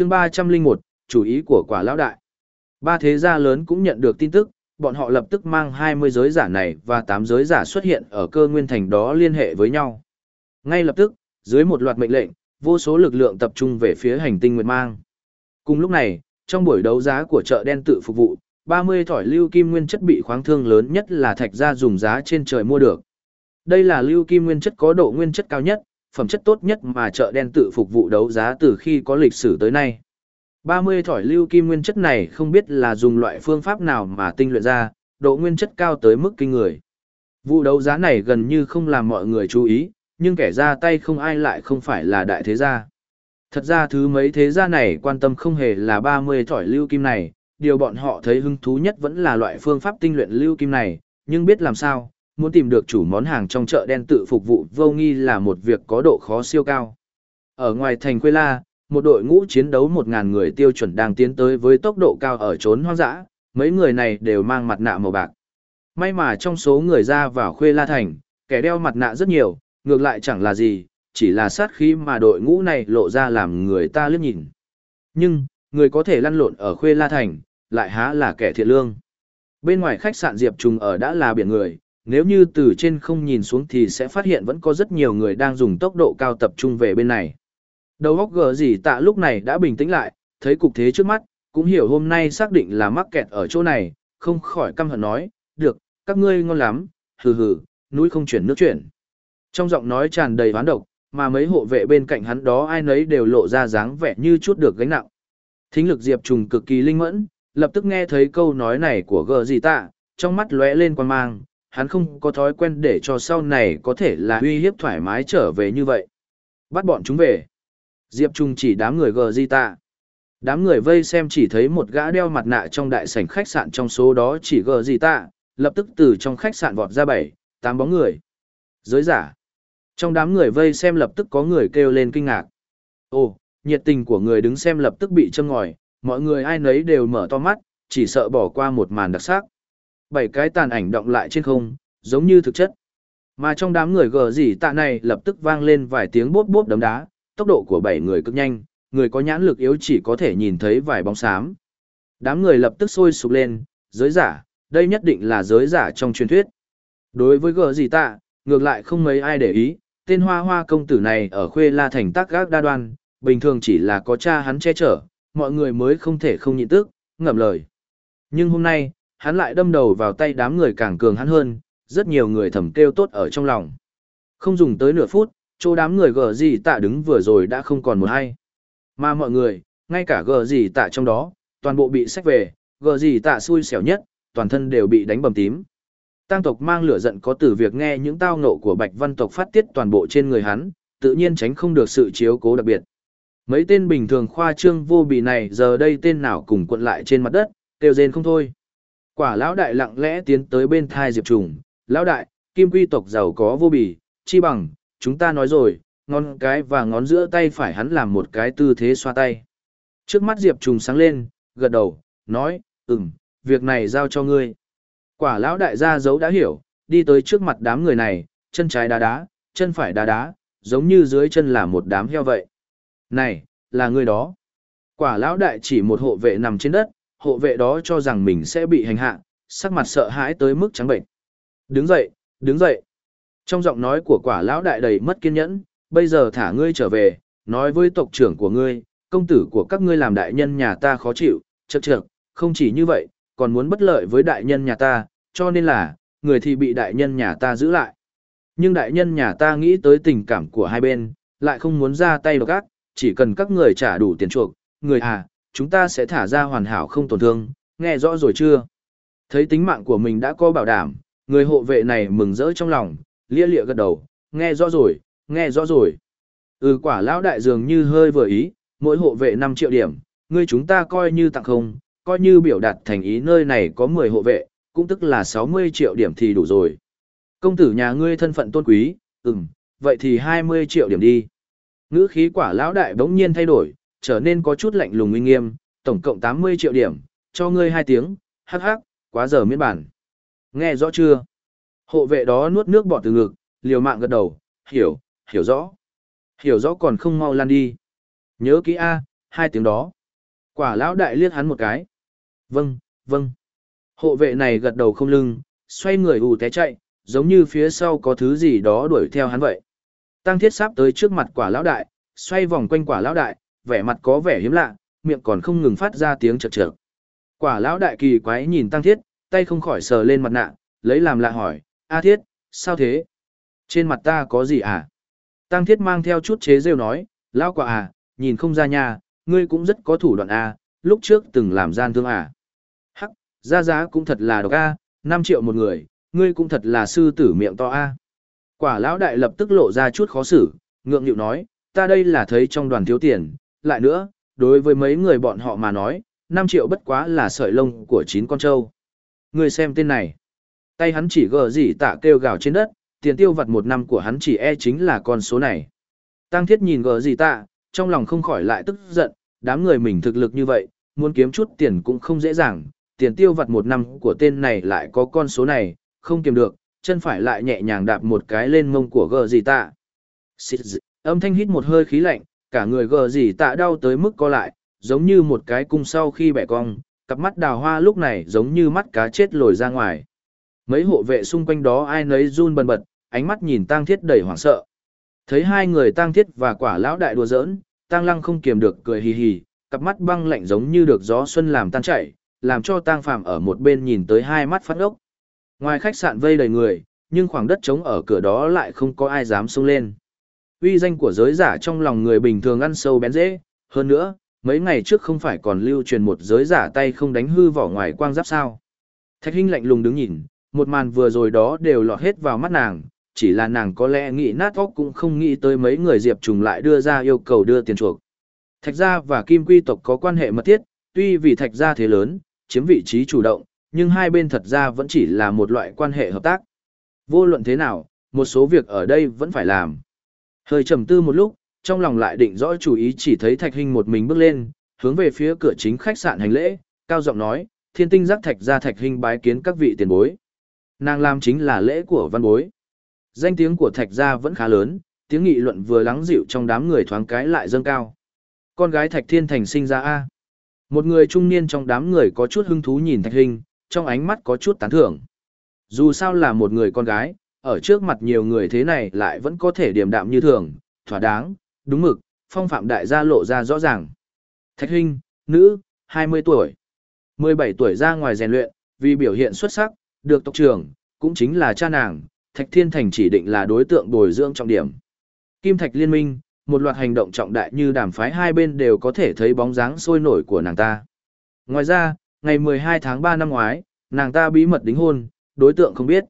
chương 301, chủ ý của quả lão đại. Ba thế gia lớn cũng nhận được tin tức, bọn họ lập tức mang 20 giới giả này và 8 giới giả xuất hiện ở cơ nguyên thành đó liên hệ với nhau. Ngay lập tức, dưới một loạt mệnh lệnh, vô số lực lượng tập trung về phía hành tinh Nguyệt Mang. Cùng lúc này, trong buổi đấu giá của chợ đen tự phục vụ, 30 thỏi lưu kim nguyên chất bị khoáng thương lớn nhất là thạch gia dùng giá trên trời mua được. Đây là lưu kim nguyên chất có độ nguyên chất cao nhất, phẩm chất tốt nhất mà chợ đen tự phục vụ đấu giá từ khi có lịch sử tới nay. 30 thỏi lưu kim nguyên chất này không biết là dùng loại phương pháp nào mà tinh luyện ra, độ nguyên chất cao tới mức kinh người. Vụ đấu giá này gần như không làm mọi người chú ý, nhưng kẻ ra tay không ai lại không phải là đại thế gia. Thật ra thứ mấy thế gia này quan tâm không hề là 30 thỏi lưu kim này, điều bọn họ thấy hứng thú nhất vẫn là loại phương pháp tinh luyện lưu kim này, nhưng biết làm sao, muốn tìm được chủ món hàng trong chợ đen tự phục vụ vô nghi là một việc có độ khó siêu cao. Ở ngoài thành Quê La, một đội ngũ chiến đấu 1.000 người tiêu chuẩn đang tiến tới với tốc độ cao ở trốn hoang dã, mấy người này đều mang mặt nạ màu bạc. May mà trong số người ra vào Khuê La Thành, kẻ đeo mặt nạ rất nhiều, ngược lại chẳng là gì, chỉ là sát khí mà đội ngũ này lộ ra làm người ta liếc nhìn. Nhưng, người có thể lăn lộn ở Khuê La Thành, lại há là kẻ thiện lương. Bên ngoài khách sạn Diệp Trùng ở đã là biển người, nếu như từ trên không nhìn xuống thì sẽ phát hiện vẫn có rất nhiều người đang dùng tốc độ cao tập trung về bên này. Đầu óc gờ gì tạ lúc này đã bình tĩnh lại, thấy cục thế trước mắt, cũng hiểu hôm nay xác định là mắc kẹt ở chỗ này, không khỏi căm hận nói, được, các ngươi ngon lắm, hừ hừ, núi không chuyển nước chuyển. Trong giọng nói tràn đầy ván độc, mà mấy hộ vệ bên cạnh hắn đó ai nấy đều lộ ra dáng vẻ như chút được gánh nặng. Thính lực Diệp Trùng cực kỳ linh mẫn, lập tức nghe thấy câu nói này của gờ gì tạ, trong mắt lóe lên quan mang, hắn không có thói quen để cho sau này có thể là uy hiếp thoải mái trở về như vậy. Bắt bọn chúng về. Diệp Trung chỉ đám người gờ di tạ. Đám người vây xem chỉ thấy một gã đeo mặt nạ trong đại sảnh khách sạn trong số đó chỉ gờ gì tạ, lập tức từ trong khách sạn vọt ra bảy, tám bóng người. Giới giả. Trong đám người vây xem lập tức có người kêu lên kinh ngạc. Ồ, nhiệt tình của người đứng xem lập tức bị châm ngòi, mọi người ai nấy đều mở to mắt, chỉ sợ bỏ qua một màn đặc sắc. Bảy cái tàn ảnh động lại trên không, giống như thực chất. Mà trong đám người gờ gì tạ này lập tức vang lên vài tiếng bốp bốp đấm đá, tốc độ của bảy người cực nhanh, người có nhãn lực yếu chỉ có thể nhìn thấy vài bóng xám. Đám người lập tức sôi sục lên, giới giả, đây nhất định là giới giả trong truyền thuyết. Đối với gờ gì tạ, ngược lại không mấy ai để ý, tên hoa hoa công tử này ở khuê la thành tác gác đa đoan, bình thường chỉ là có cha hắn che chở, mọi người mới không thể không nhịn tức, ngậm lời. Nhưng hôm nay, hắn lại đâm đầu vào tay đám người càng cường hắn hơn, rất nhiều người thầm kêu tốt ở trong lòng. Không dùng tới nửa phút, chỗ đám người gờ gì tạ đứng vừa rồi đã không còn một hay. Mà mọi người, ngay cả gờ gì tạ trong đó, toàn bộ bị sách về, gờ gì tạ xui xẻo nhất, toàn thân đều bị đánh bầm tím. Tăng tộc mang lửa giận có từ việc nghe những tao nộ của bạch văn tộc phát tiết toàn bộ trên người hắn, tự nhiên tránh không được sự chiếu cố đặc biệt. Mấy tên bình thường khoa trương vô bì này giờ đây tên nào cùng quận lại trên mặt đất, kêu rên không thôi. Quả lão đại lặng lẽ tiến tới bên thai Diệp Trùng, lão đại, kim quy tộc giàu có vô bì, chi bằng, chúng ta nói rồi, ngón cái và ngón giữa tay phải hắn làm một cái tư thế xoa tay. Trước mắt Diệp Trùng sáng lên, gật đầu, nói, ừm, việc này giao cho ngươi. Quả lão đại gia giấu đã hiểu, đi tới trước mặt đám người này, chân trái đá đá, chân phải đá đá, giống như dưới chân là một đám heo vậy. Này, là người đó. Quả lão đại chỉ một hộ vệ nằm trên đất, hộ vệ đó cho rằng mình sẽ bị hành hạ, sắc mặt sợ hãi tới mức trắng bệnh. Đứng dậy, đứng dậy. Trong giọng nói của quả lão đại đầy mất kiên nhẫn, bây giờ thả ngươi trở về, nói với tộc trưởng của ngươi, công tử của các ngươi làm đại nhân nhà ta khó chịu, chật chật, không chỉ như vậy, còn muốn bất lợi với đại nhân nhà ta, cho nên là, người thì bị đại nhân nhà ta giữ lại. Nhưng đại nhân nhà ta nghĩ tới tình cảm của hai bên, lại không muốn ra tay độc ác, chỉ cần các người trả đủ tiền chuộc, người à, chúng ta sẽ thả ra hoàn hảo không tổn thương, nghe rõ rồi chưa? Thấy tính mạng của mình đã có bảo đảm, người hộ vệ này mừng rỡ trong lòng, lia lịa gật đầu, nghe rõ rồi, nghe rõ rồi. Ừ quả lão đại dường như hơi vừa ý, mỗi hộ vệ 5 triệu điểm, ngươi chúng ta coi như tặng không, coi như biểu đạt thành ý nơi này có 10 hộ vệ, cũng tức là 60 triệu điểm thì đủ rồi. Công tử nhà ngươi thân phận tôn quý, ừm, vậy thì 20 triệu điểm đi. Ngữ khí quả lão đại bỗng nhiên thay đổi, trở nên có chút lạnh lùng uy nghiêm, tổng cộng 80 triệu điểm, cho ngươi hai tiếng, hắc hắc, quá giờ miễn bản. Nghe rõ chưa? Hộ vệ đó nuốt nước bọt từ ngực, liều mạng gật đầu, hiểu, hiểu rõ. Hiểu rõ còn không mau lan đi. Nhớ kỹ A, hai tiếng đó. Quả lão đại liếc hắn một cái. Vâng, vâng. Hộ vệ này gật đầu không lưng, xoay người ù té chạy, giống như phía sau có thứ gì đó đuổi theo hắn vậy. Tăng thiết sáp tới trước mặt quả lão đại, xoay vòng quanh quả lão đại, vẻ mặt có vẻ hiếm lạ, miệng còn không ngừng phát ra tiếng chật chật. Quả lão đại kỳ quái nhìn tăng thiết, tay không khỏi sờ lên mặt nạ, lấy làm lạ hỏi, A thiết, sao thế? Trên mặt ta có gì à? Tăng thiết mang theo chút chế rêu nói, lão quả à, nhìn không ra nha, ngươi cũng rất có thủ đoạn à, lúc trước từng làm gian thương à. Hắc, ra giá cũng thật là độc à, 5 triệu một người, ngươi cũng thật là sư tử miệng to a. À. Quả lão đại lập tức lộ ra chút khó xử, ngượng nghịu nói, ta đây là thấy trong đoàn thiếu tiền, lại nữa, đối với mấy người bọn họ mà nói, 5 triệu bất quá là sợi lông của chín con trâu. Người xem tên này. Tay hắn chỉ gờ gì tạ kêu gào trên đất, tiền tiêu vặt một năm của hắn chỉ e chính là con số này. Tăng thiết nhìn gờ gì tạ, trong lòng không khỏi lại tức giận, đám người mình thực lực như vậy, muốn kiếm chút tiền cũng không dễ dàng, tiền tiêu vặt một năm của tên này lại có con số này, không kiếm được, chân phải lại nhẹ nhàng đạp một cái lên mông của gờ gì tạ. Âm thanh hít một hơi khí lạnh, cả người gờ gì tạ đau tới mức co lại, giống như một cái cung sau khi bẻ cong, cặp mắt đào hoa lúc này giống như mắt cá chết lồi ra ngoài. Mấy hộ vệ xung quanh đó ai nấy run bần bật, ánh mắt nhìn tang thiết đầy hoảng sợ. Thấy hai người tang thiết và quả lão đại đùa giỡn, tang lăng không kiềm được cười hì hì, cặp mắt băng lạnh giống như được gió xuân làm tan chảy, làm cho tang phàm ở một bên nhìn tới hai mắt phát ốc. Ngoài khách sạn vây đầy người, nhưng khoảng đất trống ở cửa đó lại không có ai dám xông lên. Uy danh của giới giả trong lòng người bình thường ăn sâu bén dễ, hơn nữa, mấy ngày trước không phải còn lưu truyền một giới giả tay không đánh hư vỏ ngoài quang giáp sao. Thạch Hinh lạnh lùng đứng nhìn, một màn vừa rồi đó đều lọt hết vào mắt nàng, chỉ là nàng có lẽ nghĩ nát óc cũng không nghĩ tới mấy người diệp trùng lại đưa ra yêu cầu đưa tiền chuộc. Thạch gia và kim quy tộc có quan hệ mật thiết, tuy vì thạch gia thế lớn, chiếm vị trí chủ động, nhưng hai bên thật ra vẫn chỉ là một loại quan hệ hợp tác. Vô luận thế nào, một số việc ở đây vẫn phải làm. Hơi trầm tư một lúc, trong lòng lại định rõ chủ ý chỉ thấy thạch hình một mình bước lên, hướng về phía cửa chính khách sạn hành lễ, cao giọng nói, thiên tinh giác thạch gia thạch hình bái kiến các vị tiền bối. Nàng làm chính là lễ của văn bối. Danh tiếng của thạch gia vẫn khá lớn, tiếng nghị luận vừa lắng dịu trong đám người thoáng cái lại dâng cao. Con gái thạch thiên thành sinh ra A. Một người trung niên trong đám người có chút hứng thú nhìn thạch hình, trong ánh mắt có chút tán thưởng. Dù sao là một người con gái, ở trước mặt nhiều người thế này lại vẫn có thể điềm đạm như thường, thỏa đáng, đúng mực, phong phạm đại gia lộ ra rõ ràng. Thạch Hinh, nữ, 20 tuổi. 17 tuổi ra ngoài rèn luyện, vì biểu hiện xuất sắc, được tộc trưởng, cũng chính là cha nàng, Thạch Thiên Thành chỉ định là đối tượng bồi dưỡng trọng điểm. Kim Thạch Liên minh, một loạt hành động trọng đại như đàm phái hai bên đều có thể thấy bóng dáng sôi nổi của nàng ta. Ngoài ra, ngày 12 tháng 3 năm ngoái, nàng ta bí mật đính hôn, đối tượng không biết.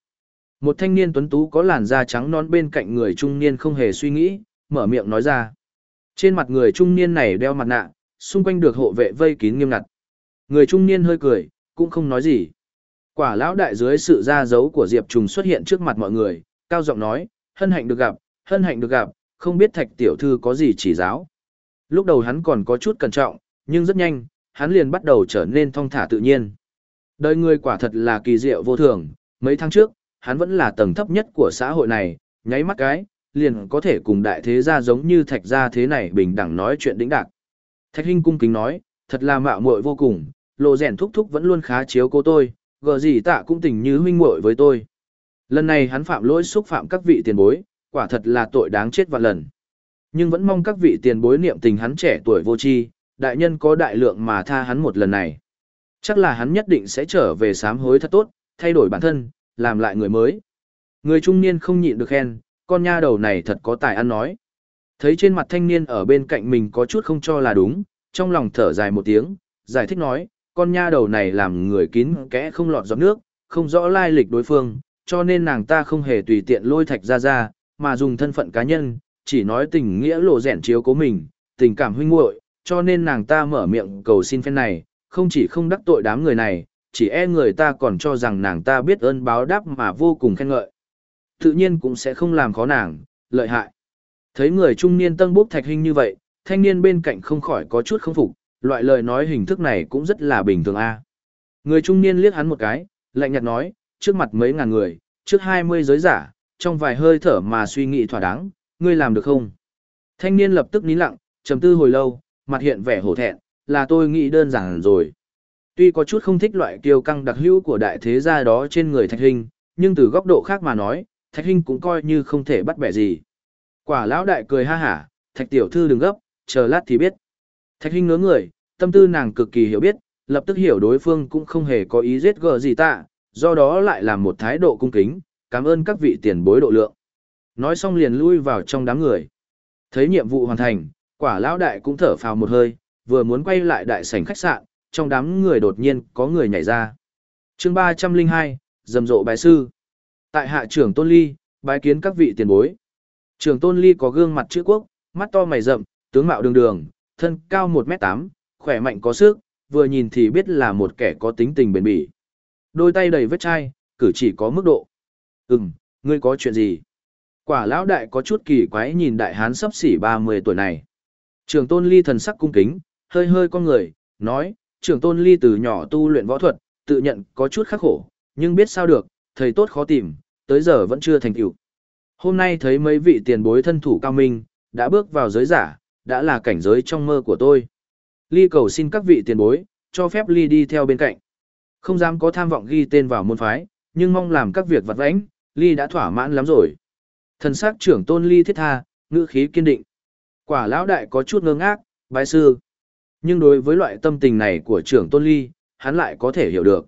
Một thanh niên tuấn tú có làn da trắng non bên cạnh người trung niên không hề suy nghĩ, mở miệng nói ra. Trên mặt người trung niên này đeo mặt nạ, xung quanh được hộ vệ vây kín nghiêm ngặt. Người trung niên hơi cười, cũng không nói gì. Quả lão đại dưới sự ra dấu của Diệp Trùng xuất hiện trước mặt mọi người, cao giọng nói, hân hạnh được gặp, hân hạnh được gặp, không biết thạch tiểu thư có gì chỉ giáo. Lúc đầu hắn còn có chút cẩn trọng, nhưng rất nhanh, hắn liền bắt đầu trở nên thong thả tự nhiên. Đời người quả thật là kỳ diệu vô thường, mấy tháng trước, hắn vẫn là tầng thấp nhất của xã hội này, nháy mắt cái, liền có thể cùng đại thế gia giống như thạch gia thế này bình đẳng nói chuyện đĩnh đạc. Thạch Hinh cung kính nói, thật là mạo muội vô cùng, lộ rèn thúc thúc vẫn luôn khá chiếu cố tôi, gờ gì tạ cũng tình như huynh muội với tôi. Lần này hắn phạm lỗi xúc phạm các vị tiền bối, quả thật là tội đáng chết vạn lần. Nhưng vẫn mong các vị tiền bối niệm tình hắn trẻ tuổi vô tri, đại nhân có đại lượng mà tha hắn một lần này. Chắc là hắn nhất định sẽ trở về sám hối thật tốt, thay đổi bản thân, làm lại người mới. Người trung niên không nhịn được khen, con nha đầu này thật có tài ăn nói. Thấy trên mặt thanh niên ở bên cạnh mình có chút không cho là đúng, trong lòng thở dài một tiếng, giải thích nói, con nha đầu này làm người kín kẽ không lọt giọt nước, không rõ lai lịch đối phương, cho nên nàng ta không hề tùy tiện lôi thạch ra ra, mà dùng thân phận cá nhân, chỉ nói tình nghĩa lộ rẻn chiếu cố mình, tình cảm huynh muội, cho nên nàng ta mở miệng cầu xin phen này, không chỉ không đắc tội đám người này, chỉ e người ta còn cho rằng nàng ta biết ơn báo đáp mà vô cùng khen ngợi. Tự nhiên cũng sẽ không làm khó nàng, lợi hại. Thấy người trung niên tân bốc thạch hình như vậy, thanh niên bên cạnh không khỏi có chút không phục, loại lời nói hình thức này cũng rất là bình thường a. Người trung niên liếc hắn một cái, lạnh nhạt nói, trước mặt mấy ngàn người, trước hai mươi giới giả, trong vài hơi thở mà suy nghĩ thỏa đáng, ngươi làm được không? Thanh niên lập tức nín lặng, trầm tư hồi lâu, mặt hiện vẻ hổ thẹn, là tôi nghĩ đơn giản rồi. Tuy có chút không thích loại kiêu căng đặc hữu của đại thế gia đó trên người Thạch Hinh, nhưng từ góc độ khác mà nói, Thạch Hinh cũng coi như không thể bắt bẻ gì. Quả lão đại cười ha hả, Thạch tiểu thư đừng gấp, chờ lát thì biết. Thạch Hinh ngớ người, tâm tư nàng cực kỳ hiểu biết, lập tức hiểu đối phương cũng không hề có ý giết gờ gì ta, do đó lại làm một thái độ cung kính, cảm ơn các vị tiền bối độ lượng. Nói xong liền lui vào trong đám người. Thấy nhiệm vụ hoàn thành, quả lão đại cũng thở phào một hơi, vừa muốn quay lại đại sảnh khách sạn, trong đám người đột nhiên có người nhảy ra. chương 302, rầm rộ bài sư. Tại hạ trưởng Tôn Ly, bái kiến các vị tiền bối. Trưởng Tôn Ly có gương mặt chữ quốc, mắt to mày rậm, tướng mạo đường đường, thân cao 1m8, khỏe mạnh có sức, vừa nhìn thì biết là một kẻ có tính tình bền bỉ. Đôi tay đầy vết chai, cử chỉ có mức độ. Ừm, ngươi có chuyện gì? Quả lão đại có chút kỳ quái nhìn đại hán sắp xỉ 30 tuổi này. Trường tôn ly thần sắc cung kính, hơi hơi con người, nói, Trưởng tôn ly từ nhỏ tu luyện võ thuật, tự nhận có chút khắc khổ, nhưng biết sao được, thầy tốt khó tìm, tới giờ vẫn chưa thành tựu. Hôm nay thấy mấy vị tiền bối thân thủ cao minh, đã bước vào giới giả, đã là cảnh giới trong mơ của tôi. Ly cầu xin các vị tiền bối, cho phép Ly đi theo bên cạnh. Không dám có tham vọng ghi tên vào môn phái, nhưng mong làm các việc vặt vãnh, Ly đã thỏa mãn lắm rồi. Thần sắc trưởng tôn Ly thiết tha, ngữ khí kiên định. Quả lão đại có chút ngơ ngác, bái sư. Nhưng đối với loại tâm tình này của trưởng tôn Ly, hắn lại có thể hiểu được.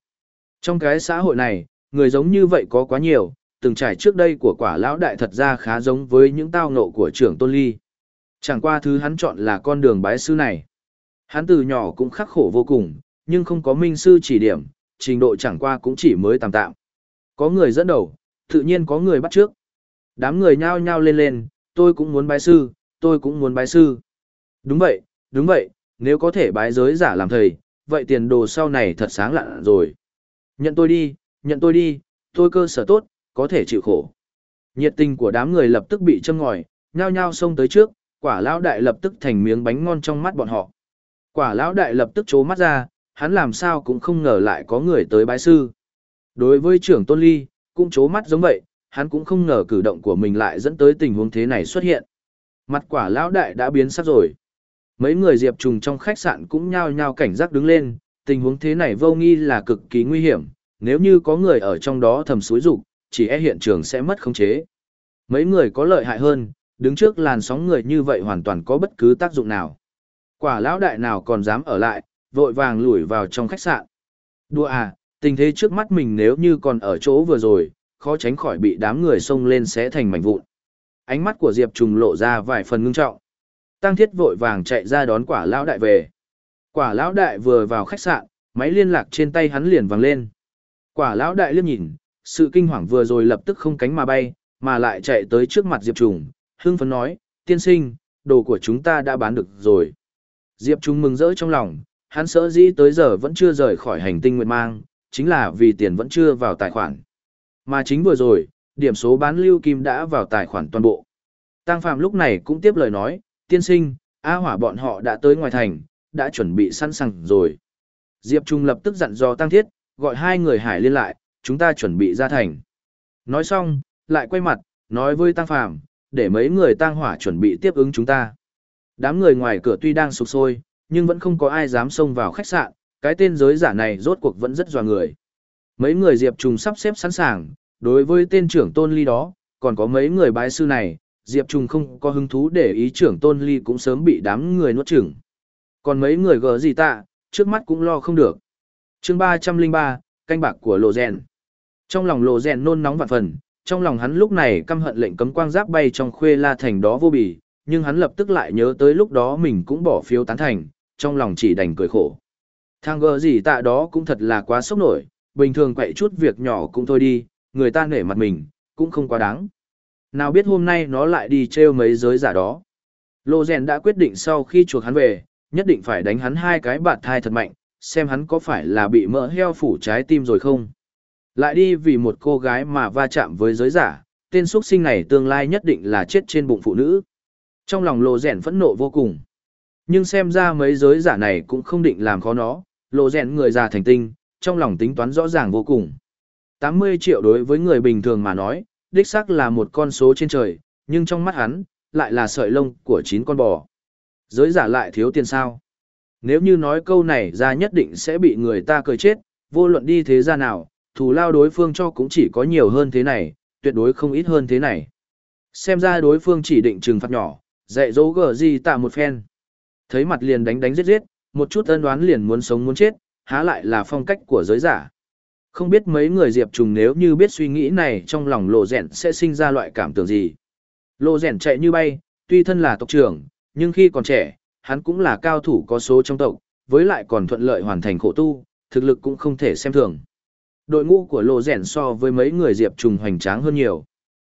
Trong cái xã hội này, người giống như vậy có quá nhiều, từng trải trước đây của quả lão đại thật ra khá giống với những tao ngộ của trưởng tôn Ly. Chẳng qua thứ hắn chọn là con đường bái sư này. Hắn từ nhỏ cũng khắc khổ vô cùng, nhưng không có minh sư chỉ điểm, trình độ chẳng qua cũng chỉ mới tạm tạm. Có người dẫn đầu, tự nhiên có người bắt trước. Đám người nhao nhao lên lên, tôi cũng muốn bái sư, tôi cũng muốn bái sư. Đúng vậy, đúng vậy, nếu có thể bái giới giả làm thầy, vậy tiền đồ sau này thật sáng lạ rồi. Nhận tôi đi, nhận tôi đi, tôi cơ sở tốt, có thể chịu khổ. Nhiệt tình của đám người lập tức bị châm ngòi, nhao nhao xông tới trước, quả lão đại lập tức thành miếng bánh ngon trong mắt bọn họ. Quả lão đại lập tức chố mắt ra, hắn làm sao cũng không ngờ lại có người tới bái sư. Đối với trưởng tôn ly, cũng chố mắt giống vậy, hắn cũng không ngờ cử động của mình lại dẫn tới tình huống thế này xuất hiện. Mặt quả lão đại đã biến sắc rồi. Mấy người diệp trùng trong khách sạn cũng nhao nhao cảnh giác đứng lên, tình huống thế này vô nghi là cực kỳ nguy hiểm, nếu như có người ở trong đó thầm suối rụng, chỉ e hiện trường sẽ mất khống chế. Mấy người có lợi hại hơn, đứng trước làn sóng người như vậy hoàn toàn có bất cứ tác dụng nào. Quả lão đại nào còn dám ở lại, vội vàng lủi vào trong khách sạn. Đùa à, tình thế trước mắt mình nếu như còn ở chỗ vừa rồi, khó tránh khỏi bị đám người xông lên sẽ thành mảnh vụn. Ánh mắt của Diệp Trùng lộ ra vài phần ngưng trọng. Tăng Thiết vội vàng chạy ra đón quả lão đại về. Quả lão đại vừa vào khách sạn, máy liên lạc trên tay hắn liền vang lên. Quả lão đại liếc nhìn, sự kinh hoàng vừa rồi lập tức không cánh mà bay, mà lại chạy tới trước mặt Diệp Trùng, hưng phấn nói, tiên sinh, đồ của chúng ta đã bán được rồi. Diệp Trùng mừng rỡ trong lòng, hắn sợ dĩ tới giờ vẫn chưa rời khỏi hành tinh Nguyệt Mang, chính là vì tiền vẫn chưa vào tài khoản. Mà chính vừa rồi, điểm số bán lưu kim đã vào tài khoản toàn bộ. Tăng Phạm lúc này cũng tiếp lời nói, tiên sinh, A hỏa bọn họ đã tới ngoài thành, đã chuẩn bị sẵn sàng rồi. Diệp Trung lập tức dặn dò Tăng Thiết, gọi hai người hải liên lại, chúng ta chuẩn bị ra thành. Nói xong, lại quay mặt, nói với Tăng phàm, để mấy người Tăng Hỏa chuẩn bị tiếp ứng chúng ta. Đám người ngoài cửa tuy đang sụp sôi, nhưng vẫn không có ai dám xông vào khách sạn, cái tên giới giả này rốt cuộc vẫn rất dò người. Mấy người Diệp Trùng sắp xếp sẵn sàng, đối với tên trưởng tôn ly đó, còn có mấy người bái sư này, Diệp Trùng không có hứng thú để ý trưởng tôn ly cũng sớm bị đám người nuốt chửng. Còn mấy người gỡ gì tạ, trước mắt cũng lo không được. chương 303, canh bạc của lộ rèn. Trong lòng lộ rèn nôn nóng vạn phần, trong lòng hắn lúc này căm hận lệnh cấm quang giáp bay trong khuê la thành đó vô bì, nhưng hắn lập tức lại nhớ tới lúc đó mình cũng bỏ phiếu tán thành, trong lòng chỉ đành cười khổ. Thằng gờ gì tạ đó cũng thật là quá sốc nổi, bình thường quậy chút việc nhỏ cũng thôi đi, người ta nể mặt mình, cũng không quá đáng. Nào biết hôm nay nó lại đi treo mấy giới giả đó. Lô Rèn đã quyết định sau khi chuộc hắn về, nhất định phải đánh hắn hai cái bạt thai thật mạnh, xem hắn có phải là bị mỡ heo phủ trái tim rồi không. Lại đi vì một cô gái mà va chạm với giới giả, tên xuất sinh này tương lai nhất định là chết trên bụng phụ nữ. Trong lòng Lô rèn phẫn nộ vô cùng. Nhưng xem ra mấy giới giả này cũng không định làm khó nó, lộ rèn người già thành tinh, trong lòng tính toán rõ ràng vô cùng. 80 triệu đối với người bình thường mà nói, đích xác là một con số trên trời, nhưng trong mắt hắn, lại là sợi lông của chín con bò. Giới giả lại thiếu tiền sao? Nếu như nói câu này ra nhất định sẽ bị người ta cười chết, vô luận đi thế ra nào, thù lao đối phương cho cũng chỉ có nhiều hơn thế này, tuyệt đối không ít hơn thế này. Xem ra đối phương chỉ định trừng phạt nhỏ, dạy dỗ gờ gì tạ một phen. Thấy mặt liền đánh đánh giết giết, một chút ân đoán liền muốn sống muốn chết, há lại là phong cách của giới giả. Không biết mấy người diệp trùng nếu như biết suy nghĩ này trong lòng lộ rèn sẽ sinh ra loại cảm tưởng gì. Lộ rèn chạy như bay, tuy thân là tộc trưởng, nhưng khi còn trẻ, hắn cũng là cao thủ có số trong tộc, với lại còn thuận lợi hoàn thành khổ tu, thực lực cũng không thể xem thường. Đội ngũ của lộ rèn so với mấy người diệp trùng hoành tráng hơn nhiều.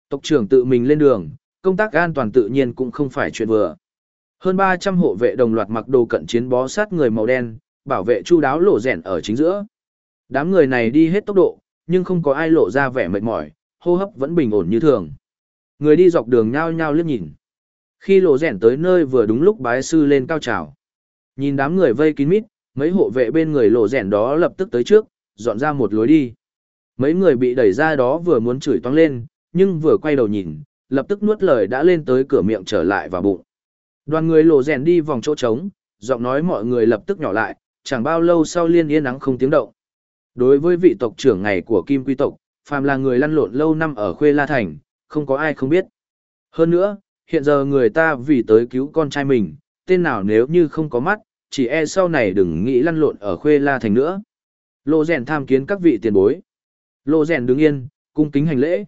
Tộc trưởng tự mình lên đường, công tác an toàn tự nhiên cũng không phải chuyện vừa. Hơn 300 hộ vệ đồng loạt mặc đồ cận chiến bó sát người màu đen, bảo vệ chu đáo lộ rèn ở chính giữa. Đám người này đi hết tốc độ, nhưng không có ai lộ ra vẻ mệt mỏi, hô hấp vẫn bình ổn như thường. Người đi dọc đường nhao nhao liếc nhìn. Khi lộ rèn tới nơi vừa đúng lúc bái sư lên cao trào. Nhìn đám người vây kín mít, mấy hộ vệ bên người lộ rèn đó lập tức tới trước, dọn ra một lối đi. Mấy người bị đẩy ra đó vừa muốn chửi toang lên, nhưng vừa quay đầu nhìn, lập tức nuốt lời đã lên tới cửa miệng trở lại vào bụng. Đoàn người lộ rèn đi vòng chỗ trống, giọng nói mọi người lập tức nhỏ lại, chẳng bao lâu sau liên yên nắng không tiếng động. Đối với vị tộc trưởng ngày của Kim Quy tộc, phàm là người lăn lộn lâu năm ở Khuê La Thành, không có ai không biết. Hơn nữa, hiện giờ người ta vì tới cứu con trai mình, tên nào nếu như không có mắt, chỉ e sau này đừng nghĩ lăn lộn ở Khuê La Thành nữa. Lộ rèn tham kiến các vị tiền bối. Lộ rèn đứng yên, cung kính hành lễ.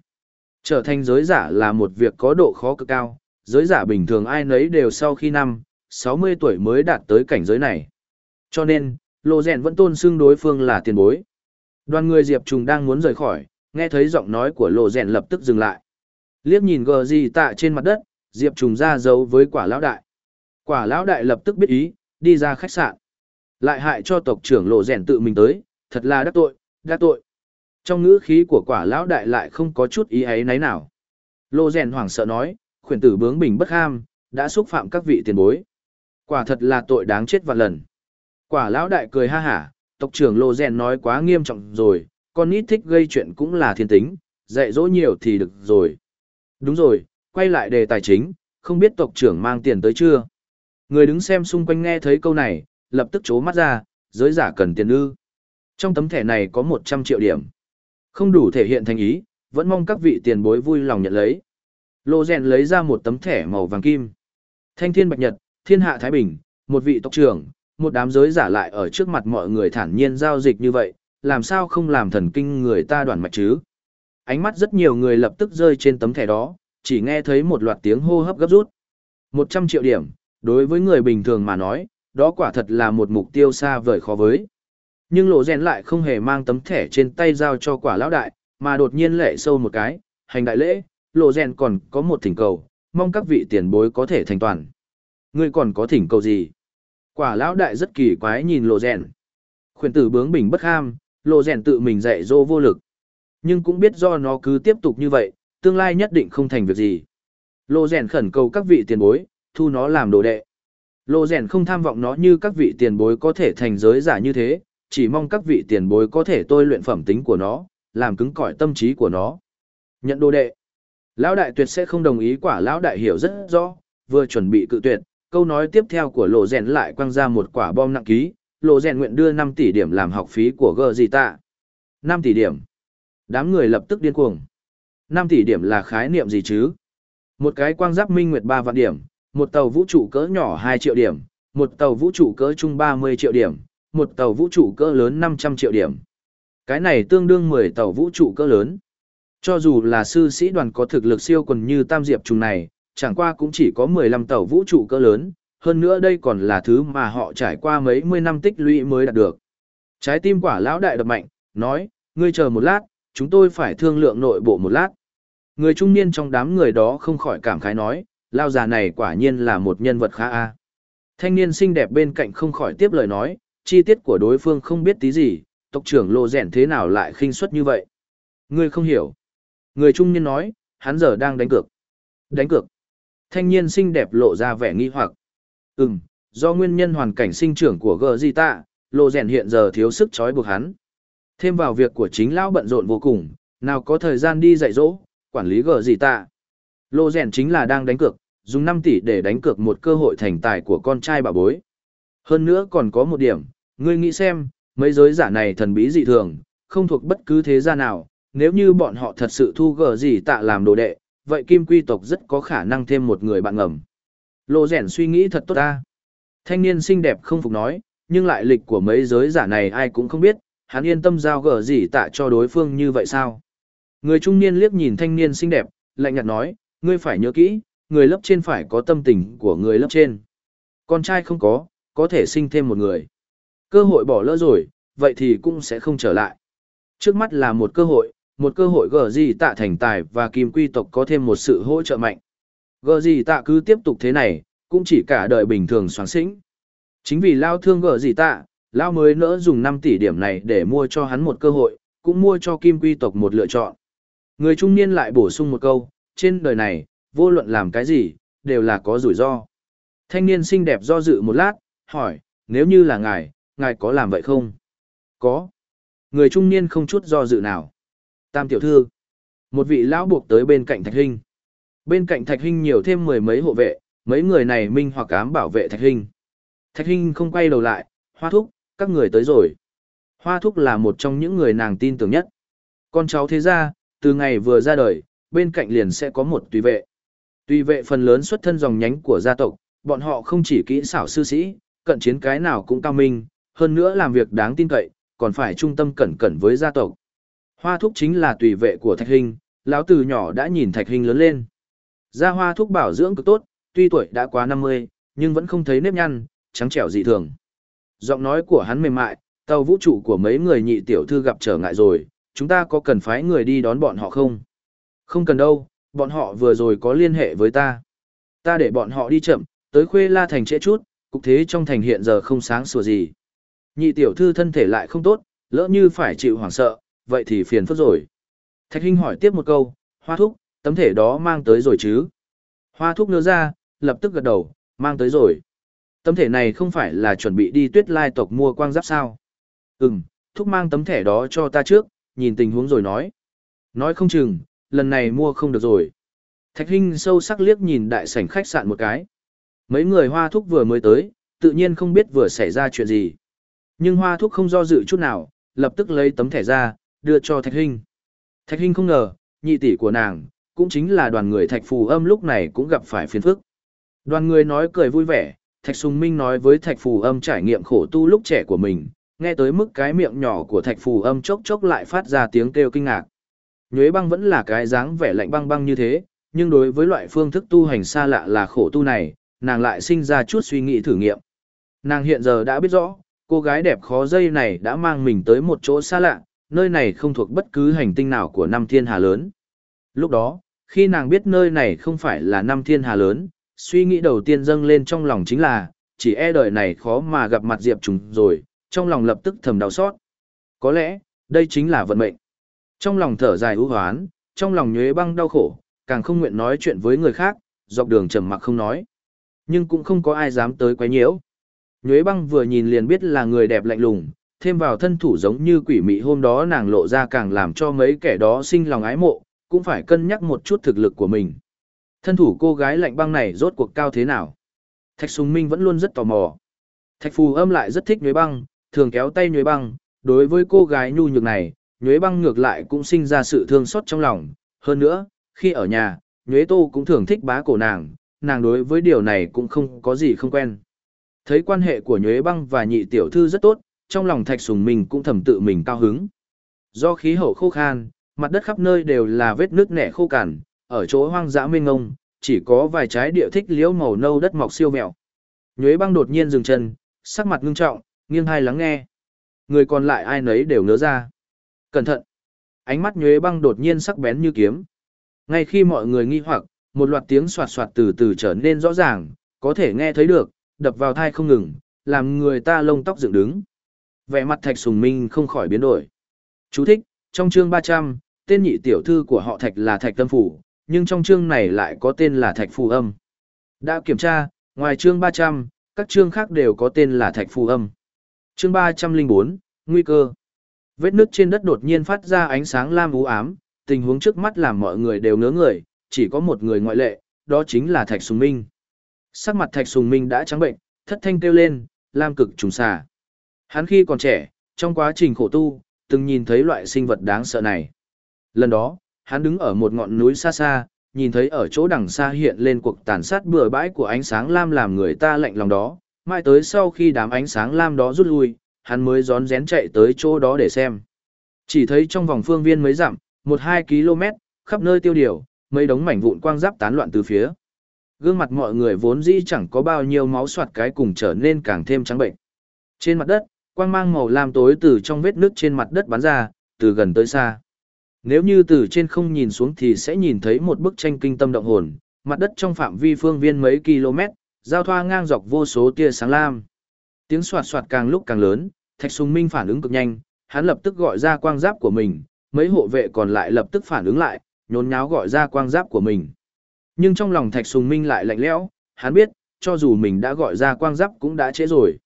Trở thành giới giả là một việc có độ khó cực cao, giới giả bình thường ai nấy đều sau khi năm, 60 tuổi mới đạt tới cảnh giới này. Cho nên, lộ rèn vẫn tôn xưng đối phương là tiền bối. Đoàn người Diệp Trùng đang muốn rời khỏi, nghe thấy giọng nói của lộ rèn lập tức dừng lại. Liếc nhìn gờ gì tạ trên mặt đất, Diệp Trùng ra dấu với quả lão đại. Quả lão đại lập tức biết ý, đi ra khách sạn. Lại hại cho tộc trưởng lộ rèn tự mình tới, thật là đắc tội, đắc tội. Trong ngữ khí của quả lão đại lại không có chút ý ấy nấy nào. Lộ rèn hoảng sợ nói, khuyển tử bướng bình bất ham, đã xúc phạm các vị tiền bối. Quả thật là tội đáng chết vạn lần. Quả lão đại cười ha hả, tộc trưởng Lô Rèn nói quá nghiêm trọng rồi, con nít thích gây chuyện cũng là thiên tính, dạy dỗ nhiều thì được rồi. Đúng rồi, quay lại đề tài chính, không biết tộc trưởng mang tiền tới chưa? Người đứng xem xung quanh nghe thấy câu này, lập tức chố mắt ra, giới giả cần tiền ư. Trong tấm thẻ này có 100 triệu điểm. Không đủ thể hiện thành ý, vẫn mong các vị tiền bối vui lòng nhận lấy. Lô Rèn lấy ra một tấm thẻ màu vàng kim. Thanh thiên bạch nhật, thiên hạ Thái Bình, một vị tộc trưởng, một đám giới giả lại ở trước mặt mọi người thản nhiên giao dịch như vậy, làm sao không làm thần kinh người ta đoàn mạch chứ? Ánh mắt rất nhiều người lập tức rơi trên tấm thẻ đó, chỉ nghe thấy một loạt tiếng hô hấp gấp rút. 100 triệu điểm, đối với người bình thường mà nói, đó quả thật là một mục tiêu xa vời khó với. Nhưng lộ rèn lại không hề mang tấm thẻ trên tay giao cho quả lão đại, mà đột nhiên lệ sâu một cái, hành đại lễ, lộ rèn còn có một thỉnh cầu, mong các vị tiền bối có thể thành toàn. Ngươi còn có thỉnh cầu gì? Quả lão đại rất kỳ quái nhìn lộ rèn. Khuyển tử bướng bỉnh bất ham, lộ rèn tự mình dạy dỗ vô lực. Nhưng cũng biết do nó cứ tiếp tục như vậy, tương lai nhất định không thành việc gì. Lộ rèn khẩn cầu các vị tiền bối, thu nó làm đồ đệ. Lộ rèn không tham vọng nó như các vị tiền bối có thể thành giới giả như thế, chỉ mong các vị tiền bối có thể tôi luyện phẩm tính của nó, làm cứng cỏi tâm trí của nó. Nhận đồ đệ. Lão đại tuyệt sẽ không đồng ý quả lão đại hiểu rất rõ, vừa chuẩn bị cự tuyệt, câu nói tiếp theo của lộ rèn lại quăng ra một quả bom nặng ký, lộ rèn nguyện đưa 5 tỷ điểm làm học phí của gờ gì tạ. 5 tỷ điểm. Đám người lập tức điên cuồng. 5 tỷ điểm là khái niệm gì chứ? Một cái quang giáp minh nguyệt 3 vạn điểm, một tàu vũ trụ cỡ nhỏ 2 triệu điểm, một tàu vũ trụ cỡ trung 30 triệu điểm, một tàu vũ trụ cỡ lớn 500 triệu điểm. Cái này tương đương 10 tàu vũ trụ cỡ lớn. Cho dù là sư sĩ đoàn có thực lực siêu quần như Tam Diệp trùng này, chẳng qua cũng chỉ có 15 tàu vũ trụ cỡ lớn, hơn nữa đây còn là thứ mà họ trải qua mấy mươi năm tích lũy mới đạt được. Trái tim quả lão đại đập mạnh, nói, ngươi chờ một lát, chúng tôi phải thương lượng nội bộ một lát. Người trung niên trong đám người đó không khỏi cảm khái nói, lao già này quả nhiên là một nhân vật khá a. Thanh niên xinh đẹp bên cạnh không khỏi tiếp lời nói, chi tiết của đối phương không biết tí gì, tộc trưởng lộ rèn thế nào lại khinh suất như vậy. Ngươi không hiểu. Người trung niên nói, hắn giờ đang đánh cược. Đánh cược. Thanh niên xinh đẹp lộ ra vẻ nghi hoặc. Ừm, do nguyên nhân hoàn cảnh sinh trưởng của gờ di tạ, lộ rèn hiện giờ thiếu sức trói buộc hắn. Thêm vào việc của chính lão bận rộn vô cùng, nào có thời gian đi dạy dỗ, quản lý gờ gì tạ. Lộ rèn chính là đang đánh cược, dùng 5 tỷ để đánh cược một cơ hội thành tài của con trai bà bối. Hơn nữa còn có một điểm, ngươi nghĩ xem, mấy giới giả này thần bí dị thường, không thuộc bất cứ thế gia nào, nếu như bọn họ thật sự thu gờ gì tạ làm đồ đệ, vậy kim quy tộc rất có khả năng thêm một người bạn ngầm. Lộ rẻn suy nghĩ thật tốt ta. Thanh niên xinh đẹp không phục nói, nhưng lại lịch của mấy giới giả này ai cũng không biết, hắn yên tâm giao gở gì tạ cho đối phương như vậy sao. Người trung niên liếc nhìn thanh niên xinh đẹp, lạnh nhạt nói, ngươi phải nhớ kỹ, người lớp trên phải có tâm tình của người lớp trên. Con trai không có, có thể sinh thêm một người. Cơ hội bỏ lỡ rồi, vậy thì cũng sẽ không trở lại. Trước mắt là một cơ hội, một cơ hội gờ gì tạ thành tài và kim quy tộc có thêm một sự hỗ trợ mạnh. Gờ gì tạ cứ tiếp tục thế này, cũng chỉ cả đời bình thường soáng xĩnh. Chính vì Lao thương gờ gì tạ, Lao mới nỡ dùng 5 tỷ điểm này để mua cho hắn một cơ hội, cũng mua cho kim quy tộc một lựa chọn. Người trung niên lại bổ sung một câu, trên đời này, vô luận làm cái gì, đều là có rủi ro. Thanh niên xinh đẹp do dự một lát, hỏi, nếu như là ngài, ngài có làm vậy không? Có. Người trung niên không chút do dự nào. Tam tiểu thư. Một vị lão buộc tới bên cạnh Thạch Hinh. Bên cạnh Thạch Hinh nhiều thêm mười mấy hộ vệ, mấy người này minh hoặc ám bảo vệ Thạch Hinh. Thạch Hinh không quay đầu lại, hoa thúc, các người tới rồi. Hoa thúc là một trong những người nàng tin tưởng nhất. Con cháu thế ra, từ ngày vừa ra đời, bên cạnh liền sẽ có một tùy vệ. Tùy vệ phần lớn xuất thân dòng nhánh của gia tộc, bọn họ không chỉ kỹ xảo sư sĩ, cận chiến cái nào cũng cao minh, hơn nữa làm việc đáng tin cậy, còn phải trung tâm cẩn cẩn với gia tộc. Hoa thúc chính là tùy vệ của Thạch Hình, lão từ nhỏ đã nhìn Thạch Hình lớn lên. Gia hoa thúc bảo dưỡng cực tốt, tuy tuổi đã quá 50, nhưng vẫn không thấy nếp nhăn, trắng trẻo dị thường. Giọng nói của hắn mềm mại, tàu vũ trụ của mấy người nhị tiểu thư gặp trở ngại rồi, chúng ta có cần phái người đi đón bọn họ không? Không cần đâu, bọn họ vừa rồi có liên hệ với ta. Ta để bọn họ đi chậm, tới khuê la thành trễ chút, cục thế trong thành hiện giờ không sáng sủa gì. Nhị tiểu thư thân thể lại không tốt, lỡ như phải chịu hoảng sợ, vậy thì phiền phức rồi. Thạch Hinh hỏi tiếp một câu, hoa thúc, tấm thể đó mang tới rồi chứ? Hoa thúc nhớ ra, lập tức gật đầu, mang tới rồi. Tấm thể này không phải là chuẩn bị đi tuyết lai tộc mua quang giáp sao? Ừm, thúc mang tấm thẻ đó cho ta trước, nhìn tình huống rồi nói. Nói không chừng, lần này mua không được rồi. Thạch Hinh sâu sắc liếc nhìn đại sảnh khách sạn một cái. Mấy người hoa thúc vừa mới tới, tự nhiên không biết vừa xảy ra chuyện gì. Nhưng hoa thúc không do dự chút nào, lập tức lấy tấm thẻ ra, đưa cho Thạch Hinh. Thạch Hinh không ngờ, nhị tỷ của nàng, cũng chính là đoàn người Thạch Phù Âm lúc này cũng gặp phải phiền phức. Đoàn người nói cười vui vẻ, Thạch Sùng Minh nói với Thạch Phù Âm trải nghiệm khổ tu lúc trẻ của mình, nghe tới mức cái miệng nhỏ của Thạch Phù Âm chốc chốc lại phát ra tiếng kêu kinh ngạc. Nhuế băng vẫn là cái dáng vẻ lạnh băng băng như thế, nhưng đối với loại phương thức tu hành xa lạ là khổ tu này, nàng lại sinh ra chút suy nghĩ thử nghiệm. Nàng hiện giờ đã biết rõ, cô gái đẹp khó dây này đã mang mình tới một chỗ xa lạ, nơi này không thuộc bất cứ hành tinh nào của năm thiên hà lớn. Lúc đó, khi nàng biết nơi này không phải là năm thiên hà lớn, suy nghĩ đầu tiên dâng lên trong lòng chính là, chỉ e đời này khó mà gặp mặt Diệp Trùng rồi, trong lòng lập tức thầm đau xót. Có lẽ, đây chính là vận mệnh. Trong lòng thở dài ưu hoán, trong lòng nhuế băng đau khổ, càng không nguyện nói chuyện với người khác, dọc đường trầm mặc không nói. Nhưng cũng không có ai dám tới quấy nhiễu. Nhuế băng vừa nhìn liền biết là người đẹp lạnh lùng, thêm vào thân thủ giống như quỷ mị hôm đó nàng lộ ra càng làm cho mấy kẻ đó sinh lòng ái mộ, cũng phải cân nhắc một chút thực lực của mình. Thân thủ cô gái lạnh băng này rốt cuộc cao thế nào? Thạch Sùng Minh vẫn luôn rất tò mò. Thạch Phù âm lại rất thích nhuế băng, thường kéo tay nhuế băng, đối với cô gái nhu nhược này, nhuế băng ngược lại cũng sinh ra sự thương xót trong lòng. Hơn nữa, khi ở nhà, nhuế tô cũng thường thích bá cổ nàng, nàng đối với điều này cũng không có gì không quen. Thấy quan hệ của nhuế băng và nhị tiểu thư rất tốt, trong lòng thạch sùng mình cũng thầm tự mình cao hứng. Do khí hậu khô khan, mặt đất khắp nơi đều là vết nước nẻ khô cằn, ở chỗ hoang dã mênh ngông, chỉ có vài trái địa thích liễu màu nâu đất mọc siêu mẹo. Nhuế băng đột nhiên dừng chân, sắc mặt ngưng trọng, nghiêng hai lắng nghe. Người còn lại ai nấy đều ngớ ra. Cẩn thận! Ánh mắt nhuế băng đột nhiên sắc bén như kiếm. Ngay khi mọi người nghi hoặc, một loạt tiếng soạt soạt từ từ trở nên rõ ràng, có thể nghe thấy được, đập vào thai không ngừng, làm người ta lông tóc dựng đứng. Vẻ mặt Thạch Sùng Minh không khỏi biến đổi. Chú thích, trong chương 300, tên nhị tiểu thư của họ Thạch là Thạch Tâm Phủ, nhưng trong chương này lại có tên là Thạch Phù Âm. Đã kiểm tra, ngoài chương 300, các chương khác đều có tên là Thạch Phù Âm. Chương 304, Nguy cơ. Vết nước trên đất đột nhiên phát ra ánh sáng lam u ám, tình huống trước mắt làm mọi người đều ngớ người, chỉ có một người ngoại lệ, đó chính là Thạch Sùng Minh. Sắc mặt Thạch Sùng Minh đã trắng bệnh, thất thanh kêu lên, lam cực trùng xà. Hắn khi còn trẻ, trong quá trình khổ tu, từng nhìn thấy loại sinh vật đáng sợ này. Lần đó, hắn đứng ở một ngọn núi xa xa, nhìn thấy ở chỗ đằng xa hiện lên cuộc tàn sát bừa bãi của ánh sáng lam làm người ta lạnh lòng đó, mãi tới sau khi đám ánh sáng lam đó rút lui, hắn mới rón rén chạy tới chỗ đó để xem. Chỉ thấy trong vòng phương viên mấy dặm, một hai km, khắp nơi tiêu điều, mấy đống mảnh vụn quang giáp tán loạn từ phía. Gương mặt mọi người vốn dĩ chẳng có bao nhiêu máu soạt cái cùng trở nên càng thêm trắng bệnh. Trên mặt đất, quang mang màu lam tối từ trong vết nước trên mặt đất bắn ra, từ gần tới xa. Nếu như từ trên không nhìn xuống thì sẽ nhìn thấy một bức tranh kinh tâm động hồn, mặt đất trong phạm vi phương viên mấy km, giao thoa ngang dọc vô số tia sáng lam. Tiếng soạt soạt càng lúc càng lớn, Thạch Sùng Minh phản ứng cực nhanh, hắn lập tức gọi ra quang giáp của mình, mấy hộ vệ còn lại lập tức phản ứng lại, nhốn nháo gọi ra quang giáp của mình. Nhưng trong lòng Thạch Sùng Minh lại lạnh lẽo, hắn biết, cho dù mình đã gọi ra quang giáp cũng đã trễ rồi.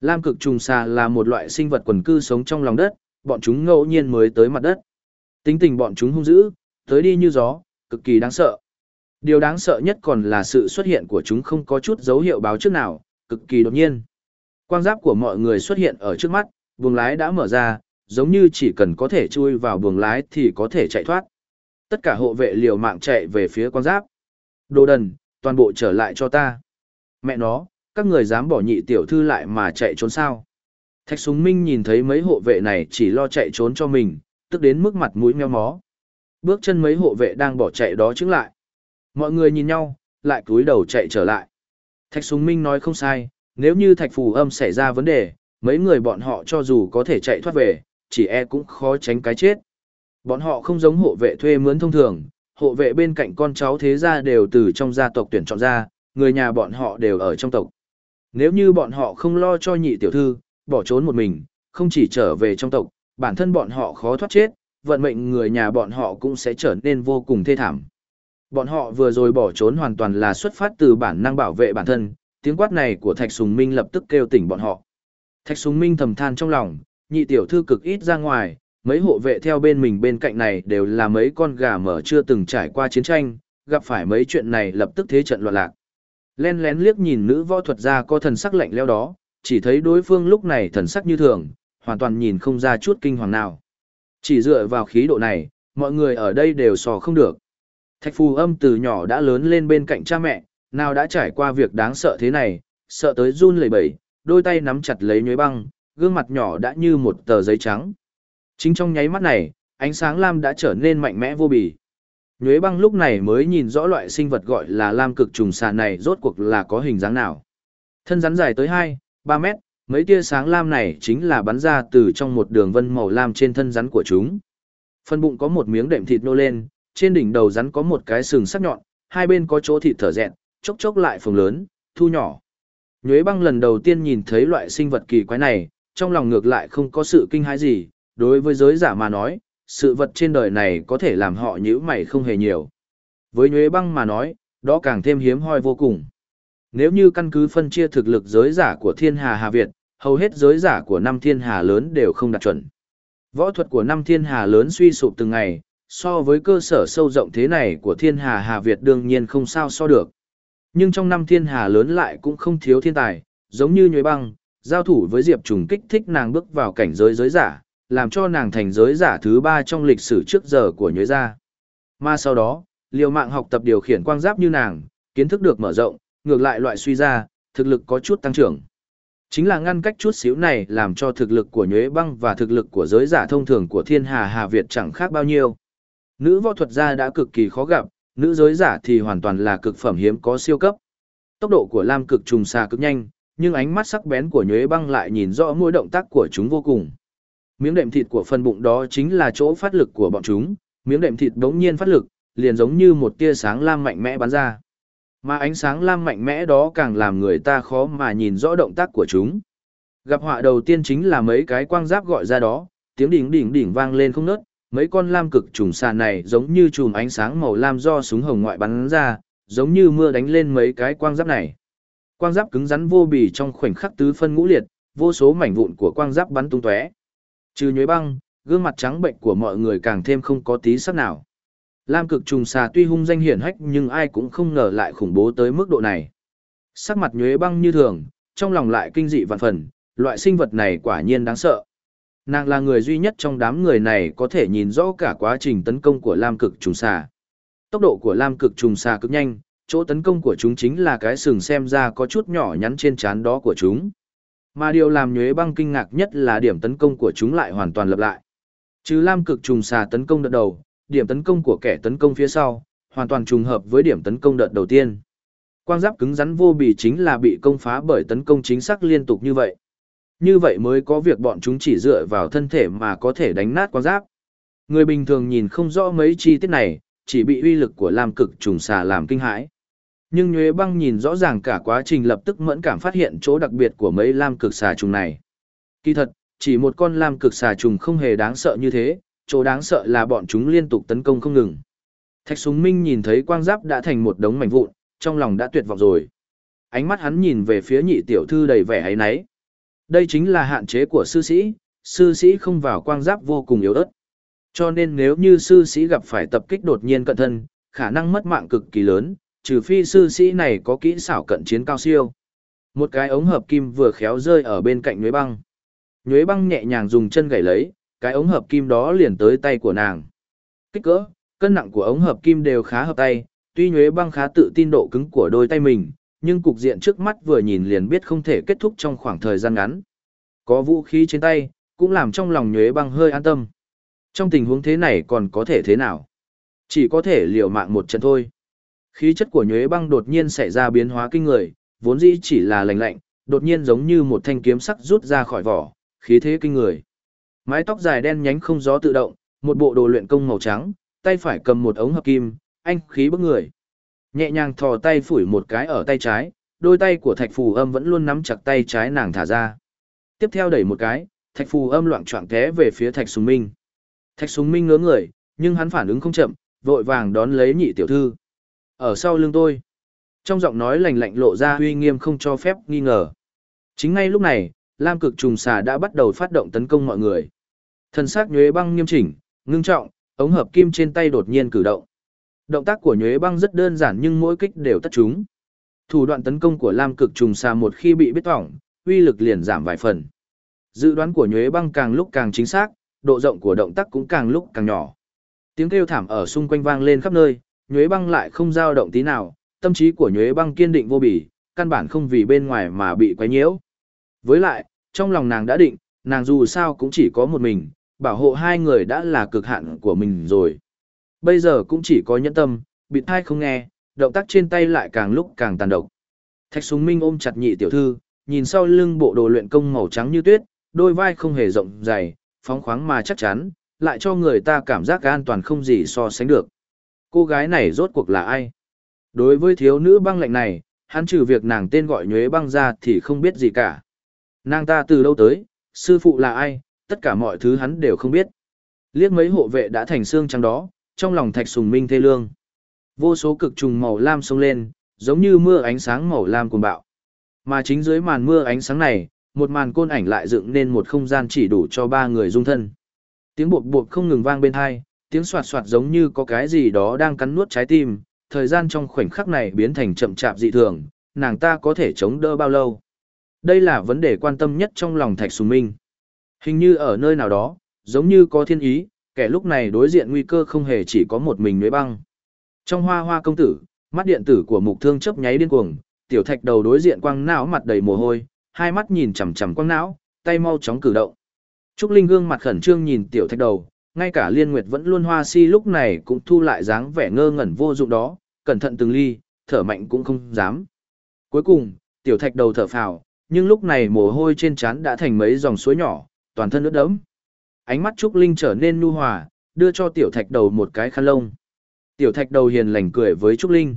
Lam cực trùng xà là một loại sinh vật quần cư sống trong lòng đất, bọn chúng ngẫu nhiên mới tới mặt đất. Tính tình bọn chúng hung dữ, tới đi như gió, cực kỳ đáng sợ. Điều đáng sợ nhất còn là sự xuất hiện của chúng không có chút dấu hiệu báo trước nào, cực kỳ đột nhiên. Quang giáp của mọi người xuất hiện ở trước mắt, buồng lái đã mở ra, giống như chỉ cần có thể chui vào buồng lái thì có thể chạy thoát. Tất cả hộ vệ liều mạng chạy về phía quang giáp. Đồ đần, toàn bộ trở lại cho ta. Mẹ nó, các người dám bỏ nhị tiểu thư lại mà chạy trốn sao. Thạch súng minh nhìn thấy mấy hộ vệ này chỉ lo chạy trốn cho mình, tức đến mức mặt mũi meo mó. Bước chân mấy hộ vệ đang bỏ chạy đó chứng lại. Mọi người nhìn nhau, lại cúi đầu chạy trở lại. Thạch súng minh nói không sai, nếu như thạch phù âm xảy ra vấn đề, mấy người bọn họ cho dù có thể chạy thoát về, chỉ e cũng khó tránh cái chết. Bọn họ không giống hộ vệ thuê mướn thông thường, hộ vệ bên cạnh con cháu thế gia đều từ trong gia tộc tuyển chọn ra, người nhà bọn họ đều ở trong tộc. Nếu như bọn họ không lo cho nhị tiểu thư, bỏ trốn một mình, không chỉ trở về trong tộc, bản thân bọn họ khó thoát chết, vận mệnh người nhà bọn họ cũng sẽ trở nên vô cùng thê thảm. Bọn họ vừa rồi bỏ trốn hoàn toàn là xuất phát từ bản năng bảo vệ bản thân, tiếng quát này của Thạch Sùng Minh lập tức kêu tỉnh bọn họ. Thạch Sùng Minh thầm than trong lòng, nhị tiểu thư cực ít ra ngoài, mấy hộ vệ theo bên mình bên cạnh này đều là mấy con gà mở chưa từng trải qua chiến tranh, gặp phải mấy chuyện này lập tức thế trận loạn lạc. Len lén liếc nhìn nữ võ thuật gia có thần sắc lạnh leo đó, chỉ thấy đối phương lúc này thần sắc như thường, hoàn toàn nhìn không ra chút kinh hoàng nào. Chỉ dựa vào khí độ này, mọi người ở đây đều sò không được. Thạch phù âm từ nhỏ đã lớn lên bên cạnh cha mẹ, nào đã trải qua việc đáng sợ thế này, sợ tới run lẩy bẩy, đôi tay nắm chặt lấy nhuế băng, gương mặt nhỏ đã như một tờ giấy trắng. Chính trong nháy mắt này, ánh sáng lam đã trở nên mạnh mẽ vô bì. Nhuế băng lúc này mới nhìn rõ loại sinh vật gọi là lam cực trùng xà này rốt cuộc là có hình dáng nào. Thân rắn dài tới 2, 3 mét, mấy tia sáng lam này chính là bắn ra từ trong một đường vân màu lam trên thân rắn của chúng. Phần bụng có một miếng đệm thịt nô lên, trên đỉnh đầu rắn có một cái sừng sắc nhọn, hai bên có chỗ thịt thở dẹn, chốc chốc lại phồng lớn, thu nhỏ. Nhuế băng lần đầu tiên nhìn thấy loại sinh vật kỳ quái này, trong lòng ngược lại không có sự kinh hãi gì, đối với giới giả mà nói, sự vật trên đời này có thể làm họ nhữ mày không hề nhiều. Với Nhuế băng mà nói, đó càng thêm hiếm hoi vô cùng. Nếu như căn cứ phân chia thực lực giới giả của thiên hà Hà Việt, hầu hết giới giả của năm thiên hà lớn đều không đạt chuẩn. Võ thuật của năm thiên hà lớn suy sụp từng ngày, so với cơ sở sâu rộng thế này của thiên hà Hà Việt đương nhiên không sao so được. Nhưng trong năm thiên hà lớn lại cũng không thiếu thiên tài, giống như nhuế băng, giao thủ với Diệp Trùng kích thích nàng bước vào cảnh giới giới giả, làm cho nàng thành giới giả thứ ba trong lịch sử trước giờ của nhuế gia. Mà sau đó, liều mạng học tập điều khiển quang giáp như nàng, kiến thức được mở rộng, ngược lại loại suy ra, thực lực có chút tăng trưởng. Chính là ngăn cách chút xíu này làm cho thực lực của nhuế băng và thực lực của giới giả thông thường của thiên hà Hà Việt chẳng khác bao nhiêu. Nữ võ thuật gia đã cực kỳ khó gặp, nữ giới giả thì hoàn toàn là cực phẩm hiếm có siêu cấp. Tốc độ của Lam cực trùng xà cực nhanh, nhưng ánh mắt sắc bén của nhuế băng lại nhìn rõ mỗi động tác của chúng vô cùng. Miếng đệm thịt của phần bụng đó chính là chỗ phát lực của bọn chúng, miếng đệm thịt đống nhiên phát lực, liền giống như một tia sáng lam mạnh mẽ bắn ra. Mà ánh sáng lam mạnh mẽ đó càng làm người ta khó mà nhìn rõ động tác của chúng. Gặp họa đầu tiên chính là mấy cái quang giáp gọi ra đó, tiếng đỉnh đỉnh đỉnh vang lên không nớt, mấy con lam cực trùng xà này giống như chùm ánh sáng màu lam do súng hồng ngoại bắn ra, giống như mưa đánh lên mấy cái quang giáp này. Quang giáp cứng rắn vô bì trong khoảnh khắc tứ phân ngũ liệt, vô số mảnh vụn của quang giáp bắn tung tóe. Trừ nhuế băng, gương mặt trắng bệnh của mọi người càng thêm không có tí sắc nào. Lam cực trùng xà tuy hung danh hiển hách nhưng ai cũng không ngờ lại khủng bố tới mức độ này. Sắc mặt nhuế băng như thường, trong lòng lại kinh dị vạn phần, loại sinh vật này quả nhiên đáng sợ. Nàng là người duy nhất trong đám người này có thể nhìn rõ cả quá trình tấn công của Lam cực trùng xà. Tốc độ của Lam cực trùng xà cực nhanh, chỗ tấn công của chúng chính là cái sừng xem ra có chút nhỏ nhắn trên trán đó của chúng. Mà điều làm nhuế băng kinh ngạc nhất là điểm tấn công của chúng lại hoàn toàn lập lại. Trừ Lam cực trùng xà tấn công đợt đầu, điểm tấn công của kẻ tấn công phía sau, hoàn toàn trùng hợp với điểm tấn công đợt đầu tiên. Quang giáp cứng rắn vô bì chính là bị công phá bởi tấn công chính xác liên tục như vậy. Như vậy mới có việc bọn chúng chỉ dựa vào thân thể mà có thể đánh nát quang giáp. Người bình thường nhìn không rõ mấy chi tiết này, chỉ bị uy lực của Lam cực trùng xà làm kinh hãi. Nhưng Nhuế Băng nhìn rõ ràng cả quá trình lập tức mẫn cảm phát hiện chỗ đặc biệt của mấy lam cực xà trùng này. Kỳ thật, chỉ một con lam cực xà trùng không hề đáng sợ như thế, chỗ đáng sợ là bọn chúng liên tục tấn công không ngừng. Thạch Súng Minh nhìn thấy quang giáp đã thành một đống mảnh vụn, trong lòng đã tuyệt vọng rồi. Ánh mắt hắn nhìn về phía nhị tiểu thư đầy vẻ ấy nấy. Đây chính là hạn chế của sư sĩ, sư sĩ không vào quang giáp vô cùng yếu ớt. Cho nên nếu như sư sĩ gặp phải tập kích đột nhiên cận thân, khả năng mất mạng cực kỳ lớn, trừ phi sư sĩ này có kỹ xảo cận chiến cao siêu. Một cái ống hợp kim vừa khéo rơi ở bên cạnh nhuế băng. Nhuế băng nhẹ nhàng dùng chân gảy lấy, cái ống hợp kim đó liền tới tay của nàng. Kích cỡ, cân nặng của ống hợp kim đều khá hợp tay, tuy nhuế băng khá tự tin độ cứng của đôi tay mình, nhưng cục diện trước mắt vừa nhìn liền biết không thể kết thúc trong khoảng thời gian ngắn. Có vũ khí trên tay, cũng làm trong lòng nhuế băng hơi an tâm. Trong tình huống thế này còn có thể thế nào? Chỉ có thể liều mạng một trận thôi. Khí chất của nhuế băng đột nhiên xảy ra biến hóa kinh người, vốn dĩ chỉ là lạnh lạnh, đột nhiên giống như một thanh kiếm sắc rút ra khỏi vỏ, khí thế kinh người. Mái tóc dài đen nhánh không gió tự động, một bộ đồ luyện công màu trắng, tay phải cầm một ống hợp kim, anh khí bức người. Nhẹ nhàng thò tay phủi một cái ở tay trái, đôi tay của thạch phù âm vẫn luôn nắm chặt tay trái nàng thả ra. Tiếp theo đẩy một cái, thạch phù âm loạn choạng té về phía thạch súng minh. Thạch súng minh ngớ người, nhưng hắn phản ứng không chậm, vội vàng đón lấy nhị tiểu thư. Ở sau lưng tôi, trong giọng nói lạnh lạnh lộ ra uy nghiêm không cho phép nghi ngờ. Chính ngay lúc này, Lam cực trùng xà đã bắt đầu phát động tấn công mọi người. Thân xác nhuế băng nghiêm chỉnh, ngưng trọng, ống hợp kim trên tay đột nhiên cử động. Động tác của nhuế băng rất đơn giản nhưng mỗi kích đều tất chúng. Thủ đoạn tấn công của Lam cực trùng xà một khi bị biết tỏng, uy lực liền giảm vài phần. Dự đoán của nhuế băng càng lúc càng chính xác, độ rộng của động tác cũng càng lúc càng nhỏ. Tiếng kêu thảm ở xung quanh vang lên khắp nơi, nhuế băng lại không dao động tí nào, tâm trí của nhuế băng kiên định vô bỉ, căn bản không vì bên ngoài mà bị quấy nhiễu. Với lại, trong lòng nàng đã định, nàng dù sao cũng chỉ có một mình, bảo hộ hai người đã là cực hạn của mình rồi. Bây giờ cũng chỉ có nhẫn tâm, bị thai không nghe, động tác trên tay lại càng lúc càng tàn độc. Thạch súng minh ôm chặt nhị tiểu thư, nhìn sau lưng bộ đồ luyện công màu trắng như tuyết, đôi vai không hề rộng dày, phóng khoáng mà chắc chắn, lại cho người ta cảm giác an toàn không gì so sánh được. Cô gái này rốt cuộc là ai? Đối với thiếu nữ băng lạnh này, hắn trừ việc nàng tên gọi nhuế băng ra thì không biết gì cả. Nàng ta từ đâu tới, sư phụ là ai, tất cả mọi thứ hắn đều không biết. Liếc mấy hộ vệ đã thành xương trắng đó, trong lòng thạch sùng minh thê lương. Vô số cực trùng màu lam sông lên, giống như mưa ánh sáng màu lam cuồng bạo. Mà chính dưới màn mưa ánh sáng này, một màn côn ảnh lại dựng nên một không gian chỉ đủ cho ba người dung thân. Tiếng buộc buộc không ngừng vang bên hai, tiếng soạt soạt giống như có cái gì đó đang cắn nuốt trái tim, thời gian trong khoảnh khắc này biến thành chậm chạp dị thường, nàng ta có thể chống đỡ bao lâu. Đây là vấn đề quan tâm nhất trong lòng Thạch Sùng Minh. Hình như ở nơi nào đó, giống như có thiên ý, kẻ lúc này đối diện nguy cơ không hề chỉ có một mình nhuế băng. Trong hoa hoa công tử, mắt điện tử của mục thương chớp nháy điên cuồng, tiểu thạch đầu đối diện quang não mặt đầy mồ hôi, hai mắt nhìn chằm chằm quang não, tay mau chóng cử động. Trúc Linh gương mặt khẩn trương nhìn tiểu thạch đầu, ngay cả liên nguyệt vẫn luôn hoa si lúc này cũng thu lại dáng vẻ ngơ ngẩn vô dụng đó, cẩn thận từng ly, thở mạnh cũng không dám. Cuối cùng, tiểu thạch đầu thở phào, nhưng lúc này mồ hôi trên trán đã thành mấy dòng suối nhỏ, toàn thân ướt đẫm. Ánh mắt Trúc Linh trở nên nhu hòa, đưa cho tiểu thạch đầu một cái khăn lông. Tiểu thạch đầu hiền lành cười với Trúc Linh.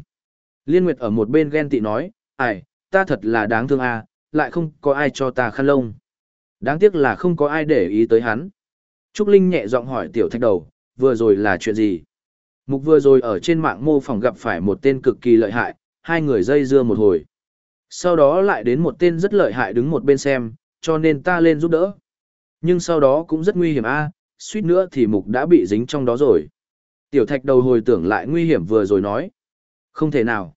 Liên Nguyệt ở một bên ghen tị nói, ai, ta thật là đáng thương à, lại không có ai cho ta khăn lông. Đáng tiếc là không có ai để ý tới hắn. Trúc Linh nhẹ giọng hỏi tiểu thạch đầu, vừa rồi là chuyện gì? Mục vừa rồi ở trên mạng mô phỏng gặp phải một tên cực kỳ lợi hại, hai người dây dưa một hồi. Sau đó lại đến một tên rất lợi hại đứng một bên xem, cho nên ta lên giúp đỡ. Nhưng sau đó cũng rất nguy hiểm a, suýt nữa thì mục đã bị dính trong đó rồi. Tiểu thạch đầu hồi tưởng lại nguy hiểm vừa rồi nói. Không thể nào.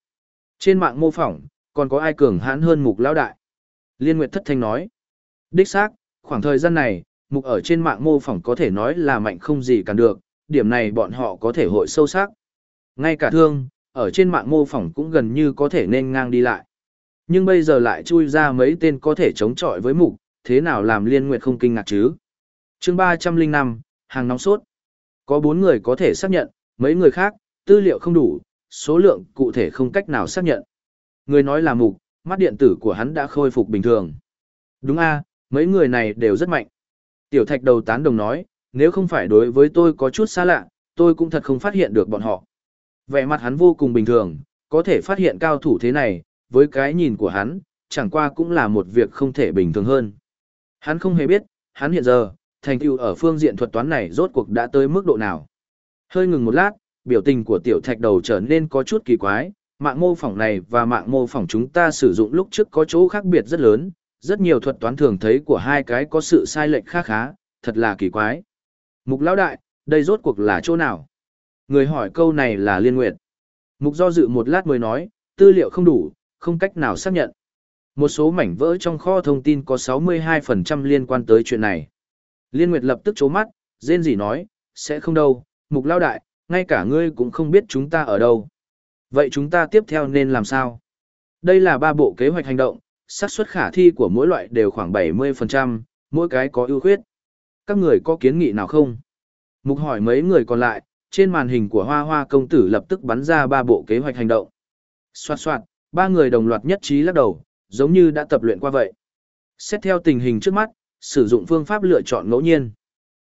Trên mạng mô phỏng, còn có ai cường hãn hơn mục lão đại. Liên Nguyệt thất thanh nói. Đích xác, khoảng thời gian này, mục ở trên mạng mô phỏng có thể nói là mạnh không gì cản được, điểm này bọn họ có thể hội sâu sắc. Ngay cả thương, ở trên mạng mô phỏng cũng gần như có thể nên ngang đi lại. Nhưng bây giờ lại chui ra mấy tên có thể chống chọi với mục, thế nào làm liên nguyệt không kinh ngạc chứ? chương 305, hàng nóng sốt. Có 4 người có thể xác nhận, mấy người khác, tư liệu không đủ, số lượng cụ thể không cách nào xác nhận. Người nói là mục, mắt điện tử của hắn đã khôi phục bình thường. Đúng a mấy người này đều rất mạnh. Tiểu thạch đầu tán đồng nói, nếu không phải đối với tôi có chút xa lạ, tôi cũng thật không phát hiện được bọn họ. Vẻ mặt hắn vô cùng bình thường, có thể phát hiện cao thủ thế này, với cái nhìn của hắn, chẳng qua cũng là một việc không thể bình thường hơn. Hắn không hề biết, hắn hiện giờ, thành tựu ở phương diện thuật toán này rốt cuộc đã tới mức độ nào. Hơi ngừng một lát, biểu tình của tiểu thạch đầu trở nên có chút kỳ quái, mạng mô phỏng này và mạng mô phỏng chúng ta sử dụng lúc trước có chỗ khác biệt rất lớn, rất nhiều thuật toán thường thấy của hai cái có sự sai lệch khá khá, thật là kỳ quái. Mục lão đại, đây rốt cuộc là chỗ nào? Người hỏi câu này là Liên Nguyệt. Mục do dự một lát mới nói, tư liệu không đủ, không cách nào xác nhận. Một số mảnh vỡ trong kho thông tin có 62% liên quan tới chuyện này. Liên Nguyệt lập tức chố mắt, rên rỉ nói, sẽ không đâu, mục lao đại, ngay cả ngươi cũng không biết chúng ta ở đâu. Vậy chúng ta tiếp theo nên làm sao? Đây là ba bộ kế hoạch hành động, xác suất khả thi của mỗi loại đều khoảng 70%, mỗi cái có ưu khuyết. Các người có kiến nghị nào không? Mục hỏi mấy người còn lại, trên màn hình của hoa hoa công tử lập tức bắn ra ba bộ kế hoạch hành động. Xoạt xoạt, ba người đồng loạt nhất trí lắc đầu, giống như đã tập luyện qua vậy. Xét theo tình hình trước mắt, sử dụng phương pháp lựa chọn ngẫu nhiên.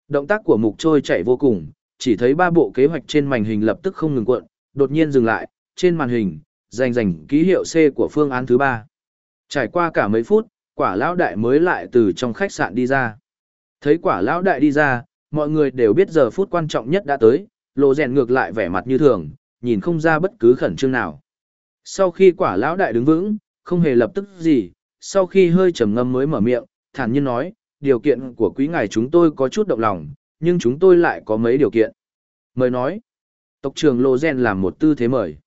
Động tác của mục trôi chạy vô cùng, chỉ thấy ba bộ kế hoạch trên màn hình lập tức không ngừng cuộn, đột nhiên dừng lại, trên màn hình, rành rành ký hiệu C của phương án thứ ba. Trải qua cả mấy phút, quả lão đại mới lại từ trong khách sạn đi ra. Thấy quả lão đại đi ra, mọi người đều biết giờ phút quan trọng nhất đã tới, lộ rèn ngược lại vẻ mặt như thường, nhìn không ra bất cứ khẩn trương nào. Sau khi quả lão đại đứng vững, không hề lập tức gì, sau khi hơi trầm ngâm mới mở miệng, thản nhiên nói, điều kiện của quý ngài chúng tôi có chút động lòng, nhưng chúng tôi lại có mấy điều kiện. Mời nói, tộc trưởng Lô Rèn làm một tư thế mời.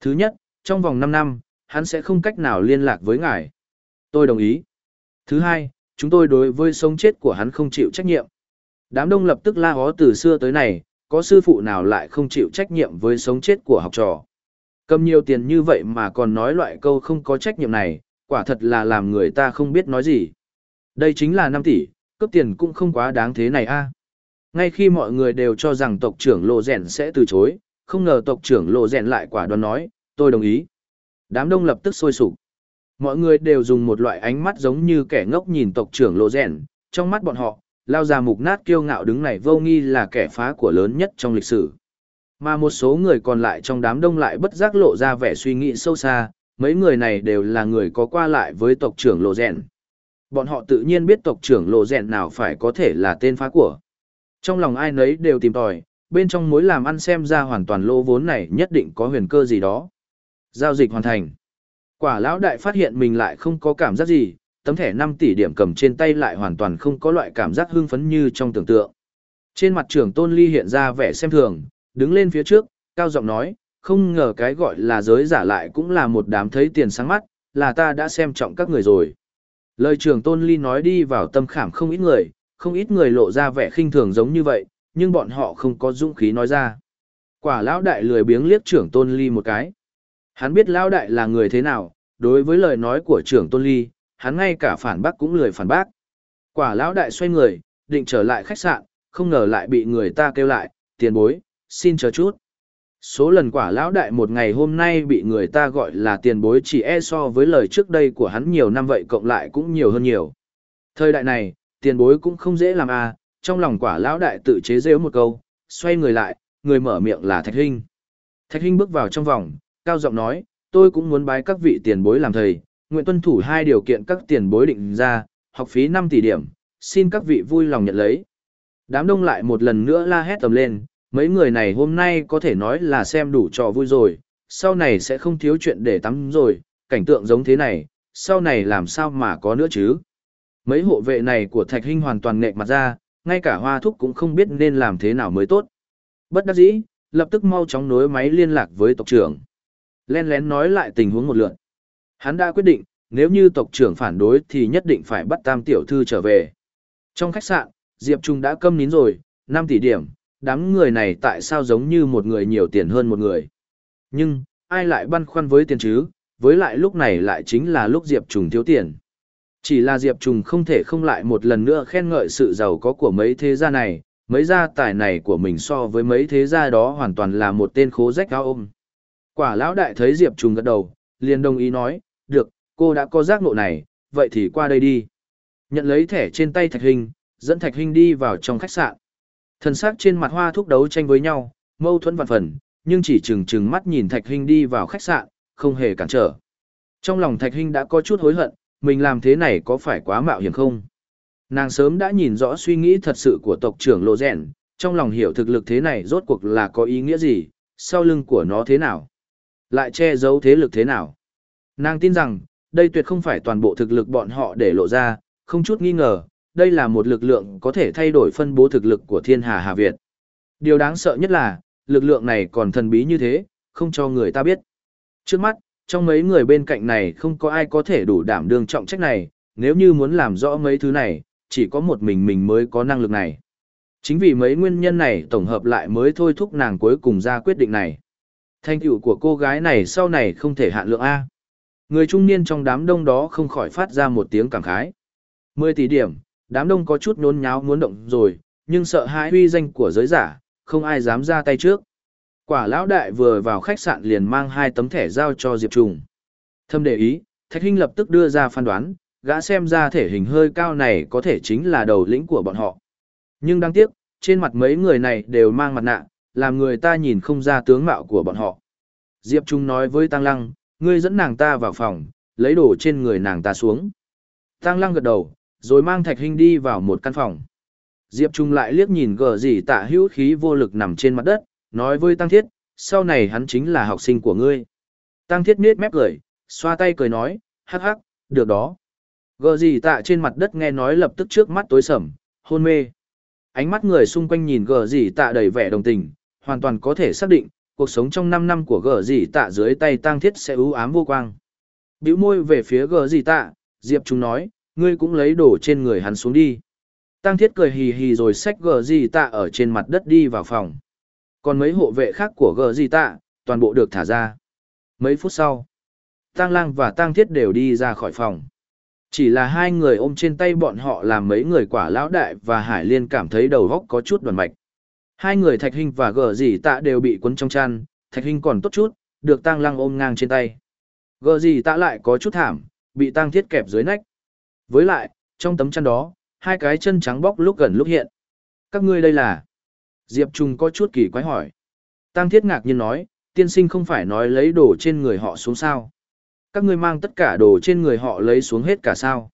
Thứ nhất, trong vòng 5 năm, hắn sẽ không cách nào liên lạc với ngài. Tôi đồng ý. Thứ hai, chúng tôi đối với sống chết của hắn không chịu trách nhiệm. Đám đông lập tức la hó từ xưa tới này, có sư phụ nào lại không chịu trách nhiệm với sống chết của học trò. Cầm nhiều tiền như vậy mà còn nói loại câu không có trách nhiệm này, quả thật là làm người ta không biết nói gì. Đây chính là 5 tỷ, cấp tiền cũng không quá đáng thế này a. Ngay khi mọi người đều cho rằng tộc trưởng Lộ Rèn sẽ từ chối, không ngờ tộc trưởng Lộ Rèn lại quả đoán nói, tôi đồng ý. Đám đông lập tức sôi sục. Mọi người đều dùng một loại ánh mắt giống như kẻ ngốc nhìn tộc trưởng Lộ Rèn, trong mắt bọn họ, lao ra mục nát kiêu ngạo đứng này vô nghi là kẻ phá của lớn nhất trong lịch sử. Mà một số người còn lại trong đám đông lại bất giác lộ ra vẻ suy nghĩ sâu xa, mấy người này đều là người có qua lại với tộc trưởng Lộ Rèn. Bọn họ tự nhiên biết tộc trưởng Lộ Rèn nào phải có thể là tên phá của. Trong lòng ai nấy đều tìm tòi, bên trong mối làm ăn xem ra hoàn toàn lỗ vốn này nhất định có huyền cơ gì đó. Giao dịch hoàn thành. Quả lão đại phát hiện mình lại không có cảm giác gì, tấm thẻ 5 tỷ điểm cầm trên tay lại hoàn toàn không có loại cảm giác hưng phấn như trong tưởng tượng. Trên mặt trưởng Tôn Ly hiện ra vẻ xem thường, đứng lên phía trước, cao giọng nói, không ngờ cái gọi là giới giả lại cũng là một đám thấy tiền sáng mắt, là ta đã xem trọng các người rồi. Lời trưởng Tôn Ly nói đi vào tâm khảm không ít người, không ít người lộ ra vẻ khinh thường giống như vậy, nhưng bọn họ không có dũng khí nói ra. Quả lão đại lười biếng liếc trưởng Tôn Ly một cái. Hắn biết lão đại là người thế nào, đối với lời nói của trưởng Tôn Ly, hắn ngay cả phản bác cũng lười phản bác. Quả lão đại xoay người, định trở lại khách sạn, không ngờ lại bị người ta kêu lại, tiền bối, xin chờ chút. Số lần quả lão đại một ngày hôm nay bị người ta gọi là tiền bối chỉ e so với lời trước đây của hắn nhiều năm vậy cộng lại cũng nhiều hơn nhiều. Thời đại này, tiền bối cũng không dễ làm à, trong lòng quả lão đại tự chế rêu một câu, xoay người lại, người mở miệng là Thạch Hinh. Thạch Hinh bước vào trong vòng, cao giọng nói, tôi cũng muốn bái các vị tiền bối làm thầy, nguyện tuân thủ hai điều kiện các tiền bối định ra, học phí 5 tỷ điểm, xin các vị vui lòng nhận lấy. Đám đông lại một lần nữa la hét tầm lên, mấy người này hôm nay có thể nói là xem đủ trò vui rồi, sau này sẽ không thiếu chuyện để tắm rồi, cảnh tượng giống thế này, sau này làm sao mà có nữa chứ. Mấy hộ vệ này của Thạch Hinh hoàn toàn nệ mặt ra, ngay cả hoa thúc cũng không biết nên làm thế nào mới tốt. Bất đắc dĩ, lập tức mau chóng nối máy liên lạc với tộc trưởng. Len lén nói lại tình huống một lượt. Hắn đã quyết định, nếu như tộc trưởng phản đối thì nhất định phải bắt tam tiểu thư trở về. Trong khách sạn, Diệp Trung đã câm nín rồi, 5 tỷ điểm, đám người này tại sao giống như một người nhiều tiền hơn một người. Nhưng, ai lại băn khoăn với tiền chứ, với lại lúc này lại chính là lúc Diệp Trung thiếu tiền. Chỉ là Diệp Trung không thể không lại một lần nữa khen ngợi sự giàu có của mấy thế gia này, mấy gia tài này của mình so với mấy thế gia đó hoàn toàn là một tên khố rách cao ôm. Quả lão đại thấy Diệp Trùng gật đầu, liền đồng ý nói, được, cô đã có giác ngộ này, vậy thì qua đây đi. Nhận lấy thẻ trên tay Thạch Hình, dẫn Thạch Hình đi vào trong khách sạn. Thần sắc trên mặt hoa thúc đấu tranh với nhau, mâu thuẫn vạn phần, nhưng chỉ chừng chừng mắt nhìn Thạch Hình đi vào khách sạn, không hề cản trở. Trong lòng Thạch Hình đã có chút hối hận, mình làm thế này có phải quá mạo hiểm không? Nàng sớm đã nhìn rõ suy nghĩ thật sự của tộc trưởng Lộ Rèn, trong lòng hiểu thực lực thế này rốt cuộc là có ý nghĩa gì, sau lưng của nó thế nào, lại che giấu thế lực thế nào. Nàng tin rằng, đây tuyệt không phải toàn bộ thực lực bọn họ để lộ ra, không chút nghi ngờ, đây là một lực lượng có thể thay đổi phân bố thực lực của thiên hà Hà Việt. Điều đáng sợ nhất là, lực lượng này còn thần bí như thế, không cho người ta biết. Trước mắt, trong mấy người bên cạnh này không có ai có thể đủ đảm đương trọng trách này, nếu như muốn làm rõ mấy thứ này, chỉ có một mình mình mới có năng lực này. Chính vì mấy nguyên nhân này tổng hợp lại mới thôi thúc nàng cuối cùng ra quyết định này. Thanh tựu của cô gái này sau này không thể hạn lượng A. Người trung niên trong đám đông đó không khỏi phát ra một tiếng cảm khái. Mười tỷ điểm, đám đông có chút nôn nháo muốn động rồi, nhưng sợ hãi uy danh của giới giả, không ai dám ra tay trước. Quả lão đại vừa vào khách sạn liền mang hai tấm thẻ giao cho Diệp Trùng. Thâm để ý, Thạch Hinh lập tức đưa ra phán đoán, gã xem ra thể hình hơi cao này có thể chính là đầu lĩnh của bọn họ. Nhưng đáng tiếc, trên mặt mấy người này đều mang mặt nạ, làm người ta nhìn không ra tướng mạo của bọn họ. Diệp Trung nói với Tăng Lăng, ngươi dẫn nàng ta vào phòng, lấy đồ trên người nàng ta xuống. Tăng Lăng gật đầu, rồi mang Thạch Hinh đi vào một căn phòng. Diệp Trung lại liếc nhìn gờ gì tạ hữu khí vô lực nằm trên mặt đất, nói với Tăng Thiết, sau này hắn chính là học sinh của ngươi. Tăng Thiết nết mép cười, xoa tay cười nói, hắc hắc, được đó. Gờ gì tạ trên mặt đất nghe nói lập tức trước mắt tối sầm, hôn mê. Ánh mắt người xung quanh nhìn gờ gì tạ đầy vẻ đồng tình, hoàn toàn có thể xác định, cuộc sống trong 5 năm của gờ gì tạ dưới tay tăng thiết sẽ ưu ám vô quang. Biểu môi về phía gờ gì tạ, Diệp Trung nói, ngươi cũng lấy đồ trên người hắn xuống đi. Tăng thiết cười hì hì rồi xách gờ gì tạ ở trên mặt đất đi vào phòng. Còn mấy hộ vệ khác của gờ gì tạ, toàn bộ được thả ra. Mấy phút sau, Tăng lang và Tăng thiết đều đi ra khỏi phòng. Chỉ là hai người ôm trên tay bọn họ làm mấy người quả lão đại và Hải Liên cảm thấy đầu góc có chút đoàn mạch. Hai người Thạch Hinh và Gờ Dì Tạ đều bị cuốn trong chăn, Thạch Hinh còn tốt chút, được Tăng Lăng ôm ngang trên tay. Gờ Dì Tạ lại có chút thảm, bị Tăng Thiết kẹp dưới nách. Với lại, trong tấm chăn đó, hai cái chân trắng bóc lúc gần lúc hiện. Các ngươi đây là? Diệp Trung có chút kỳ quái hỏi. Tăng Thiết ngạc nhiên nói, tiên sinh không phải nói lấy đồ trên người họ xuống sao. Các ngươi mang tất cả đồ trên người họ lấy xuống hết cả sao.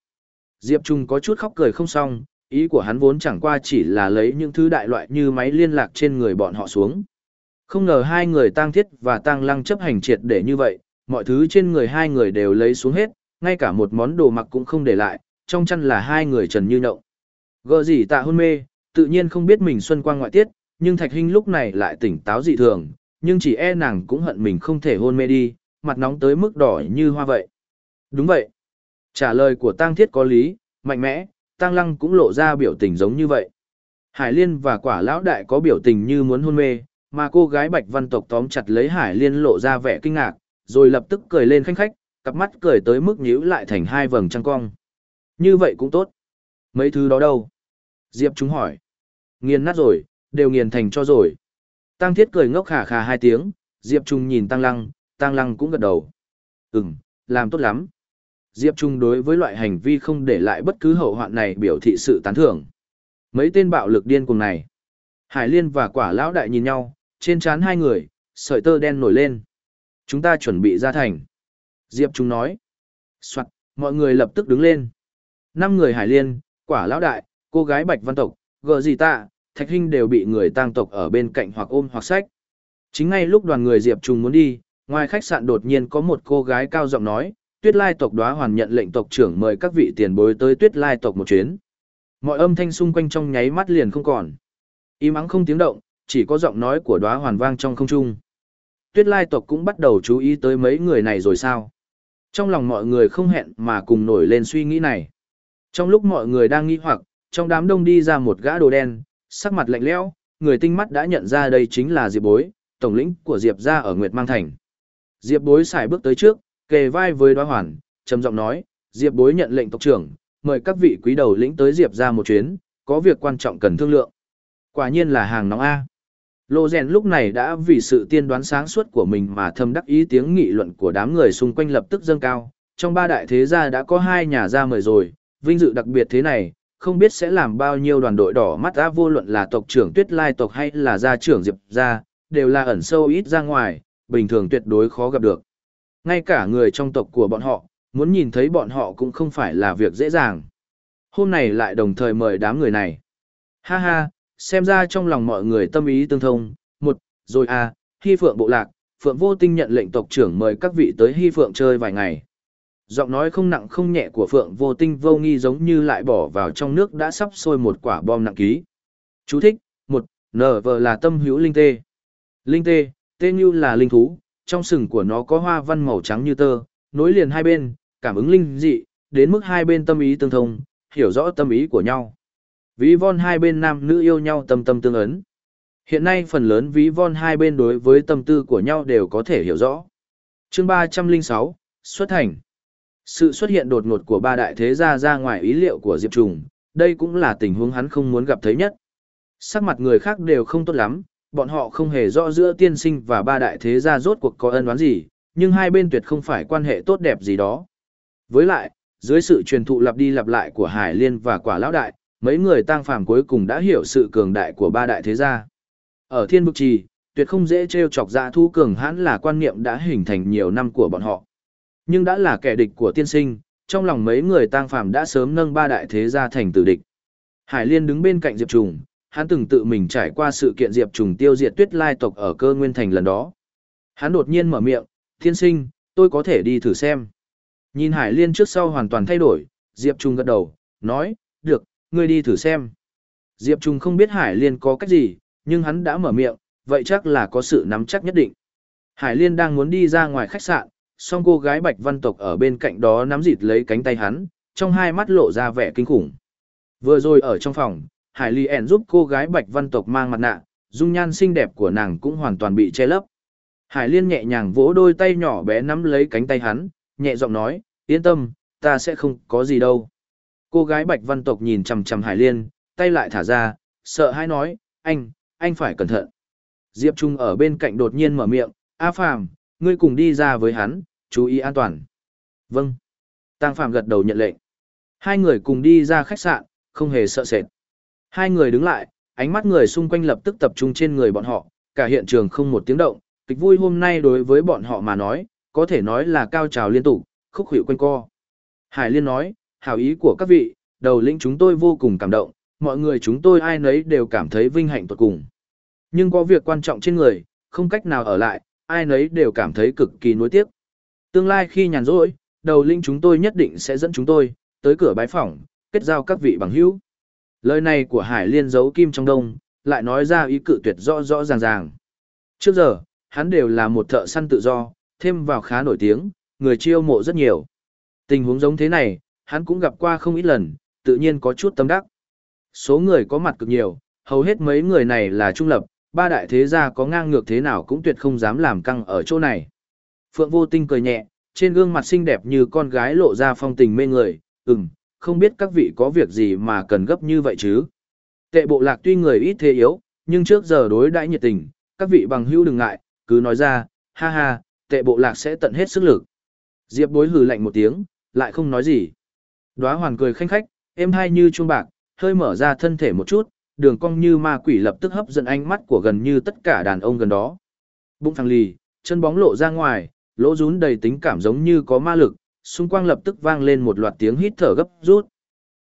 Diệp Trung có chút khóc cười không xong, ý của hắn vốn chẳng qua chỉ là lấy những thứ đại loại như máy liên lạc trên người bọn họ xuống. Không ngờ hai người tang thiết và tang lăng chấp hành triệt để như vậy, mọi thứ trên người hai người đều lấy xuống hết, ngay cả một món đồ mặc cũng không để lại, trong chăn là hai người trần như nậu. Gờ gì tạ hôn mê, tự nhiên không biết mình xuân quang ngoại tiết, nhưng Thạch Hinh lúc này lại tỉnh táo dị thường, nhưng chỉ e nàng cũng hận mình không thể hôn mê đi, mặt nóng tới mức đỏ như hoa vậy. Đúng vậy. Trả lời của Tang Thiết có lý, mạnh mẽ, Tăng Lăng cũng lộ ra biểu tình giống như vậy. Hải Liên và quả lão đại có biểu tình như muốn hôn mê, mà cô gái Bạch Văn tộc tóm chặt lấy Hải Liên lộ ra vẻ kinh ngạc, rồi lập tức cười lên khanh khách, cặp mắt cười tới mức nhíu lại thành hai vầng trăng cong. Như vậy cũng tốt. Mấy thứ đó đâu? Diệp chúng hỏi. Nghiền nát rồi, đều nghiền thành cho rồi. Tăng Thiết cười ngốc khà khà hai tiếng, Diệp Trung nhìn Tăng Lăng, Tăng Lăng cũng gật đầu. Ừm, làm tốt lắm. Diệp Trung đối với loại hành vi không để lại bất cứ hậu hoạn này biểu thị sự tán thưởng. Mấy tên bạo lực điên cùng này. Hải Liên và quả lão đại nhìn nhau, trên trán hai người, sợi tơ đen nổi lên. Chúng ta chuẩn bị ra thành. Diệp Trung nói. Soạn, mọi người lập tức đứng lên. Năm người Hải Liên, quả lão đại, cô gái Bạch Văn Tộc, gờ gì ta, Thạch Hinh đều bị người tang tộc ở bên cạnh hoặc ôm hoặc sách. Chính ngay lúc đoàn người Diệp Trung muốn đi, ngoài khách sạn đột nhiên có một cô gái cao giọng nói, Tuyết Lai tộc Đóa hoàn nhận lệnh tộc trưởng mời các vị tiền bối tới Tuyết Lai tộc một chuyến. Mọi âm thanh xung quanh trong nháy mắt liền không còn. Im ắng không tiếng động, Chỉ có giọng nói của đóa hoàn vang trong không trung. Tuyết lai tộc cũng bắt đầu chú ý tới mấy người này rồi sao? Trong lòng mọi người không hẹn mà cùng nổi lên suy nghĩ này. Trong lúc mọi người đang nghi hoặc, trong đám đông đi ra một gã đồ đen, sắc mặt lạnh lẽo, người tinh mắt đã nhận ra đây chính là Diệp Bối, tổng lĩnh của Diệp gia ở Nguyệt Mang Thành. Diệp Bối xài bước tới trước, kề vai với Đóa Hoàn, trầm giọng nói, Diệp Bối nhận lệnh tộc trưởng, mời các vị quý đầu lĩnh tới Diệp gia một chuyến, có việc quan trọng cần thương lượng. Quả nhiên là hàng nóng A. Lô rèn lúc này đã vì sự tiên đoán sáng suốt của mình mà thâm đắc ý tiếng nghị luận của đám người xung quanh lập tức dâng cao. Trong ba đại thế gia đã có hai nhà gia mời rồi, vinh dự đặc biệt thế này, không biết sẽ làm bao nhiêu đoàn đội đỏ mắt đã vô luận là tộc trưởng tuyết lai tộc hay là gia trưởng diệp gia, đều là ẩn sâu ít ra ngoài, bình thường tuyệt đối khó gặp được. Ngay cả người trong tộc của bọn họ, muốn nhìn thấy bọn họ cũng không phải là việc dễ dàng. Hôm này lại đồng thời mời đám người này. Ha ha, xem ra trong lòng mọi người tâm ý tương thông. Một, rồi à, Hy Phượng bộ lạc, Phượng vô tinh nhận lệnh tộc trưởng mời các vị tới Hy Phượng chơi vài ngày. Giọng nói không nặng không nhẹ của Phượng vô tinh vô nghi giống như lại bỏ vào trong nước đã sắp sôi một quả bom nặng ký. Chú thích, một, nở vờ là tâm hữu linh tê. Linh tê, tê như là linh thú, trong sừng của nó có hoa văn màu trắng như tơ, nối liền hai bên, cảm ứng linh dị, đến mức hai bên tâm ý tương thông, hiểu rõ tâm ý của nhau. Ví von hai bên nam nữ yêu nhau tâm tâm tương ấn. Hiện nay phần lớn ví von hai bên đối với tâm tư của nhau đều có thể hiểu rõ. chương 306, xuất hành. Sự xuất hiện đột ngột của ba đại thế gia ra ngoài ý liệu của Diệp Trùng, đây cũng là tình huống hắn không muốn gặp thấy nhất. Sắc mặt người khác đều không tốt lắm, bọn họ không hề rõ giữa tiên sinh và ba đại thế gia rốt cuộc có ân oán gì, nhưng hai bên tuyệt không phải quan hệ tốt đẹp gì đó. Với lại, dưới sự truyền thụ lặp đi lặp lại của Hải Liên và Quả Lão Đại, mấy người tang phàm cuối cùng đã hiểu sự cường đại của ba đại thế gia. Ở Thiên Bực Trì, tuyệt không dễ trêu chọc ra thu cường hãn là quan niệm đã hình thành nhiều năm của bọn họ. Nhưng đã là kẻ địch của tiên sinh, trong lòng mấy người tang phàm đã sớm nâng ba đại thế gia thành tử địch. Hải Liên đứng bên cạnh Diệp Trùng, hắn từng tự mình trải qua sự kiện Diệp Trùng tiêu diệt tuyết lai tộc ở cơ nguyên thành lần đó. Hắn đột nhiên mở miệng, Thiên sinh, tôi có thể đi thử xem. Nhìn Hải Liên trước sau hoàn toàn thay đổi, Diệp Trung gật đầu, nói, được, ngươi đi thử xem. Diệp Trung không biết Hải Liên có cách gì, nhưng hắn đã mở miệng, vậy chắc là có sự nắm chắc nhất định. Hải Liên đang muốn đi ra ngoài khách sạn, song cô gái Bạch Văn Tộc ở bên cạnh đó nắm dịt lấy cánh tay hắn, trong hai mắt lộ ra vẻ kinh khủng. Vừa rồi ở trong phòng, Hải Ly ẻn giúp cô gái Bạch Văn Tộc mang mặt nạ, dung nhan xinh đẹp của nàng cũng hoàn toàn bị che lấp. Hải Liên nhẹ nhàng vỗ đôi tay nhỏ bé nắm lấy cánh tay hắn, nhẹ giọng nói, yên tâm, ta sẽ không có gì đâu. Cô gái Bạch Văn Tộc nhìn chằm chằm Hải Liên, tay lại thả ra, sợ hãi nói, anh, anh phải cẩn thận. Diệp Trung ở bên cạnh đột nhiên mở miệng, A Phàm, ngươi cùng đi ra với hắn, chú ý an toàn. Vâng. Tăng Phàm gật đầu nhận lệnh. Hai người cùng đi ra khách sạn, không hề sợ sệt. Hai người đứng lại, ánh mắt người xung quanh lập tức tập trung trên người bọn họ, cả hiện trường không một tiếng động, kịch vui hôm nay đối với bọn họ mà nói, có thể nói là cao trào liên tục, khúc hiệu quanh co. Hải Liên nói, hảo ý của các vị, đầu lĩnh chúng tôi vô cùng cảm động, mọi người chúng tôi ai nấy đều cảm thấy vinh hạnh tuột cùng. Nhưng có việc quan trọng trên người, không cách nào ở lại, ai nấy đều cảm thấy cực kỳ nuối tiếc. Tương lai khi nhàn rỗi, đầu lĩnh chúng tôi nhất định sẽ dẫn chúng tôi, tới cửa bái phỏng, kết giao các vị bằng hữu. Lời này của Hải Liên giấu kim trong đông, lại nói ra ý cự tuyệt rõ rõ ràng ràng. Trước giờ, hắn đều là một thợ săn tự do, thêm vào khá nổi tiếng, người chiêu mộ rất nhiều. Tình huống giống thế này, hắn cũng gặp qua không ít lần, tự nhiên có chút tâm đắc. Số người có mặt cực nhiều, hầu hết mấy người này là trung lập, ba đại thế gia có ngang ngược thế nào cũng tuyệt không dám làm căng ở chỗ này. Phượng vô tinh cười nhẹ, trên gương mặt xinh đẹp như con gái lộ ra phong tình mê người, ừm, không biết các vị có việc gì mà cần gấp như vậy chứ. Tệ bộ lạc tuy người ít thế yếu, nhưng trước giờ đối đãi nhiệt tình, các vị bằng hữu đừng ngại, cứ nói ra, ha ha, tệ bộ lạc sẽ tận hết sức lực. Diệp bối hừ lạnh một tiếng, lại không nói gì. Đóa hoàn cười khanh khách, êm hai như chuông bạc, hơi mở ra thân thể một chút, đường cong như ma quỷ lập tức hấp dẫn ánh mắt của gần như tất cả đàn ông gần đó. Bụng phẳng lì, chân bóng lộ ra ngoài, lỗ rún đầy tính cảm giống như có ma lực, xung quanh lập tức vang lên một loạt tiếng hít thở gấp rút.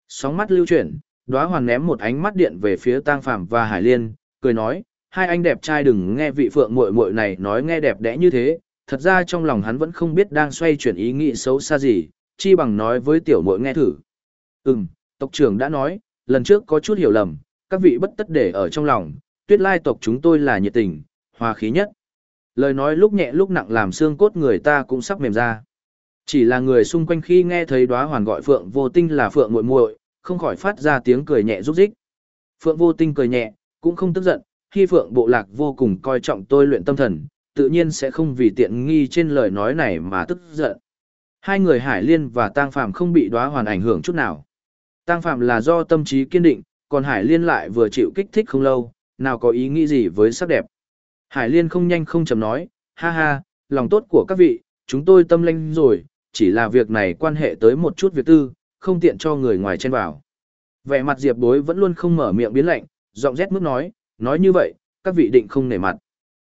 Sóng mắt lưu chuyển, đóa hoàn ném một ánh mắt điện về phía Tang Phàm và Hải Liên, cười nói, hai anh đẹp trai đừng nghe vị phượng muội muội này nói nghe đẹp đẽ như thế, thật ra trong lòng hắn vẫn không biết đang xoay chuyển ý nghĩ xấu xa gì, chi bằng nói với tiểu muội nghe thử. Ừm, tộc trưởng đã nói, lần trước có chút hiểu lầm, các vị bất tất để ở trong lòng, tuyết lai tộc chúng tôi là nhiệt tình, hòa khí nhất. Lời nói lúc nhẹ lúc nặng làm xương cốt người ta cũng sắp mềm ra. Chỉ là người xung quanh khi nghe thấy đóa hoàn gọi Phượng Vô Tinh là Phượng muội muội, không khỏi phát ra tiếng cười nhẹ rúc rích. Phượng Vô Tinh cười nhẹ, cũng không tức giận, khi Phượng Bộ Lạc vô cùng coi trọng tôi luyện tâm thần, tự nhiên sẽ không vì tiện nghi trên lời nói này mà tức giận. Hai người Hải Liên và Tang Phạm không bị đóa hoàn ảnh hưởng chút nào. Tang Phạm là do tâm trí kiên định, còn Hải Liên lại vừa chịu kích thích không lâu, nào có ý nghĩ gì với sắc đẹp. Hải Liên không nhanh không chậm nói, ha ha, lòng tốt của các vị, chúng tôi tâm linh rồi, chỉ là việc này quan hệ tới một chút việc tư, không tiện cho người ngoài chen vào. Vẻ mặt Diệp Bối vẫn luôn không mở miệng biến lạnh, giọng rét mức nói, nói như vậy, các vị định không nể mặt.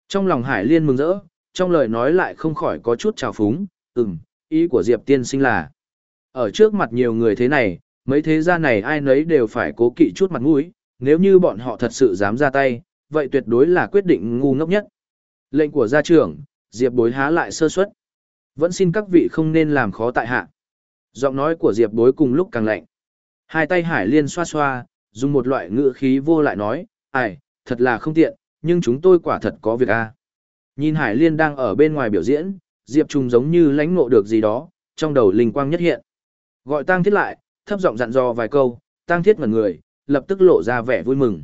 Trong lòng Hải Liên mừng rỡ, trong lời nói lại không khỏi có chút trào phúng, ừm, ý của Diệp tiên sinh là. Ở trước mặt nhiều người thế này, mấy thế gia này ai nấy đều phải cố kỵ chút mặt mũi, nếu như bọn họ thật sự dám ra tay, vậy tuyệt đối là quyết định ngu ngốc nhất. Lệnh của gia trưởng, Diệp bối há lại sơ suất. Vẫn xin các vị không nên làm khó tại hạ. Giọng nói của Diệp bối cùng lúc càng lạnh. Hai tay Hải Liên xoa xoa, dùng một loại ngữ khí vô lại nói, ai, thật là không tiện, nhưng chúng tôi quả thật có việc a. Nhìn Hải Liên đang ở bên ngoài biểu diễn, Diệp Trùng giống như lãnh ngộ được gì đó, trong đầu linh quang nhất hiện. Gọi Tang Thiết lại, thấp giọng dặn dò vài câu, Tang Thiết ngẩn người, lập tức lộ ra vẻ vui mừng.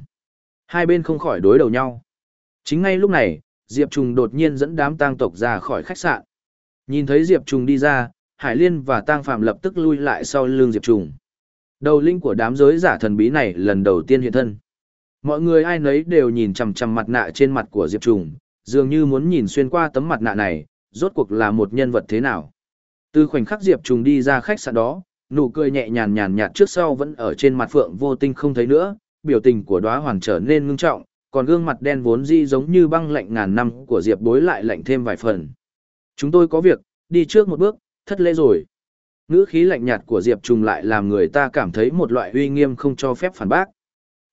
Hai bên không khỏi đối đầu nhau. Chính ngay lúc này, Diệp Trùng đột nhiên dẫn đám tang tộc ra khỏi khách sạn. Nhìn thấy Diệp Trùng đi ra, Hải Liên và Tang Phạm lập tức lui lại sau lưng Diệp Trùng. Đầu linh của đám giới giả thần bí này lần đầu tiên hiện thân. Mọi người ai nấy đều nhìn chằm chằm mặt nạ trên mặt của Diệp Trùng, dường như muốn nhìn xuyên qua tấm mặt nạ này, rốt cuộc là một nhân vật thế nào. Từ khoảnh khắc Diệp Trùng đi ra khách sạn đó, nụ cười nhẹ nhàn nhàn nhạt trước sau vẫn ở trên mặt Phượng Vô Tinh không thấy nữa, biểu tình của đóa hoàng trở nên ngưng trọng, còn gương mặt đen vốn di giống như băng lạnh ngàn năm của Diệp Bối lại lạnh thêm vài phần. Chúng tôi có việc, đi trước một bước, thất lễ rồi. Ngữ khí lạnh nhạt của Diệp Trùng lại làm người ta cảm thấy một loại uy nghiêm không cho phép phản bác.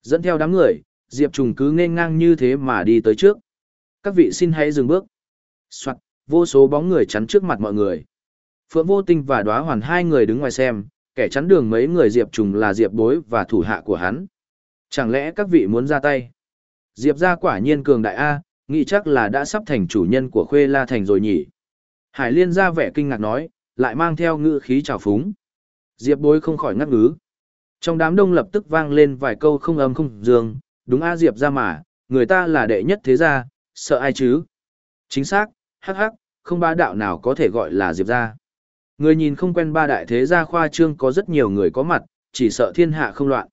Dẫn theo đám người, Diệp Trùng cứ nên ngang như thế mà đi tới trước. Các vị xin hãy dừng bước. Soạn, vô số bóng người chắn trước mặt mọi người. Phượng Vô Tinh và Đóa Hoàn hai người đứng ngoài xem, kẻ chắn đường mấy người Diệp Trùng là Diệp Bối và thủ hạ của hắn. Chẳng lẽ các vị muốn ra tay? Diệp gia quả nhiên cường đại A, nghĩ chắc là đã sắp thành chủ nhân của Khuê La Thành rồi nhỉ. Hải Liên ra vẻ kinh ngạc nói, lại mang theo ngữ khí trào phúng. Diệp bối không khỏi ngắt ngứ. Trong đám đông lập tức vang lên vài câu không âm không dương, đúng A Diệp ra mà, người ta là đệ nhất thế gia, sợ ai chứ? Chính xác, hắc hắc, không ba đạo nào có thể gọi là Diệp ra. Người nhìn không quen ba đại thế gia khoa trương có rất nhiều người có mặt, chỉ sợ thiên hạ không loạn.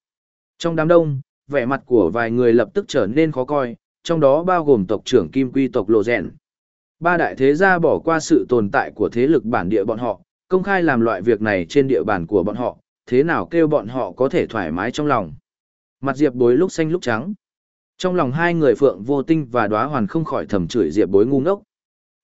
Trong đám đông, vẻ mặt của vài người lập tức trở nên khó coi, trong đó bao gồm tộc trưởng Kim Quy tộc Lộ Rèn. Ba đại thế gia bỏ qua sự tồn tại của thế lực bản địa bọn họ, công khai làm loại việc này trên địa bàn của bọn họ, thế nào kêu bọn họ có thể thoải mái trong lòng. Mặt Diệp bối lúc xanh lúc trắng. Trong lòng hai người Phượng Vô Tinh và Đóa Hoàn không khỏi thầm chửi Diệp bối ngu ngốc.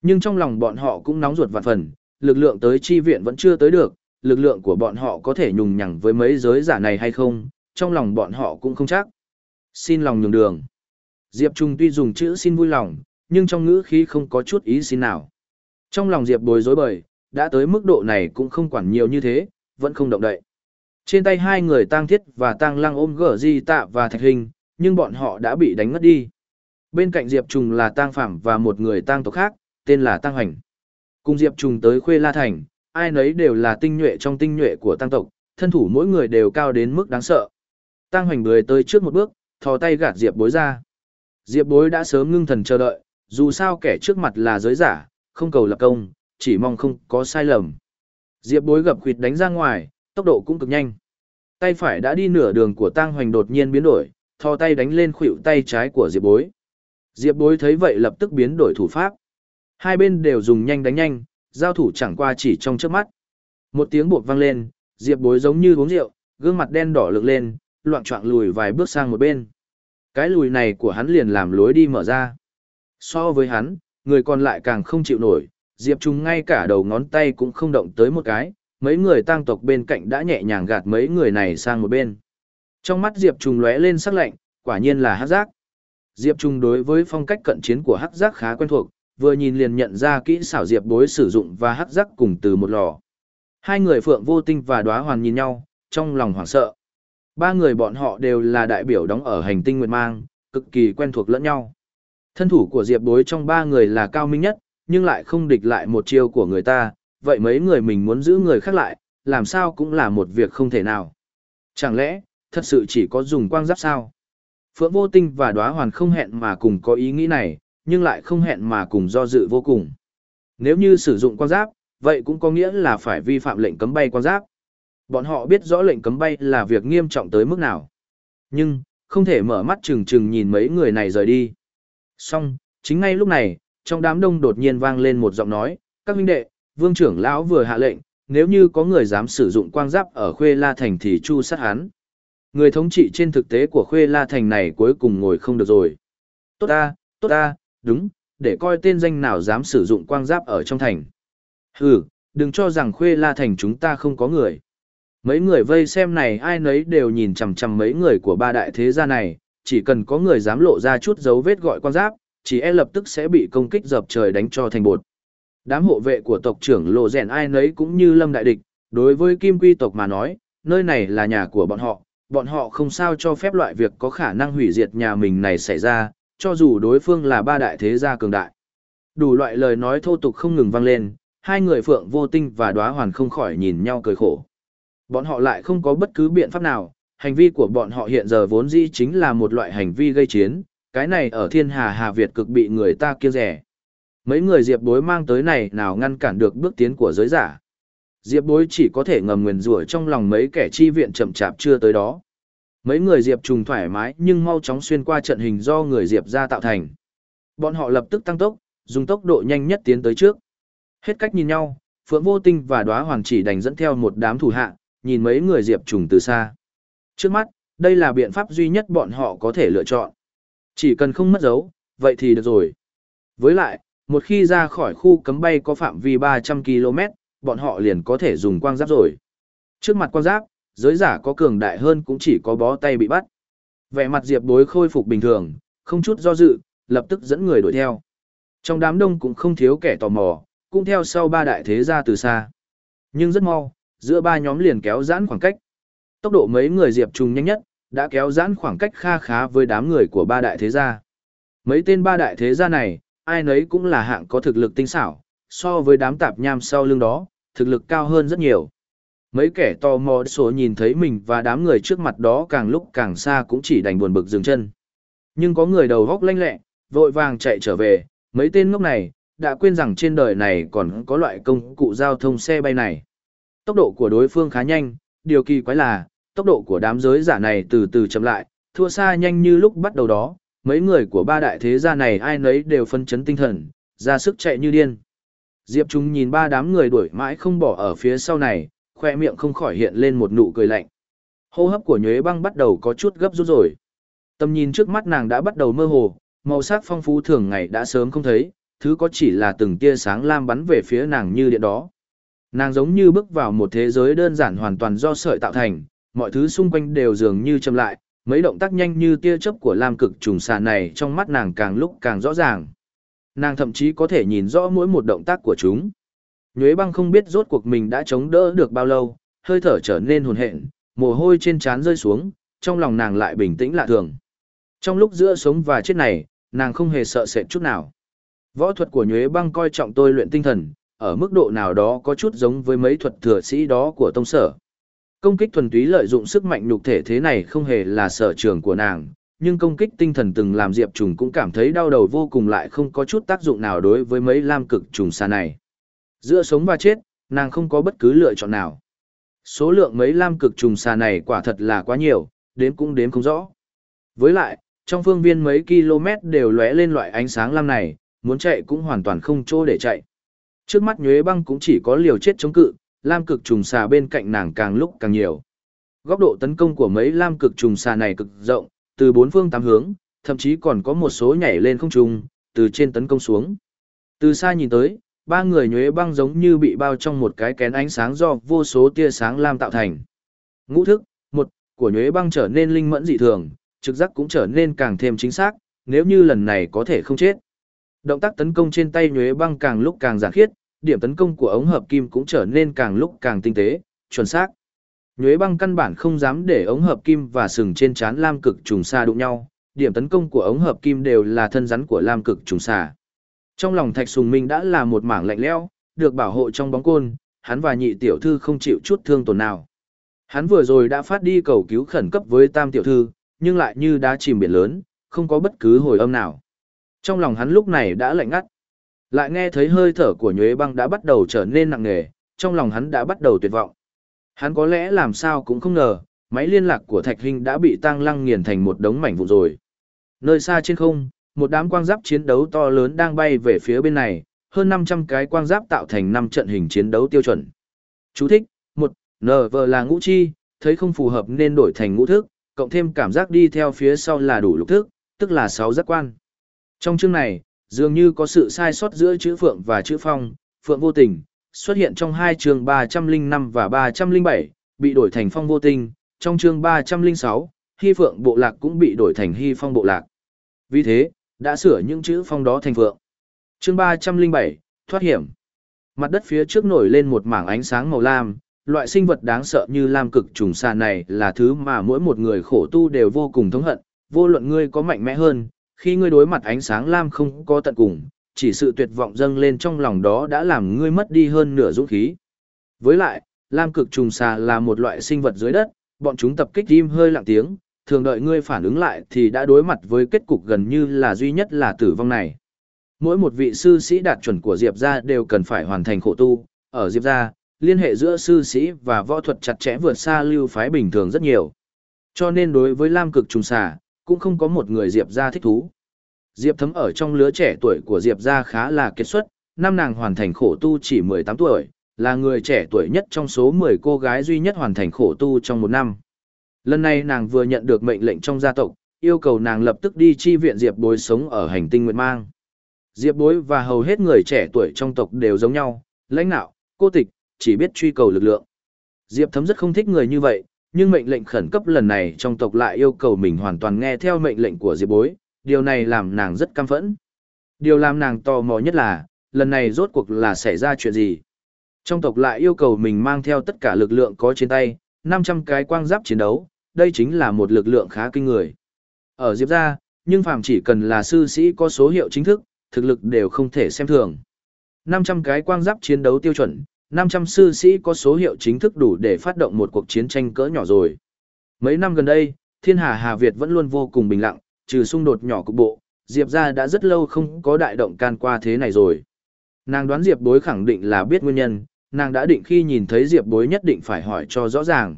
Nhưng trong lòng bọn họ cũng nóng ruột vạn phần, lực lượng tới chi viện vẫn chưa tới được, lực lượng của bọn họ có thể nhùng nhằng với mấy giới giả này hay không, trong lòng bọn họ cũng không chắc. Xin lòng nhường đường. Diệp Trung tuy dùng chữ xin vui lòng, nhưng trong ngữ khí không có chút ý xin nào. Trong lòng Diệp bối rối bời, đã tới mức độ này cũng không quản nhiều như thế, vẫn không động đậy. Trên tay hai người tang thiết và tang lăng ôm gở di tạ và thạch hình, nhưng bọn họ đã bị đánh ngất đi. Bên cạnh Diệp Trùng là tang phạm và một người tang tộc khác, tên là tang hành. Cùng Diệp Trùng tới khuê la thành, ai nấy đều là tinh nhuệ trong tinh nhuệ của tang tộc, thân thủ mỗi người đều cao đến mức đáng sợ. Tang hoành bưới tới trước một bước, thò tay gạt Diệp bối ra. Diệp bối đã sớm ngưng thần chờ đợi, dù sao kẻ trước mặt là giới giả, không cầu lập công, chỉ mong không có sai lầm. Diệp bối gập khuyệt đánh ra ngoài, tốc độ cũng cực nhanh. Tay phải đã đi nửa đường của tang hoành đột nhiên biến đổi, thò tay đánh lên khuỷu tay trái của Diệp bối. Diệp bối thấy vậy lập tức biến đổi thủ pháp. Hai bên đều dùng nhanh đánh nhanh, giao thủ chẳng qua chỉ trong chớp mắt. Một tiếng buộc vang lên, Diệp bối giống như uống rượu, gương mặt đen đỏ lực lên, loạn trọng lùi vài bước sang một bên. Cái lùi này của hắn liền làm lối đi mở ra. So với hắn, người còn lại càng không chịu nổi, Diệp Trung ngay cả đầu ngón tay cũng không động tới một cái, mấy người tang tộc bên cạnh đã nhẹ nhàng gạt mấy người này sang một bên. Trong mắt Diệp Trung lóe lên sắc lạnh, quả nhiên là hắc giác. Diệp Trung đối với phong cách cận chiến của hắc giác khá quen thuộc, vừa nhìn liền nhận ra kỹ xảo Diệp bối sử dụng và hắc giác cùng từ một lò. Hai người Phượng Vô Tinh và Đóa Hoàn nhìn nhau, trong lòng hoảng sợ. Ba người bọn họ đều là đại biểu đóng ở hành tinh Nguyệt Mang, cực kỳ quen thuộc lẫn nhau. Thân thủ của Diệp Bối trong ba người là cao minh nhất, nhưng lại không địch lại một chiêu của người ta, vậy mấy người mình muốn giữ người khác lại, làm sao cũng là một việc không thể nào. Chẳng lẽ, thật sự chỉ có dùng quang giáp sao? Phượng Vô Tinh và Đóa Hoàn không hẹn mà cùng có ý nghĩ này, nhưng lại không hẹn mà cùng do dự vô cùng. Nếu như sử dụng quang giáp, vậy cũng có nghĩa là phải vi phạm lệnh cấm bay quang giáp. Bọn họ biết rõ lệnh cấm bay là việc nghiêm trọng tới mức nào. Nhưng, không thể mở mắt chừng chừng nhìn mấy người này rời đi. Xong, chính ngay lúc này, trong đám đông đột nhiên vang lên một giọng nói, các huynh đệ, vương trưởng lão vừa hạ lệnh, nếu như có người dám sử dụng quang giáp ở Khuê La Thành thì chu sát hắn. Người thống trị trên thực tế của Khuê La Thành này cuối cùng ngồi không được rồi. Tốt ta, tốt ta, đúng, để coi tên danh nào dám sử dụng quang giáp ở trong thành. Hừ, đừng cho rằng Khuê La Thành chúng ta không có người. Mấy người vây xem này ai nấy đều nhìn chằm chằm mấy người của ba đại thế gia này, chỉ cần có người dám lộ ra chút dấu vết gọi quan giáp, chỉ e lập tức sẽ bị công kích dập trời đánh cho thành bột. Đám hộ vệ của tộc trưởng lộ rèn ai nấy cũng như lâm đại địch, đối với kim quy tộc mà nói, nơi này là nhà của bọn họ, bọn họ không sao cho phép loại việc có khả năng hủy diệt nhà mình này xảy ra, cho dù đối phương là ba đại thế gia cường đại. Đủ loại lời nói thô tục không ngừng vang lên, hai người phượng vô tinh và đóa hoàn không khỏi nhìn nhau cười khổ. Bọn họ lại không có bất cứ biện pháp nào, hành vi của bọn họ hiện giờ vốn dĩ chính là một loại hành vi gây chiến, cái này ở thiên hà Hà Việt cực bị người ta kiêng rẻ. Mấy người Diệp bối mang tới này nào ngăn cản được bước tiến của giới giả. Diệp bối chỉ có thể ngầm nguyền rủa trong lòng mấy kẻ chi viện chậm chạp chưa tới đó. Mấy người Diệp trùng thoải mái nhưng mau chóng xuyên qua trận hình do người Diệp ra tạo thành. Bọn họ lập tức tăng tốc, dùng tốc độ nhanh nhất tiến tới trước. Hết cách nhìn nhau, Phượng Vô Tinh và Đóa Hoàng chỉ đành dẫn theo một đám thủ hạ, nhìn mấy người Diệp trùng từ xa. Trước mắt, đây là biện pháp duy nhất bọn họ có thể lựa chọn. Chỉ cần không mất dấu, vậy thì được rồi. Với lại, một khi ra khỏi khu cấm bay có phạm vi 300 km, bọn họ liền có thể dùng quang giáp rồi. Trước mặt quang giáp, giới giả có cường đại hơn cũng chỉ có bó tay bị bắt. Vẻ mặt Diệp Bối khôi phục bình thường, không chút do dự, lập tức dẫn người đuổi theo. Trong đám đông cũng không thiếu kẻ tò mò, cũng theo sau ba đại thế gia từ xa. Nhưng rất mau, giữa ba nhóm liền kéo giãn khoảng cách. Tốc độ mấy người Diệp Trùng nhanh nhất, đã kéo giãn khoảng cách kha khá với đám người của ba đại thế gia. Mấy tên ba đại thế gia này, ai nấy cũng là hạng có thực lực tinh xảo, so với đám tạp nham sau lưng đó, thực lực cao hơn rất nhiều. Mấy kẻ tò mò số nhìn thấy mình và đám người trước mặt đó càng lúc càng xa cũng chỉ đành buồn bực dừng chân. Nhưng có người đầu góc lanh lẹ, vội vàng chạy trở về, mấy tên ngốc này, đã quên rằng trên đời này còn có loại công cụ giao thông xe bay này. Tốc độ của đối phương khá nhanh, điều kỳ quái là, tốc độ của đám giới giả này từ từ chậm lại, thua xa nhanh như lúc bắt đầu đó, mấy người của ba đại thế gia này ai nấy đều phân chấn tinh thần, ra sức chạy như điên. Diệp Trung nhìn ba đám người đuổi mãi không bỏ ở phía sau này, khoe miệng không khỏi hiện lên một nụ cười lạnh. Hô hấp của nhuế băng bắt đầu có chút gấp rút rồi. Tầm nhìn trước mắt nàng đã bắt đầu mơ hồ, màu sắc phong phú thường ngày đã sớm không thấy, thứ có chỉ là từng tia sáng lam bắn về phía nàng như điện đó. Nàng giống như bước vào một thế giới đơn giản hoàn toàn do sợi tạo thành, mọi thứ xung quanh đều dường như chậm lại, mấy động tác nhanh như tia chớp của lam cực trùng xà này trong mắt nàng càng lúc càng rõ ràng. Nàng thậm chí có thể nhìn rõ mỗi một động tác của chúng. Nhuế băng không biết rốt cuộc mình đã chống đỡ được bao lâu, hơi thở trở nên hồn hện, mồ hôi trên trán rơi xuống, trong lòng nàng lại bình tĩnh lạ thường. Trong lúc giữa sống và chết này, nàng không hề sợ sệt chút nào. Võ thuật của Nhuế băng coi trọng tôi luyện tinh thần, ở mức độ nào đó có chút giống với mấy thuật thừa sĩ đó của tông sở. Công kích thuần túy lợi dụng sức mạnh nhục thể thế này không hề là sở trường của nàng, nhưng công kích tinh thần từng làm Diệp Trùng cũng cảm thấy đau đầu vô cùng lại không có chút tác dụng nào đối với mấy lam cực trùng xa này. Giữa sống và chết, nàng không có bất cứ lựa chọn nào. Số lượng mấy lam cực trùng xa này quả thật là quá nhiều, đến cũng đếm không rõ. Với lại, trong phương viên mấy km đều lóe lên loại ánh sáng lam này, muốn chạy cũng hoàn toàn không chỗ để chạy. Trước mắt nhuế băng cũng chỉ có liều chết chống cự, lam cực trùng xà bên cạnh nàng càng lúc càng nhiều. Góc độ tấn công của mấy lam cực trùng xà này cực rộng, từ bốn phương tám hướng, thậm chí còn có một số nhảy lên không trung, từ trên tấn công xuống. Từ xa nhìn tới, ba người nhuế băng giống như bị bao trong một cái kén ánh sáng do vô số tia sáng lam tạo thành. Ngũ thức, một, của nhuế băng trở nên linh mẫn dị thường, trực giác cũng trở nên càng thêm chính xác, nếu như lần này có thể không chết. Động tác tấn công trên tay nhuế băng càng lúc càng giản khiết, điểm tấn công của ống hợp kim cũng trở nên càng lúc càng tinh tế, chuẩn xác. Nhuế băng căn bản không dám để ống hợp kim và sừng trên chán lam cực trùng xa đụng nhau, điểm tấn công của ống hợp kim đều là thân rắn của lam cực trùng xà. Trong lòng Thạch Sùng Minh đã là một mảng lạnh lẽo, được bảo hộ trong bóng côn, hắn và nhị tiểu thư không chịu chút thương tổn nào. Hắn vừa rồi đã phát đi cầu cứu khẩn cấp với tam tiểu thư, nhưng lại như đã chìm biển lớn, không có bất cứ hồi âm nào. Trong lòng hắn lúc này đã lạnh ngắt. Lại nghe thấy hơi thở của nhuế băng đã bắt đầu trở nên nặng nề, trong lòng hắn đã bắt đầu tuyệt vọng. Hắn có lẽ làm sao cũng không ngờ, máy liên lạc của Thạch Hinh đã bị tăng lăng nghiền thành một đống mảnh vụn rồi. Nơi xa trên không, một đám quang giáp chiến đấu to lớn đang bay về phía bên này, hơn 500 cái quang giáp tạo thành 5 trận hình chiến đấu tiêu chuẩn. Chú thích: 1. NV là ngũ chi, thấy không phù hợp nên đổi thành ngũ thức, cộng thêm cảm giác đi theo phía sau là đủ lục thức, tức là 6 giác quan. Trong chương này, dường như có sự sai sót giữa chữ Phượng và chữ Phong, Phượng vô tình, xuất hiện trong hai chương 305 và 307, bị đổi thành Phong vô tình, trong chương 306, Hy Phượng bộ lạc cũng bị đổi thành Hy Phong bộ lạc. Vì thế, đã sửa những chữ Phong đó thành Phượng. Chương 307, thoát hiểm. Mặt đất phía trước nổi lên một mảng ánh sáng màu lam, loại sinh vật đáng sợ như lam cực trùng xà này là thứ mà mỗi một người khổ tu đều vô cùng thống hận, vô luận ngươi có mạnh mẽ hơn, khi ngươi đối mặt ánh sáng lam không có tận cùng, chỉ sự tuyệt vọng dâng lên trong lòng đó đã làm ngươi mất đi hơn nửa dũng khí. Với lại, lam cực trùng xà là một loại sinh vật dưới đất, bọn chúng tập kích im hơi lặng tiếng, thường đợi ngươi phản ứng lại thì đã đối mặt với kết cục gần như là duy nhất là tử vong này. Mỗi một vị sư sĩ đạt chuẩn của Diệp gia đều cần phải hoàn thành khổ tu, ở Diệp gia, liên hệ giữa sư sĩ và võ thuật chặt chẽ vượt xa lưu phái bình thường rất nhiều. Cho nên đối với Lam cực trùng xà, cũng không có một người Diệp gia thích thú. Diệp thấm ở trong lứa trẻ tuổi của Diệp gia khá là kết xuất, năm nàng hoàn thành khổ tu chỉ 18 tuổi, là người trẻ tuổi nhất trong số 10 cô gái duy nhất hoàn thành khổ tu trong một năm. Lần này nàng vừa nhận được mệnh lệnh trong gia tộc, yêu cầu nàng lập tức đi chi viện Diệp bối sống ở hành tinh Nguyệt Mang. Diệp bối và hầu hết người trẻ tuổi trong tộc đều giống nhau, lãnh nạo, cô tịch, chỉ biết truy cầu lực lượng. Diệp thấm rất không thích người như vậy, nhưng mệnh lệnh khẩn cấp lần này trong tộc lại yêu cầu mình hoàn toàn nghe theo mệnh lệnh của Diệp bối, điều này làm nàng rất căm phẫn. Điều làm nàng tò mò nhất là, lần này rốt cuộc là xảy ra chuyện gì? Trong tộc lại yêu cầu mình mang theo tất cả lực lượng có trên tay, 500 cái quang giáp chiến đấu, đây chính là một lực lượng khá kinh người. Ở Diệp gia, nhưng phàm chỉ cần là sư sĩ có số hiệu chính thức, thực lực đều không thể xem thường. 500 cái quang giáp chiến đấu tiêu chuẩn, 500 sư sĩ có số hiệu chính thức đủ để phát động một cuộc chiến tranh cỡ nhỏ rồi. Mấy năm gần đây, thiên hà Hà Việt vẫn luôn vô cùng bình lặng, trừ xung đột nhỏ cục bộ, Diệp ra đã rất lâu không có đại động can qua thế này rồi. Nàng đoán Diệp bối khẳng định là biết nguyên nhân, nàng đã định khi nhìn thấy Diệp bối nhất định phải hỏi cho rõ ràng.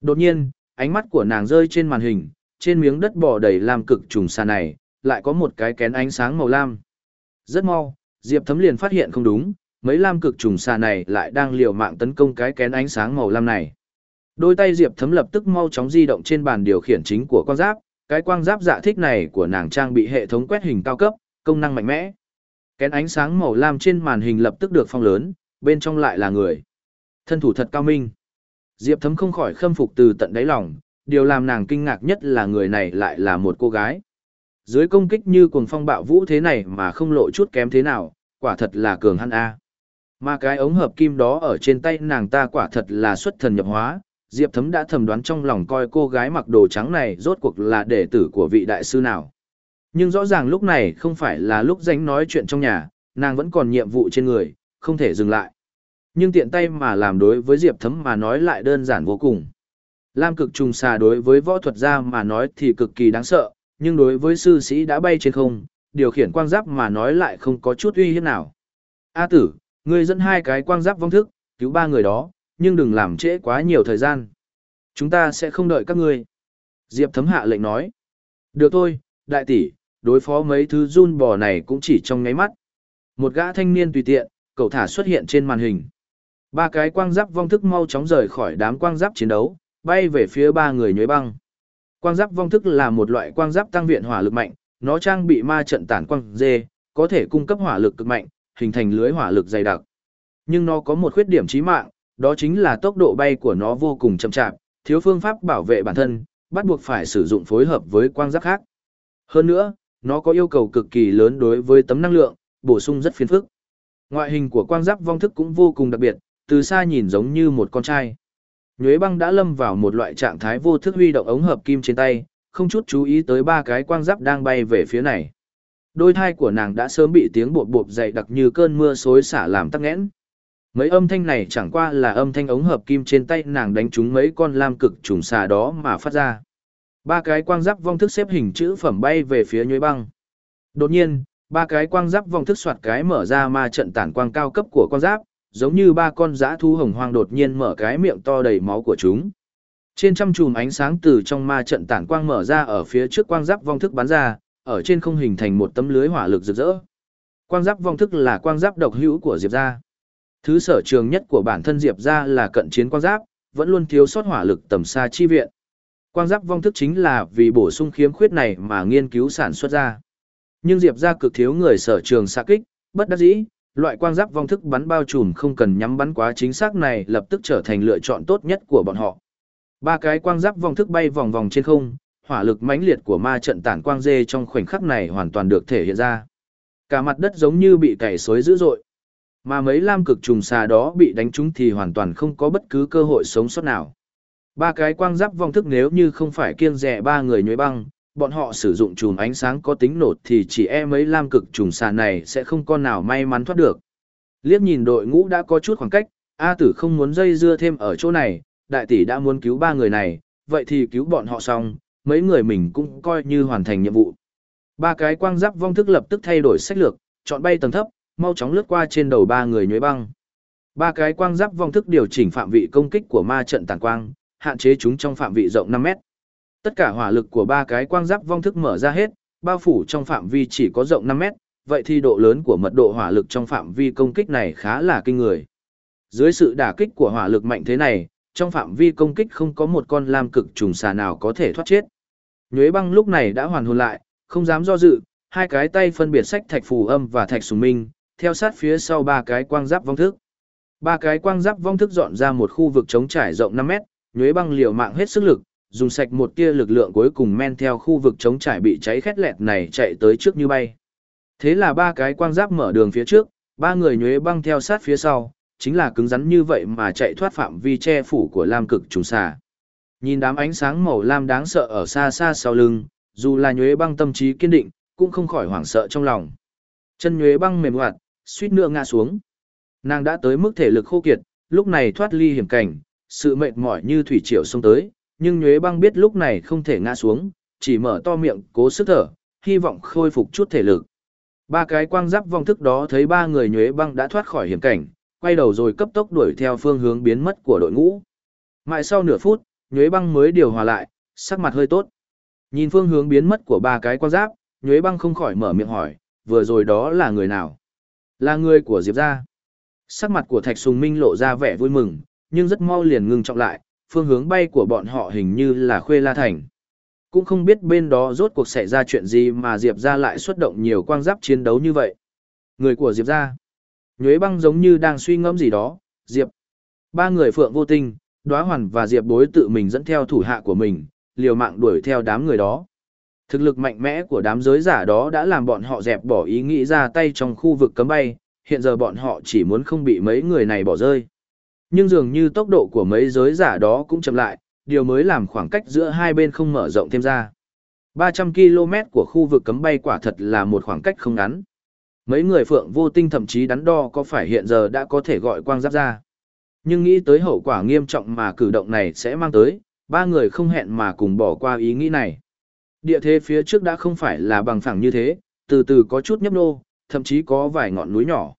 Đột nhiên, ánh mắt của nàng rơi trên màn hình, trên miếng đất bò đầy lam cực trùng xa này, lại có một cái kén ánh sáng màu lam. Rất mau, Diệp thấm liền phát hiện không đúng, mấy lam cực trùng xà này lại đang liều mạng tấn công cái kén ánh sáng màu lam này. Đôi tay Diệp Thấm lập tức mau chóng di động trên bàn điều khiển chính của quang giáp, cái quang giáp dạ thích này của nàng trang bị hệ thống quét hình cao cấp, công năng mạnh mẽ. Kén ánh sáng màu lam trên màn hình lập tức được phong lớn, bên trong lại là người. Thân thủ thật cao minh. Diệp Thấm không khỏi khâm phục từ tận đáy lòng, điều làm nàng kinh ngạc nhất là người này lại là một cô gái. Dưới công kích như cuồng phong bạo vũ thế này mà không lộ chút kém thế nào, quả thật là cường hăn A. Mà cái ống hợp kim đó ở trên tay nàng ta quả thật là xuất thần nhập hóa, Diệp Thấm đã thầm đoán trong lòng coi cô gái mặc đồ trắng này rốt cuộc là đệ tử của vị đại sư nào. Nhưng rõ ràng lúc này không phải là lúc dánh nói chuyện trong nhà, nàng vẫn còn nhiệm vụ trên người, không thể dừng lại. Nhưng tiện tay mà làm đối với Diệp Thấm mà nói lại đơn giản vô cùng. Lam cực trùng xà đối với võ thuật gia mà nói thì cực kỳ đáng sợ, nhưng đối với sư sĩ đã bay trên không, điều khiển quang giáp mà nói lại không có chút uy hiếp nào. A tử, Ngươi dẫn hai cái quang giáp vong thức, cứu ba người đó, nhưng đừng làm trễ quá nhiều thời gian. Chúng ta sẽ không đợi các ngươi. Diệp thấm hạ lệnh nói. Được thôi, đại tỷ, đối phó mấy thứ run bò này cũng chỉ trong ngáy mắt. Một gã thanh niên tùy tiện, cậu thả xuất hiện trên màn hình. Ba cái quang giáp vong thức mau chóng rời khỏi đám quang giáp chiến đấu, bay về phía ba người nhuế băng. Quang giáp vong thức là một loại quang giáp tăng viện hỏa lực mạnh, nó trang bị ma trận tản quang dê, có thể cung cấp hỏa lực cực mạnh, hình thành lưới hỏa lực dày đặc. Nhưng nó có một khuyết điểm chí mạng, đó chính là tốc độ bay của nó vô cùng chậm chạp, thiếu phương pháp bảo vệ bản thân, bắt buộc phải sử dụng phối hợp với quang giáp khác. Hơn nữa, nó có yêu cầu cực kỳ lớn đối với tấm năng lượng, bổ sung rất phiền phức. Ngoại hình của quang giáp vong thức cũng vô cùng đặc biệt, từ xa nhìn giống như một con trai. Nhuế băng đã lâm vào một loại trạng thái vô thức huy động ống hợp kim trên tay, không chút chú ý tới ba cái quang giáp đang bay về phía này. Đôi thai của nàng đã sớm bị tiếng bột bột dày đặc như cơn mưa xối xả làm tắc nghẽn. Mấy âm thanh này chẳng qua là âm thanh ống hợp kim trên tay nàng đánh trúng mấy con lam cực trùng xà đó mà phát ra. Ba cái quang giáp vong thức xếp hình chữ phẩm bay về phía nhuế băng. Đột nhiên, ba cái quang giáp vong thức soạt cái mở ra ma trận tản quang cao cấp của quang giáp, giống như ba con dã thu hồng hoang đột nhiên mở cái miệng to đầy máu của chúng. Trên trăm chùm ánh sáng từ trong ma trận tản quang mở ra ở phía trước quang giáp vong thức bắn ra, ở trên không hình thành một tấm lưới hỏa lực rực rỡ. Quang giáp vong thức là quang giáp độc hữu của Diệp gia. Thứ sở trường nhất của bản thân Diệp gia là cận chiến quang giáp, vẫn luôn thiếu sót hỏa lực tầm xa chi viện. Quang giáp vong thức chính là vì bổ sung khiếm khuyết này mà nghiên cứu sản xuất ra. Nhưng Diệp gia cực thiếu người sở trường xạ kích, bất đắc dĩ, loại quang giáp vong thức bắn bao trùm không cần nhắm bắn quá chính xác này lập tức trở thành lựa chọn tốt nhất của bọn họ. Ba cái quang giáp vong thức bay vòng vòng trên không, hỏa lực mãnh liệt của ma trận tản quang dê trong khoảnh khắc này hoàn toàn được thể hiện ra. Cả mặt đất giống như bị cày xối dữ dội. Mà mấy lam cực trùng xà đó bị đánh trúng thì hoàn toàn không có bất cứ cơ hội sống sót nào. Ba cái quang giáp vong thức nếu như không phải kiêng rẻ ba người nhuế băng, bọn họ sử dụng chùm ánh sáng có tính nổ thì chỉ e mấy lam cực trùng xà này sẽ không con nào may mắn thoát được. Liếc nhìn đội ngũ đã có chút khoảng cách, A tử không muốn dây dưa thêm ở chỗ này, đại tỷ đã muốn cứu ba người này, vậy thì cứu bọn họ xong, mấy người mình cũng coi như hoàn thành nhiệm vụ. Ba cái quang giáp vong thức lập tức thay đổi sách lược, chọn bay tầng thấp, mau chóng lướt qua trên đầu ba người nhuế băng. Ba cái quang giáp vong thức điều chỉnh phạm vị công kích của ma trận tàn quang, hạn chế chúng trong phạm vị rộng 5 mét. Tất cả hỏa lực của ba cái quang giáp vong thức mở ra hết, bao phủ trong phạm vi chỉ có rộng 5 mét, vậy thì độ lớn của mật độ hỏa lực trong phạm vi công kích này khá là kinh người. Dưới sự đả kích của hỏa lực mạnh thế này, trong phạm vi công kích không có một con lam cực trùng xà nào có thể thoát chết. Nhuế băng lúc này đã hoàn hồn lại, không dám do dự, hai cái tay phân biệt sách thạch phù âm và thạch sùng minh, theo sát phía sau ba cái quang giáp vong thức. Ba cái quang giáp vong thức dọn ra một khu vực trống trải rộng 5 mét, nhuế băng liều mạng hết sức lực, dùng sạch một tia lực lượng cuối cùng men theo khu vực trống trải bị cháy khét lẹt này chạy tới trước như bay. Thế là ba cái quang giáp mở đường phía trước, ba người nhuế băng theo sát phía sau, chính là cứng rắn như vậy mà chạy thoát phạm vi che phủ của lam cực trùng xà. Nhìn đám ánh sáng màu lam đáng sợ ở xa xa sau lưng, dù là nhuế băng tâm trí kiên định, cũng không khỏi hoảng sợ trong lòng. Chân nhuế băng mềm hoạt, suýt nữa ngã xuống. Nàng đã tới mức thể lực khô kiệt, lúc này thoát ly hiểm cảnh, sự mệt mỏi như thủy triều xông tới, nhưng nhuế băng biết lúc này không thể ngã xuống, chỉ mở to miệng cố sức thở, hy vọng khôi phục chút thể lực. Ba cái quang giáp vong thức đó thấy ba người nhuế băng đã thoát khỏi hiểm cảnh, quay đầu rồi cấp tốc đuổi theo phương hướng biến mất của đội ngũ. Mãi sau nửa phút, nhuế băng mới điều hòa lại, sắc mặt hơi tốt. Nhìn phương hướng biến mất của ba cái quang giáp, nhuế băng không khỏi mở miệng hỏi, vừa rồi đó là người nào? Là người của Diệp gia. Sắc mặt của Thạch Sùng Minh lộ ra vẻ vui mừng, nhưng rất mau liền ngừng trọng lại, phương hướng bay của bọn họ hình như là Khuê La Thành. Cũng không biết bên đó rốt cuộc xảy ra chuyện gì mà Diệp gia lại xuất động nhiều quang giáp chiến đấu như vậy. Người của Diệp gia. Nhuế băng giống như đang suy ngẫm gì đó, Diệp. Ba người phượng vô tinh, Đóa hoàn và Diệp bối tự mình dẫn theo thủ hạ của mình, liều mạng đuổi theo đám người đó. Thực lực mạnh mẽ của đám giới giả đó đã làm bọn họ dẹp bỏ ý nghĩ ra tay trong khu vực cấm bay, hiện giờ bọn họ chỉ muốn không bị mấy người này bỏ rơi. Nhưng dường như tốc độ của mấy giới giả đó cũng chậm lại, điều mới làm khoảng cách giữa hai bên không mở rộng thêm ra. 300 km của khu vực cấm bay quả thật là một khoảng cách không ngắn. Mấy người phượng vô tinh thậm chí đắn đo có phải hiện giờ đã có thể gọi quang giáp ra. Nhưng nghĩ tới hậu quả nghiêm trọng mà cử động này sẽ mang tới, ba người không hẹn mà cùng bỏ qua ý nghĩ này. Địa thế phía trước đã không phải là bằng phẳng như thế, từ từ có chút nhấp nô, thậm chí có vài ngọn núi nhỏ.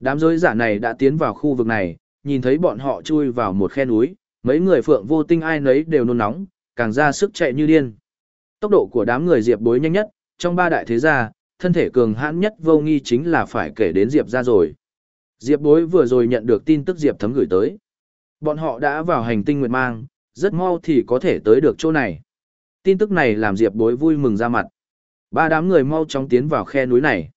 Đám giới giả này đã tiến vào khu vực này, nhìn thấy bọn họ chui vào một khe núi, mấy người phượng vô tinh ai nấy đều nôn nóng, càng ra sức chạy như điên. Tốc độ của đám người diệp bối nhanh nhất, trong ba đại thế gia, thân thể cường hãn nhất vô nghi chính là phải kể đến diệp ra rồi. Diệp bối vừa rồi nhận được tin tức diệp thấm gửi tới. Bọn họ đã vào hành tinh Nguyệt Mang, rất mau thì có thể tới được chỗ này. Tin tức này làm diệp bối vui mừng ra mặt. Ba đám người mau chóng tiến vào khe núi này.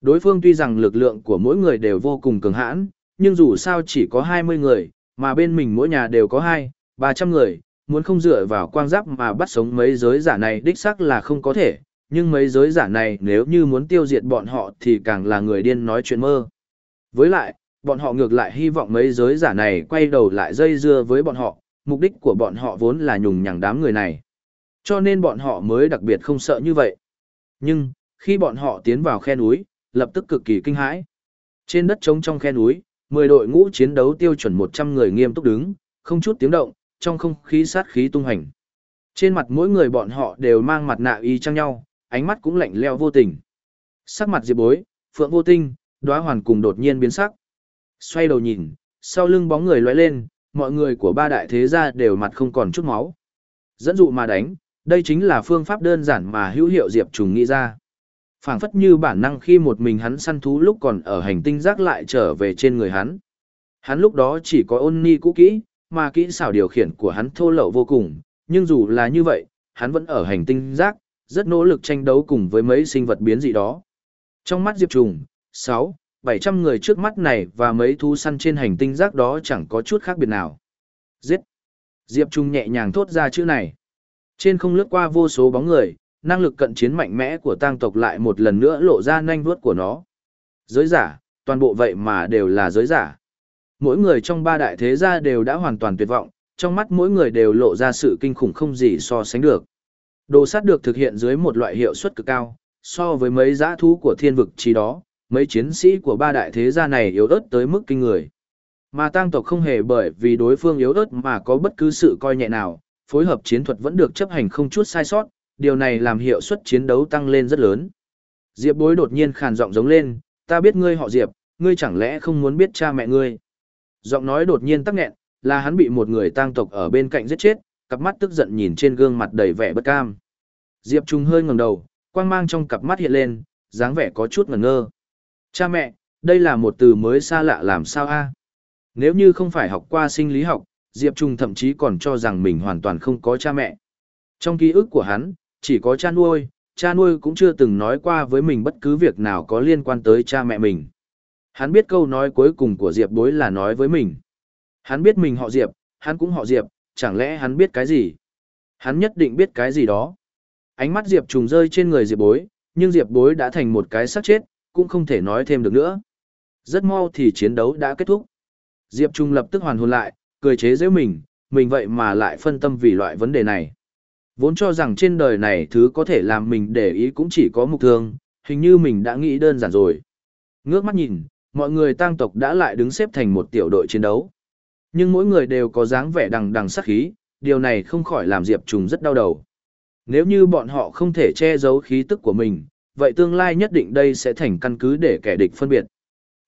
Đối phương tuy rằng lực lượng của mỗi người đều vô cùng cường hãn, nhưng dù sao chỉ có 20 người, mà bên mình mỗi nhà đều có 2, 300 người, muốn không dựa vào quang giáp mà bắt sống mấy giới giả này đích xác là không có thể, nhưng mấy giới giả này nếu như muốn tiêu diệt bọn họ thì càng là người điên nói chuyện mơ. Với lại, bọn họ ngược lại hy vọng mấy giới giả này quay đầu lại dây dưa với bọn họ, mục đích của bọn họ vốn là nhùng nhằng đám người này. Cho nên bọn họ mới đặc biệt không sợ như vậy. Nhưng, khi bọn họ tiến vào khe núi, lập tức cực kỳ kinh hãi. Trên đất trống trong khe núi, 10 đội ngũ chiến đấu tiêu chuẩn 100 người nghiêm túc đứng, không chút tiếng động, trong không khí sát khí tung hành. Trên mặt mỗi người bọn họ đều mang mặt nạ y chang nhau, ánh mắt cũng lạnh leo vô tình. Sắc mặt Diệp Bối, Phượng Vô Tinh, Đóa Hoàn cùng đột nhiên biến sắc. Xoay đầu nhìn, sau lưng bóng người lóe lên, mọi người của ba đại thế gia đều mặt không còn chút máu. Dẫn dụ mà đánh, đây chính là phương pháp đơn giản mà hữu hiệu Diệp Trùng nghĩ ra. phảng phất như bản năng khi một mình hắn săn thú lúc còn ở hành tinh rác lại trở về trên người hắn. Hắn lúc đó chỉ có ôn ni cũ kỹ, mà kỹ xảo điều khiển của hắn thô lậu vô cùng, nhưng dù là như vậy, hắn vẫn ở hành tinh rác, rất nỗ lực tranh đấu cùng với mấy sinh vật biến dị đó. Trong mắt Diệp Trùng, 6, 700 người trước mắt này và mấy thú săn trên hành tinh rác đó chẳng có chút khác biệt nào. Giết! Diệp Trùng nhẹ nhàng thốt ra chữ này. Trên không lướt qua vô số bóng người, năng lực cận chiến mạnh mẽ của tang tộc lại một lần nữa lộ ra nhanh vuốt của nó. Giới giả, toàn bộ vậy mà đều là giới giả. Mỗi người trong ba đại thế gia đều đã hoàn toàn tuyệt vọng, trong mắt mỗi người đều lộ ra sự kinh khủng không gì so sánh được. Đồ sát được thực hiện dưới một loại hiệu suất cực cao, so với mấy giã thú của thiên vực chỉ đó, mấy chiến sĩ của ba đại thế gia này yếu ớt tới mức kinh người. Mà tang tộc không hề bởi vì đối phương yếu ớt mà có bất cứ sự coi nhẹ nào, phối hợp chiến thuật vẫn được chấp hành không chút sai sót, điều này làm hiệu suất chiến đấu tăng lên rất lớn. Diệp bối đột nhiên khàn giọng giống lên, ta biết ngươi họ Diệp, ngươi chẳng lẽ không muốn biết cha mẹ ngươi. Giọng nói đột nhiên tắc nghẹn, là hắn bị một người tang tộc ở bên cạnh giết chết, cặp mắt tức giận nhìn trên gương mặt đầy vẻ bất cam. Diệp Trung hơi ngẩng đầu, quang mang trong cặp mắt hiện lên, dáng vẻ có chút ngẩn ngơ. Cha mẹ, đây là một từ mới xa lạ làm sao a? Nếu như không phải học qua sinh lý học, Diệp Trung thậm chí còn cho rằng mình hoàn toàn không có cha mẹ. Trong ký ức của hắn, chỉ có cha nuôi, cha nuôi cũng chưa từng nói qua với mình bất cứ việc nào có liên quan tới cha mẹ mình. Hắn biết câu nói cuối cùng của Diệp bối là nói với mình. Hắn biết mình họ Diệp, hắn cũng họ Diệp, chẳng lẽ hắn biết cái gì? Hắn nhất định biết cái gì đó. Ánh mắt Diệp trùng rơi trên người Diệp bối, nhưng Diệp bối đã thành một cái xác chết, cũng không thể nói thêm được nữa. Rất mau thì chiến đấu đã kết thúc. Diệp Trung lập tức hoàn hồn lại, cười chế giễu mình, mình vậy mà lại phân tâm vì loại vấn đề này. Vốn cho rằng trên đời này thứ có thể làm mình để ý cũng chỉ có mục thương, hình như mình đã nghĩ đơn giản rồi. Ngước mắt nhìn, mọi người tang tộc đã lại đứng xếp thành một tiểu đội chiến đấu. Nhưng mỗi người đều có dáng vẻ đằng đằng sắc khí, điều này không khỏi làm Diệp Trùng rất đau đầu. Nếu như bọn họ không thể che giấu khí tức của mình, vậy tương lai nhất định đây sẽ thành căn cứ để kẻ địch phân biệt.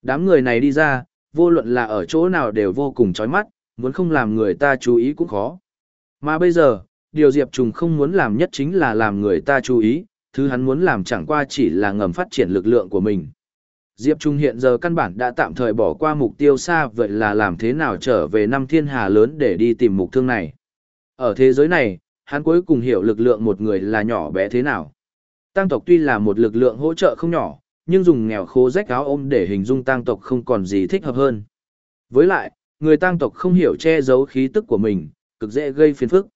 Đám người này đi ra, vô luận là ở chỗ nào đều vô cùng chói mắt, muốn không làm người ta chú ý cũng khó. Mà bây giờ, điều Diệp Trùng không muốn làm nhất chính là làm người ta chú ý, thứ hắn muốn làm chẳng qua chỉ là ngầm phát triển lực lượng của mình. Diệp Trung hiện giờ căn bản đã tạm thời bỏ qua mục tiêu xa vậy là làm thế nào trở về năm thiên hà lớn để đi tìm mục thương này. Ở thế giới này, hắn cuối cùng hiểu lực lượng một người là nhỏ bé thế nào. Tăng tộc tuy là một lực lượng hỗ trợ không nhỏ, nhưng dùng nghèo khô rách áo ôm để hình dung tăng tộc không còn gì thích hợp hơn. Với lại, người tăng tộc không hiểu che giấu khí tức của mình, cực dễ gây phiền phức.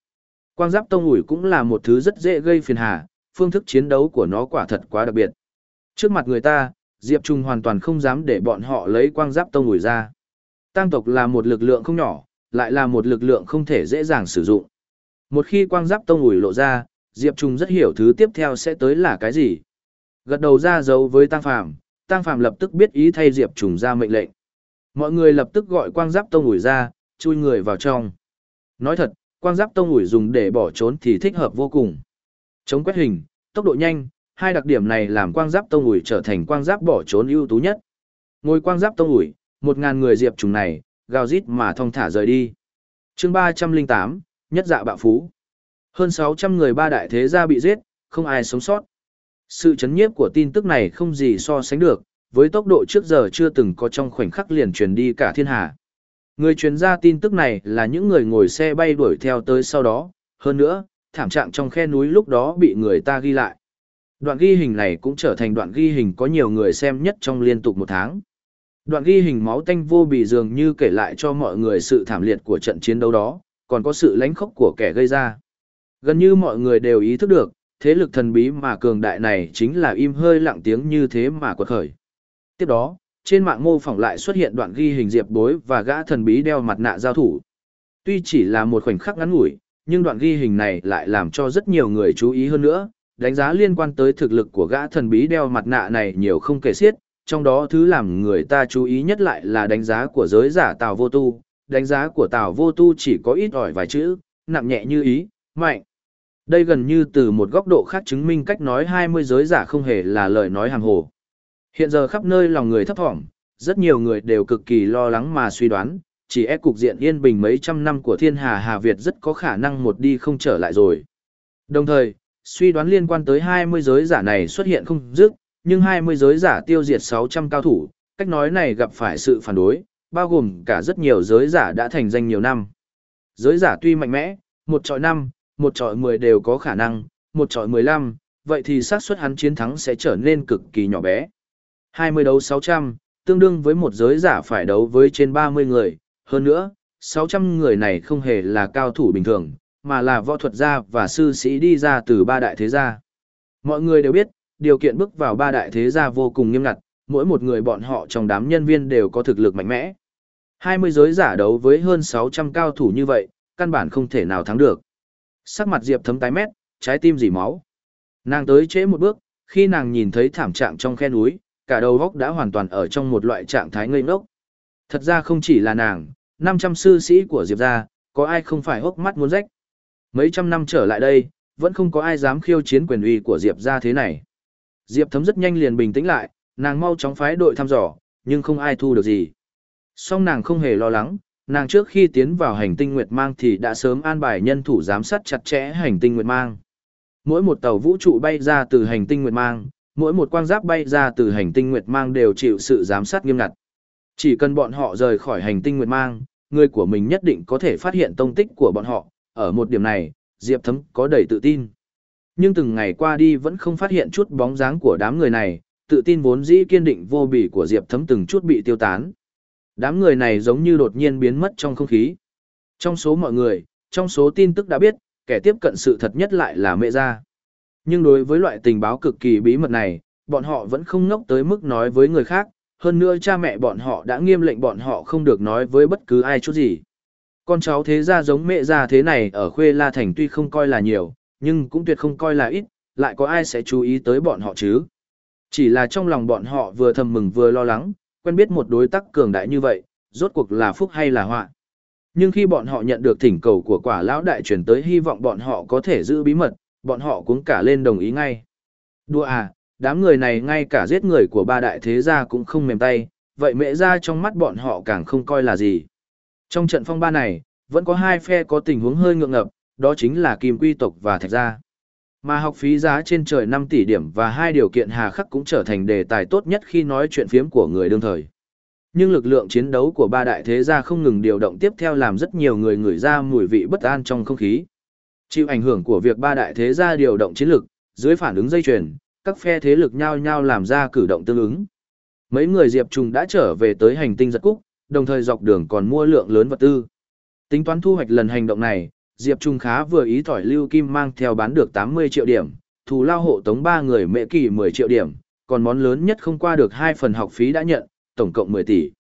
Quang giáp tông ủi cũng là một thứ rất dễ gây phiền hà, phương thức chiến đấu của nó quả thật quá đặc biệt. Trước mặt người ta, Diệp Trung hoàn toàn không dám để bọn họ lấy quang giáp tông ủi ra. Tăng tộc là một lực lượng không nhỏ, lại là một lực lượng không thể dễ dàng sử dụng. Một khi quang giáp tông ủi lộ ra, Diệp Trung rất hiểu thứ tiếp theo sẽ tới là cái gì. Gật đầu ra dấu với Tăng Phàm, Tăng Phàm lập tức biết ý thay Diệp Trung ra mệnh lệnh. Mọi người lập tức gọi quang giáp tông ủi ra, chui người vào trong. Nói thật, quang giáp tông ủi dùng để bỏ trốn thì thích hợp vô cùng. Chống quét hình, tốc độ nhanh, hai đặc điểm này làm quang giáp tông ủi trở thành quang giáp bỏ trốn ưu tú nhất. Ngôi quang giáp tông ủi, một ngàn người diệp trùng này, gào rít mà thong thả rời đi. chương ba trăm linh tám nhất dạ bạo phú. Hơn sáu trăm người ba đại thế gia bị giết, không ai sống sót. Sự chấn nhiếp của tin tức này không gì so sánh được, với tốc độ trước giờ chưa từng có trong khoảnh khắc liền truyền đi cả thiên hạ. Người truyền ra tin tức này là những người ngồi xe bay đuổi theo tới sau đó, hơn nữa, thảm trạng trong khe núi lúc đó bị người ta ghi lại. Đoạn ghi hình này cũng trở thành đoạn ghi hình có nhiều người xem nhất trong liên tục một tháng. Đoạn ghi hình máu tanh vô bì dường như kể lại cho mọi người sự thảm liệt của trận chiến đấu đó, còn có sự lánh khốc của kẻ gây ra. Gần như mọi người đều ý thức được, thế lực thần bí mà cường đại này chính là im hơi lặng tiếng như thế mà quật khởi. Tiếp đó, trên mạng mô phỏng lại xuất hiện đoạn ghi hình diệp bối và gã thần bí đeo mặt nạ giao thủ. Tuy chỉ là một khoảnh khắc ngắn ngủi, nhưng đoạn ghi hình này lại làm cho rất nhiều người chú ý hơn nữa, đánh giá liên quan tới thực lực của gã thần bí đeo mặt nạ này nhiều không kể xiết, trong đó thứ làm người ta chú ý nhất lại là đánh giá của giới giả Tào Vô Tu, đánh giá của Tào Vô Tu chỉ có ít ỏi vài chữ, nặng nhẹ như ý, mạnh. Đây gần như từ một góc độ khác chứng minh cách nói 20 giới giả không hề là lời nói hàng hồ. Hiện giờ khắp nơi lòng người thấp thỏm, rất nhiều người đều cực kỳ lo lắng mà suy đoán, chỉ e cục diện yên bình mấy trăm năm của thiên hà Hà Việt rất có khả năng một đi không trở lại rồi. Đồng thời, suy đoán liên quan tới 20 giới giả này xuất hiện không dứt, nhưng 20 giới giả tiêu diệt 600 cao thủ, cách nói này gặp phải sự phản đối, bao gồm cả rất nhiều giới giả đã thành danh nhiều năm. Giới giả tuy mạnh mẽ, một trọi năm, một trọi 10 đều có khả năng, một trọi 15, vậy thì xác suất hắn chiến thắng sẽ trở nên cực kỳ nhỏ bé. 20 đấu 600, tương đương với một giới giả phải đấu với trên 30 người, hơn nữa, 600 người này không hề là cao thủ bình thường, mà là võ thuật gia và sư sĩ đi ra từ ba đại thế gia. Mọi người đều biết, điều kiện bước vào ba đại thế gia vô cùng nghiêm ngặt, mỗi một người bọn họ trong đám nhân viên đều có thực lực mạnh mẽ. 20 giới giả đấu với hơn 600 cao thủ như vậy, căn bản không thể nào thắng được. Sắc mặt Diệp thấm tái mét, trái tim dỉ máu. Nàng tới trễ một bước, khi nàng nhìn thấy thảm trạng trong khe núi, cả đầu góc đã hoàn toàn ở trong một loại trạng thái ngây ngốc. Thật ra không chỉ là nàng, 500 sư sĩ của Diệp gia, có ai không phải hốc mắt muốn rách. Mấy trăm năm trở lại đây, vẫn không có ai dám khiêu chiến quyền uy của Diệp gia thế này. Diệp thấm rất nhanh liền bình tĩnh lại, nàng mau chóng phái đội thăm dò, nhưng không ai thu được gì. Song nàng không hề lo lắng, nàng trước khi tiến vào hành tinh Nguyệt Mang thì đã sớm an bài nhân thủ giám sát chặt chẽ hành tinh Nguyệt Mang. Mỗi một tàu vũ trụ bay ra từ hành tinh Nguyệt Mang, mỗi một quang giáp bay ra từ hành tinh Nguyệt Mang đều chịu sự giám sát nghiêm ngặt. Chỉ cần bọn họ rời khỏi hành tinh Nguyệt Mang, người của mình nhất định có thể phát hiện tông tích của bọn họ, ở một điểm này, Diệp Thấm có đầy tự tin. Nhưng từng ngày qua đi vẫn không phát hiện chút bóng dáng của đám người này, tự tin vốn dĩ kiên định vô bỉ của Diệp Thấm từng chút bị tiêu tán. Đám người này giống như đột nhiên biến mất trong không khí. Trong số mọi người, trong số tin tức đã biết, kẻ tiếp cận sự thật nhất lại là mẹ gia. Nhưng đối với loại tình báo cực kỳ bí mật này, bọn họ vẫn không ngốc tới mức nói với người khác, hơn nữa cha mẹ bọn họ đã nghiêm lệnh bọn họ không được nói với bất cứ ai chút gì. Con cháu thế gia giống mẹ gia thế này ở khuê La Thành tuy không coi là nhiều, nhưng cũng tuyệt không coi là ít, lại có ai sẽ chú ý tới bọn họ chứ. Chỉ là trong lòng bọn họ vừa thầm mừng vừa lo lắng, quen biết một đối tác cường đại như vậy, rốt cuộc là phúc hay là họa. Nhưng khi bọn họ nhận được thỉnh cầu của quả lão đại truyền tới hy vọng bọn họ có thể giữ bí mật, bọn họ cũng cả lên đồng ý ngay. Đùa à, đám người này ngay cả giết người của ba đại thế gia cũng không mềm tay, vậy mẹ ra trong mắt bọn họ càng không coi là gì. Trong trận phong ba này, vẫn có hai phe có tình huống hơi ngượng ngập, đó chính là Kim Quy tộc và Thạch gia. Mà học phí giá trên trời 5 tỷ điểm và hai điều kiện hà khắc cũng trở thành đề tài tốt nhất khi nói chuyện phiếm của người đương thời. Nhưng lực lượng chiến đấu của ba đại thế gia không ngừng điều động tiếp theo làm rất nhiều người ngửi ra mùi vị bất an trong không khí. Chịu ảnh hưởng của việc ba đại thế gia điều động chiến lực, dưới phản ứng dây chuyền, các phe thế lực nhau nhau làm ra cử động tương ứng. Mấy người Diệp Trùng đã trở về tới hành tinh giật cúc, đồng thời dọc đường còn mua lượng lớn vật tư. Tính toán thu hoạch lần hành động này, Diệp Trung khá vừa ý thỏi Lưu Kim mang theo bán được 80 triệu điểm, thù lao hộ tống ba người mẹ kỳ 10 triệu điểm, còn món lớn nhất không qua được hai phần học phí đã nhận, tổng cộng 10 tỷ.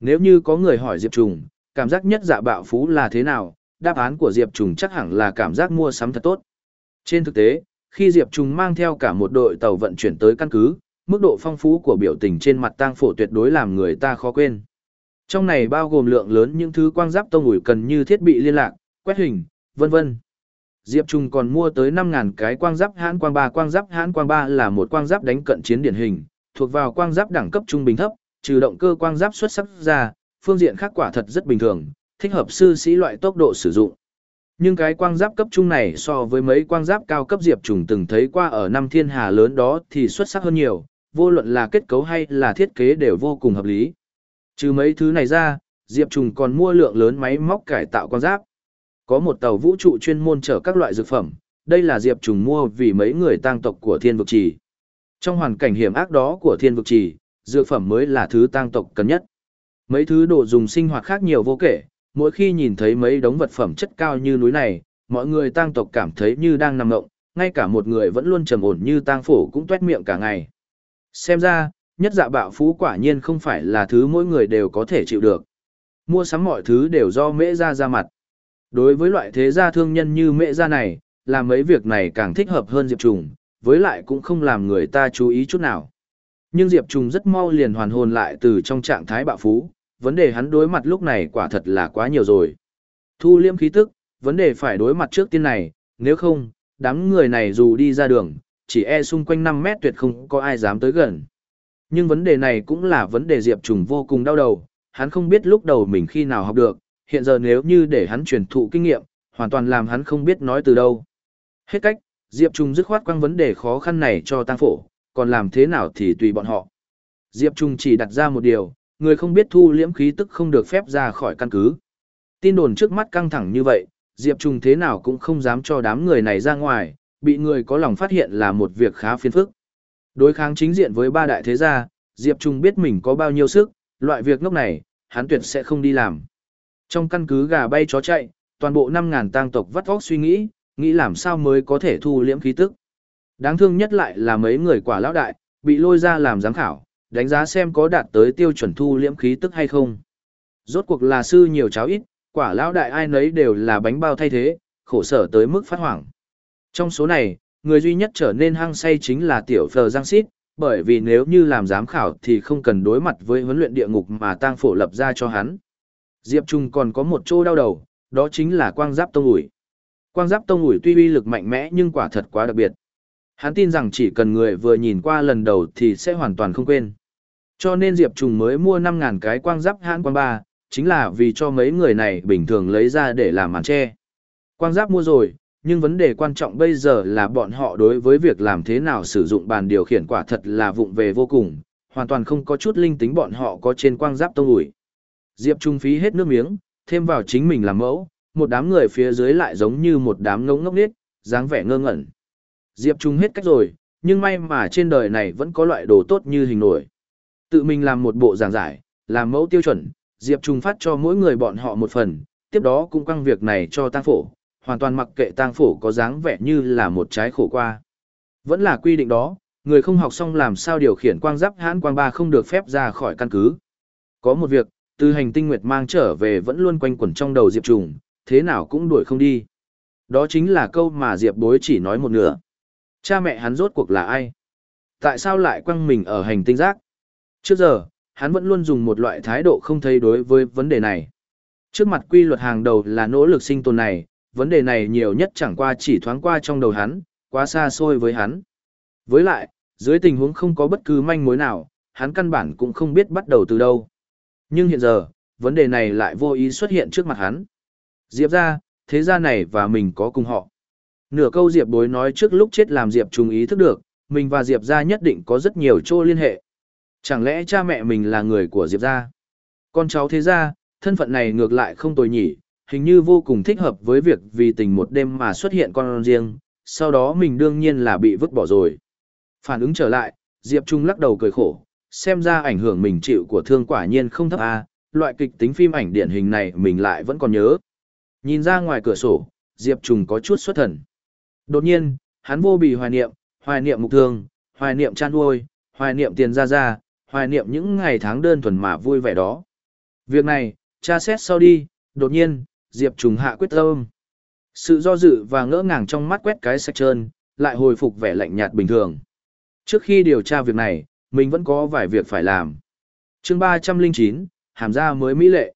Nếu như có người hỏi Diệp Trung, cảm giác nhất dạ bạo phú là thế nào, đáp án của Diệp Trung chắc hẳn là cảm giác mua sắm thật tốt. Trên thực tế, khi Diệp Trung mang theo cả một đội tàu vận chuyển tới căn cứ, mức độ phong phú của biểu tình trên mặt tang phổ tuyệt đối làm người ta khó quên. Trong này bao gồm lượng lớn những thứ quang giáp tông ủi cần như thiết bị liên lạc, quét hình, vân vân. Diệp Trung còn mua tới 5.000 cái quang giáp hãn quang ba quang giáp hãn quang ba là một quang giáp đánh cận chiến điển hình, thuộc vào quang giáp đẳng cấp trung bình thấp, trừ động cơ quang giáp xuất sắc ra, phương diện khác quả thật rất bình thường, thích hợp sư sĩ loại tốc độ sử dụng. Nhưng cái quang giáp cấp trung này so với mấy quang giáp cao cấp Diệp Trùng từng thấy qua ở năm thiên hà lớn đó thì xuất sắc hơn nhiều, vô luận là kết cấu hay là thiết kế đều vô cùng hợp lý. Trừ mấy thứ này ra, Diệp Trùng còn mua lượng lớn máy móc cải tạo con giáp. Có một tàu vũ trụ chuyên môn chở các loại dược phẩm, đây là Diệp Trùng mua vì mấy người tang tộc của thiên vực trì. Trong hoàn cảnh hiểm ác đó của thiên vực trì, dược phẩm mới là thứ tang tộc cần nhất. Mấy thứ đồ dùng sinh hoạt khác nhiều vô kể, mỗi khi nhìn thấy mấy đống vật phẩm chất cao như núi này, mọi người tang tộc cảm thấy như đang nằm ngộng, ngay cả một người vẫn luôn trầm ổn như tang phổ cũng tuét miệng cả ngày. Xem ra, nhất dạ bạo phú quả nhiên không phải là thứ mỗi người đều có thể chịu được. Mua sắm mọi thứ đều do mễ ra ra mặt. Đối với loại thế gia thương nhân như mẹ gia này, làm mấy việc này càng thích hợp hơn Diệp Trùng, với lại cũng không làm người ta chú ý chút nào. Nhưng Diệp Trùng rất mau liền hoàn hồn lại từ trong trạng thái bạo phú, vấn đề hắn đối mặt lúc này quả thật là quá nhiều rồi. Thu liêm khí tức, vấn đề phải đối mặt trước tiên này, nếu không, đám người này dù đi ra đường, chỉ e xung quanh 5 mét tuyệt không có ai dám tới gần. Nhưng vấn đề này cũng là vấn đề Diệp Trùng vô cùng đau đầu, hắn không biết lúc đầu mình khi nào học được, hiện giờ nếu như để hắn truyền thụ kinh nghiệm, hoàn toàn làm hắn không biết nói từ đâu. Hết cách, Diệp Trung dứt khoát quăng vấn đề khó khăn này cho tăng phổ, còn làm thế nào thì tùy bọn họ. Diệp Trung chỉ đặt ra một điều, người không biết thu liễm khí tức không được phép ra khỏi căn cứ. Tin đồn trước mắt căng thẳng như vậy, Diệp Trung thế nào cũng không dám cho đám người này ra ngoài, bị người có lòng phát hiện là một việc khá phiền phức. Đối kháng chính diện với ba đại thế gia, Diệp Trung biết mình có bao nhiêu sức, loại việc ngốc này, hắn tuyệt sẽ không đi làm. Trong căn cứ gà bay chó chạy, toàn bộ 5.000 tang tộc vắt óc suy nghĩ, nghĩ làm sao mới có thể thu liễm khí tức. Đáng thương nhất lại là mấy người quả lão đại, bị lôi ra làm giám khảo, đánh giá xem có đạt tới tiêu chuẩn thu liễm khí tức hay không. Rốt cuộc là sư nhiều cháo ít, quả lão đại ai nấy đều là bánh bao thay thế, khổ sở tới mức phát hoảng. Trong số này, người duy nhất trở nên hăng say chính là tiểu phờ giang xít, bởi vì nếu như làm giám khảo thì không cần đối mặt với huấn luyện địa ngục mà tang phổ lập ra cho hắn. Diệp Trung còn có một chỗ đau đầu, đó chính là quang giáp tông ủi. Quang giáp tông ủi tuy uy lực mạnh mẽ nhưng quả thật quá đặc biệt. Hắn tin rằng chỉ cần người vừa nhìn qua lần đầu thì sẽ hoàn toàn không quên. Cho nên Diệp Trùng mới mua năm ngàn cái quang giáp hãn quang ba, chính là vì cho mấy người này bình thường lấy ra để làm màn che. Quang giáp mua rồi, nhưng vấn đề quan trọng bây giờ là bọn họ đối với việc làm thế nào sử dụng bàn điều khiển quả thật là vụng về vô cùng, hoàn toàn không có chút linh tính bọn họ có trên quang giáp tông ủi. Diệp Trung phí hết nước miếng, thêm vào chính mình làm mẫu, một đám người phía dưới lại giống như một đám ngỗng ngốc nít, dáng vẻ ngơ ngẩn. Diệp Trung hết cách rồi, nhưng may mà trên đời này vẫn có loại đồ tốt như hình nổi. Tự mình làm một bộ giảng giải, làm mẫu tiêu chuẩn, Diệp Trung phát cho mỗi người bọn họ một phần, tiếp đó cũng quăng việc này cho tăng phổ, hoàn toàn mặc kệ tang phổ có dáng vẻ như là một trái khổ qua. Vẫn là quy định đó, người không học xong làm sao điều khiển quang giáp hãn quang ba không được phép ra khỏi căn cứ. Có một việc, từ hành tinh nguyệt mang trở về vẫn luôn quanh quẩn trong đầu Diệp Trùng, thế nào cũng đuổi không đi. Đó chính là câu mà Diệp bối chỉ nói một nửa. Cha mẹ hắn rốt cuộc là ai? Tại sao lại quăng mình ở hành tinh rác? Trước giờ, hắn vẫn luôn dùng một loại thái độ không thấy đối với vấn đề này. Trước mặt quy luật hàng đầu là nỗ lực sinh tồn này, vấn đề này nhiều nhất chẳng qua chỉ thoáng qua trong đầu hắn, quá xa xôi với hắn. Với lại, dưới tình huống không có bất cứ manh mối nào, hắn căn bản cũng không biết bắt đầu từ đâu. Nhưng hiện giờ, vấn đề này lại vô ý xuất hiện trước mặt hắn. Diệp ra, thế gia này và mình có cùng họ. Nửa câu Diệp bối nói trước lúc chết làm Diệp trùng ý thức được, mình và Diệp ra nhất định có rất nhiều chỗ liên hệ. Chẳng lẽ cha mẹ mình là người của Diệp ra? Con cháu thế gia, thân phận này ngược lại không tồi nhỉ, hình như vô cùng thích hợp với việc vì tình một đêm mà xuất hiện con riêng, sau đó mình đương nhiên là bị vứt bỏ rồi. Phản ứng trở lại, Diệp Trung lắc đầu cười khổ, xem ra ảnh hưởng mình chịu của thương quả nhiên không thấp a, loại kịch tính phim ảnh điển hình này mình lại vẫn còn nhớ. Nhìn ra ngoài cửa sổ, Diệp Trùng có chút xuất thần. Đột nhiên, hắn vô bì hoài niệm, hoài niệm mục thương, hoài niệm chan uôi hoài niệm tiền ra ra, hoài niệm những ngày tháng đơn thuần mà vui vẻ đó. Việc này, tra xét sau đi, đột nhiên, Diệp Trùng hạ quyết tâm. Sự do dự và ngỡ ngàng trong mắt quét cái sạch trơn, lại hồi phục vẻ lạnh nhạt bình thường. Trước khi điều tra việc này, mình vẫn có vài việc phải làm. chương 309, hàm gia mới mỹ lệ.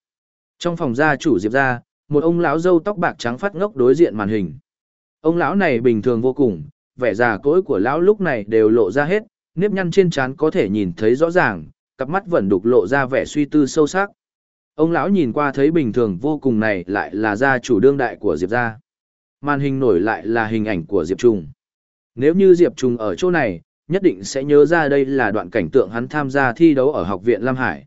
Trong phòng gia chủ Diệp gia, một ông lão râu tóc bạc trắng phát ngốc đối diện màn hình. Ông lão này bình thường vô cùng, vẻ già cỗi của lão lúc này đều lộ ra hết, nếp nhăn trên trán có thể nhìn thấy rõ ràng, cặp mắt vẫn đục lộ ra vẻ suy tư sâu sắc. Ông lão nhìn qua thấy bình thường vô cùng này lại là gia chủ đương đại của Diệp gia. Màn hình nổi lại là hình ảnh của Diệp Trung. Nếu như Diệp Trung ở chỗ này, nhất định sẽ nhớ ra đây là đoạn cảnh tượng hắn tham gia thi đấu ở học viện Lam Hải.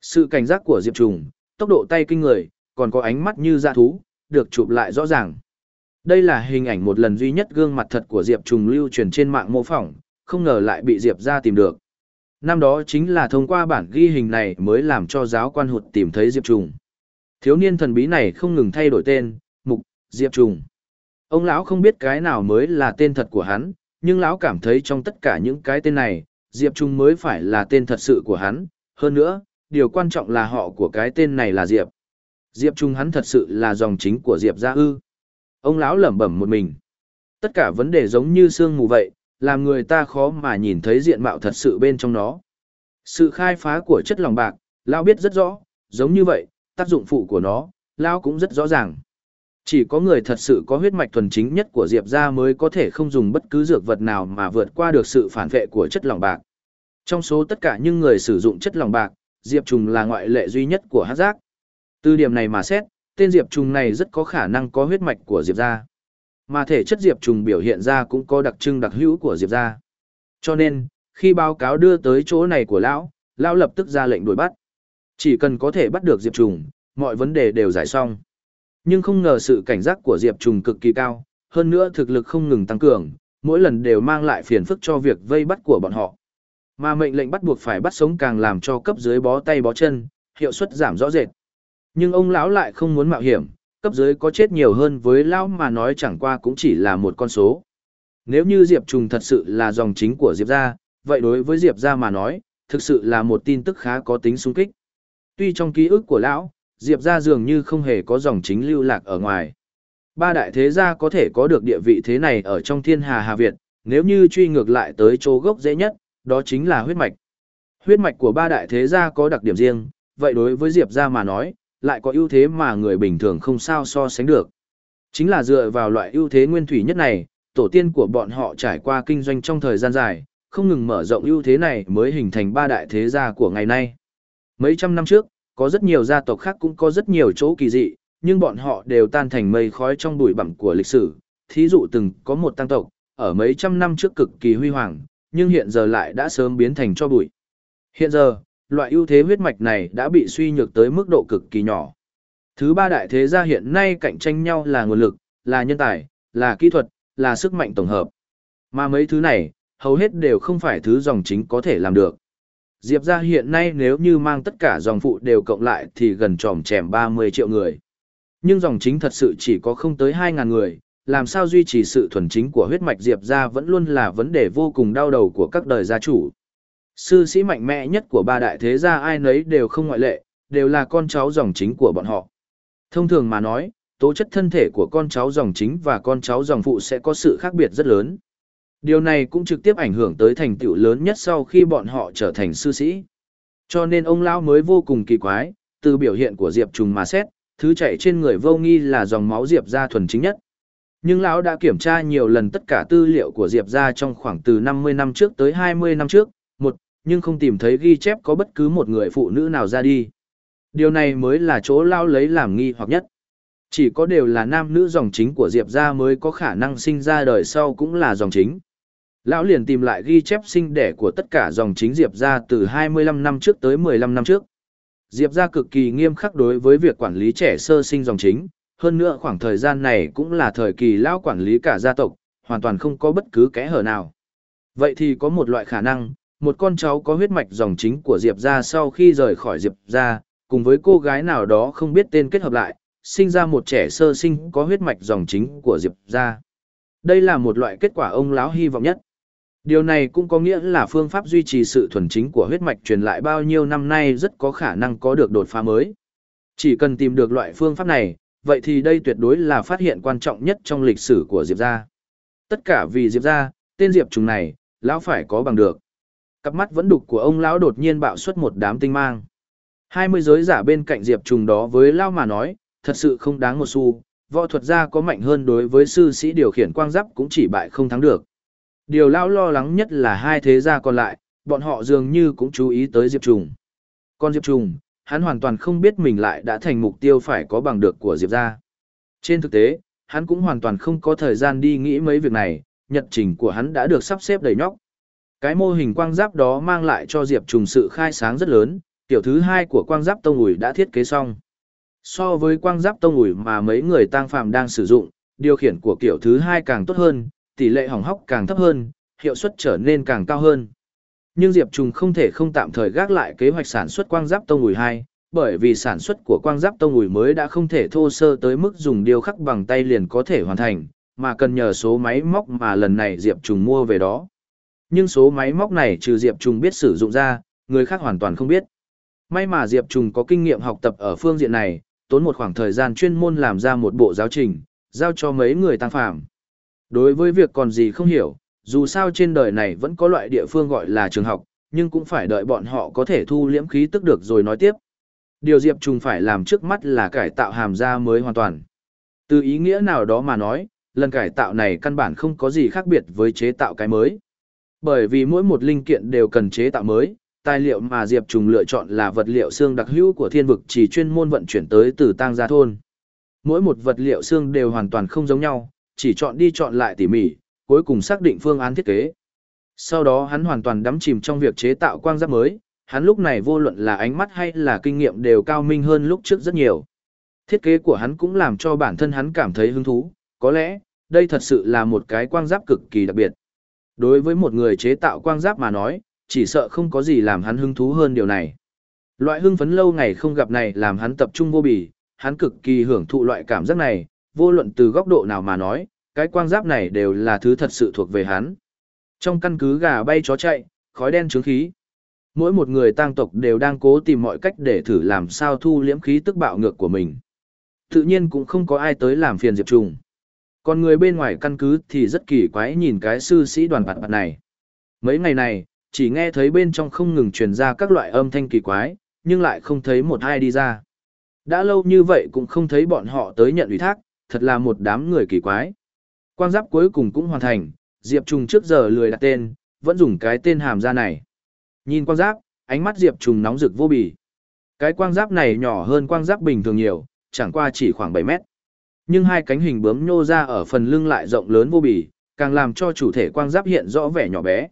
Sự cảnh giác của Diệp Trùng, tốc độ tay kinh người, còn có ánh mắt như dạ thú, được chụp lại rõ ràng. Đây là hình ảnh một lần duy nhất gương mặt thật của Diệp Trùng lưu truyền trên mạng mô phỏng, không ngờ lại bị Diệp ra tìm được. Năm đó chính là thông qua bản ghi hình này mới làm cho giáo quan hụt tìm thấy Diệp Trùng. Thiếu niên thần bí này không ngừng thay đổi tên, mục, Diệp Trùng. Ông lão không biết cái nào mới là tên thật của hắn, nhưng lão cảm thấy trong tất cả những cái tên này, Diệp Trung mới phải là tên thật sự của hắn, hơn nữa, điều quan trọng là họ của cái tên này là Diệp. Diệp Trung hắn thật sự là dòng chính của Diệp gia ư. Ông lão lẩm bẩm một mình. Tất cả vấn đề giống như sương mù vậy, làm người ta khó mà nhìn thấy diện mạo thật sự bên trong nó. Sự khai phá của chất lòng bạc, lão biết rất rõ, giống như vậy, tác dụng phụ của nó, lão cũng rất rõ ràng. Chỉ có người thật sự có huyết mạch thuần chính nhất của Diệp gia mới có thể không dùng bất cứ dược vật nào mà vượt qua được sự phản vệ của chất lòng bạc. Trong số tất cả những người sử dụng chất lòng bạc, Diệp Trùng là ngoại lệ duy nhất của hát giác. Từ điểm này mà xét, tên Diệp Trùng này rất có khả năng có huyết mạch của Diệp gia. Mà thể chất Diệp Trùng biểu hiện ra cũng có đặc trưng đặc hữu của Diệp gia. Cho nên, khi báo cáo đưa tới chỗ này của lão, lão lập tức ra lệnh đuổi bắt. Chỉ cần có thể bắt được Diệp Trùng, mọi vấn đề đều giải xong. Nhưng không ngờ sự cảnh giác của Diệp Trùng cực kỳ cao, hơn nữa thực lực không ngừng tăng cường, mỗi lần đều mang lại phiền phức cho việc vây bắt của bọn họ. Mà mệnh lệnh bắt buộc phải bắt sống càng làm cho cấp dưới bó tay bó chân, hiệu suất giảm rõ rệt. Nhưng ông lão lại không muốn mạo hiểm, cấp dưới có chết nhiều hơn với lão mà nói chẳng qua cũng chỉ là một con số. Nếu như Diệp Trùng thật sự là dòng chính của Diệp gia, vậy đối với Diệp gia mà nói, thực sự là một tin tức khá có tính xung kích. Tuy trong ký ức của lão, Diệp gia dường như không hề có dòng chính lưu lạc ở ngoài. Ba đại thế gia có thể có được địa vị thế này ở trong thiên hà Hà Việt, nếu như truy ngược lại tới chỗ gốc dễ nhất, đó chính là huyết mạch. Huyết mạch của ba đại thế gia có đặc điểm riêng, vậy đối với Diệp gia mà nói, lại có ưu thế mà người bình thường không sao so sánh được. Chính là dựa vào loại ưu thế nguyên thủy nhất này, tổ tiên của bọn họ trải qua kinh doanh trong thời gian dài, không ngừng mở rộng ưu thế này mới hình thành ba đại thế gia của ngày nay. Mấy trăm năm trước, có rất nhiều gia tộc khác cũng có rất nhiều chỗ kỳ dị, nhưng bọn họ đều tan thành mây khói trong bụi bặm của lịch sử. Thí dụ từng có một tăng tộc, ở mấy trăm năm trước cực kỳ huy hoàng, nhưng hiện giờ lại đã sớm biến thành cho bụi. Hiện giờ, loại ưu thế huyết mạch này đã bị suy nhược tới mức độ cực kỳ nhỏ. Thứ ba đại thế gia hiện nay cạnh tranh nhau là nguồn lực, là nhân tài, là kỹ thuật, là sức mạnh tổng hợp. Mà mấy thứ này, hầu hết đều không phải thứ dòng chính có thể làm được. Diệp gia hiện nay nếu như mang tất cả dòng phụ đều cộng lại thì gần tròm chèm 30 triệu người. Nhưng dòng chính thật sự chỉ có không tới 2.000 người, làm sao duy trì sự thuần chính của huyết mạch Diệp gia vẫn luôn là vấn đề vô cùng đau đầu của các đời gia chủ. Sư sĩ mạnh mẽ nhất của ba đại thế gia ai nấy đều không ngoại lệ, đều là con cháu dòng chính của bọn họ. Thông thường mà nói, tố chất thân thể của con cháu dòng chính và con cháu dòng phụ sẽ có sự khác biệt rất lớn. Điều này cũng trực tiếp ảnh hưởng tới thành tựu lớn nhất sau khi bọn họ trở thành sư sĩ. Cho nên ông lão mới vô cùng kỳ quái, từ biểu hiện của Diệp Trùng mà xét, thứ chạy trên người vô nghi là dòng máu Diệp gia thuần chính nhất. Nhưng lão đã kiểm tra nhiều lần tất cả tư liệu của Diệp gia trong khoảng từ 50 năm trước tới 20 năm trước, nhưng không tìm thấy ghi chép có bất cứ một người phụ nữ nào ra đi. Điều này mới là chỗ lão lấy làm nghi hoặc nhất. Chỉ có đều là nam nữ dòng chính của Diệp gia mới có khả năng sinh ra đời sau cũng là dòng chính. Lão liền tìm lại ghi chép sinh đẻ của tất cả dòng chính Diệp gia từ 25 năm trước tới 15 năm trước. Diệp gia cực kỳ nghiêm khắc đối với việc quản lý trẻ sơ sinh dòng chính, hơn nữa khoảng thời gian này cũng là thời kỳ lão quản lý cả gia tộc, hoàn toàn không có bất cứ kẽ hở nào. Vậy thì có một loại khả năng, một con cháu có huyết mạch dòng chính của Diệp gia sau khi rời khỏi Diệp gia, cùng với cô gái nào đó không biết tên kết hợp lại, sinh ra một trẻ sơ sinh có huyết mạch dòng chính của Diệp gia. Đây là một loại kết quả ông lão hy vọng nhất. Điều này cũng có nghĩa là phương pháp duy trì sự thuần chính của huyết mạch truyền lại bao nhiêu năm nay rất có khả năng có được đột phá mới. Chỉ cần tìm được loại phương pháp này, vậy thì đây tuyệt đối là phát hiện quan trọng nhất trong lịch sử của Diệp gia. Tất cả vì Diệp gia, tên Diệp trùng này, lão phải có bằng được. Cặp mắt vẫn đục của ông lão đột nhiên bạo xuất một đám tinh mang. Hai mươi giới giả bên cạnh Diệp trùng đó với lão mà nói, thật sự không đáng một xu, võ thuật gia có mạnh hơn đối với sư sĩ điều khiển quang giáp cũng chỉ bại không thắng được. Điều lão lo lắng nhất là hai thế gia còn lại, bọn họ dường như cũng chú ý tới Diệp Trùng. Còn Diệp Trùng, hắn hoàn toàn không biết mình lại đã thành mục tiêu phải có bằng được của Diệp gia. Trên thực tế, hắn cũng hoàn toàn không có thời gian đi nghĩ mấy việc này, nhật trình của hắn đã được sắp xếp đầy nhóc. Cái mô hình quang giáp đó mang lại cho Diệp Trùng sự khai sáng rất lớn, tiểu thứ hai của quang giáp tông ủi đã thiết kế xong. So với quang giáp tông ủi mà mấy người tang phàm đang sử dụng, điều khiển của kiểu thứ hai càng tốt hơn, tỷ lệ hỏng hóc càng thấp hơn, hiệu suất trở nên càng cao hơn. Nhưng Diệp Trùng không thể không tạm thời gác lại kế hoạch sản xuất quang giáp tông ủi 2, bởi vì sản xuất của quang giáp tông ủi mới đã không thể thô sơ tới mức dùng điêu khắc bằng tay liền có thể hoàn thành, mà cần nhờ số máy móc mà lần này Diệp Trùng mua về đó. Nhưng số máy móc này trừ Diệp Trùng biết sử dụng ra, người khác hoàn toàn không biết. May mà Diệp Trùng có kinh nghiệm học tập ở phương diện này, tốn một khoảng thời gian chuyên môn làm ra một bộ giáo trình, giao cho mấy người tăng phạm. Đối với việc còn gì không hiểu, dù sao trên đời này vẫn có loại địa phương gọi là trường học, nhưng cũng phải đợi bọn họ có thể thu liễm khí tức được rồi nói tiếp. Điều Diệp Trùng phải làm trước mắt là cải tạo hàm da mới hoàn toàn. Từ ý nghĩa nào đó mà nói, lần cải tạo này căn bản không có gì khác biệt với chế tạo cái mới. Bởi vì mỗi một linh kiện đều cần chế tạo mới, tài liệu mà Diệp Trùng lựa chọn là vật liệu xương đặc hữu của thiên vực chỉ chuyên môn vận chuyển tới từ tang gia thôn. Mỗi một vật liệu xương đều hoàn toàn không giống nhau, chỉ chọn đi chọn lại tỉ mỉ, cuối cùng xác định phương án thiết kế. Sau đó hắn hoàn toàn đắm chìm trong việc chế tạo quang giáp mới, hắn lúc này vô luận là ánh mắt hay là kinh nghiệm đều cao minh hơn lúc trước rất nhiều. Thiết kế của hắn cũng làm cho bản thân hắn cảm thấy hứng thú, có lẽ, đây thật sự là một cái quang giáp cực kỳ đặc biệt. Đối với một người chế tạo quang giáp mà nói, chỉ sợ không có gì làm hắn hứng thú hơn điều này. Loại hưng phấn lâu ngày không gặp này làm hắn tập trung vô bì, hắn cực kỳ hưởng thụ loại cảm giác này, vô luận từ góc độ nào mà nói, cái quang giáp này đều là thứ thật sự thuộc về hắn. Trong căn cứ gà bay chó chạy, khói đen trướng khí. Mỗi một người tang tộc đều đang cố tìm mọi cách để thử làm sao thu liễm khí tức bạo ngược của mình. Tự nhiên cũng không có ai tới làm phiền Diệp Trùng. Còn người bên ngoài căn cứ thì rất kỳ quái nhìn cái sư sĩ đoàn bạt bạt này. Mấy ngày này, chỉ nghe thấy bên trong không ngừng truyền ra các loại âm thanh kỳ quái, nhưng lại không thấy một ai đi ra. Đã lâu như vậy cũng không thấy bọn họ tới nhận ủy thác, thật là một đám người kỳ quái. Quang giáp cuối cùng cũng hoàn thành, Diệp Trùng trước giờ lười đặt tên, vẫn dùng cái tên hàm ra này. Nhìn quang giáp, ánh mắt Diệp Trùng nóng rực vô bì. Cái quang giáp này nhỏ hơn quang giáp bình thường nhiều, chẳng qua chỉ khoảng 7 mét. Nhưng hai cánh hình bướm nhô ra ở phần lưng lại rộng lớn vô bì, càng làm cho chủ thể quang giáp hiện rõ vẻ nhỏ bé.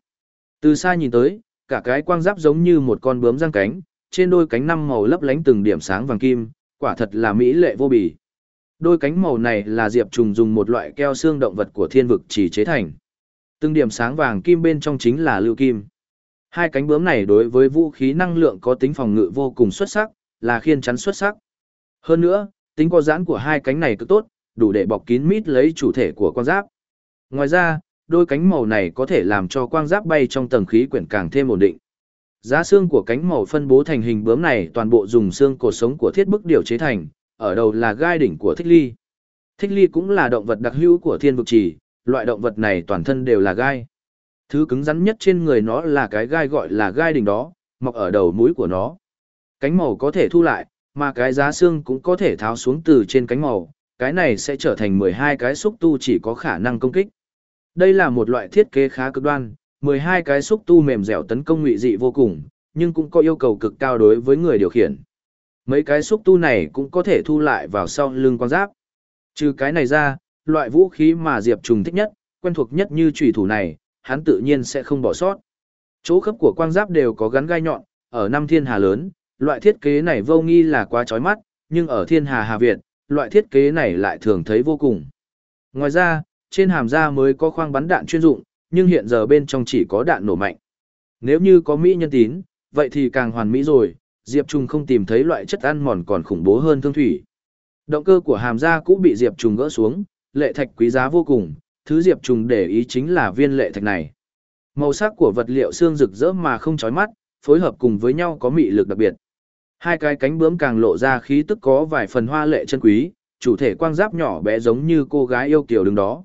Từ xa nhìn tới, cả cái quang giáp giống như một con bướm răng cánh, trên đôi cánh năm màu lấp lánh từng điểm sáng vàng kim, quả thật là mỹ lệ vô bì. Đôi cánh màu này là Diệp Trùng dùng một loại keo xương động vật của thiên vực chỉ chế thành. Từng điểm sáng vàng kim bên trong chính là lưu kim. Hai cánh bướm này đối với vũ khí năng lượng có tính phòng ngự vô cùng xuất sắc, là khiên chắn xuất sắc. Hơn nữa, tính có giãn của hai cánh này cực tốt, đủ để bọc kín mít lấy chủ thể của quang giáp. Ngoài ra, đôi cánh màu này có thể làm cho quang giáp bay trong tầng khí quyển càng thêm ổn định. Giá xương của cánh màu phân bố thành hình bướm này toàn bộ dùng xương cột sống của thiết bức điều chế thành, ở đầu là gai đỉnh của thích ly. Thích ly cũng là động vật đặc hữu của thiên vực trì, loại động vật này toàn thân đều là gai. Thứ cứng rắn nhất trên người nó là cái gai gọi là gai đỉnh đó, mọc ở đầu mũi của nó. Cánh màu có thể thu lại, mà cái giá xương cũng có thể tháo xuống từ trên cánh màu, cái này sẽ trở thành 12 cái xúc tu chỉ có khả năng công kích. Đây là một loại thiết kế khá cực đoan, 12 cái xúc tu mềm dẻo tấn công ngụy dị vô cùng, nhưng cũng có yêu cầu cực cao đối với người điều khiển. Mấy cái xúc tu này cũng có thể thu lại vào sau lưng quan giáp. Trừ cái này ra, loại vũ khí mà Diệp Trùng thích nhất, quen thuộc nhất như chủy thủ này, hắn tự nhiên sẽ không bỏ sót. Chỗ khớp của quang giáp đều có gắn gai nhọn, ở năm thiên hà lớn, loại thiết kế này vô nghi là quá chói mắt, nhưng ở thiên hà Hà Việt, loại thiết kế này lại thường thấy vô cùng. Ngoài ra, trên hàm da mới có khoang bắn đạn chuyên dụng, nhưng hiện giờ bên trong chỉ có đạn nổ mạnh. Nếu như có Mỹ nhân tín, vậy thì càng hoàn mỹ rồi, Diệp Trùng không tìm thấy loại chất ăn mòn còn khủng bố hơn thương thủy. Động cơ của hàm da cũng bị Diệp Trùng gỡ xuống, lệ thạch quý giá vô cùng, thứ Diệp Trùng để ý chính là viên lệ thạch này. Màu sắc của vật liệu xương rực rỡ mà không chói mắt, phối hợp cùng với nhau có mị lực đặc biệt. Hai cái cánh bướm càng lộ ra khí tức có vài phần hoa lệ chân quý, chủ thể quang giáp nhỏ bé giống như cô gái yêu kiều đứng đó.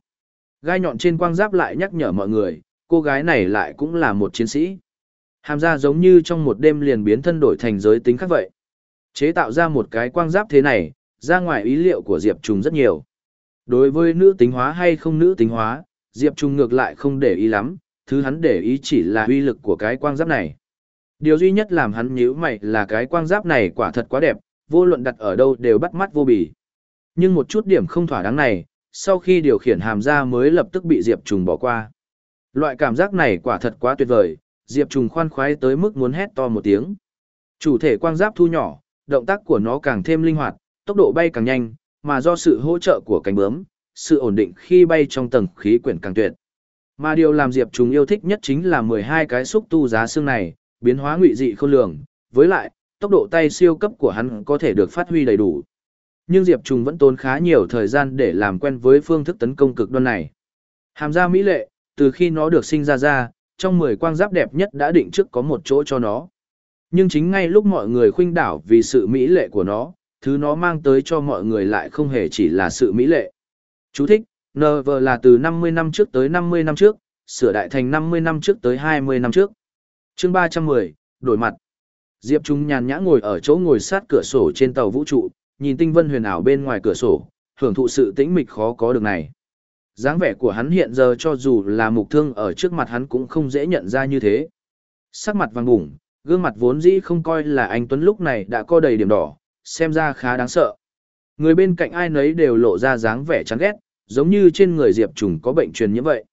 Gai nhọn trên quang giáp lại nhắc nhở mọi người, cô gái này lại cũng là một chiến sĩ. Hàm ra giống như trong một đêm liền biến thân đổi thành giới tính khác vậy. Chế tạo ra một cái quang giáp thế này, ra ngoài ý liệu của Diệp Trùng rất nhiều. Đối với nữ tính hóa hay không nữ tính hóa, Diệp Trùng ngược lại không để ý lắm, thứ hắn để ý chỉ là uy lực của cái quang giáp này. Điều duy nhất làm hắn nhíu mày là cái quang giáp này quả thật quá đẹp, vô luận đặt ở đâu đều bắt mắt vô bì. Nhưng một chút điểm không thỏa đáng này, sau khi điều khiển hàm ra mới lập tức bị Diệp Trùng bỏ qua. Loại cảm giác này quả thật quá tuyệt vời, Diệp Trùng khoan khoái tới mức muốn hét to một tiếng. Chủ thể quang giáp thu nhỏ, động tác của nó càng thêm linh hoạt, tốc độ bay càng nhanh, mà do sự hỗ trợ của cánh bướm, sự ổn định khi bay trong tầng khí quyển càng tuyệt. Mà điều làm Diệp Trùng yêu thích nhất chính là 12 cái xúc tu giá xương này, biến hóa ngụy dị khôn lường, với lại, tốc độ tay siêu cấp của hắn có thể được phát huy đầy đủ. Nhưng Diệp Trùng vẫn tốn khá nhiều thời gian để làm quen với phương thức tấn công cực đoan này. Hàm gia mỹ lệ, từ khi nó được sinh ra ra, trong 10 quang giáp đẹp nhất đã định trước có một chỗ cho nó. Nhưng chính ngay lúc mọi người khuynh đảo vì sự mỹ lệ của nó, thứ nó mang tới cho mọi người lại không hề chỉ là sự mỹ lệ. Chú thích, NV là từ 50 năm trước tới 50 năm trước, sửa đại thành 50 năm trước tới 20 năm trước chương 310, đổi mặt. Diệp Trung nhàn nhã ngồi ở chỗ ngồi sát cửa sổ trên tàu vũ trụ, nhìn tinh vân huyền ảo bên ngoài cửa sổ, hưởng thụ sự tĩnh mịch khó có được này. dáng vẻ của hắn hiện giờ cho dù là mục thương ở trước mặt hắn cũng không dễ nhận ra như thế. Sắc mặt vàng bủng, gương mặt vốn dĩ không coi là anh Tuấn lúc này đã có đầy điểm đỏ, xem ra khá đáng sợ. Người bên cạnh ai nấy đều lộ ra dáng vẻ chán ghét, giống như trên người Diệp Trùng có bệnh truyền nhiễm vậy.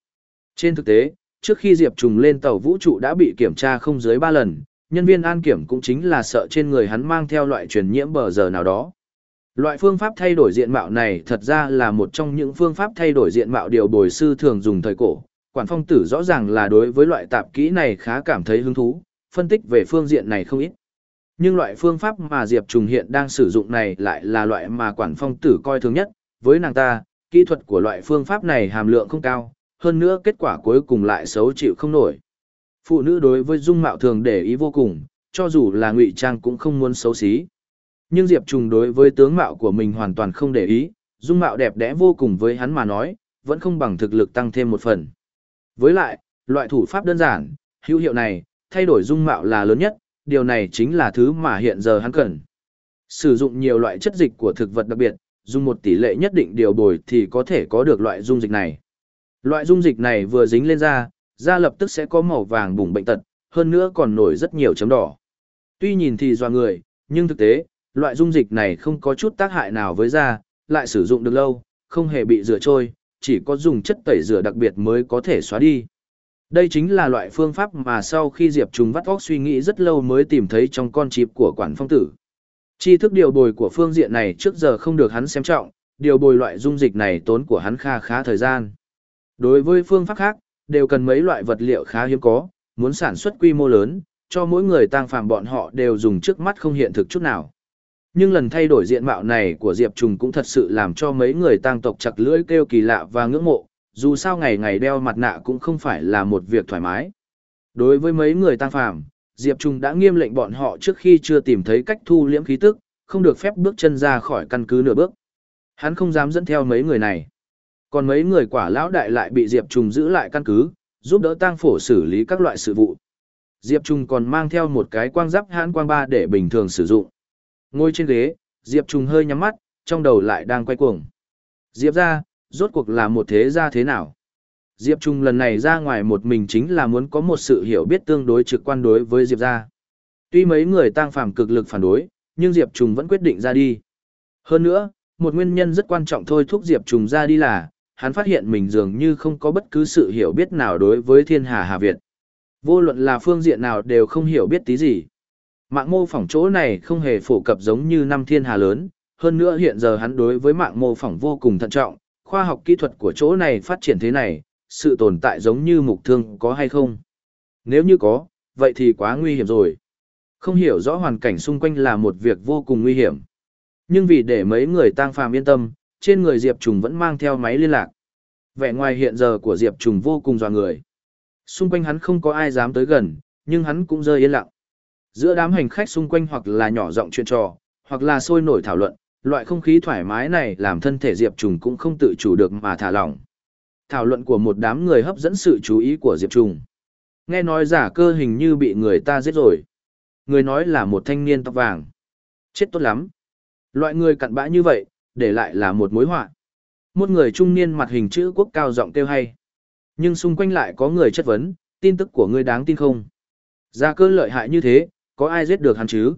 Trên thực tế, trước khi Diệp Trùng lên tàu vũ trụ đã bị kiểm tra không dưới 3 lần, nhân viên an kiểm cũng chính là sợ trên người hắn mang theo loại truyền nhiễm bờ giờ nào đó. Loại phương pháp thay đổi diện mạo này thật ra là một trong những phương pháp thay đổi diện mạo điều bồi sư thường dùng thời cổ. Quản phong tử rõ ràng là đối với loại tạp kỹ này khá cảm thấy hứng thú, phân tích về phương diện này không ít. Nhưng loại phương pháp mà Diệp Trùng hiện đang sử dụng này lại là loại mà quản phong tử coi thường nhất. Với nàng ta, kỹ thuật của loại phương pháp này hàm lượng không cao, hơn nữa kết quả cuối cùng lại xấu chịu không nổi. Phụ nữ đối với dung mạo thường để ý vô cùng, cho dù là ngụy trang cũng không muốn xấu xí. Nhưng Diệp Trùng đối với tướng mạo của mình hoàn toàn không để ý, dung mạo đẹp đẽ vô cùng với hắn mà nói, vẫn không bằng thực lực tăng thêm một phần. Với lại, loại thủ pháp đơn giản, hữu hiệu này, thay đổi dung mạo là lớn nhất, điều này chính là thứ mà hiện giờ hắn cần. Sử dụng nhiều loại chất dịch của thực vật đặc biệt, dùng một tỷ lệ nhất định điều bồi thì có thể có được loại dung dịch này. Loại dung dịch này vừa dính lên da, da lập tức sẽ có màu vàng bùng bệnh tật, hơn nữa còn nổi rất nhiều chấm đỏ. Tuy nhìn thì doa người, nhưng thực tế, loại dung dịch này không có chút tác hại nào với da, lại sử dụng được lâu, không hề bị rửa trôi, chỉ có dùng chất tẩy rửa đặc biệt mới có thể xóa đi. Đây chính là loại phương pháp mà sau khi Diệp Trùng vắt óc suy nghĩ rất lâu mới tìm thấy trong con chip của quản phong tử. Chi thức điều bồi của phương diện này trước giờ không được hắn xem trọng, điều bồi loại dung dịch này tốn của hắn kha khá thời gian. Đối với phương pháp khác, đều cần mấy loại vật liệu khá hiếm có, muốn sản xuất quy mô lớn, cho mỗi người tăng phàm bọn họ đều dùng trước mắt không hiện thực chút nào. Nhưng lần thay đổi diện mạo này của Diệp Trùng cũng thật sự làm cho mấy người tăng tộc chặt lưỡi kêu kỳ lạ và ngưỡng mộ, dù sao ngày ngày đeo mặt nạ cũng không phải là một việc thoải mái. Đối với mấy người tăng phàm, Diệp Trung đã nghiêm lệnh bọn họ trước khi chưa tìm thấy cách thu liễm khí tức, không được phép bước chân ra khỏi căn cứ nửa bước. Hắn không dám dẫn theo mấy người này. Còn mấy người quả lão đại lại bị Diệp Trung giữ lại căn cứ, giúp đỡ tăng phổ xử lý các loại sự vụ. Diệp Trung còn mang theo một cái quang giáp hãn quang ba để bình thường sử dụng. Ngồi trên ghế, Diệp Trung hơi nhắm mắt, trong đầu lại đang quay cuồng. Diệp ra, rốt cuộc là một thế gia thế nào? Diệp Trung lần này ra ngoài một mình chính là muốn có một sự hiểu biết tương đối trực quan đối với Diệp gia. Tuy mấy người tăng phàm cực lực phản đối, nhưng Diệp Trung vẫn quyết định ra đi. Hơn nữa, một nguyên nhân rất quan trọng thôi thúc Diệp Trung ra đi là, hắn phát hiện mình dường như không có bất cứ sự hiểu biết nào đối với thiên hà Hà Việt. Vô luận là phương diện nào đều không hiểu biết tí gì. Mạng mô phỏng chỗ này không hề phổ cập giống như năm thiên hà lớn, hơn nữa hiện giờ hắn đối với mạng mô phỏng vô cùng thận trọng, khoa học kỹ thuật của chỗ này phát triển thế này, sự tồn tại giống như mục thương có hay không? Nếu như có, vậy thì quá nguy hiểm rồi. Không hiểu rõ hoàn cảnh xung quanh là một việc vô cùng nguy hiểm. Nhưng vì để mấy người tang phàm yên tâm, trên người Diệp Trùng vẫn mang theo máy liên lạc. Vẻ ngoài hiện giờ của Diệp Trùng vô cùng dọa người. Xung quanh hắn không có ai dám tới gần, nhưng hắn cũng rơi yên lặng. Giữa đám hành khách xung quanh hoặc là nhỏ giọng chuyện trò, hoặc là sôi nổi thảo luận, loại không khí thoải mái này làm thân thể Diệp Trùng cũng không tự chủ được mà thả lỏng thảo luận của một đám người hấp dẫn sự chú ý của Diệp Trùng. Nghe nói giả cơ hình như bị người ta giết rồi. Người nói là một thanh niên tóc vàng. Chết tốt lắm. Loại người cặn bã như vậy, để lại là một mối họa. Một người trung niên mặt hình chữ quốc cao giọng kêu hay. Nhưng xung quanh lại có người chất vấn, tin tức của ngươi đáng tin không? ra cơ lợi hại như thế, có ai giết được hắn chứ?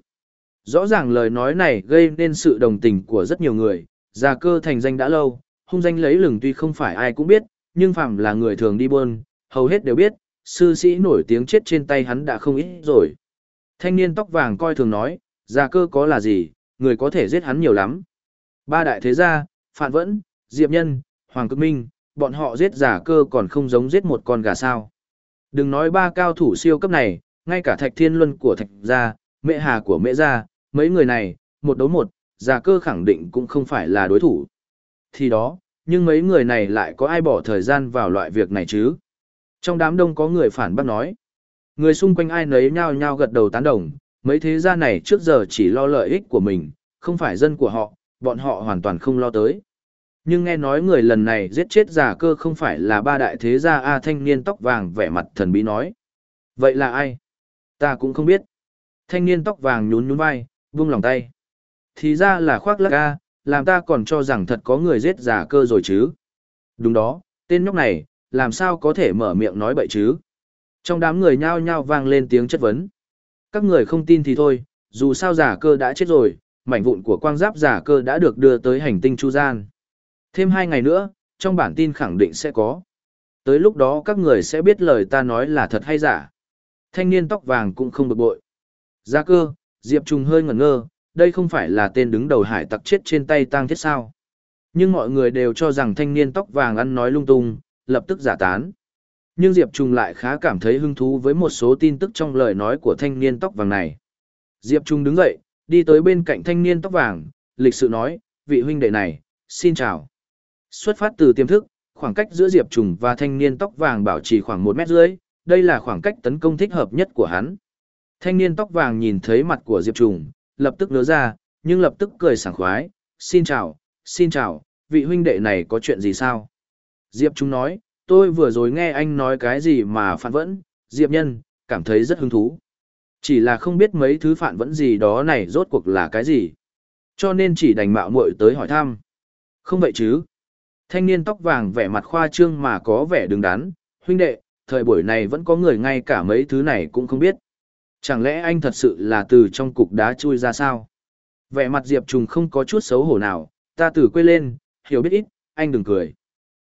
Rõ ràng lời nói này gây nên sự đồng tình của rất nhiều người, ra cơ thành danh đã lâu, hung danh lấy lừng tuy không phải ai cũng biết, nhưng phàm là người thường đi buôn, hầu hết đều biết, sư sĩ nổi tiếng chết trên tay hắn đã không ít rồi. Thanh niên tóc vàng coi thường nói, gia cơ có là gì, người có thể giết hắn nhiều lắm. Ba đại thế gia, Phạn Vẫn, Diệp Nhân, Hoàng Cực Minh, bọn họ giết giả cơ còn không giống giết một con gà sao. Đừng nói ba cao thủ siêu cấp này, ngay cả thạch thiên luân của thạch gia, mẹ hà của mẹ gia, mấy người này, một đấu một, giả cơ khẳng định cũng không phải là đối thủ. Thì đó, nhưng mấy người này lại có ai bỏ thời gian vào loại việc này chứ? Trong đám đông có người phản bác nói. Người xung quanh ai nấy nhao nhao gật đầu tán đồng, mấy thế gia này trước giờ chỉ lo lợi ích của mình, không phải dân của họ, bọn họ hoàn toàn không lo tới. Nhưng nghe nói người lần này giết chết giả cơ không phải là ba đại thế gia A thanh niên tóc vàng vẻ mặt thần bí nói. Vậy là ai? Ta cũng không biết. Thanh niên tóc vàng nhún nhún vai, buông lòng tay. Thì ra là khoác lắc A, làm ta còn cho rằng thật có người giết giả cơ rồi chứ. Đúng đó, tên nhóc này, làm sao có thể mở miệng nói bậy chứ? Trong đám người nhao nhao vang lên tiếng chất vấn. Các người không tin thì thôi, dù sao giả cơ đã chết rồi, mảnh vụn của quang giáp giả cơ đã được đưa tới hành tinh Chu Gian. Thêm hai ngày nữa, trong bản tin khẳng định sẽ có. Tới lúc đó các người sẽ biết lời ta nói là thật hay giả. Thanh niên tóc vàng cũng không bực bội. Gia cơ, Diệp Trùng hơi ngẩn ngơ, đây không phải là tên đứng đầu hải tặc chết trên tay tang thiết sao. Nhưng mọi người đều cho rằng thanh niên tóc vàng ăn nói lung tung, lập tức giả tán. Nhưng Diệp Trung lại khá cảm thấy hứng thú với một số tin tức trong lời nói của thanh niên tóc vàng này. Diệp Trung đứng dậy, đi tới bên cạnh thanh niên tóc vàng, lịch sự nói, vị huynh đệ này, xin chào. Xuất phát từ tiềm thức, khoảng cách giữa Diệp trùng và thanh niên tóc vàng bảo trì khoảng một mét dưới, đây là khoảng cách tấn công thích hợp nhất của hắn. Thanh niên tóc vàng nhìn thấy mặt của Diệp trùng lập tức nỡ ra, nhưng lập tức cười sảng khoái, xin chào, xin chào, vị huynh đệ này có chuyện gì sao? Diệp trùng nói, tôi vừa rồi nghe anh nói cái gì mà phản vẫn, Diệp Nhân, cảm thấy rất hứng thú. Chỉ là không biết mấy thứ phản vẫn gì đó này rốt cuộc là cái gì. Cho nên chỉ đành mạo muội tới hỏi thăm. Không vậy chứ. Thanh niên tóc vàng vẻ mặt khoa trương mà có vẻ đứng đắn, huynh đệ, thời buổi này vẫn có người ngay cả mấy thứ này cũng không biết. Chẳng lẽ anh thật sự là từ trong cục đá chui ra sao? Vẻ mặt Diệp Trùng không có chút xấu hổ nào, ta từ quê lên, hiểu biết ít, anh đừng cười.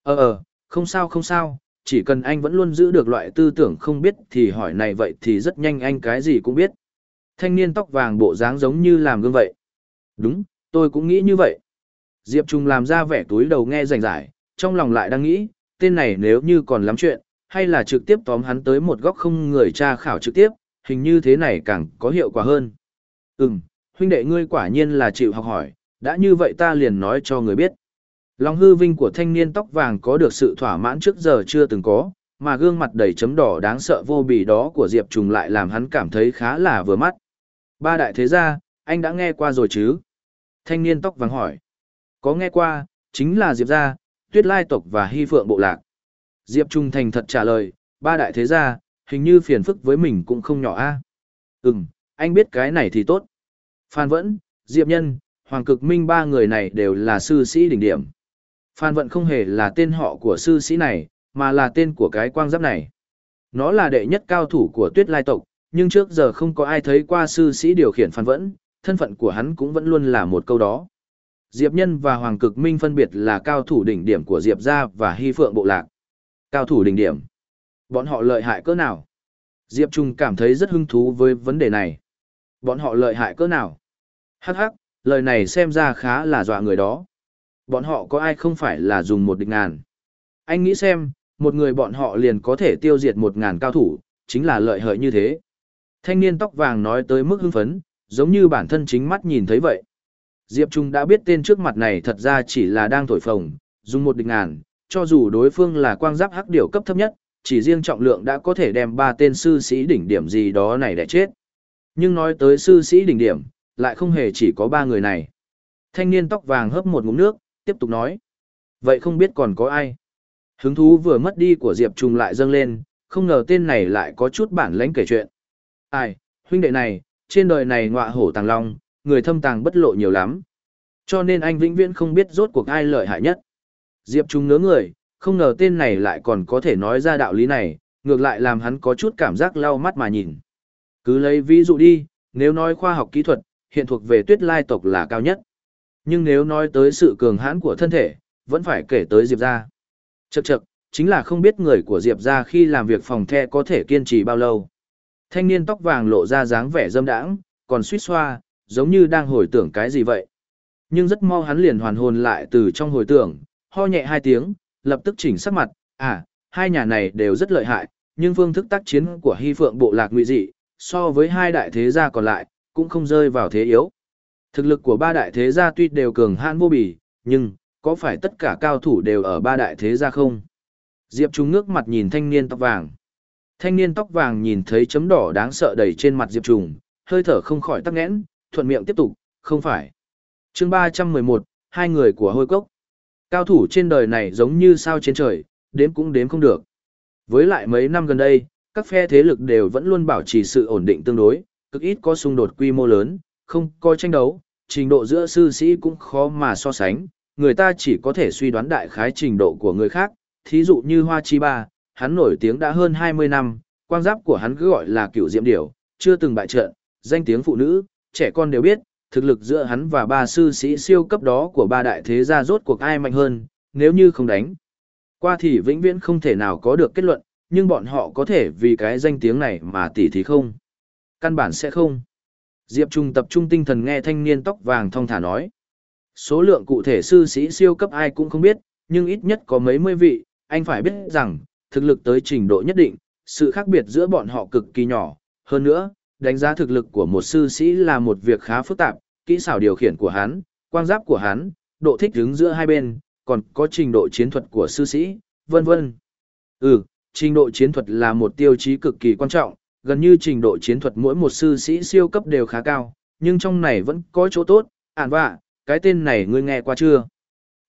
Ờ ờ, không sao không sao, chỉ cần anh vẫn luôn giữ được loại tư tưởng không biết thì hỏi này vậy thì rất nhanh anh cái gì cũng biết. Thanh niên tóc vàng bộ dáng giống như làm gương vậy. Đúng, tôi cũng nghĩ như vậy. Diệp Trung làm ra vẻ túi đầu nghe rành rải, trong lòng lại đang nghĩ, tên này nếu như còn lắm chuyện, hay là trực tiếp tóm hắn tới một góc không người tra khảo trực tiếp, hình như thế này càng có hiệu quả hơn. Ừm, huynh đệ ngươi quả nhiên là chịu học hỏi, đã như vậy ta liền nói cho người biết. Lòng hư vinh của thanh niên tóc vàng có được sự thỏa mãn trước giờ chưa từng có, mà gương mặt đầy chấm đỏ đáng sợ vô bì đó của Diệp Trùng lại làm hắn cảm thấy khá là vừa mắt. Ba đại thế gia, anh đã nghe qua rồi chứ? Thanh niên tóc vàng hỏi. Có nghe qua, chính là Diệp gia, Tuyết Lai tộc và Hy Phượng bộ lạc. Diệp Trung thành thật trả lời, ba đại thế gia, hình như phiền phức với mình cũng không nhỏ a. Ừm, anh biết cái này thì tốt. Phan Vẫn, Diệp Nhân, Hoàng Cực Minh ba người này đều là sư sĩ đỉnh điểm. Phan Vận không hề là tên họ của sư sĩ này, mà là tên của cái quang giáp này. Nó là đệ nhất cao thủ của tuyết lai tộc, nhưng trước giờ không có ai thấy qua sư sĩ điều khiển Phan Vận. thân phận của hắn cũng vẫn luôn là một câu đó. Diệp Nhân và Hoàng Cực Minh phân biệt là cao thủ đỉnh điểm của Diệp Gia và Hy Phượng Bộ Lạc. Cao thủ đỉnh điểm. Bọn họ lợi hại cỡ nào? Diệp Trung cảm thấy rất hứng thú với vấn đề này. Bọn họ lợi hại cỡ nào? Hắc hắc, lời này xem ra khá là dọa người đó. Bọn họ có ai không phải là dùng một địch ngàn. Anh nghĩ xem, một người bọn họ liền có thể tiêu diệt một ngàn cao thủ, chính là lợi hợi như thế. Thanh niên tóc vàng nói tới mức hưng phấn, giống như bản thân chính mắt nhìn thấy vậy. Diệp Trung đã biết tên trước mặt này thật ra chỉ là đang thổi phồng, dùng một địch ngàn, cho dù đối phương là quang giáp hắc điểu cấp thấp nhất, chỉ riêng trọng lượng đã có thể đem ba tên sư sĩ đỉnh điểm gì đó này để chết. Nhưng nói tới sư sĩ đỉnh điểm, lại không hề chỉ có ba người này. Thanh niên tóc vàng hấp một ngụm nước, tiếp tục nói. Vậy không biết còn có ai? Hứng thú vừa mất đi của Diệp Trung lại dâng lên, không ngờ tên này lại có chút bản lãnh kể chuyện. Ai, huynh đệ này, trên đời này ngọa hổ tàng long, người thâm tàng bất lộ nhiều lắm. Cho nên anh vĩnh viễn không biết rốt cuộc ai lợi hại nhất. Diệp Trung ngớ người, không ngờ tên này lại còn có thể nói ra đạo lý này, ngược lại làm hắn có chút cảm giác lau mắt mà nhìn. Cứ lấy ví dụ đi, nếu nói khoa học kỹ thuật, hiện thuộc về tuyết lai tộc là cao nhất. Nhưng nếu nói tới sự cường hãn của thân thể, vẫn phải kể tới Diệp gia. Chậc chậc, chính là không biết người của Diệp gia khi làm việc phòng the có thể kiên trì bao lâu. Thanh niên tóc vàng lộ ra dáng vẻ dâm đãng, còn suýt xoa, giống như đang hồi tưởng cái gì vậy. Nhưng rất mau hắn liền hoàn hồn lại từ trong hồi tưởng, ho nhẹ hai tiếng, lập tức chỉnh sắc mặt, à, hai nhà này đều rất lợi hại, nhưng phương thức tác chiến của Hy Phượng bộ lạc ngụy dị, so với hai đại thế gia còn lại, cũng không rơi vào thế yếu. Thực lực của ba đại thế gia tuy đều cường hãn vô bì, nhưng, có phải tất cả cao thủ đều ở ba đại thế gia không? Diệp Trung ngước mặt nhìn thanh niên tóc vàng. Thanh niên tóc vàng nhìn thấy chấm đỏ đáng sợ đầy trên mặt Diệp Trung, hơi thở không khỏi tắc nghẽn, thuận miệng tiếp tục, không phải. chương 311, hai người của hôi cốc. Cao thủ trên đời này giống như sao trên trời, đếm cũng đếm không được. Với lại mấy năm gần đây, các phe thế lực đều vẫn luôn bảo trì sự ổn định tương đối, cực ít có xung đột quy mô lớn, không có tranh đấu, trình độ giữa sư sĩ cũng khó mà so sánh, người ta chỉ có thể suy đoán đại khái trình độ của người khác, thí dụ như Hoa Chi Ba, hắn nổi tiếng đã hơn 20 năm, quang giáp của hắn cứ gọi là cựu diệm điểu, chưa từng bại trận, danh tiếng phụ nữ, trẻ con đều biết, thực lực giữa hắn và ba sư sĩ siêu cấp đó của ba đại thế gia rốt cuộc ai mạnh hơn, nếu như không đánh. Qua thì vĩnh viễn không thể nào có được kết luận, nhưng bọn họ có thể vì cái danh tiếng này mà tỉ thí không. Căn bản sẽ không. Diệp Trung tập trung tinh thần nghe thanh niên tóc vàng thong thả nói. Số lượng cụ thể sư sĩ siêu cấp ai cũng không biết, nhưng ít nhất có mấy mươi vị, anh phải biết rằng, thực lực tới trình độ nhất định, sự khác biệt giữa bọn họ cực kỳ nhỏ. Hơn nữa, đánh giá thực lực của một sư sĩ là một việc khá phức tạp, kỹ xảo điều khiển của hắn, quang giáp của hắn, độ thích ứng giữa hai bên, còn có trình độ chiến thuật của sư sĩ, vân vân. Ừ, trình độ chiến thuật là một tiêu chí cực kỳ quan trọng, gần như trình độ chiến thuật mỗi một sư sĩ siêu cấp đều khá cao, nhưng trong này vẫn có chỗ tốt, ản vạ, cái tên này ngươi nghe qua chưa?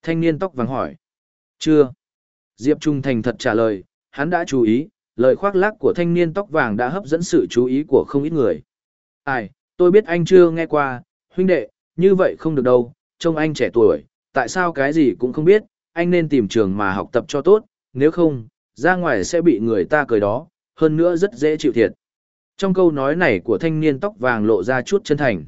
Thanh niên tóc vàng hỏi. Chưa. Diệp Trung thành thật trả lời, hắn đã chú ý, lời khoác lác của thanh niên tóc vàng đã hấp dẫn sự chú ý của không ít người. Ai, tôi biết anh chưa nghe qua, huynh đệ, như vậy không được đâu, trông anh trẻ tuổi, tại sao cái gì cũng không biết, anh nên tìm trường mà học tập cho tốt, nếu không, ra ngoài sẽ bị người ta cười đó, hơn nữa rất dễ chịu thiệt. Trong câu nói này của thanh niên tóc vàng lộ ra chút chân thành.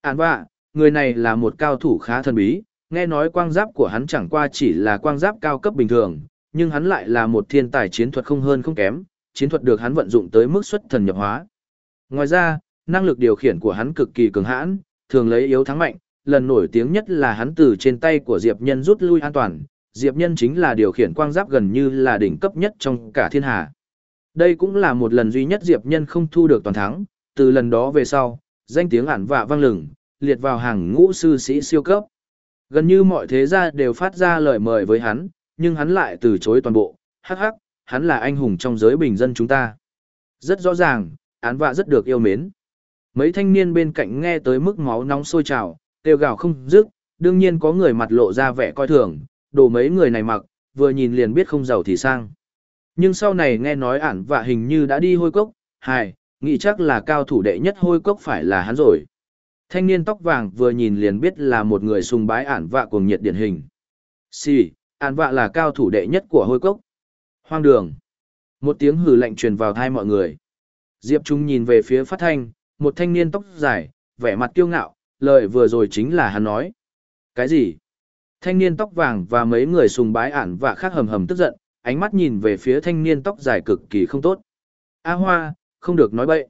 Án bạ, người này là một cao thủ khá thần bí, nghe nói quang giáp của hắn chẳng qua chỉ là quang giáp cao cấp bình thường, nhưng hắn lại là một thiên tài chiến thuật không hơn không kém, chiến thuật được hắn vận dụng tới mức xuất thần nhập hóa. Ngoài ra, năng lực điều khiển của hắn cực kỳ cường hãn, thường lấy yếu thắng mạnh, lần nổi tiếng nhất là hắn từ trên tay của Diệp Nhân rút lui an toàn, Diệp Nhân chính là điều khiển quang giáp gần như là đỉnh cấp nhất trong cả thiên hạ. Đây cũng là một lần duy nhất Diệp Nhân không thu được toàn thắng, từ lần đó về sau, danh tiếng ản vạ vang lừng, liệt vào hàng ngũ sư sĩ siêu cấp. Gần như mọi thế gia đều phát ra lời mời với hắn, nhưng hắn lại từ chối toàn bộ, hắc hắc, hắn là anh hùng trong giới bình dân chúng ta. Rất rõ ràng, án vạ rất được yêu mến. Mấy thanh niên bên cạnh nghe tới mức máu nóng sôi trào, kêu gào không dứt, đương nhiên có người mặt lộ ra vẻ coi thường, đồ mấy người này mặc, vừa nhìn liền biết không giàu thì sang. Nhưng sau này nghe nói ản vạ hình như đã đi hôi cốc, hài, nghĩ chắc là cao thủ đệ nhất hôi cốc phải là hắn rồi. Thanh niên tóc vàng vừa nhìn liền biết là một người sùng bái ản vạ cuồng nhiệt điển hình. Xì, ản vạ là cao thủ đệ nhất của hôi cốc. Hoang đường. Một tiếng hừ lạnh truyền vào thai mọi người. Diệp Trung nhìn về phía phát thanh, một thanh niên tóc dài, vẻ mặt kiêu ngạo, lời vừa rồi chính là hắn nói. Cái gì? Thanh niên tóc vàng và mấy người sùng bái ản vạ khác hầm hầm tức giận, ánh mắt nhìn về phía thanh niên tóc dài cực kỳ không tốt. A Hoa, không được nói bậy.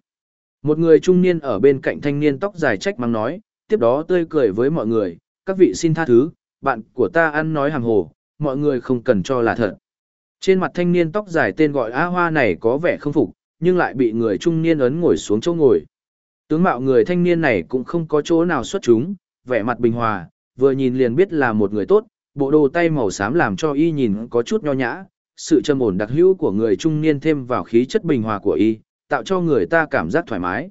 Một người trung niên ở bên cạnh thanh niên tóc dài trách mắng nói, tiếp đó tươi cười với mọi người, các vị xin tha thứ, bạn của ta ăn nói hàng hồ, mọi người không cần cho là thật. Trên mặt thanh niên tóc dài tên gọi A Hoa này có vẻ không phục, nhưng lại bị người trung niên ấn ngồi xuống chỗ ngồi. Tướng mạo người thanh niên này cũng không có chỗ nào xuất chúng, vẻ mặt bình hòa, vừa nhìn liền biết là một người tốt, bộ đồ tay màu xám làm cho y nhìn có chút nho nhã, sự trầm ổn đặc hữu của người trung niên thêm vào khí chất bình hòa của y, tạo cho người ta cảm giác thoải mái.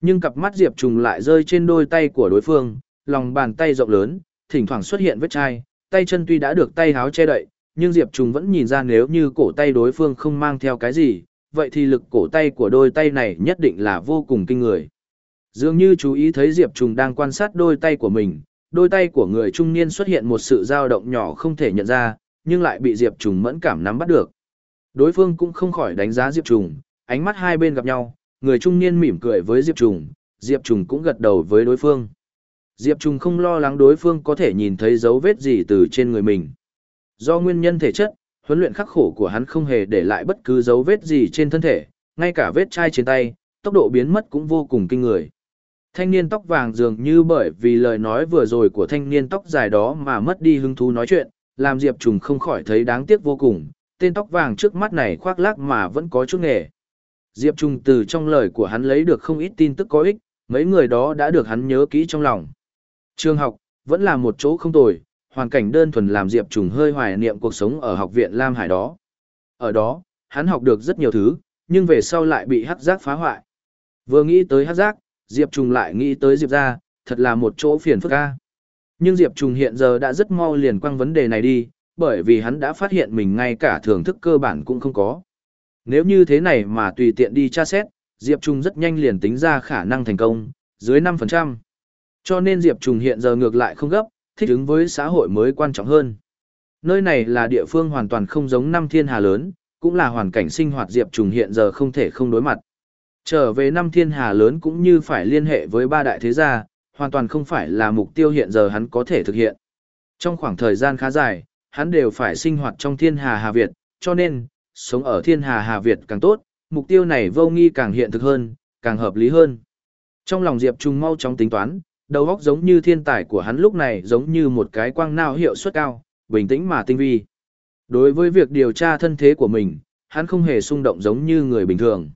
Nhưng cặp mắt Diệp Trùng lại rơi trên đôi tay của đối phương, lòng bàn tay rộng lớn, thỉnh thoảng xuất hiện vết chai, tay chân tuy đã được tay háo che đậy, nhưng Diệp Trùng vẫn nhìn ra nếu như cổ tay đối phương không mang theo cái gì, vậy thì lực cổ tay của đôi tay này nhất định là vô cùng kinh người. Dường như chú ý thấy Diệp Trùng đang quan sát đôi tay của mình, đôi tay của người trung niên xuất hiện một sự dao động nhỏ không thể nhận ra, nhưng lại bị Diệp Trùng mẫn cảm nắm bắt được. Đối phương cũng không khỏi đánh giá Diệp Trùng, ánh mắt hai bên gặp nhau, người trung niên mỉm cười với Diệp Trùng, Diệp Trùng cũng gật đầu với đối phương. Diệp Trùng không lo lắng đối phương có thể nhìn thấy dấu vết gì từ trên người mình. Do nguyên nhân thể chất, huấn luyện khắc khổ của hắn không hề để lại bất cứ dấu vết gì trên thân thể, ngay cả vết chai trên tay, tốc độ biến mất cũng vô cùng kinh người. Thanh niên tóc vàng dường như bởi vì lời nói vừa rồi của thanh niên tóc dài đó mà mất đi hứng thú nói chuyện, làm Diệp Trùng không khỏi thấy đáng tiếc vô cùng, tên tóc vàng trước mắt này khoác lác mà vẫn có chút nghề. Diệp Trùng từ trong lời của hắn lấy được không ít tin tức có ích, mấy người đó đã được hắn nhớ kỹ trong lòng. Trường học, vẫn là một chỗ không tồi, hoàn cảnh đơn thuần làm Diệp Trùng hơi hoài niệm cuộc sống ở học viện Lam Hải đó. Ở đó, hắn học được rất nhiều thứ, nhưng về sau lại bị hắc giác phá hoại. Vừa nghĩ tới hắc giác, Diệp Trùng lại nghĩ tới Diệp ra, thật là một chỗ phiền phức ca. Nhưng Diệp Trùng hiện giờ đã rất mau liền quăng vấn đề này đi, bởi vì hắn đã phát hiện mình ngay cả thưởng thức cơ bản cũng không có. Nếu như thế này mà tùy tiện đi tra xét, Diệp Trùng rất nhanh liền tính ra khả năng thành công, dưới 5%. Cho nên Diệp Trùng hiện giờ ngược lại không gấp, thích ứng với xã hội mới quan trọng hơn. Nơi này là địa phương hoàn toàn không giống năm thiên hà lớn, cũng là hoàn cảnh sinh hoạt Diệp Trùng hiện giờ không thể không đối mặt. Trở về năm thiên hà lớn cũng như phải liên hệ với ba đại thế gia, hoàn toàn không phải là mục tiêu hiện giờ hắn có thể thực hiện. Trong khoảng thời gian khá dài, hắn đều phải sinh hoạt trong thiên hà Hà Việt, cho nên, sống ở thiên hà Hà Việt càng tốt, mục tiêu này vô nghi càng hiện thực hơn, càng hợp lý hơn. Trong lòng Diệp Trung mau chóng tính toán, đầu óc giống như thiên tài của hắn lúc này giống như một cái quang nao hiệu suất cao, bình tĩnh mà tinh vi. Đối với việc điều tra thân thế của mình, hắn không hề xung động giống như người bình thường.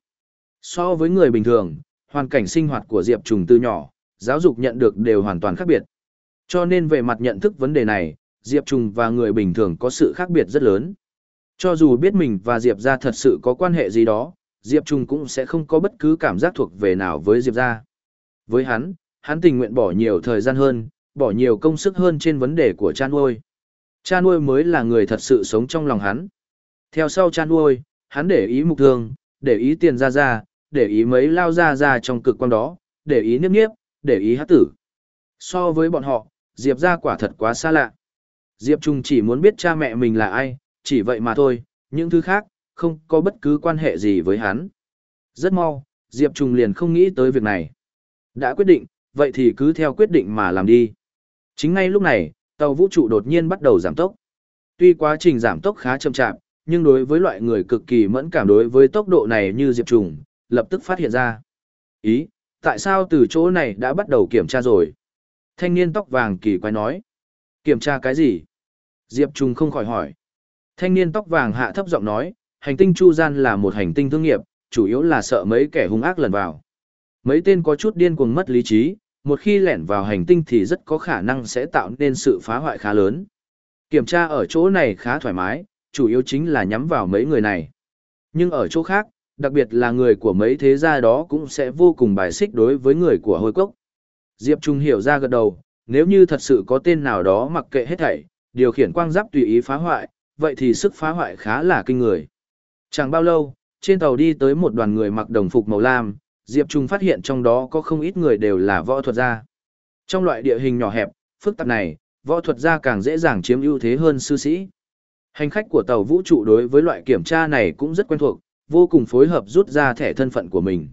So với người bình thường, hoàn cảnh sinh hoạt của Diệp Trùng từ nhỏ, giáo dục nhận được đều hoàn toàn khác biệt. Cho nên về mặt nhận thức vấn đề này, Diệp Trùng và người bình thường có sự khác biệt rất lớn. Cho dù biết mình và Diệp ra thật sự có quan hệ gì đó, Diệp Trùng cũng sẽ không có bất cứ cảm giác thuộc về nào với Diệp ra. Với hắn, hắn tình nguyện bỏ nhiều thời gian hơn, bỏ nhiều công sức hơn trên vấn đề của cha nuôi. Cha nuôi mới là người thật sự sống trong lòng hắn. Theo sau cha nuôi, hắn để ý mục thương, để ý tiền ra ra, để ý mấy lao ra ra trong cực quan đó, để ý niếp niếp, để ý hát tử. So với bọn họ, Diệp ra quả thật quá xa lạ. Diệp Trung chỉ muốn biết cha mẹ mình là ai, chỉ vậy mà thôi, những thứ khác, không có bất cứ quan hệ gì với hắn. Rất mau, Diệp Trung liền không nghĩ tới việc này. Đã quyết định, vậy thì cứ theo quyết định mà làm đi. Chính ngay lúc này, tàu vũ trụ đột nhiên bắt đầu giảm tốc. Tuy quá trình giảm tốc khá chậm chạp, nhưng đối với loại người cực kỳ mẫn cảm đối với tốc độ này như Diệp Trùng, lập tức phát hiện ra. Ý, tại sao từ chỗ này đã bắt đầu kiểm tra rồi? Thanh niên tóc vàng kỳ quái nói. Kiểm tra cái gì? Diệp Trung không khỏi hỏi. Thanh niên tóc vàng hạ thấp giọng nói, hành tinh Chu Gian là một hành tinh thương nghiệp, chủ yếu là sợ mấy kẻ hung ác lần vào. Mấy tên có chút điên cuồng mất lý trí, một khi lẻn vào hành tinh thì rất có khả năng sẽ tạo nên sự phá hoại khá lớn. Kiểm tra ở chỗ này khá thoải mái, chủ yếu chính là nhắm vào mấy người này. Nhưng ở chỗ khác, đặc biệt là người của mấy thế gia đó cũng sẽ vô cùng bài xích đối với người của hồi cốc. Diệp Trung hiểu ra gật đầu, nếu như thật sự có tên nào đó mặc kệ hết thảy, điều khiển quang giáp tùy ý phá hoại, vậy thì sức phá hoại khá là kinh người. Chẳng bao lâu, trên tàu đi tới một đoàn người mặc đồng phục màu lam, Diệp Trung phát hiện trong đó có không ít người đều là võ thuật gia. Trong loại địa hình nhỏ hẹp, phức tạp này, võ thuật gia càng dễ dàng chiếm ưu thế hơn sư sĩ. Hành khách của tàu vũ trụ đối với loại kiểm tra này cũng rất quen thuộc, vô cùng phối hợp rút ra thẻ thân phận của mình.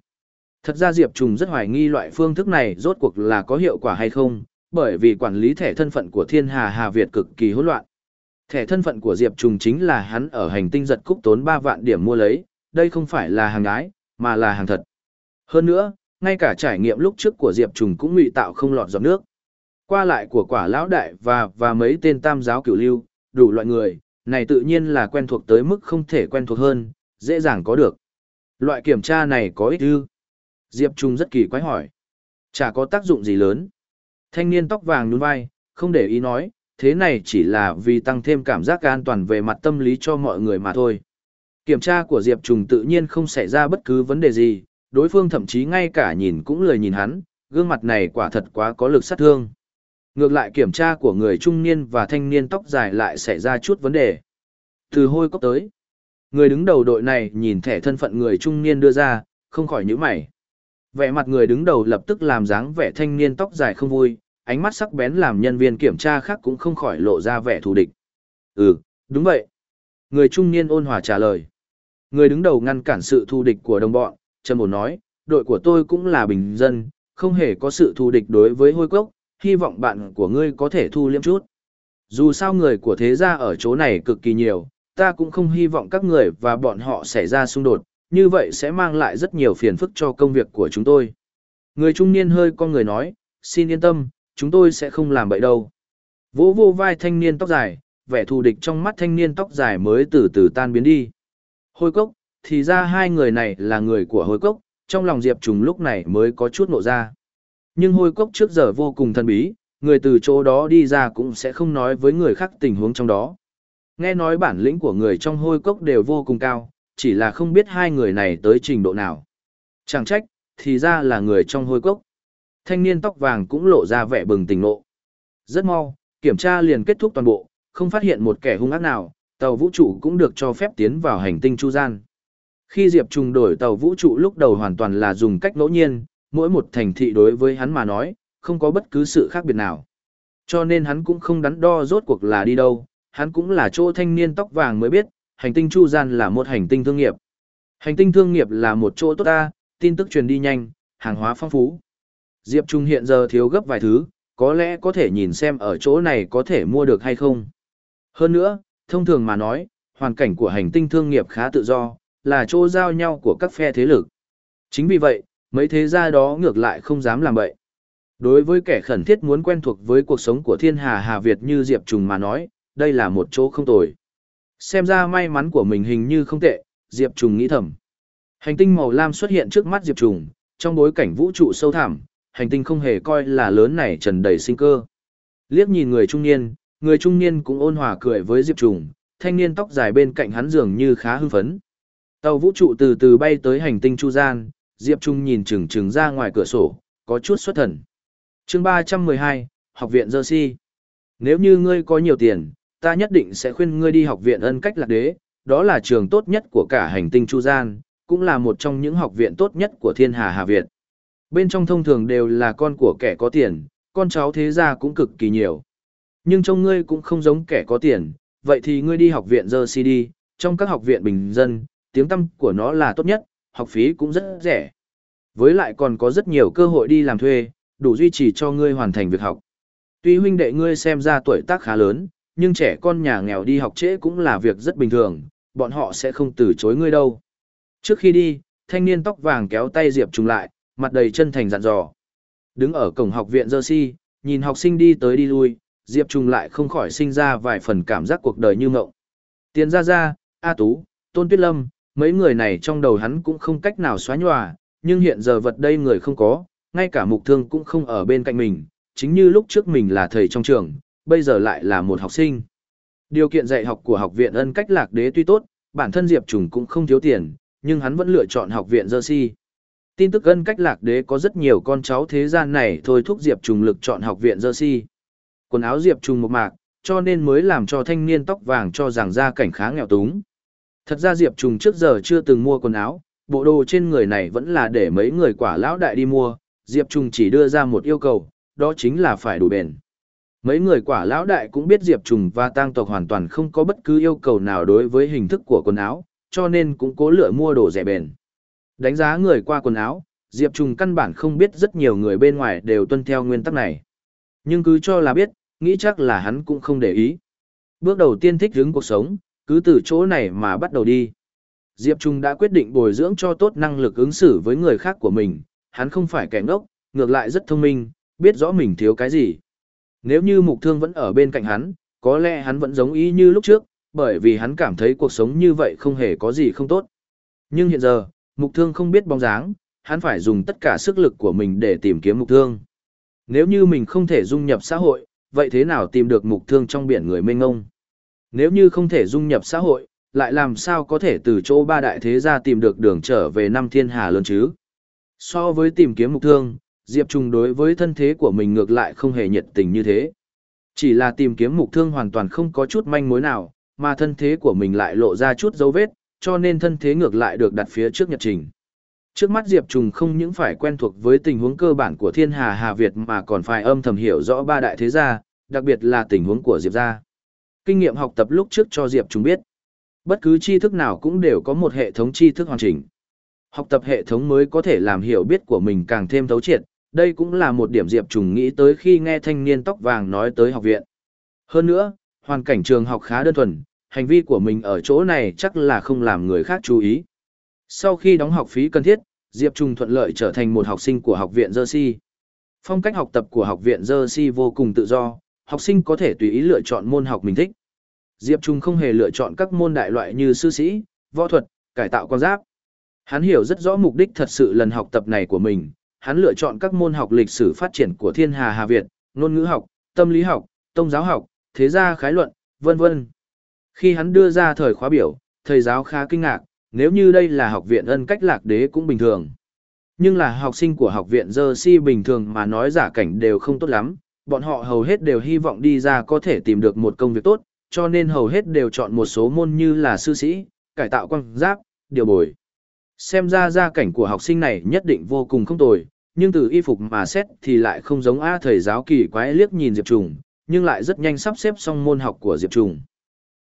Thật ra Diệp Trùng rất hoài nghi loại phương thức này rốt cuộc là có hiệu quả hay không, bởi vì quản lý thẻ thân phận của Thiên Hà Hà Việt cực kỳ hỗn loạn. Thẻ thân phận của Diệp Trùng chính là hắn ở hành tinh giật cúc tốn 3 vạn điểm mua lấy, đây không phải là hàng ái, mà là hàng thật. Hơn nữa, ngay cả trải nghiệm lúc trước của Diệp Trùng cũng ngụy tạo không lọt giọt nước. Qua lại của quả lão đại và và mấy tên tam giáo cửu lưu, đủ loại người, này tự nhiên là quen thuộc tới mức không thể quen thuộc hơn, dễ dàng có được. Loại kiểm tra này có ích ư? Diệp Trung rất kỳ quái hỏi. Chả có tác dụng gì lớn. Thanh niên tóc vàng nhún vai, không để ý nói, thế này chỉ là vì tăng thêm cảm giác an toàn về mặt tâm lý cho mọi người mà thôi. Kiểm tra của Diệp Trùng tự nhiên không xảy ra bất cứ vấn đề gì, đối phương thậm chí ngay cả nhìn cũng lười nhìn hắn, gương mặt này quả thật quá có lực sát thương. Ngược lại kiểm tra của người trung niên và thanh niên tóc dài lại xảy ra chút vấn đề. Từ hôi cốc tới. Người đứng đầu đội này nhìn thẻ thân phận người trung niên đưa ra, không khỏi nhíu mày. Vẻ mặt người đứng đầu lập tức làm dáng vẻ thanh niên tóc dài không vui, ánh mắt sắc bén làm nhân viên kiểm tra khác cũng không khỏi lộ ra vẻ thù địch. Ừ, đúng vậy. Người trung niên ôn hòa trả lời. Người đứng đầu ngăn cản sự thù địch của đồng bọn, trầm ổn nói, đội của tôi cũng là bình dân, không hề có sự thù địch đối với hôi cốc, hy vọng bạn của ngươi có thể thu liêm chút. Dù sao người của thế gia ở chỗ này cực kỳ nhiều, ta cũng không hy vọng các người và bọn họ xảy ra xung đột, như vậy sẽ mang lại rất nhiều phiền phức cho công việc của chúng tôi. Người trung niên hơi con người nói, xin yên tâm, chúng tôi sẽ không làm bậy đâu. Vỗ vô vai thanh niên tóc dài, vẻ thù địch trong mắt thanh niên tóc dài mới từ từ tan biến đi. Hôi cốc, thì ra hai người này là người của hôi cốc, trong lòng Diệp Trùng lúc này mới có chút nộ ra. Nhưng hôi cốc trước giờ vô cùng thần bí, người từ chỗ đó đi ra cũng sẽ không nói với người khác tình huống trong đó. Nghe nói bản lĩnh của người trong hôi cốc đều vô cùng cao, chỉ là không biết hai người này tới trình độ nào. Chẳng trách, thì ra là người trong hôi cốc. Thanh niên tóc vàng cũng lộ ra vẻ bừng tỉnh nộ. Rất mau, kiểm tra liền kết thúc toàn bộ, không phát hiện một kẻ hung ác nào, tàu vũ trụ cũng được cho phép tiến vào hành tinh Chu Gian. Khi Diệp Trùng đổi tàu vũ trụ lúc đầu hoàn toàn là dùng cách ngẫu nhiên, mỗi một thành thị đối với hắn mà nói, không có bất cứ sự khác biệt nào. Cho nên hắn cũng không đắn đo rốt cuộc là đi đâu, hắn cũng là chỗ thanh niên tóc vàng mới biết, hành tinh Chu Gian là một hành tinh thương nghiệp. Hành tinh thương nghiệp là một chỗ tốt ta, tin tức truyền đi nhanh, hàng hóa phong phú. Diệp Trung hiện giờ thiếu gấp vài thứ, có lẽ có thể nhìn xem ở chỗ này có thể mua được hay không. Hơn nữa, thông thường mà nói, hoàn cảnh của hành tinh thương nghiệp khá tự do, là chỗ giao nhau của các phe thế lực. Chính vì vậy, mấy thế gia đó ngược lại không dám làm vậy. Đối với kẻ khẩn thiết muốn quen thuộc với cuộc sống của thiên hà Hà Việt như Diệp Trùng mà nói, đây là một chỗ không tồi. Xem ra may mắn của mình hình như không tệ, Diệp Trùng nghĩ thầm. Hành tinh màu lam xuất hiện trước mắt Diệp Trùng, trong bối cảnh vũ trụ sâu thẳm, hành tinh không hề coi là lớn này trần đầy sinh cơ. Liếc nhìn người trung niên, người trung niên cũng ôn hòa cười với Diệp Trùng, thanh niên tóc dài bên cạnh hắn dường như khá hưng phấn. Tàu vũ trụ từ từ bay tới hành tinh Chu Gian, Diệp Trung nhìn chừng chừng ra ngoài cửa sổ, có chút xuất thần. chương 312, Học viện Jersey. Nếu như ngươi có nhiều tiền, ta nhất định sẽ khuyên ngươi đi học viện ân cách lạc đế, đó là trường tốt nhất của cả hành tinh Chu Gian, cũng là một trong những học viện tốt nhất của thiên hà Hà Việt. Bên trong thông thường đều là con của kẻ có tiền, con cháu thế gia cũng cực kỳ nhiều. Nhưng trong ngươi cũng không giống kẻ có tiền, vậy thì ngươi đi học viện giờ CD, trong các học viện bình dân, tiếng tăm của nó là tốt nhất, học phí cũng rất rẻ. Với lại còn có rất nhiều cơ hội đi làm thuê, đủ duy trì cho ngươi hoàn thành việc học. Tuy huynh đệ ngươi xem ra tuổi tác khá lớn, nhưng trẻ con nhà nghèo đi học trễ cũng là việc rất bình thường, bọn họ sẽ không từ chối ngươi đâu. Trước khi đi, thanh niên tóc vàng kéo tay Diệp Trung lại, mặt đầy chân thành dặn dò. Đứng ở cổng học viện Jersey, nhìn học sinh đi tới đi lui, Diệp Trung lại không khỏi sinh ra vài phần cảm giác cuộc đời như mộng. Tiền ra ra, A Tú, Tôn Tuyết Lâm, mấy người này trong đầu hắn cũng không cách nào xóa nhòa, nhưng hiện giờ vật đây người không có, ngay cả mục thương cũng không ở bên cạnh mình, chính như lúc trước mình là thầy trong trường, bây giờ lại là một học sinh. Điều kiện dạy học của học viện ân cách lạc đế tuy tốt, bản thân Diệp Trùng cũng không thiếu tiền, nhưng hắn vẫn lựa chọn học viện Jersey. Tin tức ân cách lạc đế có rất nhiều con cháu thế gian này thôi thúc Diệp Trùng lực chọn học viện Jersey. Quần áo Diệp Trùng một mạc, cho nên mới làm cho thanh niên tóc vàng cho rằng gia cảnh khá nghèo túng. Thật ra Diệp Trùng trước giờ chưa từng mua quần áo, bộ đồ trên người này vẫn là để mấy người quả lão đại đi mua, Diệp Trùng chỉ đưa ra một yêu cầu, đó chính là phải đủ bền. Mấy người quả lão đại cũng biết Diệp Trùng và tang tộc hoàn toàn không có bất cứ yêu cầu nào đối với hình thức của quần áo, cho nên cũng cố lựa mua đồ rẻ bền. Đánh giá người qua quần áo, Diệp Trùng căn bản không biết rất nhiều người bên ngoài đều tuân theo nguyên tắc này. Nhưng cứ cho là biết, nghĩ chắc là hắn cũng không để ý. Bước đầu tiên thích hướng cuộc sống, cứ từ chỗ này mà bắt đầu đi. Diệp Trung đã quyết định bồi dưỡng cho tốt năng lực ứng xử với người khác của mình, hắn không phải kẻ ngốc, ngược lại rất thông minh, biết rõ mình thiếu cái gì. Nếu như mục thương vẫn ở bên cạnh hắn, có lẽ hắn vẫn giống ý như lúc trước, bởi vì hắn cảm thấy cuộc sống như vậy không hề có gì không tốt. Nhưng hiện giờ, mục thương không biết bóng dáng, hắn phải dùng tất cả sức lực của mình để tìm kiếm mục thương. Nếu như mình không thể dung nhập xã hội, vậy thế nào tìm được mục thương trong biển người mênh ngông? Nếu như không thể dung nhập xã hội, lại làm sao có thể từ chỗ ba đại thế gia tìm được đường trở về năm thiên hà lớn chứ? So với tìm kiếm mục thương, Diệp Trung đối với thân thế của mình ngược lại không hề nhiệt tình như thế. Chỉ là tìm kiếm mục thương hoàn toàn không có chút manh mối nào, mà thân thế của mình lại lộ ra chút dấu vết, cho nên thân thế ngược lại được đặt phía trước nhật trình. Trước mắt Diệp Trùng không những phải quen thuộc với tình huống cơ bản của thiên hà Hà Việt mà còn phải âm thầm hiểu rõ ba đại thế gia, đặc biệt là tình huống của Diệp gia. Kinh nghiệm học tập lúc trước cho Diệp Trùng biết. Bất cứ tri thức nào cũng đều có một hệ thống tri thức hoàn chỉnh. Học tập hệ thống mới có thể làm hiểu biết của mình càng thêm thấu triệt, đây cũng là một điểm Diệp Trùng nghĩ tới khi nghe thanh niên tóc vàng nói tới học viện. Hơn nữa, hoàn cảnh trường học khá đơn thuần, hành vi của mình ở chỗ này chắc là không làm người khác chú ý. Sau khi đóng học phí cần thiết, Diệp Trung thuận lợi trở thành một học sinh của học viện Jersey. Phong cách học tập của học viện Jersey vô cùng tự do, học sinh có thể tùy ý lựa chọn môn học mình thích. Diệp Trung không hề lựa chọn các môn đại loại như sư sĩ, võ thuật, cải tạo quan giáp. Hắn hiểu rất rõ mục đích thật sự lần học tập này của mình, hắn lựa chọn các môn học lịch sử phát triển của thiên hà Hà Việt, ngôn ngữ học, tâm lý học, tông giáo học, thế gia khái luận, vân vân. Khi hắn đưa ra thời khóa biểu, thầy giáo khá kinh ngạc, nếu như đây là học viện ân cách lạc đế cũng bình thường. Nhưng là học sinh của học viện dơ si bình thường mà nói giả cảnh đều không tốt lắm, bọn họ hầu hết đều hy vọng đi ra có thể tìm được một công việc tốt, cho nên hầu hết đều chọn một số môn như là sư sĩ, cải tạo quan giáp, điều bồi. Xem ra gia cảnh của học sinh này nhất định vô cùng không tồi, nhưng từ y phục mà xét thì lại không giống A thầy giáo kỳ quái liếc nhìn Diệp Trùng, nhưng lại rất nhanh sắp xếp xong môn học của Diệp Trùng.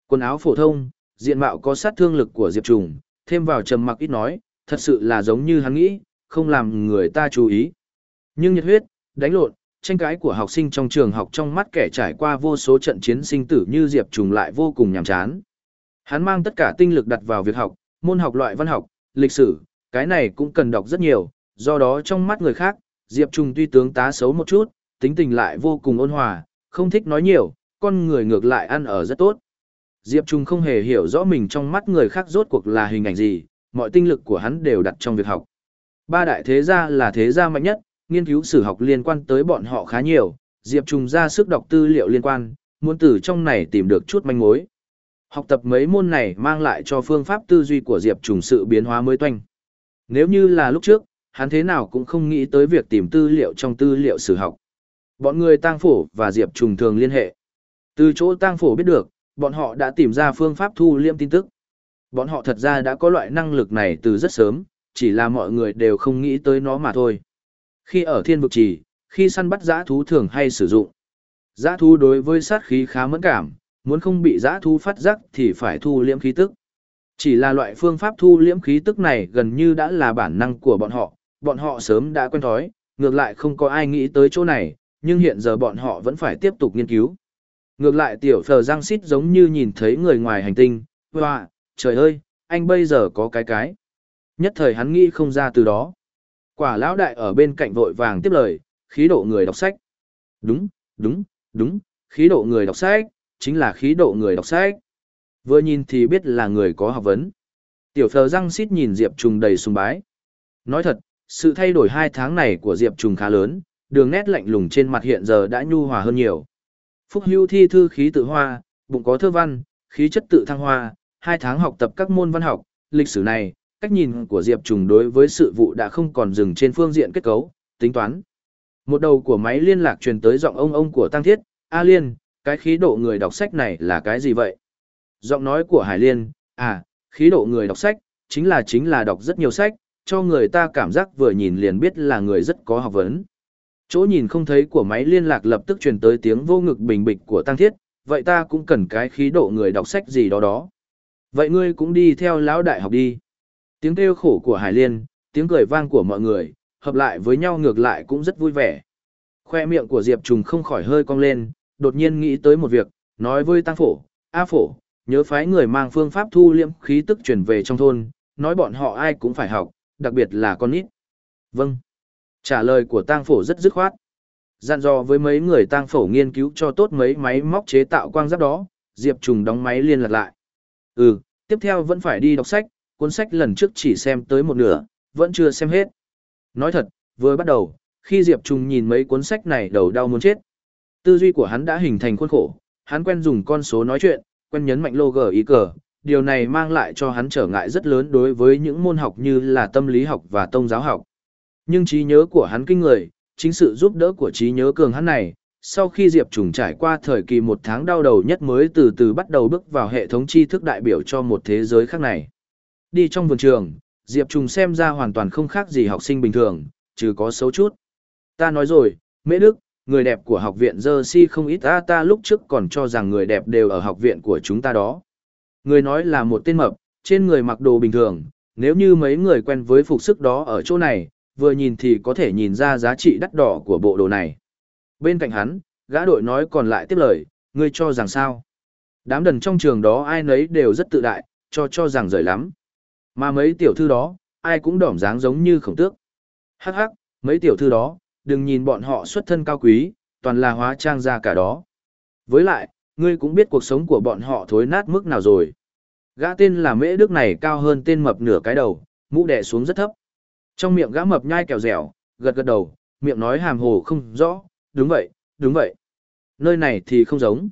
Quần áo phổ thông, diện mạo có sát thương lực của Diệp Trùng, thêm vào trầm mặc ít nói, thật sự là giống như hắn nghĩ, không làm người ta chú ý. Nhưng nhiệt huyết, đánh lộn, tranh cãi của học sinh trong trường học trong mắt kẻ trải qua vô số trận chiến sinh tử như Diệp Trùng lại vô cùng nhàm chán. Hắn mang tất cả tinh lực đặt vào việc học, môn học loại văn học, lịch sử, cái này cũng cần đọc rất nhiều, do đó trong mắt người khác, Diệp Trùng tuy tướng tá xấu một chút, tính tình lại vô cùng ôn hòa, không thích nói nhiều, con người ngược lại ăn ở rất tốt. Diệp Trung không hề hiểu rõ mình trong mắt người khác rốt cuộc là hình ảnh gì, mọi tinh lực của hắn đều đặt trong việc học. Ba đại thế gia là thế gia mạnh nhất, nghiên cứu sử học liên quan tới bọn họ khá nhiều, Diệp Trung ra sức đọc tư liệu liên quan, muốn từ trong này tìm được chút manh mối. Học tập mấy môn này mang lại cho phương pháp tư duy của Diệp Trùng sự biến hóa mới toanh. Nếu như là lúc trước, hắn thế nào cũng không nghĩ tới việc tìm tư liệu trong tư liệu sử học. Bọn người tang phổ và Diệp Trùng thường liên hệ. Từ chỗ tang phổ biết được, bọn họ đã tìm ra phương pháp thu liêm tin tức. Bọn họ thật ra đã có loại năng lực này từ rất sớm, chỉ là mọi người đều không nghĩ tới nó mà thôi. Khi ở thiên vực trì, khi săn bắt giã thú thường hay sử dụng. Giã thú đối với sát khí khá mẫn cảm, muốn không bị giã thu phát giác thì phải thu liễm khí tức. Chỉ là loại phương pháp thu liễm khí tức này gần như đã là bản năng của bọn họ, bọn họ sớm đã quen thói, ngược lại không có ai nghĩ tới chỗ này, nhưng hiện giờ bọn họ vẫn phải tiếp tục nghiên cứu. Ngược lại tiểu phờ giang xít giống như nhìn thấy người ngoài hành tinh, hoa, trời ơi, anh bây giờ có cái cái. Nhất thời hắn nghĩ không ra từ đó. Quả lão đại ở bên cạnh vội vàng tiếp lời, khí độ người đọc sách. Đúng, đúng, đúng, khí độ người đọc sách, chính là khí độ người đọc sách. Vừa nhìn thì biết là người có học vấn. Tiểu phờ răng xít nhìn Diệp Trùng đầy sùng bái. Nói thật, sự thay đổi hai tháng này của Diệp Trùng khá lớn, đường nét lạnh lùng trên mặt hiện giờ đã nhu hòa hơn nhiều. Phúc hưu thi thư khí tự hoa, bụng có thơ văn, khí chất tự thăng hoa, hai tháng học tập các môn văn học, lịch sử này, cách nhìn của Diệp Trùng đối với sự vụ đã không còn dừng trên phương diện kết cấu, tính toán. Một đầu của máy liên lạc truyền tới giọng ông ông của Tăng Thiết, A Liên, cái khí độ người đọc sách này là cái gì vậy? Giọng nói của Hải Liên, à, khí độ người đọc sách, chính là chính là đọc rất nhiều sách, cho người ta cảm giác vừa nhìn liền biết là người rất có học vấn. Chỗ nhìn không thấy của máy liên lạc lập tức truyền tới tiếng vô ngực bình bịch của Tăng Thiết, vậy ta cũng cần cái khí độ người đọc sách gì đó đó. Vậy ngươi cũng đi theo lão đại học đi. Tiếng kêu khổ của Hải Liên, tiếng cười vang của mọi người, hợp lại với nhau ngược lại cũng rất vui vẻ. Khoe miệng của Diệp Trùng không khỏi hơi cong lên, đột nhiên nghĩ tới một việc, nói với Tăng Phổ, A Phổ, nhớ phái người mang phương pháp thu liễm khí tức chuyển về trong thôn, nói bọn họ ai cũng phải học, đặc biệt là con nít. Vâng. Trả lời của tăng phổ rất dứt khoát. Dặn dò với mấy người tăng phổ nghiên cứu cho tốt mấy máy móc chế tạo quang giáp đó, Diệp Trùng đóng máy liên lạc lại. Ừ, tiếp theo vẫn phải đi đọc sách, cuốn sách lần trước chỉ xem tới một nửa, vẫn chưa xem hết. Nói thật, vừa bắt đầu, khi Diệp Trùng nhìn mấy cuốn sách này đầu đau muốn chết. Tư duy của hắn đã hình thành khuôn khổ, hắn quen dùng con số nói chuyện, quen nhấn mạnh logo ý cờ, điều này mang lại cho hắn trở ngại rất lớn đối với những môn học như là tâm lý học và tông giáo học. Nhưng trí nhớ của hắn kinh người, chính sự giúp đỡ của trí nhớ cường hắn này, sau khi Diệp Trùng trải qua thời kỳ một tháng đau đầu nhất mới từ từ bắt đầu bước vào hệ thống tri thức đại biểu cho một thế giới khác này. Đi trong vườn trường, Diệp Trùng xem ra hoàn toàn không khác gì học sinh bình thường, trừ có xấu chút. Ta nói rồi, Mễ Đức, người đẹp của học viện Jersey không ít ta ta lúc trước còn cho rằng người đẹp đều ở học viện của chúng ta đó. Người nói là một tên mập, trên người mặc đồ bình thường, nếu như mấy người quen với phục sức đó ở chỗ này, vừa nhìn thì có thể nhìn ra giá trị đắt đỏ của bộ đồ này. Bên cạnh hắn, gã đội nói còn lại tiếp lời, ngươi cho rằng sao? Đám đần trong trường đó ai nấy đều rất tự đại, cho cho rằng rời lắm. Mà mấy tiểu thư đó, ai cũng đỏm dáng giống như khổng tước. Hắc hắc, mấy tiểu thư đó, đừng nhìn bọn họ xuất thân cao quý, toàn là hóa trang ra cả đó. Với lại, ngươi cũng biết cuộc sống của bọn họ thối nát mức nào rồi. Gã tên là Mễ Đức này cao hơn tên mập nửa cái đầu, mũ đẻ xuống rất thấp. Trong miệng gã mập nhai kẹo dẻo, gật gật đầu, miệng nói hàm hồ không rõ, đúng vậy, đúng vậy. Nơi này thì không giống.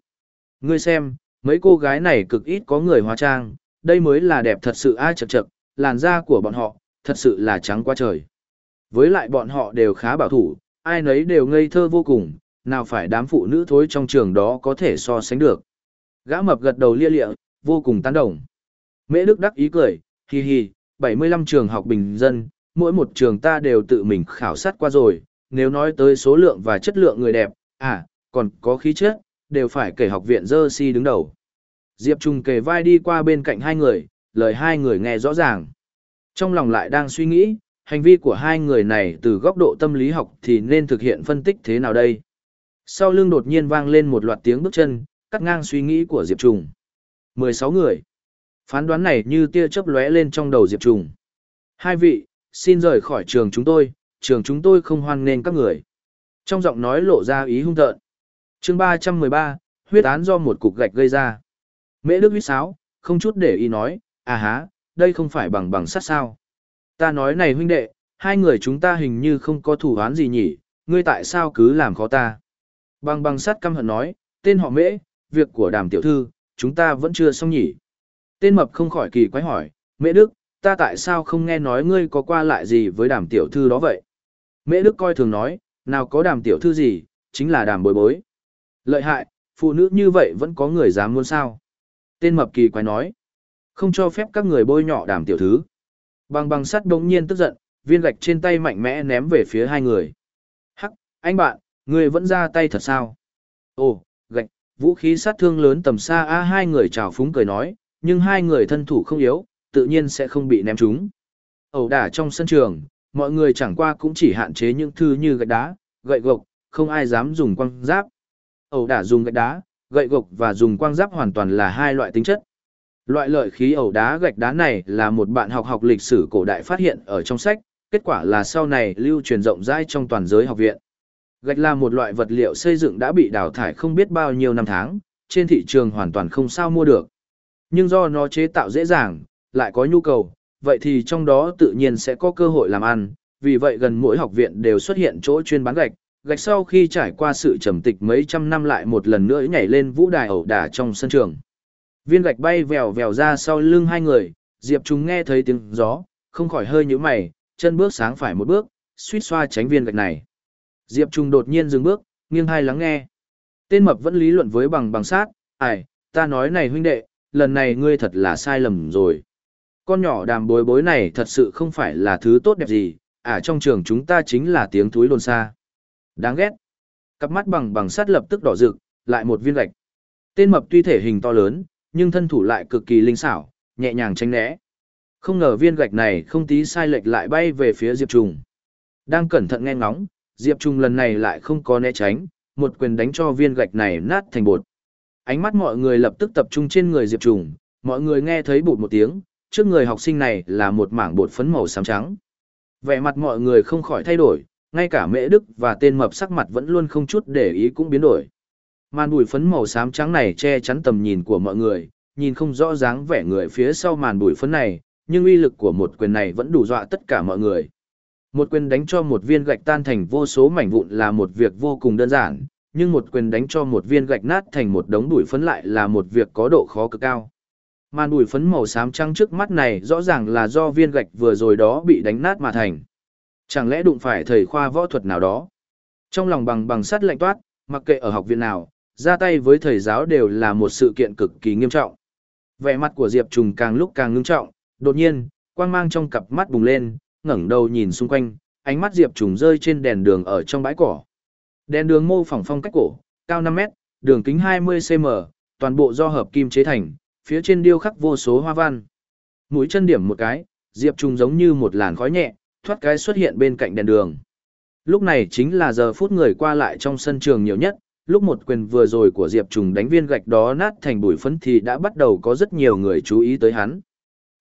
Ngươi xem, mấy cô gái này cực ít có người hóa trang, đây mới là đẹp thật sự ai chật chật, làn da của bọn họ, thật sự là trắng qua trời. Với lại bọn họ đều khá bảo thủ, ai nấy đều ngây thơ vô cùng, nào phải đám phụ nữ thối trong trường đó có thể so sánh được. Gã mập gật đầu lia lịa, vô cùng tán đồng. Mễ Đức đắc ý cười, hi hi, 75 trường học bình dân, mỗi một trường ta đều tự mình khảo sát qua rồi, nếu nói tới số lượng và chất lượng người đẹp, à, còn có khí chất, đều phải kể học viện dơ si đứng đầu. Diệp Trung kề vai đi qua bên cạnh hai người, lời hai người nghe rõ ràng. Trong lòng lại đang suy nghĩ, hành vi của hai người này từ góc độ tâm lý học thì nên thực hiện phân tích thế nào đây? Sau lưng đột nhiên vang lên một loạt tiếng bước chân, cắt ngang suy nghĩ của Diệp Trùng. 16 người. Phán đoán này như tia chớp lóe lên trong đầu Diệp Trùng. Hai vị, xin rời khỏi trường chúng tôi, trường chúng tôi không hoan nghênh các người. Trong giọng nói lộ ra ý hung tợn. chương 313, huyết án do một cục gạch gây ra. Mễ Đức huyết sáo, không chút để ý nói, à há, đây không phải bằng bằng sắt sao. Ta nói này huynh đệ, hai người chúng ta hình như không có thủ án gì nhỉ, ngươi tại sao cứ làm khó ta. Bằng bằng sắt căm hận nói, tên họ mễ, việc của đàm tiểu thư, chúng ta vẫn chưa xong nhỉ. Tên mập không khỏi kỳ quái hỏi, mễ đức, ta tại sao không nghe nói ngươi có qua lại gì với đàm tiểu thư đó vậy? Mễ đức coi thường nói, nào có đàm tiểu thư gì, chính là đàm bối bối. Lợi hại, phụ nữ như vậy vẫn có người dám muốn sao? Tên mập kỳ quái nói, không cho phép các người bôi nhọ đàm tiểu thư. Bằng bằng sắt đống nhiên tức giận, viên gạch trên tay mạnh mẽ ném về phía hai người. Hắc, anh bạn, ngươi vẫn ra tay thật sao? Ồ, gạch, vũ khí sát thương lớn tầm xa a hai người chào phúng cười nói, nhưng hai người thân thủ không yếu, tự nhiên sẽ không bị ném trúng. Ẩu đả trong sân trường, mọi người chẳng qua cũng chỉ hạn chế những thứ như gạch đá, gậy gộc, không ai dám dùng quang giáp. Ẩu đả dùng gạch đá, gậy gộc và dùng quang giáp hoàn toàn là hai loại tính chất. Loại lợi khí ẩu đá gạch đá này là một bạn học học lịch sử cổ đại phát hiện ở trong sách, kết quả là sau này lưu truyền rộng rãi trong toàn giới học viện. Gạch là một loại vật liệu xây dựng đã bị đào thải không biết bao nhiêu năm tháng, trên thị trường hoàn toàn không sao mua được. Nhưng do nó chế tạo dễ dàng, lại có nhu cầu, vậy thì trong đó tự nhiên sẽ có cơ hội làm ăn, vì vậy gần mỗi học viện đều xuất hiện chỗ chuyên bán gạch, gạch sau khi trải qua sự trầm tịch mấy trăm năm lại một lần nữa nhảy lên vũ đài ẩu đả trong sân trường. Viên gạch bay vèo vèo ra sau lưng hai người, Diệp Trung nghe thấy tiếng gió, không khỏi hơi nhíu mày, chân bước sáng phải một bước, suýt xoa tránh viên gạch này. Diệp Trung đột nhiên dừng bước, nghiêng hai lắng nghe. Tên mập vẫn lý luận với bằng bằng sát, ai, ta nói này huynh đệ, lần này ngươi thật là sai lầm rồi. Con nhỏ đàm bối bối này thật sự không phải là thứ tốt đẹp gì, à trong trường chúng ta chính là tiếng thúi lồn xa. Đáng ghét. Cặp mắt bằng bằng sát lập tức đỏ rực, lại một viên gạch. Tên mập tuy thể hình to lớn, nhưng thân thủ lại cực kỳ linh xảo, nhẹ nhàng tránh né. Không ngờ viên gạch này không tí sai lệch lại bay về phía Diệp Trùng. Đang cẩn thận nghe ngóng, Diệp Trùng lần này lại không có né tránh, một quyền đánh cho viên gạch này nát thành bột. Ánh mắt mọi người lập tức tập trung trên người Diệp Trùng, mọi người nghe thấy bụt một tiếng, trước người học sinh này là một mảng bột phấn màu xám trắng. Vẻ mặt mọi người không khỏi thay đổi, ngay cả Mễ Đức và tên mập sắc mặt vẫn luôn không chút để ý cũng biến đổi. Màn bụi phấn màu xám trắng này che chắn tầm nhìn của mọi người, nhìn không rõ dáng vẻ người phía sau màn bụi phấn này, nhưng uy lực của một quyền này vẫn đủ dọa tất cả mọi người. Một quyền đánh cho một viên gạch tan thành vô số mảnh vụn là một việc vô cùng đơn giản, nhưng một quyền đánh cho một viên gạch nát thành một đống bụi phấn lại là một việc có độ khó cực cao. Màn bụi phấn màu xám trắng trước mắt này rõ ràng là do viên gạch vừa rồi đó bị đánh nát mà thành. Chẳng lẽ đụng phải thầy khoa võ thuật nào đó? Trong lòng bằng bằng sắt lạnh toát, mặc kệ ở học viện nào, ra tay với thầy giáo đều là một sự kiện cực kỳ nghiêm trọng. Vẻ mặt của Diệp Trùng càng lúc càng ngưng trọng, đột nhiên, quang mang trong cặp mắt bùng lên, ngẩng đầu nhìn xung quanh, ánh mắt Diệp Trùng rơi trên đèn đường ở trong bãi cỏ. Đèn đường mô phỏng phong cách cổ, cao 5 mét, đường kính 20 cm, toàn bộ do hợp kim chế thành, phía trên điêu khắc vô số hoa văn. Mũi chân điểm một cái, Diệp Trùng giống như một làn khói nhẹ, thoát cái xuất hiện bên cạnh đèn đường. Lúc này chính là giờ phút người qua lại trong sân trường nhiều nhất, lúc một quyền vừa rồi của Diệp Trùng đánh viên gạch đó nát thành bụi phấn thì đã bắt đầu có rất nhiều người chú ý tới hắn.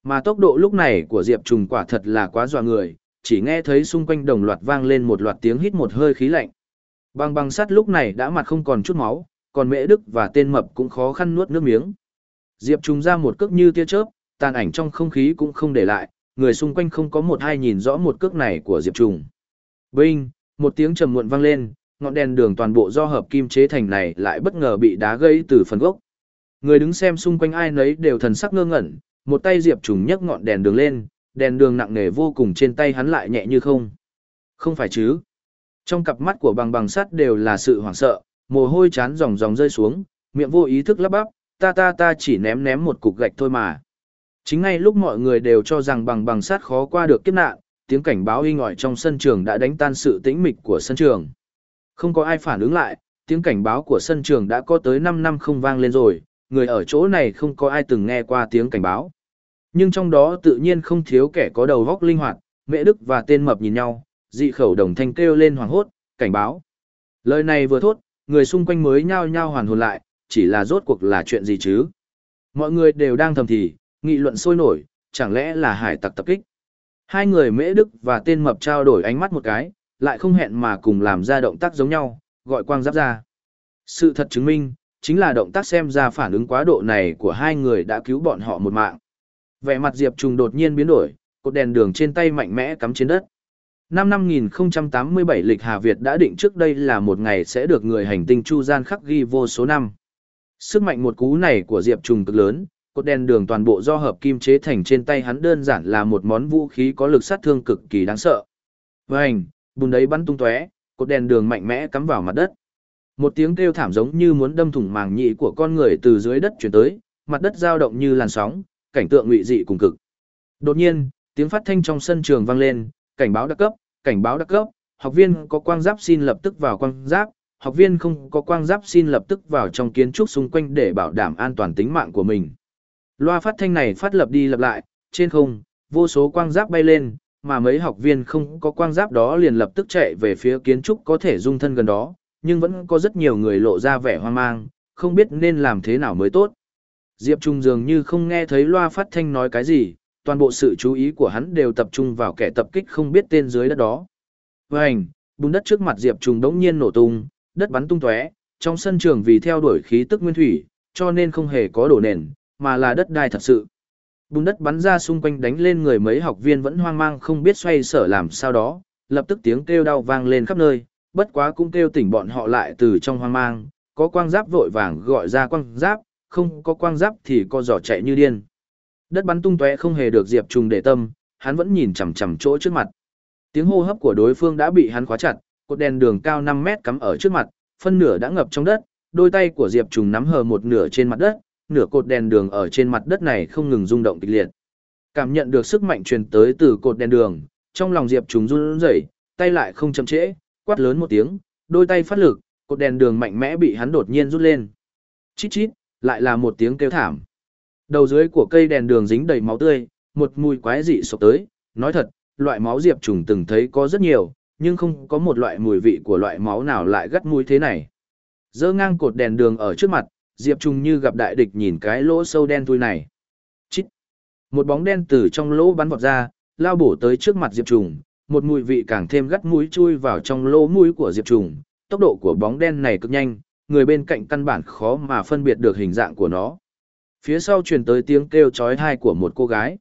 Mà tốc độ lúc này của Diệp Trùng quả thật là quá dọa người, chỉ nghe thấy xung quanh đồng loạt vang lên một loạt tiếng hít một hơi khí lạnh. Băng băng sắt lúc này đã mặt không còn chút máu, còn Mễ Đức và tên mập cũng khó khăn nuốt nước miếng. Diệp Trùng ra một cước như tia chớp, tàn ảnh trong không khí cũng không để lại, người xung quanh không có một ai nhìn rõ một cước này của Diệp Trùng. Binh, một tiếng trầm muộn vang lên, ngọn đèn đường toàn bộ do hợp kim chế thành này lại bất ngờ bị đá gây từ phần gốc. Người đứng xem xung quanh ai nấy đều thần sắc ngơ ngẩn, một tay Diệp Trùng nhấc ngọn đèn đường lên, đèn đường nặng nề vô cùng trên tay hắn lại nhẹ như không. Không phải chứ? Trong cặp mắt của bằng bằng sắt đều là sự hoảng sợ, mồ hôi chán ròng ròng rơi xuống, miệng vô ý thức lắp bắp, ta ta ta chỉ ném ném một cục gạch thôi mà. Chính ngay lúc mọi người đều cho rằng bằng bằng sắt khó qua được kiếp nạn, tiếng cảnh báo uy ngỏi trong sân trường đã đánh tan sự tĩnh mịch của sân trường. Không có ai phản ứng lại, tiếng cảnh báo của sân trường đã có tới 5 năm không vang lên rồi, người ở chỗ này không có ai từng nghe qua tiếng cảnh báo. Nhưng trong đó tự nhiên không thiếu kẻ có đầu góc linh hoạt, mẹ Đức và tên mập nhìn nhau, dị khẩu đồng thanh kêu lên hoàng hốt, cảnh báo. Lời này vừa thốt, người xung quanh mới nhao nhao hoàn hồn lại, chỉ là rốt cuộc là chuyện gì chứ? Mọi người đều đang thầm thì, nghị luận sôi nổi, chẳng lẽ là hải tặc tập kích? Hai người mễ Đức và tên mập trao đổi ánh mắt một cái, lại không hẹn mà cùng làm ra động tác giống nhau, gọi quang giáp ra. Sự thật chứng minh, chính là động tác xem ra phản ứng quá độ này của hai người đã cứu bọn họ một mạng. Vẻ mặt Diệp Trùng đột nhiên biến đổi, cột đèn đường trên tay mạnh mẽ cắm trên đất. Năm 5087 lịch Hà Việt đã định trước đây là một ngày sẽ được người hành tinh Chu Gian khắc ghi vô số năm. Sức mạnh một cú này của Diệp Trùng cực lớn, cột đèn đường toàn bộ do hợp kim chế thành trên tay hắn đơn giản là một món vũ khí có lực sát thương cực kỳ đáng sợ. Vành, bùn đấy bắn tung tóe, cột đèn đường mạnh mẽ cắm vào mặt đất. Một tiếng kêu thảm giống như muốn đâm thủng màng nhĩ của con người từ dưới đất chuyển tới, mặt đất dao động như làn sóng, cảnh tượng ngụy dị cùng cực. Đột nhiên, tiếng phát thanh trong sân trường vang lên, cảnh báo đặc cấp, cảnh báo đặc cấp, học viên có quang giáp xin lập tức vào quang giáp, học viên không có quang giáp xin lập tức vào trong kiến trúc xung quanh để bảo đảm an toàn tính mạng của mình. Loa phát thanh này phát lập đi lập lại, trên không, vô số quang giáp bay lên, mà mấy học viên không có quang giáp đó liền lập tức chạy về phía kiến trúc có thể dung thân gần đó, nhưng vẫn có rất nhiều người lộ ra vẻ hoang mang, không biết nên làm thế nào mới tốt. Diệp Trung dường như không nghe thấy loa phát thanh nói cái gì, toàn bộ sự chú ý của hắn đều tập trung vào kẻ tập kích không biết tên dưới đất đó. Vành, bùn đất trước mặt Diệp Trung đống nhiên nổ tung, đất bắn tung tóe, trong sân trường vì theo đuổi khí tức nguyên thủy, cho nên không hề có đổ nền, mà là đất đai thật sự. Bùn đất bắn ra xung quanh đánh lên người mấy học viên vẫn hoang mang không biết xoay sở làm sao đó, lập tức tiếng kêu đau vang lên khắp nơi, bất quá cũng kêu tỉnh bọn họ lại từ trong hoang mang, có quang giáp vội vàng gọi ra quang giáp, không có quang giáp thì co giỏ chạy như điên. Đất bắn tung tóe không hề được Diệp Trùng để tâm, hắn vẫn nhìn chằm chằm chỗ trước mặt. Tiếng hô hấp của đối phương đã bị hắn khóa chặt, cột đèn đường cao 5 mét cắm ở trước mặt, phân nửa đã ngập trong đất, đôi tay của Diệp Trùng nắm hờ một nửa trên mặt đất, nửa cột đèn đường ở trên mặt đất này không ngừng rung động kịch liệt. Cảm nhận được sức mạnh truyền tới từ cột đèn đường, trong lòng Diệp Trùng run rẩy, tay lại không chậm trễ, quát lớn một tiếng, đôi tay phát lực, cột đèn đường mạnh mẽ bị hắn đột nhiên rút lên. Chít chít, lại là một tiếng kêu thảm. Đầu dưới của cây đèn đường dính đầy máu tươi, một mùi quái dị sộc tới, nói thật, loại máu Diệp Trùng từng thấy có rất nhiều, nhưng không có một loại mùi vị của loại máu nào lại gắt mũi thế này. Dơ ngang cột đèn đường ở trước mặt, Diệp Trung như gặp đại địch nhìn cái lỗ sâu đen thui này. Chít! Một bóng đen từ trong lỗ bắn vọt ra, lao bổ tới trước mặt Diệp Trung. một mùi vị càng thêm gắt mũi chui vào trong lỗ mũi của Diệp Trung. Tốc độ của bóng đen này cực nhanh, người bên cạnh căn bản khó mà phân biệt được hình dạng của nó. Phía sau truyền tới tiếng kêu chói tai của một cô gái.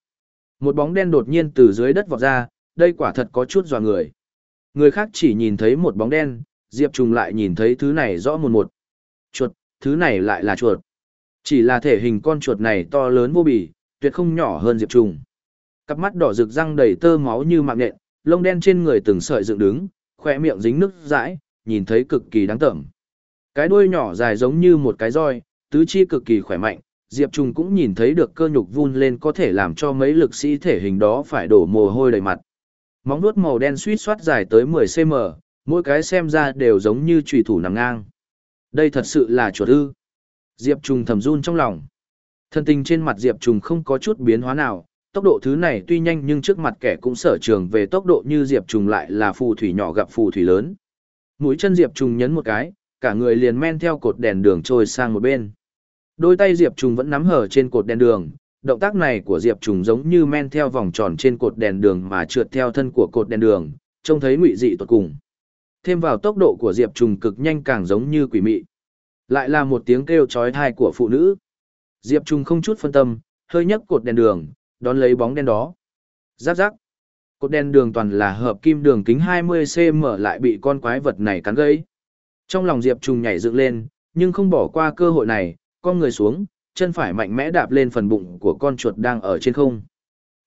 Một bóng đen đột nhiên từ dưới đất vọt ra, đây quả thật có chút dọa người. Người khác chỉ nhìn thấy một bóng đen, Diệp Trùng lại nhìn thấy thứ này rõ một một. Chuột, thứ này lại là chuột. Chỉ là thể hình con chuột này to lớn vô bì, tuyệt không nhỏ hơn Diệp Trùng. Cặp mắt đỏ rực răng đầy tơ máu như mạng nện, lông đen trên người từng sợi dựng đứng, khỏe miệng dính nước dãi, nhìn thấy cực kỳ đáng tởm. Cái đuôi nhỏ dài giống như một cái roi, tứ chi cực kỳ khỏe mạnh, Diệp Trùng cũng nhìn thấy được cơ nhục vun lên có thể làm cho mấy lực sĩ thể hình đó phải đổ mồ hôi đầy mặt. Móng vuốt màu đen suýt soát dài tới 10cm, mỗi cái xem ra đều giống như trùy thủ nằm ngang. Đây thật sự là chuột ư. Diệp Trùng thầm run trong lòng. Thân tình trên mặt Diệp Trùng không có chút biến hóa nào, tốc độ thứ này tuy nhanh nhưng trước mặt kẻ cũng sở trường về tốc độ như Diệp Trùng lại là phù thủy nhỏ gặp phù thủy lớn. Mũi chân Diệp Trùng nhấn một cái, cả người liền men theo cột đèn đường trôi sang một bên. Đôi tay Diệp Trùng vẫn nắm hở trên cột đèn đường, động tác này của Diệp Trùng giống như men theo vòng tròn trên cột đèn đường mà trượt theo thân của cột đèn đường, trông thấy ngụy dị tột cùng. Thêm vào tốc độ của Diệp Trùng cực nhanh càng giống như quỷ mị. Lại là một tiếng kêu chói tai của phụ nữ. Diệp Trùng không chút phân tâm, hơi nhấc cột đèn đường, đón lấy bóng đen đó. Giáp giáp. Cột đèn đường toàn là hợp kim đường kính 20cm lại bị con quái vật này cắn gãy. Trong lòng Diệp Trùng nhảy dựng lên, nhưng không bỏ qua cơ hội này, con người xuống, chân phải mạnh mẽ đạp lên phần bụng của con chuột đang ở trên không.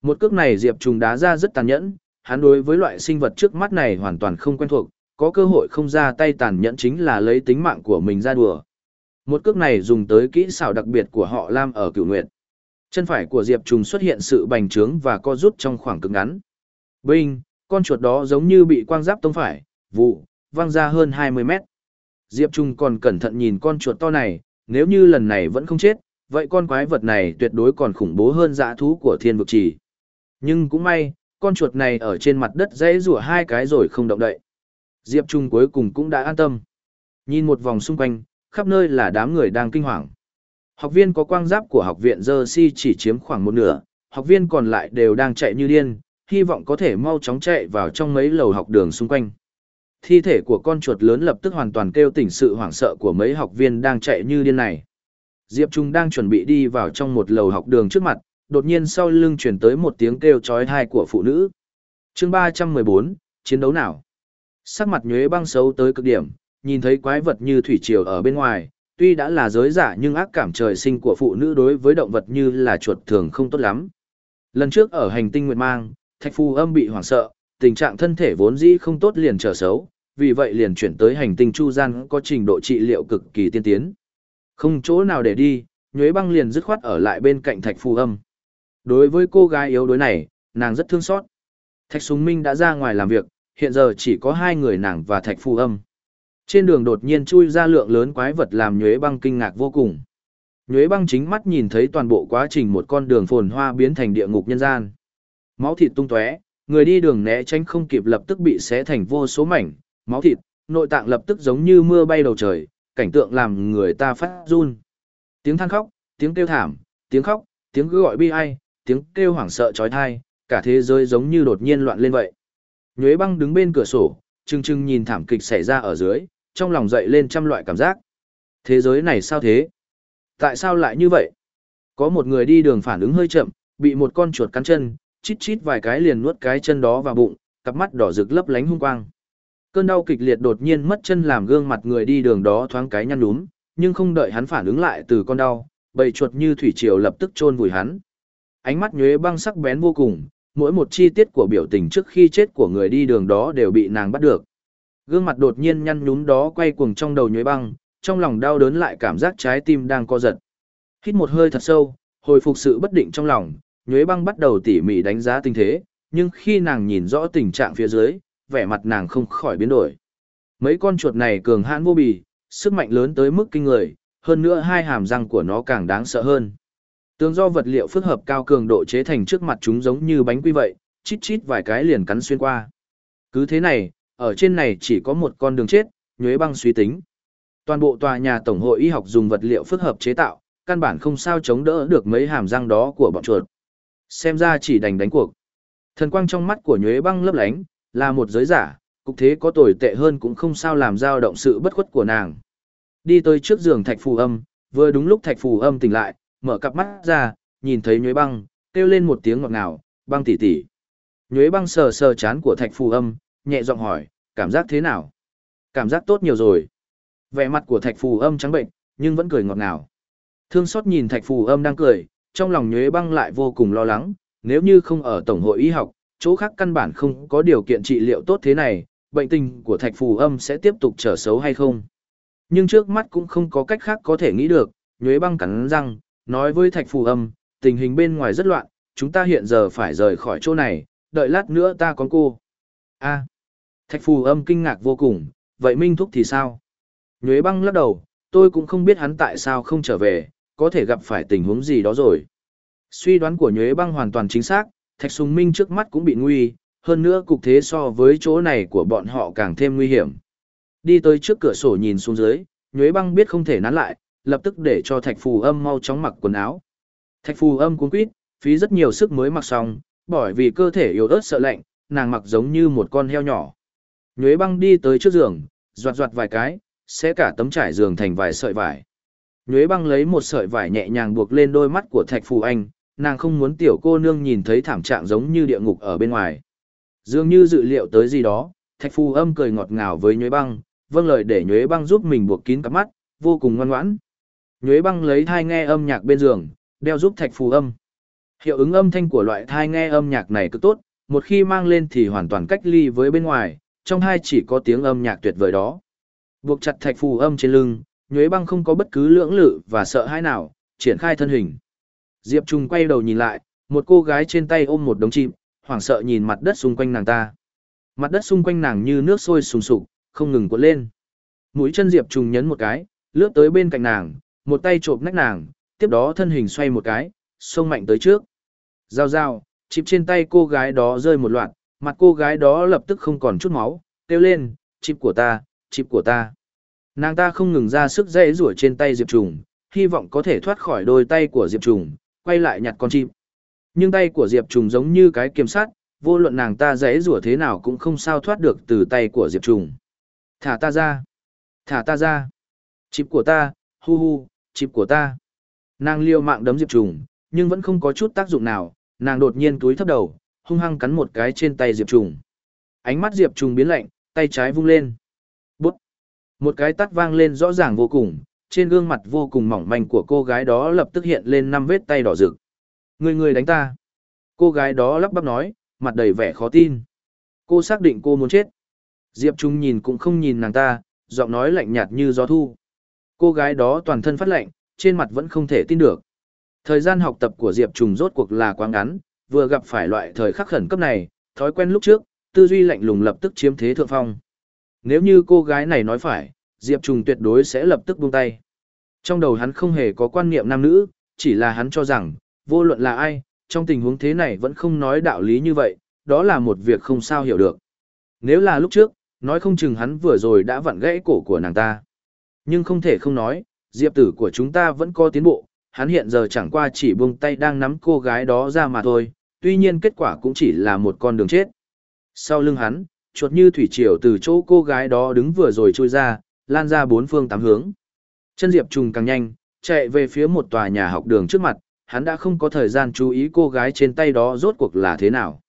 Một cước này Diệp Trùng đá ra rất tàn nhẫn, hắn đối với loại sinh vật trước mắt này hoàn toàn không quen thuộc, có cơ hội không ra tay tàn nhẫn chính là lấy tính mạng của mình ra đùa. Một cước này dùng tới kỹ xảo đặc biệt của họ Lam ở cửu nguyệt. Chân phải của Diệp Trùng xuất hiện sự bành trướng và co rút trong khoảng cực ngắn. Binh, con chuột đó giống như bị quang giáp tông phải, vụ, văng ra hơn 20 mét. Diệp Trung còn cẩn thận nhìn con chuột to này, nếu như lần này vẫn không chết, vậy con quái vật này tuyệt đối còn khủng bố hơn dã thú của thiên vực trì. Nhưng cũng may, con chuột này ở trên mặt đất dãy rủa hai cái rồi không động đậy. Diệp Trung cuối cùng cũng đã an tâm. Nhìn một vòng xung quanh, khắp nơi là đám người đang kinh hoàng. Học viên có quang giáp của học viện Jersey chỉ chiếm khoảng một nửa, học viên còn lại đều đang chạy như điên, hy vọng có thể mau chóng chạy vào trong mấy lầu học đường xung quanh. Thi thể của con chuột lớn lập tức hoàn toàn kêu tỉnh sự hoảng sợ của mấy học viên đang chạy như điên này. Diệp Trung đang chuẩn bị đi vào trong một lầu học đường trước mặt, đột nhiên sau lưng chuyển tới một tiếng kêu chói tai của phụ nữ. chương 314, chiến đấu nào? Sắc mặt nhuế băng xấu tới cực điểm, nhìn thấy quái vật như thủy triều ở bên ngoài, tuy đã là giới giả nhưng ác cảm trời sinh của phụ nữ đối với động vật như là chuột thường không tốt lắm. Lần trước ở hành tinh Nguyệt Mang, Thạch Phu Âm bị hoảng sợ, tình trạng thân thể vốn dĩ không tốt liền trở xấu, vì vậy liền chuyển tới hành tinh Chu Gian có trình độ trị liệu cực kỳ tiên tiến. Không chỗ nào để đi, Nhuế Băng liền dứt khoát ở lại bên cạnh Thạch Phu Âm. Đối với cô gái yếu đuối này, nàng rất thương xót. Thạch Súng Minh đã ra ngoài làm việc, hiện giờ chỉ có hai người nàng và Thạch Phu Âm. Trên đường đột nhiên chui ra lượng lớn quái vật làm Nhuế Băng kinh ngạc vô cùng. Nhuế Băng chính mắt nhìn thấy toàn bộ quá trình một con đường phồn hoa biến thành địa ngục nhân gian. Máu thịt tung tóe, người đi đường né tránh không kịp lập tức bị xé thành vô số mảnh, máu thịt, nội tạng lập tức giống như mưa bay đầu trời, cảnh tượng làm người ta phát run. Tiếng than khóc, tiếng kêu thảm, tiếng khóc, tiếng gọi bi ai, tiếng kêu hoảng sợ trói thai, cả thế giới giống như đột nhiên loạn lên vậy. Nhuế băng đứng bên cửa sổ, chừng chừng nhìn thảm kịch xảy ra ở dưới, trong lòng dậy lên trăm loại cảm giác. Thế giới này sao thế? Tại sao lại như vậy? Có một người đi đường phản ứng hơi chậm, bị một con chuột cắn chân, chít chít vài cái liền nuốt cái chân đó vào bụng, cặp mắt đỏ rực lấp lánh hung quang. Cơn đau kịch liệt đột nhiên mất chân làm gương mặt người đi đường đó thoáng cái nhăn nhúm, nhưng không đợi hắn phản ứng lại từ con đau, bầy chuột như thủy triều lập tức chôn vùi hắn. Ánh mắt nhuế băng sắc bén vô cùng, mỗi một chi tiết của biểu tình trước khi chết của người đi đường đó đều bị nàng bắt được. Gương mặt đột nhiên nhăn nhúm đó quay cuồng trong đầu nhuế băng, trong lòng đau đớn lại cảm giác trái tim đang co giật. Hít một hơi thật sâu, hồi phục sự bất định trong lòng, Nhuế băng bắt đầu tỉ mỉ đánh giá tình thế, nhưng khi nàng nhìn rõ tình trạng phía dưới, vẻ mặt nàng không khỏi biến đổi. Mấy con chuột này cường hãn vô bì, sức mạnh lớn tới mức kinh người, hơn nữa hai hàm răng của nó càng đáng sợ hơn. Tường do vật liệu phức hợp cao cường độ chế thành trước mặt chúng giống như bánh quy vậy, chít chít vài cái liền cắn xuyên qua. Cứ thế này, ở trên này chỉ có một con đường chết, nhuế băng suy tính. Toàn bộ tòa nhà tổng hội y học dùng vật liệu phức hợp chế tạo, căn bản không sao chống đỡ được mấy hàm răng đó của bọn chuột. Xem ra chỉ đành đánh cuộc. Thần quang trong mắt của nhuế băng lấp lánh, là một giới giả, cục thế có tồi tệ hơn cũng không sao làm dao động sự bất khuất của nàng. Đi tới trước giường thạch phù âm, vừa đúng lúc thạch phù âm tỉnh lại, mở cặp mắt ra, nhìn thấy nhuế băng, kêu lên một tiếng ngọt ngào, băng tỉ tỉ. Nhuế băng sờ sờ chán của thạch phù âm, nhẹ giọng hỏi, cảm giác thế nào? Cảm giác tốt nhiều rồi. Vẻ mặt của thạch phù âm trắng bệnh, nhưng vẫn cười ngọt ngào. Thương xót nhìn thạch phù âm đang cười, trong lòng nhuế băng lại vô cùng lo lắng, nếu như không ở Tổng hội y học, chỗ khác căn bản không có điều kiện trị liệu tốt thế này, bệnh tình của thạch phù âm sẽ tiếp tục trở xấu hay không. Nhưng trước mắt cũng không có cách khác có thể nghĩ được, nhuế băng cắn răng, nói với thạch phù âm, tình hình bên ngoài rất loạn, chúng ta hiện giờ phải rời khỏi chỗ này, đợi lát nữa ta có cô. a thạch phù âm kinh ngạc vô cùng, vậy Minh Thúc thì sao? Nhuế băng lắc đầu, tôi cũng không biết hắn tại sao không trở về, có thể gặp phải tình huống gì đó rồi. Suy đoán của nhuế băng hoàn toàn chính xác, thạch sùng minh trước mắt cũng bị nguy, hơn nữa cục thế so với chỗ này của bọn họ càng thêm nguy hiểm. Đi tới trước cửa sổ nhìn xuống dưới, nhuế băng biết không thể nán lại, lập tức để cho thạch phù âm mau chóng mặc quần áo. Thạch phù âm cuốn quýt, phí rất nhiều sức mới mặc xong, bởi vì cơ thể yếu ớt sợ lạnh, nàng mặc giống như một con heo nhỏ. Nhuế băng đi tới trước giường, doạt doạt vài cái, sẽ cả tấm trải giường thành vài sợi vải. Nhuế băng lấy một sợi vải nhẹ nhàng buộc lên đôi mắt của thạch phù anh, nàng không muốn tiểu cô nương nhìn thấy thảm trạng giống như địa ngục ở bên ngoài. Dường như dự liệu tới gì đó, thạch phù âm cười ngọt ngào với nhuế băng, vâng lời để nhuế băng giúp mình buộc kín cặp mắt, vô cùng ngoan ngoãn. Nhuế băng lấy thai nghe âm nhạc bên giường, đeo giúp thạch phù âm. Hiệu ứng âm thanh của loại thai nghe âm nhạc này cực tốt, một khi mang lên thì hoàn toàn cách ly với bên ngoài, trong hai chỉ có tiếng âm nhạc tuyệt vời đó. Buộc chặt thạch phù âm trên lưng, nhuế băng không có bất cứ lưỡng lự và sợ hãi nào, triển khai thân hình. Diệp Trung quay đầu nhìn lại, một cô gái trên tay ôm một đống chim, hoảng sợ nhìn mặt đất xung quanh nàng ta. Mặt đất xung quanh nàng như nước sôi sùng sục, không ngừng cuộn lên. Mũi chân Diệp Trung nhấn một cái, lướt tới bên cạnh nàng, một tay trộm nách nàng, tiếp đó thân hình xoay một cái, xông mạnh tới trước. Giao giao, chịp trên tay cô gái đó rơi một loạt, mặt cô gái đó lập tức không còn chút máu, kêu lên, chịp của ta, chịp của ta. Nàng ta không ngừng ra sức dây rủa trên tay Diệp Trùng, hy vọng có thể thoát khỏi đôi tay của Diệp Trùng, quay lại nhặt con chim. Nhưng tay của Diệp Trùng giống như cái kiểm sát, vô luận nàng ta dãy rủa thế nào cũng không sao thoát được từ tay của Diệp Trùng. Thả ta ra! Thả ta ra! Chịp của ta, hu hu, chịp của ta. Nàng liều mạng đấm Diệp Trùng, nhưng vẫn không có chút tác dụng nào, nàng đột nhiên túi thấp đầu, hung hăng cắn một cái trên tay Diệp Trùng. Ánh mắt Diệp Trùng biến lạnh, tay trái vung lên. Bút! Một cái tắt vang lên rõ ràng vô cùng, trên gương mặt vô cùng mỏng manh của cô gái đó lập tức hiện lên năm vết tay đỏ rực. Người người đánh ta. Cô gái đó lắp bắp nói, mặt đầy vẻ khó tin. Cô xác định cô muốn chết. Diệp Trung nhìn cũng không nhìn nàng ta, giọng nói lạnh nhạt như gió thu. Cô gái đó toàn thân phát lạnh, trên mặt vẫn không thể tin được. Thời gian học tập của Diệp Trùng rốt cuộc là quá ngắn, vừa gặp phải loại thời khắc khẩn cấp này, thói quen lúc trước, tư duy lạnh lùng lập tức chiếm thế thượng phong. Nếu như cô gái này nói phải, Diệp Trùng tuyệt đối sẽ lập tức buông tay. Trong đầu hắn không hề có quan niệm nam nữ, chỉ là hắn cho rằng, vô luận là ai, trong tình huống thế này vẫn không nói đạo lý như vậy, đó là một việc không sao hiểu được. Nếu là lúc trước, nói không chừng hắn vừa rồi đã vặn gãy cổ của nàng ta. Nhưng không thể không nói, diệp tử của chúng ta vẫn có tiến bộ, hắn hiện giờ chẳng qua chỉ buông tay đang nắm cô gái đó ra mà thôi, tuy nhiên kết quả cũng chỉ là một con đường chết. Sau lưng hắn, chuột như thủy triều từ chỗ cô gái đó đứng vừa rồi trôi ra, lan ra bốn phương tám hướng. Chân Diệp trùng càng nhanh, chạy về phía một tòa nhà học đường trước mặt, hắn đã không có thời gian chú ý cô gái trên tay đó rốt cuộc là thế nào.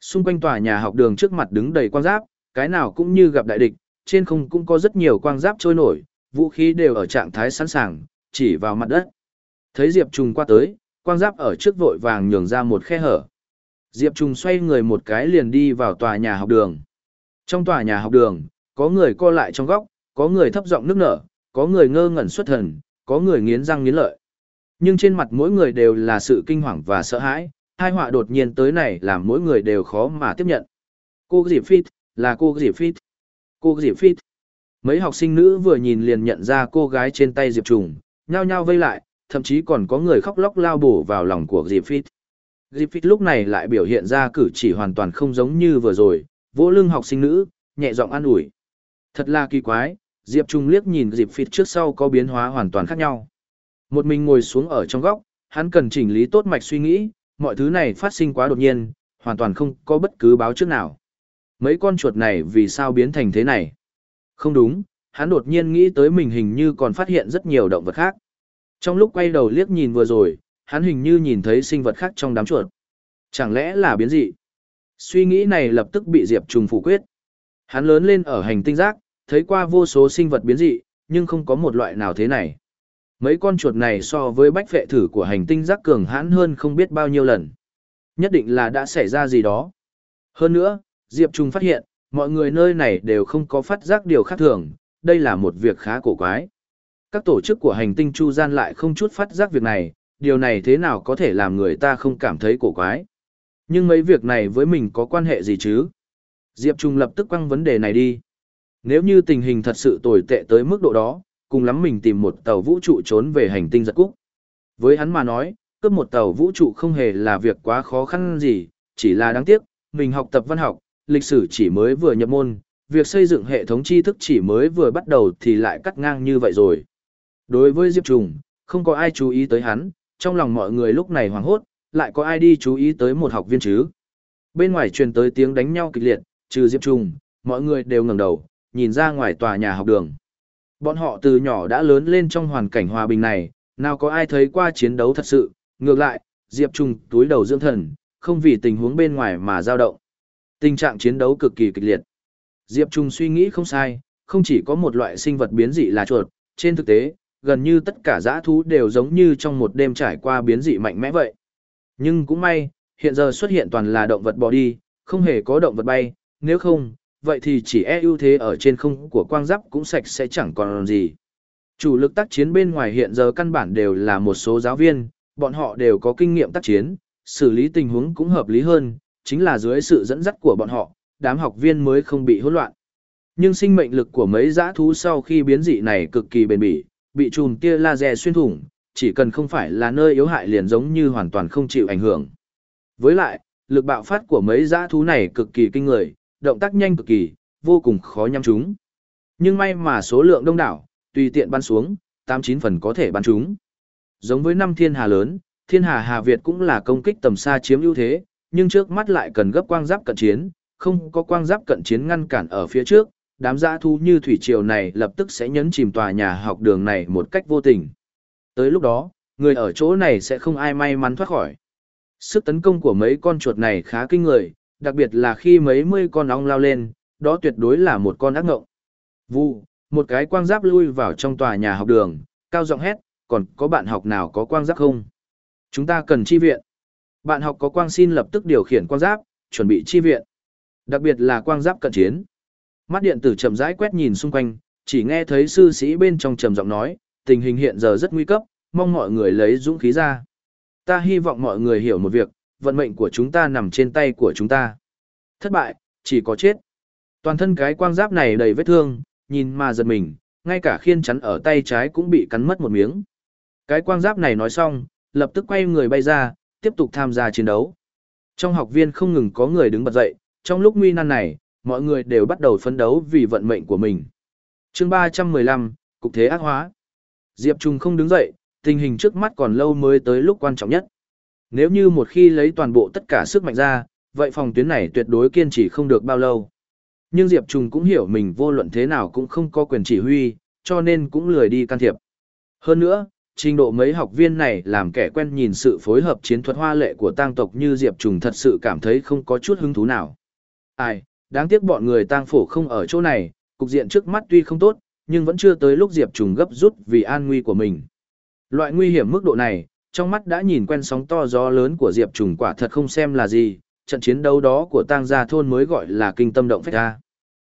Xung quanh tòa nhà học đường trước mặt đứng đầy quang giáp, cái nào cũng như gặp đại địch, trên không cũng có rất nhiều quang giáp trôi nổi, vũ khí đều ở trạng thái sẵn sàng, chỉ vào mặt đất. Thấy Diệp Trùng qua tới, quang giáp ở trước vội vàng nhường ra một khe hở. Diệp Trùng xoay người một cái liền đi vào tòa nhà học đường. Trong tòa nhà học đường, có người co lại trong góc, có người thấp giọng nước nở, có người ngơ ngẩn xuất thần, có người nghiến răng nghiến lợi. Nhưng trên mặt mỗi người đều là sự kinh hoàng và sợ hãi, hai họa đột nhiên tới này làm mỗi người đều khó mà tiếp nhận. Cô Diệp Phít, là cô Diệp Phít. Cô Diệp Phít. Mấy học sinh nữ vừa nhìn liền nhận ra cô gái trên tay Diệp Trùng, nhao nhao vây lại, thậm chí còn có người khóc lóc lao bổ vào lòng của Diệp Phít. Diệp Phít lúc này lại biểu hiện ra cử chỉ hoàn toàn không giống như vừa rồi, vỗ lưng học sinh nữ, nhẹ giọng an ủi. Thật là kỳ quái, Diệp Trung liếc nhìn Diệp Phít trước sau có biến hóa hoàn toàn khác nhau. Một mình ngồi xuống ở trong góc, hắn cần chỉnh lý tốt mạch suy nghĩ, mọi thứ này phát sinh quá đột nhiên, hoàn toàn không có bất cứ báo trước nào. Mấy con chuột này vì sao biến thành thế này? Không đúng, hắn đột nhiên nghĩ tới mình hình như còn phát hiện rất nhiều động vật khác. Trong lúc quay đầu liếc nhìn vừa rồi, hắn hình như nhìn thấy sinh vật khác trong đám chuột. Chẳng lẽ là biến dị? Suy nghĩ này lập tức bị Diệp Trùng phủ quyết. Hắn lớn lên ở hành tinh giác, thấy qua vô số sinh vật biến dị, nhưng không có một loại nào thế này. Mấy con chuột này so với bách vệ thử của hành tinh giác cường hãn hơn không biết bao nhiêu lần. Nhất định là đã xảy ra gì đó. Hơn nữa, Diệp Trung phát hiện, mọi người nơi này đều không có phát giác điều khác thường, đây là một việc khá cổ quái. Các tổ chức của hành tinh Chu Gian lại không chút phát giác việc này, điều này thế nào có thể làm người ta không cảm thấy cổ quái. Nhưng mấy việc này với mình có quan hệ gì chứ? Diệp Trung lập tức quăng vấn đề này đi. Nếu như tình hình thật sự tồi tệ tới mức độ đó, cùng lắm mình tìm một tàu vũ trụ trốn về hành tinh giật cúc. Với hắn mà nói, cướp một tàu vũ trụ không hề là việc quá khó khăn gì, chỉ là đáng tiếc, mình học tập văn học, lịch sử chỉ mới vừa nhập môn, việc xây dựng hệ thống tri thức chỉ mới vừa bắt đầu thì lại cắt ngang như vậy rồi. Đối với Diệp Trùng, không có ai chú ý tới hắn, trong lòng mọi người lúc này hoảng hốt, lại có ai đi chú ý tới một học viên chứ. Bên ngoài truyền tới tiếng đánh nhau kịch liệt, trừ Diệp Trùng, mọi người đều ngẩng đầu, nhìn ra ngoài tòa nhà học đường. Bọn họ từ nhỏ đã lớn lên trong hoàn cảnh hòa bình này, nào có ai thấy qua chiến đấu thật sự, ngược lại, Diệp Trung túi đầu dưỡng thần, không vì tình huống bên ngoài mà dao động. Tình trạng chiến đấu cực kỳ kịch liệt. Diệp Trung suy nghĩ không sai, không chỉ có một loại sinh vật biến dị là chuột, trên thực tế, gần như tất cả dã thú đều giống như trong một đêm trải qua biến dị mạnh mẽ vậy. Nhưng cũng may, hiện giờ xuất hiện toàn là động vật bò đi, không hề có động vật bay, nếu không, vậy thì chỉ e ưu thế ở trên không của quang giáp cũng sạch sẽ chẳng còn gì. Chủ lực tác chiến bên ngoài hiện giờ căn bản đều là một số giáo viên, bọn họ đều có kinh nghiệm tác chiến, xử lý tình huống cũng hợp lý hơn, chính là dưới sự dẫn dắt của bọn họ, đám học viên mới không bị hỗn loạn. Nhưng sinh mệnh lực của mấy dã thú sau khi biến dị này cực kỳ bền bỉ, bị chùm tia laser xuyên thủng, chỉ cần không phải là nơi yếu hại liền giống như hoàn toàn không chịu ảnh hưởng. Với lại, lực bạo phát của mấy dã thú này cực kỳ kinh người, động tác nhanh cực kỳ, vô cùng khó nhắm chúng. Nhưng may mà số lượng đông đảo, tùy tiện bắn xuống, 8-9 phần có thể bắn chúng. Giống với năm thiên hà lớn, thiên hà Hà Việt cũng là công kích tầm xa chiếm ưu thế, nhưng trước mắt lại cần gấp quang giáp cận chiến, không có quang giáp cận chiến ngăn cản ở phía trước, đám dã thu như thủy triều này lập tức sẽ nhấn chìm tòa nhà học đường này một cách vô tình. Tới lúc đó, người ở chỗ này sẽ không ai may mắn thoát khỏi. Sức tấn công của mấy con chuột này khá kinh người, đặc biệt là khi mấy mươi con ong lao lên, đó tuyệt đối là một con ác ngộng. Vu, một cái quang giáp lui vào trong tòa nhà học đường, cao giọng hét, còn có bạn học nào có quang giáp không? Chúng ta cần chi viện. Bạn học có quang xin lập tức điều khiển quang giáp, chuẩn bị chi viện. Đặc biệt là quang giáp cận chiến. Mắt điện tử chậm rãi quét nhìn xung quanh, chỉ nghe thấy sư sĩ bên trong trầm giọng nói, tình hình hiện giờ rất nguy cấp, mong mọi người lấy dũng khí ra. Ta hy vọng mọi người hiểu một việc, vận mệnh của chúng ta nằm trên tay của chúng ta. Thất bại, chỉ có chết. Toàn thân cái quang giáp này đầy vết thương, nhìn mà giật mình, ngay cả khiên chắn ở tay trái cũng bị cắn mất một miếng. Cái quang giáp này nói xong, lập tức quay người bay ra, tiếp tục tham gia chiến đấu. Trong học viên không ngừng có người đứng bật dậy, trong lúc nguy nan này, mọi người đều bắt đầu phấn đấu vì vận mệnh của mình. chương 315, Cục thế ác hóa. Diệp Trung không đứng dậy, tình hình trước mắt còn lâu mới tới lúc quan trọng nhất. Nếu như một khi lấy toàn bộ tất cả sức mạnh ra, vậy phòng tuyến này tuyệt đối kiên trì không được bao lâu. Nhưng Diệp Trung cũng hiểu mình vô luận thế nào cũng không có quyền chỉ huy, cho nên cũng lười đi can thiệp. Hơn nữa, trình độ mấy học viên này làm kẻ quen nhìn sự phối hợp chiến thuật hoa lệ của tang tộc như Diệp Trùng thật sự cảm thấy không có chút hứng thú nào. Ai, đáng tiếc bọn người tang phổ không ở chỗ này, cục diện trước mắt tuy không tốt, nhưng vẫn chưa tới lúc Diệp Trùng gấp rút vì an nguy của mình. Loại nguy hiểm mức độ này, trong mắt đã nhìn quen sóng to gió lớn của Diệp Trùng quả thật không xem là gì, trận chiến đấu đó của tang gia thôn mới gọi là kinh tâm động phách ra.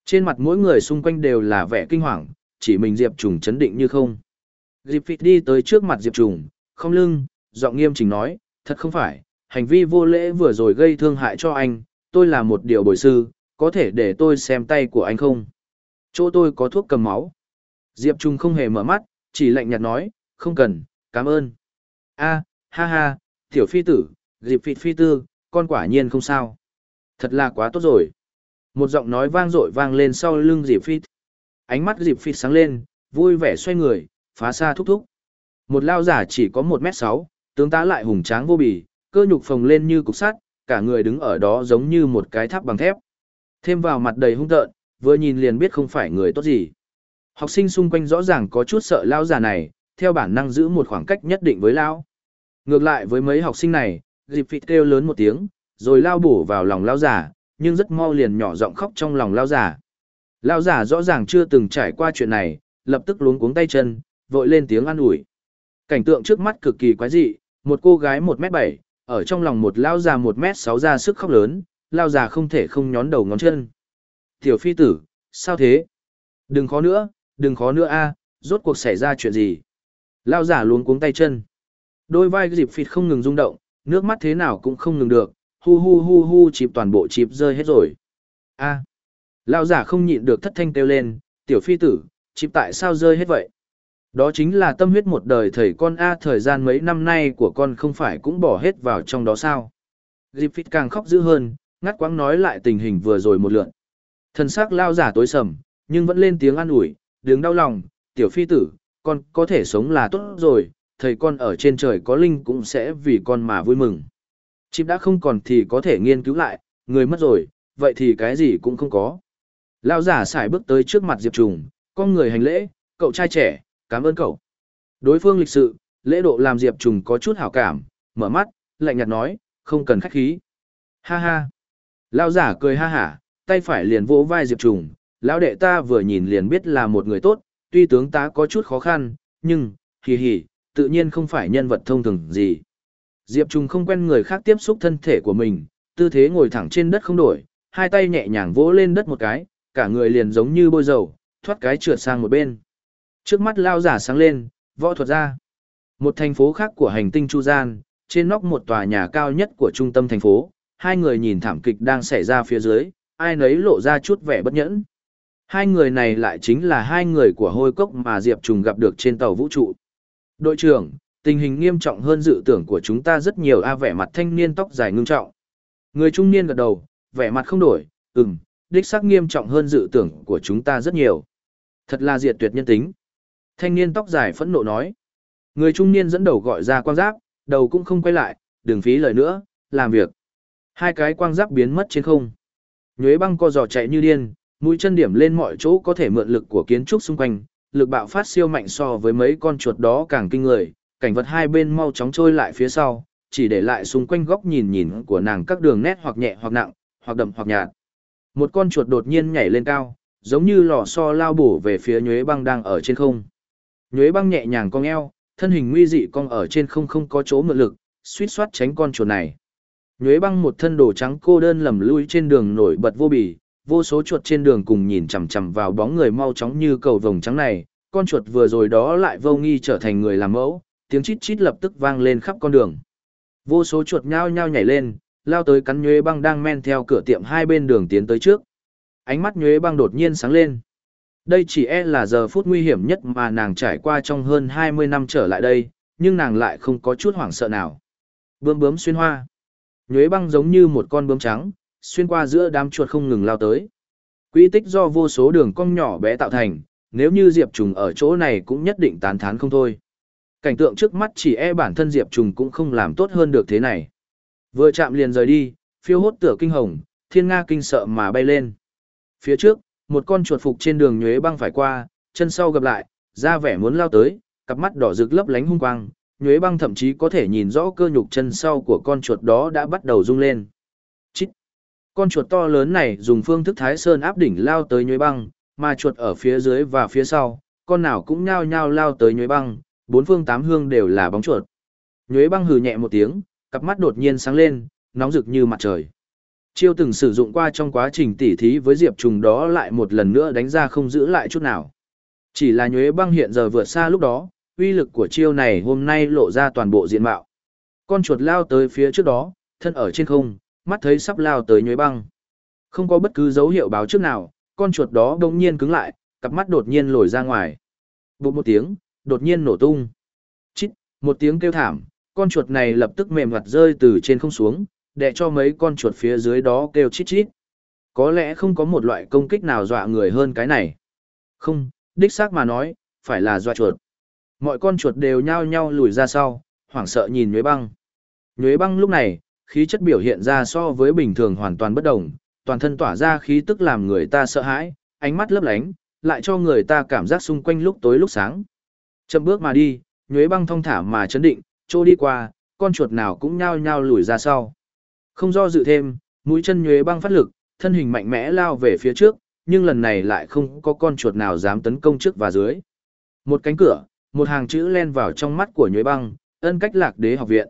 Trên mặt mỗi người xung quanh đều là vẻ kinh hoàng, chỉ mình Diệp Trùng chấn định như không. Diệp Phịt đi tới trước mặt Diệp Trùng, không lưng, giọng nghiêm chỉnh nói, thật không phải, hành vi vô lễ vừa rồi gây thương hại cho anh, tôi là một điều bồi sư, có thể để tôi xem tay của anh không? Chỗ tôi có thuốc cầm máu. Diệp Trung không hề mở mắt, chỉ lạnh nhạt nói, không cần, cảm ơn. a ha ha, tiểu phi tử, Diệp Phịt phi tư, con quả nhiên không sao. Thật là quá tốt rồi. Một giọng nói vang dội vang lên sau lưng Diệp Phịt. Ánh mắt Diệp Phịt sáng lên, vui vẻ xoay người, phá xa thúc thúc. Một lao giả chỉ có 1 mét 6, tướng tá lại hùng tráng vô bì, cơ nhục phồng lên như cục sắt, cả người đứng ở đó giống như một cái tháp bằng thép. Thêm vào mặt đầy hung tợn, vừa nhìn liền biết không phải người tốt gì. Học sinh xung quanh rõ ràng có chút sợ lao giả này, theo bản năng giữ một khoảng cách nhất định với lao. Ngược lại với mấy học sinh này, dịp phịt kêu lớn một tiếng, rồi lao bổ vào lòng lao giả, nhưng rất mau liền nhỏ giọng khóc trong lòng lao giả. Lao giả rõ ràng chưa từng trải qua chuyện này, lập tức luống cuống tay chân, vội lên tiếng an ủi. Cảnh tượng trước mắt cực kỳ quái dị, một cô gái 1m7, ở trong lòng một lao già 1m6 ra sức khóc lớn, lao già không thể không nhón đầu ngón chân. Tiểu phi tử, sao thế? Đừng khó nữa, đừng khó nữa a, rốt cuộc xảy ra chuyện gì? Lao giả luống cuống tay chân. Đôi vai dịp phịt không ngừng rung động, nước mắt thế nào cũng không ngừng được, hu hu hu hu chịp toàn bộ chịp rơi hết rồi. A. Lao giả không nhịn được thất thanh kêu lên, tiểu phi tử, chịp tại sao rơi hết vậy? Đó chính là tâm huyết một đời thầy con A thời gian mấy năm nay của con không phải cũng bỏ hết vào trong đó sao. Griffith càng khóc dữ hơn, ngắt quãng nói lại tình hình vừa rồi một lượn. Thần sắc lao giả tối sầm, nhưng vẫn lên tiếng an ủi, đứng đau lòng, tiểu phi tử, con có thể sống là tốt rồi, thầy con ở trên trời có linh cũng sẽ vì con mà vui mừng. chim đã không còn thì có thể nghiên cứu lại, người mất rồi, vậy thì cái gì cũng không có. Lao giả xài bước tới trước mặt Diệp Trùng, con người hành lễ, cậu trai trẻ, cảm ơn cậu. Đối phương lịch sự, lễ độ làm Diệp Trùng có chút hảo cảm, mở mắt, lạnh nhạt nói, không cần khách khí. Ha ha. Lão giả cười ha hả, tay phải liền vỗ vai Diệp Trùng, lão đệ ta vừa nhìn liền biết là một người tốt, tuy tướng tá có chút khó khăn, nhưng, hì hì, tự nhiên không phải nhân vật thông thường gì. Diệp Trùng không quen người khác tiếp xúc thân thể của mình, tư thế ngồi thẳng trên đất không đổi, hai tay nhẹ nhàng vỗ lên đất một cái, cả người liền giống như bôi dầu, thoát cái trượt sang một bên. Trước mắt lao giả sáng lên, võ thuật ra. Một thành phố khác của hành tinh Chu Gian, trên nóc một tòa nhà cao nhất của trung tâm thành phố, hai người nhìn thảm kịch đang xảy ra phía dưới, ai nấy lộ ra chút vẻ bất nhẫn. Hai người này lại chính là hai người của hôi cốc mà Diệp Trùng gặp được trên tàu vũ trụ. Đội trưởng, tình hình nghiêm trọng hơn dự tưởng của chúng ta rất nhiều a vẻ mặt thanh niên tóc dài ngưng trọng. Người trung niên gật đầu, vẻ mặt không đổi, ừm, đích xác nghiêm trọng hơn dự tưởng của chúng ta rất nhiều. Thật là diệt tuyệt nhân tính. Thanh niên tóc dài phẫn nộ nói. Người trung niên dẫn đầu gọi ra quang giáp, đầu cũng không quay lại, đừng phí lời nữa, làm việc. Hai cái quang giáp biến mất trên không. Nhuế băng co giò chạy như điên, mũi chân điểm lên mọi chỗ có thể mượn lực của kiến trúc xung quanh, lực bạo phát siêu mạnh so với mấy con chuột đó càng kinh người, cảnh vật hai bên mau chóng trôi lại phía sau, chỉ để lại xung quanh góc nhìn nhìn của nàng các đường nét hoặc nhẹ hoặc nặng, hoặc đậm hoặc nhạt. Một con chuột đột nhiên nhảy lên cao, giống như lò xo lao bổ về phía nhuế băng đang ở trên không. Nhuế băng nhẹ nhàng cong eo, thân hình nguy dị cong ở trên không không có chỗ mượn lực, suýt soát tránh con chuột này. Nhuế băng một thân đồ trắng cô đơn lầm lui trên đường nổi bật vô bì, vô số chuột trên đường cùng nhìn chằm chằm vào bóng người mau chóng như cầu vồng trắng này, con chuột vừa rồi đó lại vô nghi trở thành người làm mẫu, tiếng chít chít lập tức vang lên khắp con đường. Vô số chuột nhao nhao nhảy lên, lao tới cắn nhuế băng đang men theo cửa tiệm hai bên đường tiến tới trước. Ánh mắt nhuế băng đột nhiên sáng lên. Đây chỉ e là giờ phút nguy hiểm nhất mà nàng trải qua trong hơn 20 năm trở lại đây, nhưng nàng lại không có chút hoảng sợ nào. Bướm bướm xuyên hoa. Nhuế băng giống như một con bướm trắng, xuyên qua giữa đám chuột không ngừng lao tới. Quy tích do vô số đường cong nhỏ bé tạo thành, nếu như Diệp Trùng ở chỗ này cũng nhất định tán thán không thôi. Cảnh tượng trước mắt chỉ e bản thân Diệp Trùng cũng không làm tốt hơn được thế này. Vừa chạm liền rời đi, phiêu hốt tựa kinh hồng, thiên nga kinh sợ mà bay lên. Phía trước, một con chuột phục trên đường nhuế băng phải qua, chân sau gặp lại, ra vẻ muốn lao tới, cặp mắt đỏ rực lấp lánh hung quang, nhuế băng thậm chí có thể nhìn rõ cơ nhục chân sau của con chuột đó đã bắt đầu rung lên. Chít! Con chuột to lớn này dùng phương thức thái sơn áp đỉnh lao tới nhuế băng, mà chuột ở phía dưới và phía sau, con nào cũng nhao nhao lao tới nhuế băng, bốn phương tám hương đều là bóng chuột. Nhuế băng hừ nhẹ một tiếng, cặp mắt đột nhiên sáng lên, nóng rực như mặt trời. Chiêu từng sử dụng qua trong quá trình tỉ thí với Diệp Trùng đó lại một lần nữa đánh ra không giữ lại chút nào. Chỉ là nhuế băng hiện giờ vượt xa lúc đó, uy lực của chiêu này hôm nay lộ ra toàn bộ diện mạo. Con chuột lao tới phía trước đó, thân ở trên không, mắt thấy sắp lao tới nhuế băng. Không có bất cứ dấu hiệu báo trước nào, con chuột đó đông nhiên cứng lại, cặp mắt đột nhiên lồi ra ngoài. Bụt một tiếng, đột nhiên nổ tung. Chít, một tiếng kêu thảm, con chuột này lập tức mềm mặt rơi từ trên không xuống, để cho mấy con chuột phía dưới đó kêu chít chít. Có lẽ không có một loại công kích nào dọa người hơn cái này. Không, đích xác mà nói, phải là dọa chuột. Mọi con chuột đều nhao nhao lùi ra sau, hoảng sợ nhìn Nhuế Băng. Nhuế Băng lúc này, khí chất biểu hiện ra so với bình thường hoàn toàn bất đồng, toàn thân tỏa ra khí tức làm người ta sợ hãi, ánh mắt lấp lánh, lại cho người ta cảm giác xung quanh lúc tối lúc sáng. Chậm bước mà đi, Nhuế Băng thong thả mà chấn định, trô đi qua, con chuột nào cũng nhao nhao lùi ra sau. Không do dự thêm, mũi chân Nhuế Băng phát lực, thân hình mạnh mẽ lao về phía trước, nhưng lần này lại không có con chuột nào dám tấn công trước và dưới. Một cánh cửa, một hàng chữ len vào trong mắt của nhuế băng, ân cách lạc đế học viện.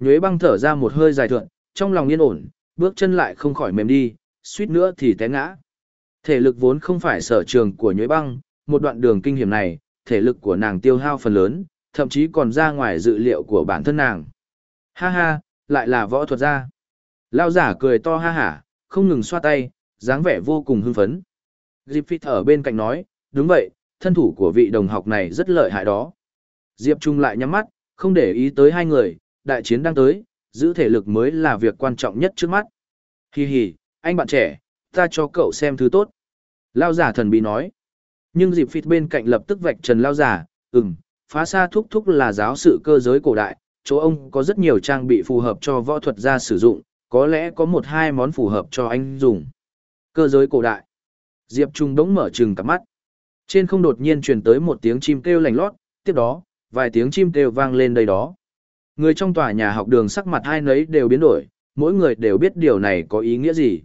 Nhuế băng thở ra một hơi dài thượng, trong lòng yên ổn, bước chân lại không khỏi mềm đi, suýt nữa thì té ngã. Thể lực vốn không phải sở trường của nhuế băng, một đoạn đường kinh hiểm này, thể lực của nàng tiêu hao phần lớn, thậm chí còn ra ngoài dự liệu của bản thân nàng. Ha ha, lại là võ thuật gia. Lao giả cười to ha hả, không ngừng xoa tay, dáng vẻ vô cùng hưng phấn. Diệp Phi ở bên cạnh nói, đúng vậy, thân thủ của vị đồng học này rất lợi hại đó. Diệp Trung lại nhắm mắt, không để ý tới hai người, đại chiến đang tới, giữ thể lực mới là việc quan trọng nhất trước mắt. Hi hi, anh bạn trẻ, ta cho cậu xem thứ tốt. Lao giả thần bí nói. Nhưng Diệp Phi bên cạnh lập tức vạch trần Lao giả, ừm, phá xa thúc thúc là giáo sự cơ giới cổ đại, chỗ ông có rất nhiều trang bị phù hợp cho võ thuật gia sử dụng, có lẽ có một hai món phù hợp cho anh dùng. Cơ giới cổ đại. Diệp Trung đống mở trừng cặp mắt. Trên không đột nhiên truyền tới một tiếng chim kêu lành lót, tiếp đó, vài tiếng chim kêu vang lên đây đó. Người trong tòa nhà học đường sắc mặt hai nấy đều biến đổi, mỗi người đều biết điều này có ý nghĩa gì.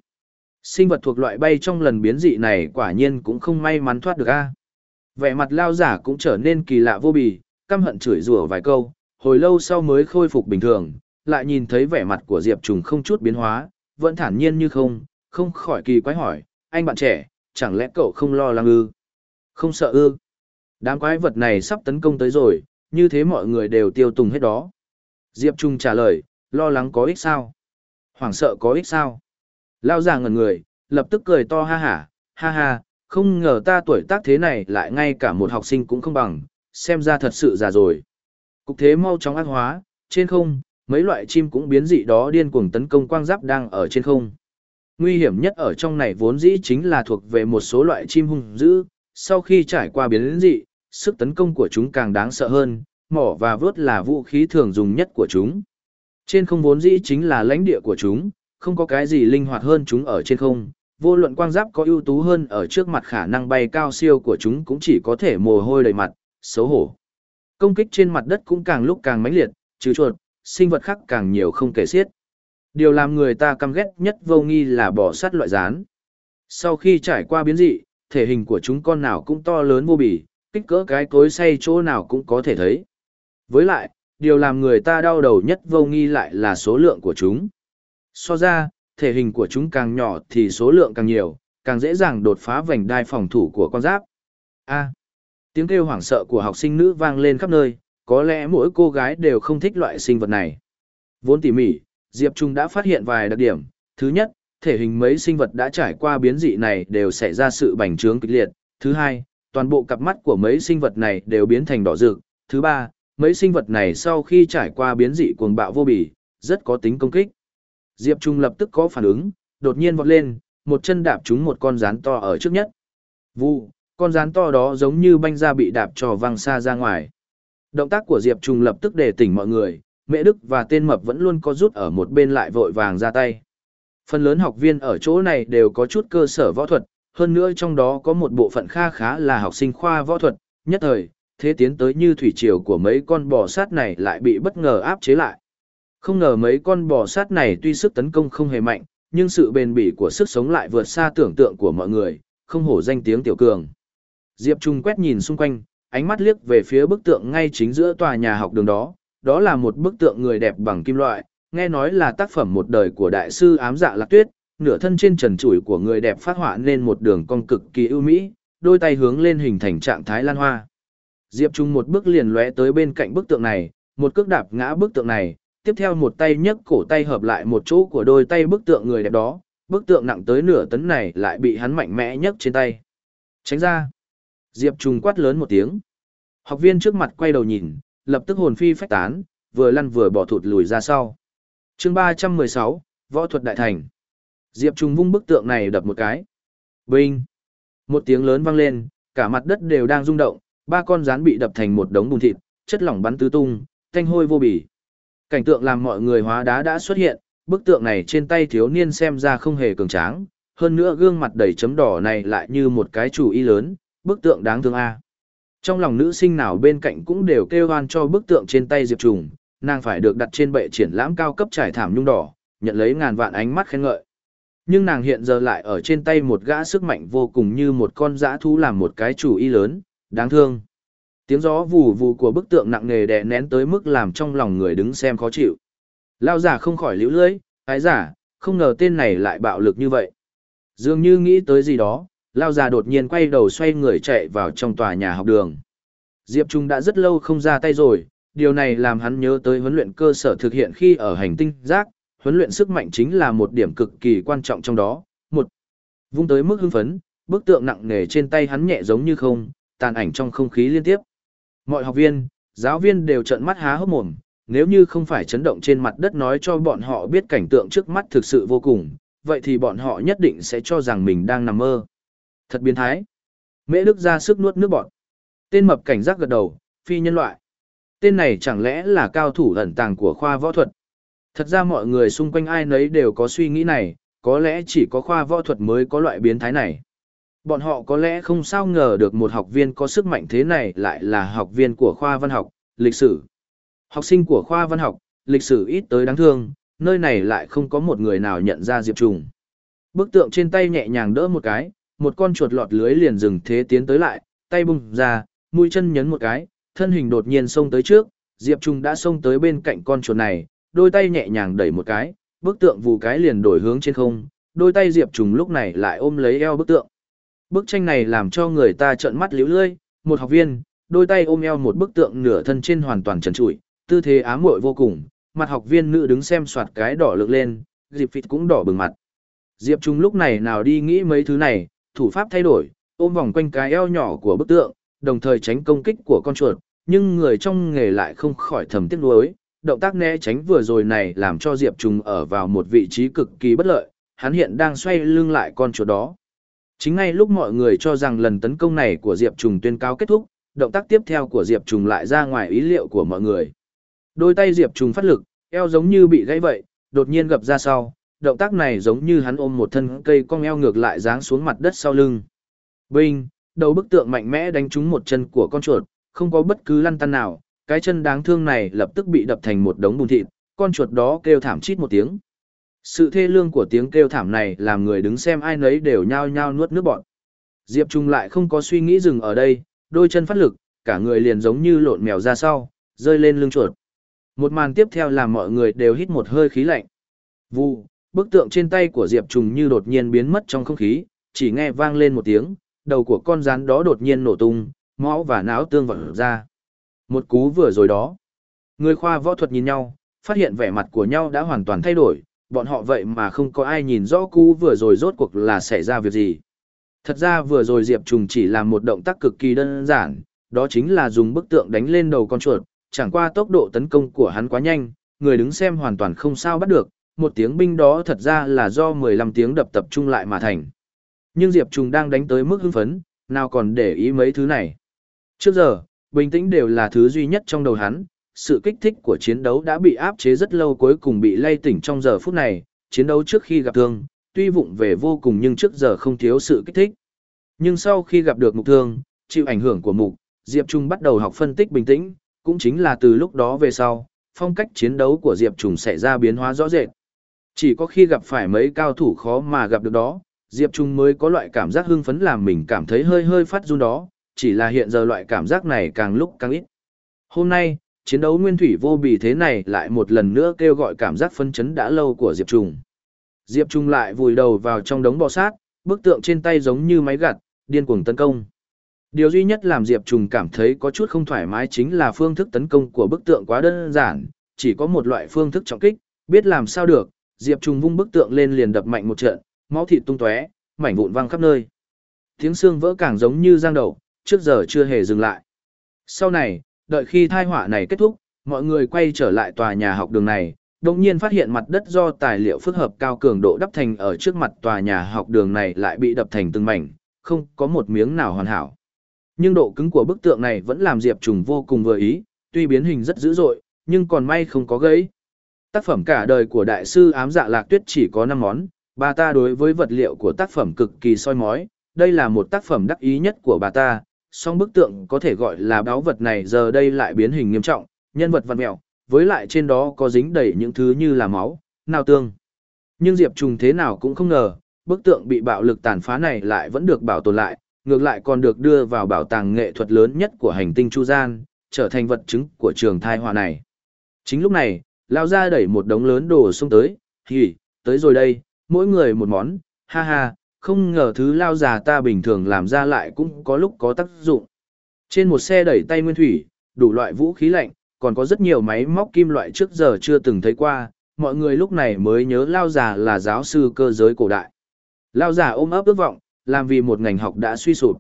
Sinh vật thuộc loại bay trong lần biến dị này quả nhiên cũng không may mắn thoát được a. Vẻ mặt lao giả cũng trở nên kỳ lạ vô bì, căm hận chửi rủa vài câu, hồi lâu sau mới khôi phục bình thường, lại nhìn thấy vẻ mặt của Diệp Trùng không chút biến hóa, vẫn thản nhiên như không, không khỏi kỳ quái hỏi, anh bạn trẻ, chẳng lẽ cậu không lo lắng ư? Không sợ ư? Đám quái vật này sắp tấn công tới rồi, như thế mọi người đều tiêu tùng hết đó. Diệp Trung trả lời, lo lắng có ích sao? Hoảng sợ có ích sao? Lao già ngẩn người, lập tức cười to ha hả, ha ha, không ngờ ta tuổi tác thế này lại ngay cả một học sinh cũng không bằng, xem ra thật sự già rồi. Cục thế mau chóng ác hóa, trên không, mấy loại chim cũng biến dị đó điên cuồng tấn công quang giáp đang ở trên không. Nguy hiểm nhất ở trong này vốn dĩ chính là thuộc về một số loại chim hung dữ, sau khi trải qua biến dị, sức tấn công của chúng càng đáng sợ hơn, mỏ và vớt là vũ khí thường dùng nhất của chúng. Trên không vốn dĩ chính là lãnh địa của chúng, không có cái gì linh hoạt hơn chúng ở trên không, vô luận quang giáp có ưu tú hơn ở trước mặt khả năng bay cao siêu của chúng cũng chỉ có thể mồ hôi đầy mặt, xấu hổ. Công kích trên mặt đất cũng càng lúc càng mãnh liệt, trừ chuột, sinh vật khác càng nhiều không kể xiết. Điều làm người ta căm ghét nhất vô nghi là bò sát loại rán. Sau khi trải qua biến dị, thể hình của chúng con nào cũng to lớn vô bì, kích cỡ cái cối xay chỗ nào cũng có thể thấy. Với lại, điều làm người ta đau đầu nhất vô nghi lại là số lượng của chúng. So ra, thể hình của chúng càng nhỏ thì số lượng càng nhiều, càng dễ dàng đột phá vành đai phòng thủ của con giáp. A. tiếng kêu hoảng sợ của học sinh nữ vang lên khắp nơi, có lẽ mỗi cô gái đều không thích loại sinh vật này. Vốn tỉ mỉ, Diệp Trung đã phát hiện vài đặc điểm. Thứ nhất, thể hình mấy sinh vật đã trải qua biến dị này đều xảy ra sự bành trướng kịch liệt. Thứ hai, toàn bộ cặp mắt của mấy sinh vật này đều biến thành đỏ rực. Thứ ba, mấy sinh vật này sau khi trải qua biến dị cuồng bạo vô bỉ, rất có tính công kích. Diệp Trung lập tức có phản ứng, đột nhiên vọt lên, một chân đạp trúng một con rắn to ở trước nhất. Vu, con rắn to đó giống như banh ra bị đạp trò văng xa ra ngoài. Động tác của Diệp Trung lập tức để tỉnh mọi người, Mẹ Đức và tên mập vẫn luôn có rút ở một bên lại vội vàng ra tay. Phần lớn học viên ở chỗ này đều có chút cơ sở võ thuật, hơn nữa trong đó có một bộ phận kha khá là học sinh khoa võ thuật, nhất thời, thế tiến tới như thủy triều của mấy con bò sát này lại bị bất ngờ áp chế lại. Không ngờ mấy con bò sát này tuy sức tấn công không hề mạnh, nhưng sự bền bỉ của sức sống lại vượt xa tưởng tượng của mọi người, không hổ danh tiếng tiểu cường. Diệp Trung quét nhìn xung quanh, ánh mắt liếc về phía bức tượng ngay chính giữa tòa nhà học đường đó, đó là một bức tượng người đẹp bằng kim loại, nghe nói là tác phẩm một đời của đại sư ám dạ lạc tuyết, nửa thân trên trần trụi của người đẹp phát họa nên một đường cong cực kỳ ưu mỹ, đôi tay hướng lên hình thành trạng thái lan hoa. Diệp Trung một bước liền lóe tới bên cạnh bức tượng này, một cước đạp ngã bức tượng này, tiếp theo một tay nhấc cổ tay hợp lại một chỗ của đôi tay bức tượng người đẹp đó, bức tượng nặng tới nửa tấn này lại bị hắn mạnh mẽ nhấc trên tay. Tránh ra. Diệp Trung quát lớn một tiếng. Học viên trước mặt quay đầu nhìn, lập tức hồn phi phách tán, vừa lăn vừa bỏ thụt lùi ra sau. chương 316, Võ thuật đại thành. Diệp Trung vung bức tượng này đập một cái. Binh! Một tiếng lớn vang lên, cả mặt đất đều đang rung động, ba con rắn bị đập thành một đống bùn thịt, chất lỏng bắn tứ tung, thanh hôi vô bỉ. Cảnh tượng làm mọi người hóa đá đã xuất hiện, bức tượng này trên tay thiếu niên xem ra không hề cường tráng, hơn nữa gương mặt đầy chấm đỏ này lại như một cái chủ y lớn, bức tượng đáng thương a. Trong lòng nữ sinh nào bên cạnh cũng đều kêu oan cho bức tượng trên tay Diệp Trùng, nàng phải được đặt trên bệ triển lãm cao cấp trải thảm nhung đỏ, nhận lấy ngàn vạn ánh mắt khen ngợi. Nhưng nàng hiện giờ lại ở trên tay một gã sức mạnh vô cùng như một con dã thú làm một cái chủ y lớn, đáng thương. Tiếng gió vù vù của bức tượng nặng nề đè nén tới mức làm trong lòng người đứng xem khó chịu. Lao giả không khỏi liễu lưỡi, ái giả, không ngờ tên này lại bạo lực như vậy. Dường như nghĩ tới gì đó, Lao già đột nhiên quay đầu xoay người chạy vào trong tòa nhà học đường. Diệp Trung đã rất lâu không ra tay rồi, điều này làm hắn nhớ tới huấn luyện cơ sở thực hiện khi ở hành tinh giác, huấn luyện sức mạnh chính là một điểm cực kỳ quan trọng trong đó. Một, vung tới mức hưng phấn, bức tượng nặng nề trên tay hắn nhẹ giống như không, tàn ảnh trong không khí liên tiếp. Mọi học viên, giáo viên đều trợn mắt há hốc mồm, nếu như không phải chấn động trên mặt đất nói cho bọn họ biết cảnh tượng trước mắt thực sự vô cùng, vậy thì bọn họ nhất định sẽ cho rằng mình đang nằm mơ. Thật biến thái. Mễ Đức ra sức nuốt nước bọt. Tên mập cảnh giác gật đầu, phi nhân loại. Tên này chẳng lẽ là cao thủ ẩn tàng của khoa võ thuật. Thật ra mọi người xung quanh ai nấy đều có suy nghĩ này, có lẽ chỉ có khoa võ thuật mới có loại biến thái này. Bọn họ có lẽ không sao ngờ được một học viên có sức mạnh thế này lại là học viên của khoa văn học, lịch sử. Học sinh của khoa văn học, lịch sử ít tới đáng thương, nơi này lại không có một người nào nhận ra Diệp Trùng. Bức tượng trên tay nhẹ nhàng đỡ một cái, một con chuột lọt lưới liền dừng thế tiến tới lại, tay bung ra, mũi chân nhấn một cái, thân hình đột nhiên xông tới trước, Diệp Trung đã xông tới bên cạnh con chuột này, đôi tay nhẹ nhàng đẩy một cái, bức tượng vù cái liền đổi hướng trên không, đôi tay Diệp Trung lúc này lại ôm lấy eo bức tượng. Bức tranh này làm cho người ta trợn mắt liễu lươi, một học viên, đôi tay ôm eo một bức tượng nửa thân trên hoàn toàn trần trụi, tư thế ám muội vô cùng, mặt học viên nữ đứng xem soạt cái đỏ lực lên, Diệp Phịt cũng đỏ bừng mặt. Diệp Trung lúc này nào đi nghĩ mấy thứ này, thủ pháp thay đổi, ôm vòng quanh cái eo nhỏ của bức tượng, đồng thời tránh công kích của con chuột, nhưng người trong nghề lại không khỏi thầm tiếc nuối. Động tác né tránh vừa rồi này làm cho Diệp Trung ở vào một vị trí cực kỳ bất lợi, hắn hiện đang xoay lưng lại con chuột đó. Chính ngay lúc mọi người cho rằng lần tấn công này của Diệp Trùng tuyên cáo kết thúc, động tác tiếp theo của Diệp Trùng lại ra ngoài ý liệu của mọi người. Đôi tay Diệp Trùng phát lực, eo giống như bị gãy vậy, đột nhiên gập ra sau, động tác này giống như hắn ôm một thân cây cong eo ngược lại giáng xuống mặt đất sau lưng. Binh, đầu bức tượng mạnh mẽ đánh trúng một chân của con chuột, không có bất cứ lăn tăn nào, cái chân đáng thương này lập tức bị đập thành một đống bùn thịt, con chuột đó kêu thảm chít một tiếng. Sự thê lương của tiếng kêu thảm này làm người đứng xem ai nấy đều nhao nhao nuốt nước bọt. Diệp Trung lại không có suy nghĩ dừng ở đây, đôi chân phát lực, cả người liền giống như lộn mèo ra sau, rơi lên lưng chuột. Một màn tiếp theo làm mọi người đều hít một hơi khí lạnh. Vu, bức tượng trên tay của Diệp Trùng như đột nhiên biến mất trong không khí, chỉ nghe vang lên một tiếng, đầu của con rắn đó đột nhiên nổ tung, máu và não tương vỡ ra. Một cú vừa rồi đó. Người khoa võ thuật nhìn nhau, phát hiện vẻ mặt của nhau đã hoàn toàn thay đổi, bọn họ vậy mà không có ai nhìn rõ cú vừa rồi rốt cuộc là xảy ra việc gì. Thật ra vừa rồi Diệp Trùng chỉ làm một động tác cực kỳ đơn giản, đó chính là dùng bức tượng đánh lên đầu con chuột, chẳng qua tốc độ tấn công của hắn quá nhanh, người đứng xem hoàn toàn không sao bắt được, một tiếng binh đó thật ra là do 15 tiếng đập tập trung lại mà thành. Nhưng Diệp Trùng đang đánh tới mức hưng phấn, nào còn để ý mấy thứ này. Trước giờ, bình tĩnh đều là thứ duy nhất trong đầu hắn, sự kích thích của chiến đấu đã bị áp chế rất lâu cuối cùng bị lay tỉnh trong giờ phút này, chiến đấu trước khi gặp thương, tuy vụng về vô cùng nhưng trước giờ không thiếu sự kích thích. Nhưng sau khi gặp được mục thương, chịu ảnh hưởng của mục, Diệp Trung bắt đầu học phân tích bình tĩnh, cũng chính là từ lúc đó về sau, phong cách chiến đấu của Diệp Trung xảy ra biến hóa rõ rệt. Chỉ có khi gặp phải mấy cao thủ khó mà gặp được đó, Diệp Trung mới có loại cảm giác hưng phấn làm mình cảm thấy hơi hơi phát run đó, chỉ là hiện giờ loại cảm giác này càng lúc càng ít. Hôm nay, chiến đấu nguyên thủy vô bì thế này lại một lần nữa kêu gọi cảm giác phân chấn đã lâu của Diệp Trung. Diệp Trung lại vùi đầu vào trong đống bò sát, bức tượng trên tay giống như máy gặt, điên cuồng tấn công. Điều duy nhất làm Diệp Trung cảm thấy có chút không thoải mái chính là phương thức tấn công của bức tượng quá đơn giản, chỉ có một loại phương thức trọng kích, biết làm sao được, Diệp Trung vung bức tượng lên liền đập mạnh một trận, máu thịt tung tóe, mảnh vụn văng khắp nơi. Tiếng xương vỡ càng giống như giang đầu, trước giờ chưa hề dừng lại. Sau này, đợi khi thai họa này kết thúc, mọi người quay trở lại tòa nhà học đường này, đồng nhiên phát hiện mặt đất do tài liệu phức hợp cao cường độ đắp thành ở trước mặt tòa nhà học đường này lại bị đập thành từng mảnh, không có một miếng nào hoàn hảo. Nhưng độ cứng của bức tượng này vẫn làm Diệp Trùng vô cùng vừa ý, tuy biến hình rất dữ dội, nhưng còn may không có gãy. Tác phẩm cả đời của đại sư ám dạ lạc tuyết chỉ có 5 món, bà ta đối với vật liệu của tác phẩm cực kỳ soi mói, đây là một tác phẩm đắc ý nhất của bà ta, song bức tượng có thể gọi là báo vật này giờ đây lại biến hình nghiêm trọng, nhân vật vật mẹo, với lại trên đó có dính đầy những thứ như là máu, nào tương. Nhưng Diệp Trùng thế nào cũng không ngờ, bức tượng bị bạo lực tàn phá này lại vẫn được bảo tồn lại, ngược lại còn được đưa vào bảo tàng nghệ thuật lớn nhất của hành tinh Chu Gian, trở thành vật chứng của trường thai hòa này. Chính lúc này, lao ra đẩy một đống lớn đồ xông tới, hỉ, tới rồi đây, mỗi người một món, ha ha, không ngờ thứ lao già ta bình thường làm ra lại cũng có lúc có tác dụng. Trên một xe đẩy tay nguyên thủy, đủ loại vũ khí lạnh, còn có rất nhiều máy móc kim loại trước giờ chưa từng thấy qua, mọi người lúc này mới nhớ lao già là giáo sư cơ giới cổ đại. Lao già ôm ấp ước vọng, làm vì một ngành học đã suy sụp.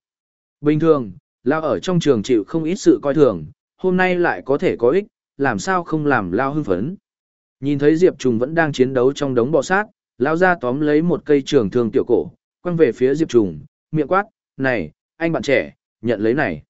Bình thường, lao ở trong trường chịu không ít sự coi thường, hôm nay lại có thể có ích, làm sao không làm lao hưng phấn. Nhìn thấy Diệp Trùng vẫn đang chiến đấu trong đống bọ sát, lao ra tóm lấy một cây trường thương tiểu cổ, quăng về phía Diệp Trùng, miệng quát, này, anh bạn trẻ, nhận lấy này.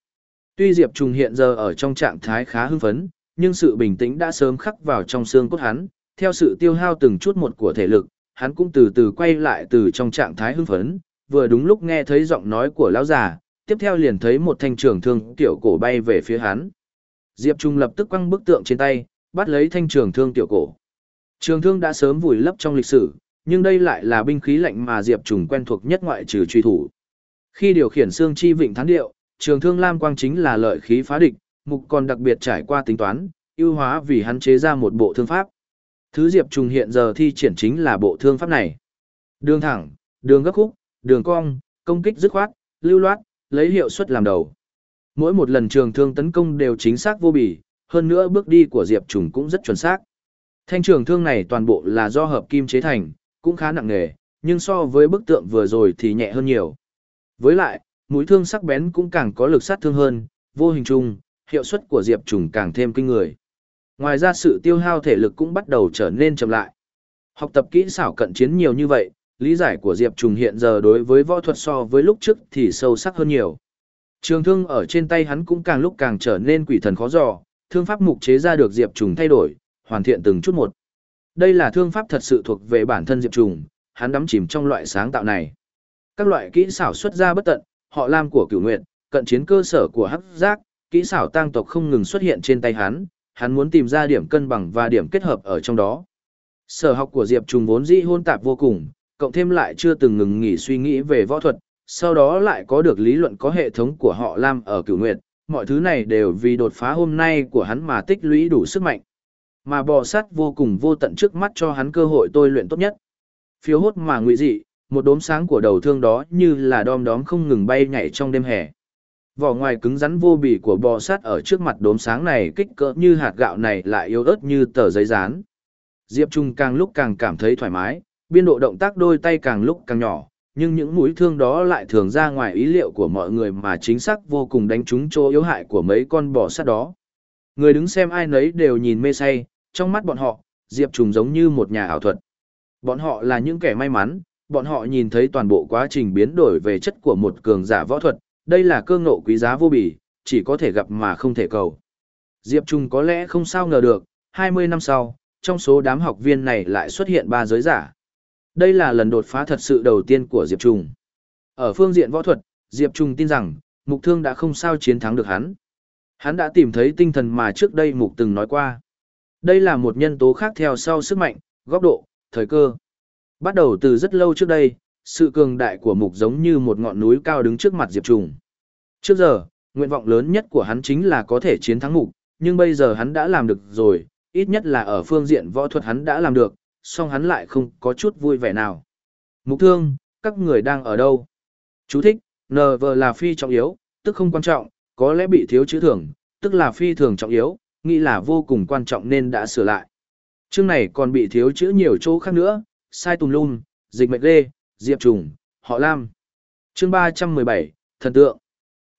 Tuy Diệp Trùng hiện giờ ở trong trạng thái khá hưng phấn, nhưng sự bình tĩnh đã sớm khắc vào trong xương cốt hắn, theo sự tiêu hao từng chút một của thể lực, hắn cũng từ từ quay lại từ trong trạng thái hưng phấn, vừa đúng lúc nghe thấy giọng nói của lão già, tiếp theo liền thấy một thanh trường thương tiểu cổ bay về phía hắn. Diệp Trung lập tức quăng bức tượng trên tay, bắt lấy thanh trường thương tiểu cổ. Trường thương đã sớm vùi lấp trong lịch sử, nhưng đây lại là binh khí lạnh mà Diệp Trung quen thuộc nhất ngoại trừ truy thủ. Khi điều khiển xương chi vịnh thán điệu, trường thương lam quang chính là lợi khí phá địch, mục còn đặc biệt trải qua tính toán, ưu hóa vì hắn chế ra một bộ thương pháp. Thứ Diệp Trung hiện giờ thi triển chính là bộ thương pháp này. Đường thẳng, đường gấp khúc, đường cong, công kích dứt khoát, lưu loát, lấy hiệu suất làm đầu. Mỗi một lần trường thương tấn công đều chính xác vô bì, hơn nữa bước đi của Diệp Trùng cũng rất chuẩn xác. Thanh trường thương này toàn bộ là do hợp kim chế thành, cũng khá nặng nề, nhưng so với bức tượng vừa rồi thì nhẹ hơn nhiều. Với lại, mũi thương sắc bén cũng càng có lực sát thương hơn, vô hình chung, hiệu suất của Diệp Trùng càng thêm kinh người. Ngoài ra sự tiêu hao thể lực cũng bắt đầu trở nên chậm lại. Học tập kỹ xảo cận chiến nhiều như vậy, lý giải của Diệp Trùng hiện giờ đối với võ thuật so với lúc trước thì sâu sắc hơn nhiều. Trường thương ở trên tay hắn cũng càng lúc càng trở nên quỷ thần khó dò, thương pháp mục chế ra được Diệp Trùng thay đổi, hoàn thiện từng chút một. Đây là thương pháp thật sự thuộc về bản thân Diệp Trùng, hắn đắm chìm trong loại sáng tạo này. Các loại kỹ xảo xuất ra bất tận, họ lam của cửu nguyệt, cận chiến cơ sở của hắc giác, kỹ xảo tăng tộc không ngừng xuất hiện trên tay hắn, hắn muốn tìm ra điểm cân bằng và điểm kết hợp ở trong đó. Sở học của Diệp Trùng vốn dĩ hôn tạp vô cùng, cộng thêm lại chưa từng ngừng nghỉ suy nghĩ về võ thuật, sau đó lại có được lý luận có hệ thống của họ Lam ở cửu nguyệt, mọi thứ này đều vì đột phá hôm nay của hắn mà tích lũy đủ sức mạnh. Mà bò sát vô cùng vô tận trước mắt cho hắn cơ hội tôi luyện tốt nhất. Phiếu hốt mà ngụy dị, một đốm sáng của đầu thương đó như là đom đóm không ngừng bay nhảy trong đêm hè. Vỏ ngoài cứng rắn vô bì của bò sát ở trước mặt đốm sáng này kích cỡ như hạt gạo này lại yếu ớt như tờ giấy dán. Diệp Trung càng lúc càng cảm thấy thoải mái, biên độ động tác đôi tay càng lúc càng nhỏ, nhưng những mũi thương đó lại thường ra ngoài ý liệu của mọi người mà chính xác vô cùng đánh trúng chỗ yếu hại của mấy con bò sát đó. Người đứng xem ai nấy đều nhìn mê say, trong mắt bọn họ, Diệp Trùng giống như một nhà ảo thuật. Bọn họ là những kẻ may mắn, bọn họ nhìn thấy toàn bộ quá trình biến đổi về chất của một cường giả võ thuật, đây là cơ ngộ quý giá vô bì, chỉ có thể gặp mà không thể cầu. Diệp Trung có lẽ không sao ngờ được, 20 năm sau, trong số đám học viên này lại xuất hiện ba giới giả. Đây là lần đột phá thật sự đầu tiên của Diệp Trung. Ở phương diện võ thuật, Diệp Trung tin rằng, Mục Thương đã không sao chiến thắng được hắn. Hắn đã tìm thấy tinh thần mà trước đây Mục từng nói qua. Đây là một nhân tố khác theo sau sức mạnh, góc độ, thời cơ. Bắt đầu từ rất lâu trước đây, sự cường đại của Mục giống như một ngọn núi cao đứng trước mặt Diệp Trung. Trước giờ, nguyện vọng lớn nhất của hắn chính là có thể chiến thắng Mục, nhưng bây giờ hắn đã làm được rồi, ít nhất là ở phương diện võ thuật hắn đã làm được, song hắn lại không có chút vui vẻ nào. Mục thương, các người đang ở đâu? Chú thích, NV là phi trọng yếu, tức không quan trọng, có lẽ bị thiếu chữ thường, tức là phi thường trọng yếu, nghĩ là vô cùng quan trọng nên đã sửa lại. Chương này còn bị thiếu chữ nhiều chỗ khác nữa, sai tùm lum, dịch mệnh lê, diệp trùng, họ lam. Chương 317, thần tượng.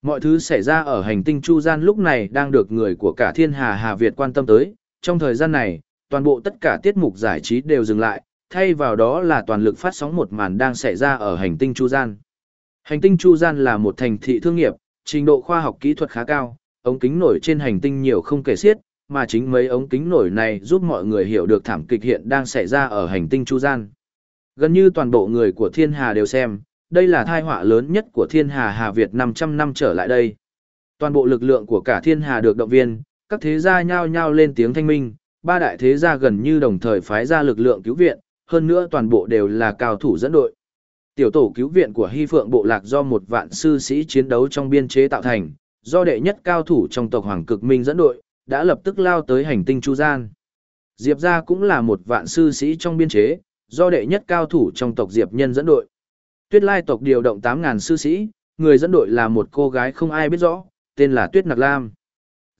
Mọi thứ xảy ra ở hành tinh Chu Gian lúc này đang được người của cả thiên hà Hà Việt quan tâm tới. Trong thời gian này, toàn bộ tất cả tiết mục giải trí đều dừng lại, thay vào đó là toàn lực phát sóng một màn đang xảy ra ở hành tinh Chu Gian. Hành tinh Chu Gian là một thành thị thương nghiệp, trình độ khoa học kỹ thuật khá cao, ống kính nổi trên hành tinh nhiều không kể xiết, mà chính mấy ống kính nổi này giúp mọi người hiểu được thảm kịch hiện đang xảy ra ở hành tinh Chu Gian. Gần như toàn bộ người của thiên hà đều xem, đây là thai họa lớn nhất của thiên hà Hà Việt 500 năm trở lại đây. Toàn bộ lực lượng của cả thiên hà được động viên, các thế gia nhao nhao lên tiếng thanh minh, ba đại thế gia gần như đồng thời phái ra lực lượng cứu viện, hơn nữa toàn bộ đều là cao thủ dẫn đội. Tiểu tổ cứu viện của Hy Phượng bộ lạc do một vạn sư sĩ chiến đấu trong biên chế tạo thành, do đệ nhất cao thủ trong tộc Hoàng Cực Minh dẫn đội, đã lập tức lao tới hành tinh Chu Gian. Diệp gia cũng là một vạn sư sĩ trong biên chế, do đệ nhất cao thủ trong tộc Diệp Nhân dẫn đội. Tuyết Lai tộc điều động 8.000 sư sĩ, người dẫn đội là một cô gái không ai biết rõ, tên là Tuyết Nạc Lam.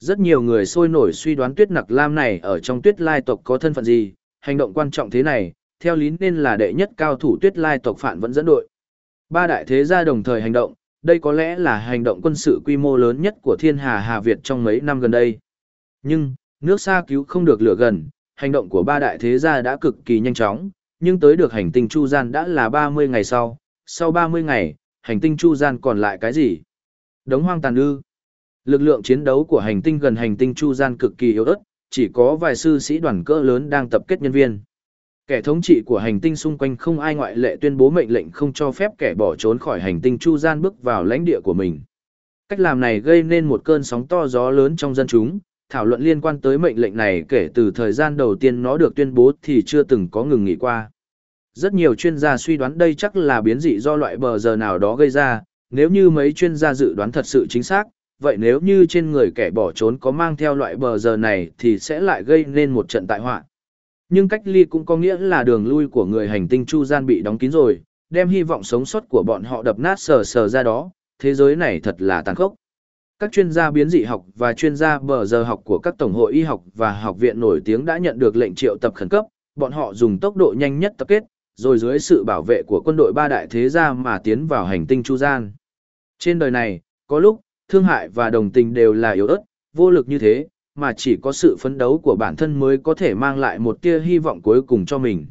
Rất nhiều người sôi nổi suy đoán Tuyết Nặc Lam này ở trong Tuyết Lai tộc có thân phận gì, hành động quan trọng thế này, theo lý nên là đệ nhất cao thủ Tuyết Lai tộc phản vẫn dẫn đội. Ba đại thế gia đồng thời hành động, đây có lẽ là hành động quân sự quy mô lớn nhất của thiên hà Hà Việt trong mấy năm gần đây. Nhưng, nước xa cứu không được lửa gần, hành động của ba đại thế gia đã cực kỳ nhanh chóng, nhưng tới được hành tinh Chu Gian đã là 30 ngày sau, sau 30 ngày, hành tinh Chu Gian còn lại cái gì? Đống hoang tàn ư. Lực lượng chiến đấu của hành tinh gần hành tinh Chu Gian cực kỳ yếu ớt, chỉ có vài sư sĩ đoàn cỡ lớn đang tập kết nhân viên. Kẻ thống trị của hành tinh xung quanh không ai ngoại lệ tuyên bố mệnh lệnh không cho phép kẻ bỏ trốn khỏi hành tinh Chu Gian bước vào lãnh địa của mình. Cách làm này gây nên một cơn sóng to gió lớn trong dân chúng, thảo luận liên quan tới mệnh lệnh này kể từ thời gian đầu tiên nó được tuyên bố thì chưa từng có ngừng nghỉ qua. Rất nhiều chuyên gia suy đoán đây chắc là biến dị do loại bờ giờ nào đó gây ra, nếu như mấy chuyên gia dự đoán thật sự chính xác, vậy nếu như trên người kẻ bỏ trốn có mang theo loại bờ giờ này thì sẽ lại gây nên một trận tại họa. Nhưng cách ly cũng có nghĩa là đường lui của người hành tinh Chu Gian bị đóng kín rồi, đem hy vọng sống sót của bọn họ đập nát sờ sờ ra đó, thế giới này thật là tàn khốc. Các chuyên gia biến dị học và chuyên gia bờ giờ học của các tổng hội y học và học viện nổi tiếng đã nhận được lệnh triệu tập khẩn cấp, bọn họ dùng tốc độ nhanh nhất tập kết, rồi dưới sự bảo vệ của quân đội ba đại thế gia mà tiến vào hành tinh Chu Gian. Trên đời này, có lúc, thương hại và đồng tình đều là yếu ớt, vô lực như thế, mà chỉ có sự phấn đấu của bản thân mới có thể mang lại một tia hy vọng cuối cùng cho mình.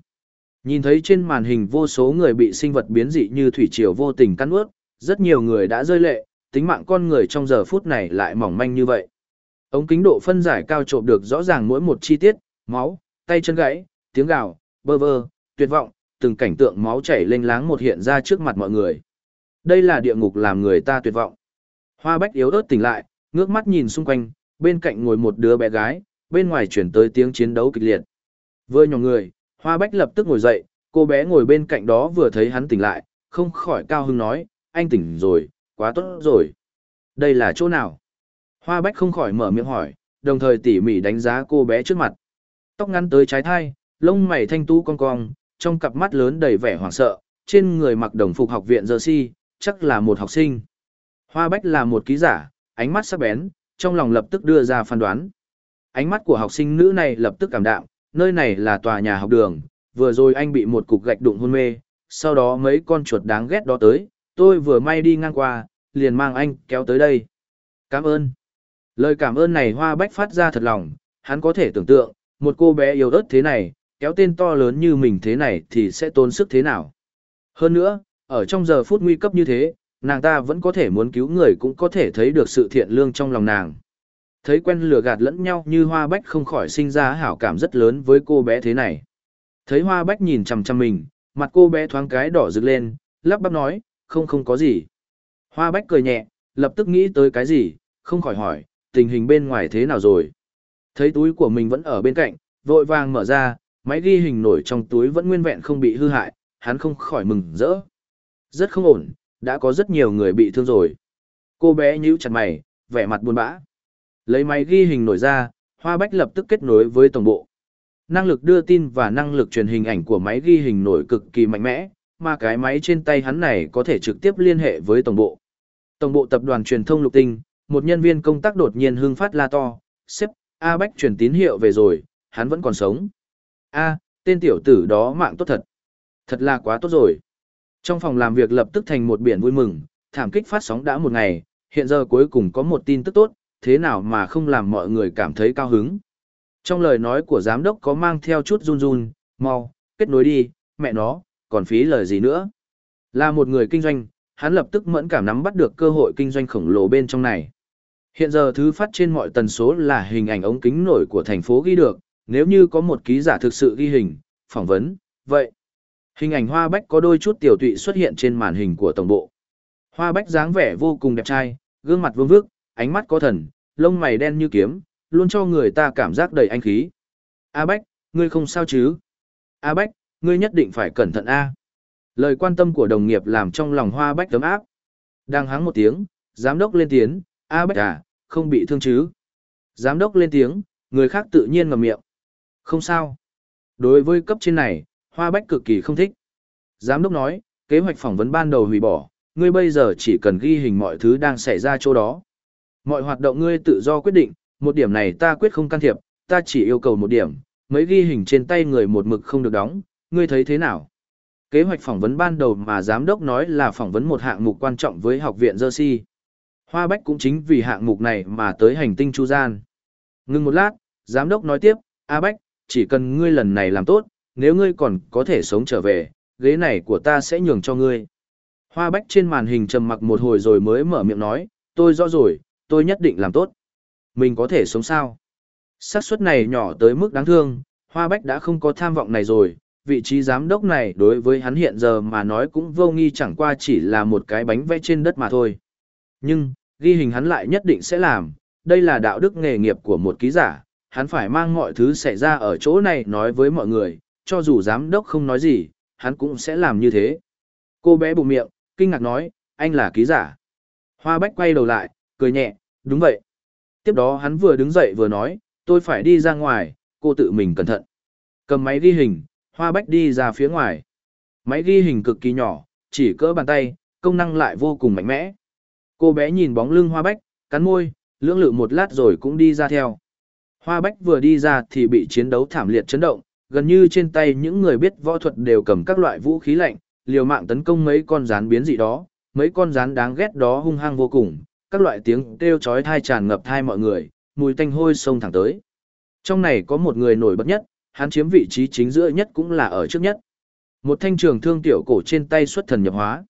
Nhìn thấy trên màn hình vô số người bị sinh vật biến dị như thủy triều vô tình cắn ướt, rất nhiều người đã rơi lệ, tính mạng con người trong giờ phút này lại mỏng manh như vậy. Ống kính độ phân giải cao trộm được rõ ràng mỗi một chi tiết, máu, tay chân gãy, tiếng gào, bơ vơ, tuyệt vọng, từng cảnh tượng máu chảy lênh láng một hiện ra trước mặt mọi người. Đây là địa ngục làm người ta tuyệt vọng. Hoa Bách yếu ớt tỉnh lại, ngước mắt nhìn xung quanh, bên cạnh ngồi một đứa bé gái, bên ngoài chuyển tới tiếng chiến đấu kịch liệt. Vừa nhỏ người, Hoa Bách lập tức ngồi dậy, cô bé ngồi bên cạnh đó vừa thấy hắn tỉnh lại, không khỏi cao hứng nói, anh tỉnh rồi, quá tốt rồi. Đây là chỗ nào? Hoa Bách không khỏi mở miệng hỏi, đồng thời tỉ mỉ đánh giá cô bé trước mặt. Tóc ngắn tới trái thai, lông mày thanh tú cong cong, trong cặp mắt lớn đầy vẻ hoảng sợ, trên người mặc đồng phục học viện Jersey, chắc là một học sinh. Hoa Bách là một ký giả, ánh mắt sắc bén, trong lòng lập tức đưa ra phán đoán. Ánh mắt của học sinh nữ này lập tức cảm đạm, nơi này là tòa nhà học đường, vừa rồi anh bị một cục gạch đụng hôn mê, sau đó mấy con chuột đáng ghét đó tới, tôi vừa may đi ngang qua, liền mang anh kéo tới đây. Cảm ơn. Lời cảm ơn này Hoa Bách phát ra thật lòng, hắn có thể tưởng tượng, một cô bé yếu ớt thế này, kéo tên to lớn như mình thế này thì sẽ tốn sức thế nào. Hơn nữa, ở trong giờ phút nguy cấp như thế, nàng ta vẫn có thể muốn cứu người cũng có thể thấy được sự thiện lương trong lòng nàng. Thấy quen lừa gạt lẫn nhau như hoa bách không khỏi sinh ra hảo cảm rất lớn với cô bé thế này. Thấy hoa bách nhìn chằm chằm mình, mặt cô bé thoáng cái đỏ rực lên, lắp bắp nói, không không có gì. Hoa bách cười nhẹ, lập tức nghĩ tới cái gì, không khỏi hỏi, tình hình bên ngoài thế nào rồi. Thấy túi của mình vẫn ở bên cạnh, vội vàng mở ra, máy ghi hình nổi trong túi vẫn nguyên vẹn không bị hư hại, hắn không khỏi mừng rỡ. Rất không ổn, đã có rất nhiều người bị thương rồi. Cô bé nhíu chặt mày, vẻ mặt buồn bã. Lấy máy ghi hình nổi ra, Hoa Bách lập tức kết nối với tổng bộ. Năng lực đưa tin và năng lực truyền hình ảnh của máy ghi hình nổi cực kỳ mạnh mẽ, mà cái máy trên tay hắn này có thể trực tiếp liên hệ với tổng bộ. Tổng bộ tập đoàn truyền thông lục tinh, một nhân viên công tác đột nhiên hưng phát la to, sếp, A Bách truyền tín hiệu về rồi, hắn vẫn còn sống. A, tên tiểu tử đó mạng tốt thật. Thật là quá tốt rồi. Trong phòng làm việc lập tức thành một biển vui mừng, thảm kích phát sóng đã một ngày, hiện giờ cuối cùng có một tin tức tốt, thế nào mà không làm mọi người cảm thấy cao hứng. Trong lời nói của giám đốc có mang theo chút run run, mau, kết nối đi, mẹ nó, còn phí lời gì nữa. Là một người kinh doanh, hắn lập tức mẫn cảm nắm bắt được cơ hội kinh doanh khổng lồ bên trong này. Hiện giờ thứ phát trên mọi tần số là hình ảnh ống kính nổi của thành phố ghi được, nếu như có một ký giả thực sự ghi hình, phỏng vấn, vậy. Hình ảnh Hoa Bách có đôi chút tiểu tụy xuất hiện trên màn hình của tổng bộ. Hoa Bách dáng vẻ vô cùng đẹp trai, gương mặt vương vước, ánh mắt có thần, lông mày đen như kiếm, luôn cho người ta cảm giác đầy anh khí. A Bách, ngươi không sao chứ? A Bách, ngươi nhất định phải cẩn thận A. Lời quan tâm của đồng nghiệp làm trong lòng Hoa Bách tấm áp. Đang hắng một tiếng, giám đốc lên tiếng, A Bách à, không bị thương chứ? Giám đốc lên tiếng, người khác tự nhiên ngầm miệng. Không sao. Đối với cấp trên này, Hoa Bách cực kỳ không thích. Giám đốc nói, kế hoạch phỏng vấn ban đầu hủy bỏ, ngươi bây giờ chỉ cần ghi hình mọi thứ đang xảy ra chỗ đó. Mọi hoạt động ngươi tự do quyết định, một điểm này ta quyết không can thiệp, ta chỉ yêu cầu một điểm, mấy ghi hình trên tay người một mực không được đóng, ngươi thấy thế nào? Kế hoạch phỏng vấn ban đầu mà giám đốc nói là phỏng vấn một hạng mục quan trọng với học viện Jersey. Hoa Bách cũng chính vì hạng mục này mà tới hành tinh Chu Gian. Ngưng một lát, giám đốc nói tiếp, A Bách, chỉ cần ngươi lần này làm tốt, nếu ngươi còn có thể sống trở về, ghế này của ta sẽ nhường cho ngươi. Hoa Bách trên màn hình trầm mặc một hồi rồi mới mở miệng nói, tôi rõ rồi, tôi nhất định làm tốt. Mình có thể sống sao? xác suất này nhỏ tới mức đáng thương, Hoa Bách đã không có tham vọng này rồi, vị trí giám đốc này đối với hắn hiện giờ mà nói cũng vô nghi chẳng qua chỉ là một cái bánh vẽ trên đất mà thôi. Nhưng, ghi hình hắn lại nhất định sẽ làm, đây là đạo đức nghề nghiệp của một ký giả, hắn phải mang mọi thứ xảy ra ở chỗ này nói với mọi người, cho dù giám đốc không nói gì, hắn cũng sẽ làm như thế. Cô bé bụng miệng, kinh ngạc nói, anh là ký giả. Hoa Bách quay đầu lại, cười nhẹ, đúng vậy. Tiếp đó hắn vừa đứng dậy vừa nói, tôi phải đi ra ngoài, cô tự mình cẩn thận. Cầm máy ghi hình, Hoa Bách đi ra phía ngoài. Máy ghi hình cực kỳ nhỏ, chỉ cỡ bàn tay, công năng lại vô cùng mạnh mẽ. Cô bé nhìn bóng lưng hoa bách, cắn môi, lưỡng lự một lát rồi cũng đi ra theo. Hoa bách vừa đi ra thì bị chiến đấu thảm liệt chấn động, gần như trên tay những người biết võ thuật đều cầm các loại vũ khí lạnh, liều mạng tấn công mấy con rắn biến dị đó, mấy con rắn đáng ghét đó hung hăng vô cùng, các loại tiếng kêu chói tai tràn ngập thai mọi người, mùi tanh hôi xông thẳng tới. Trong này có một người nổi bật nhất, hắn chiếm vị trí chính giữa nhất cũng là ở trước nhất. Một thanh trường thương tiểu cổ trên tay xuất thần nhập hóa.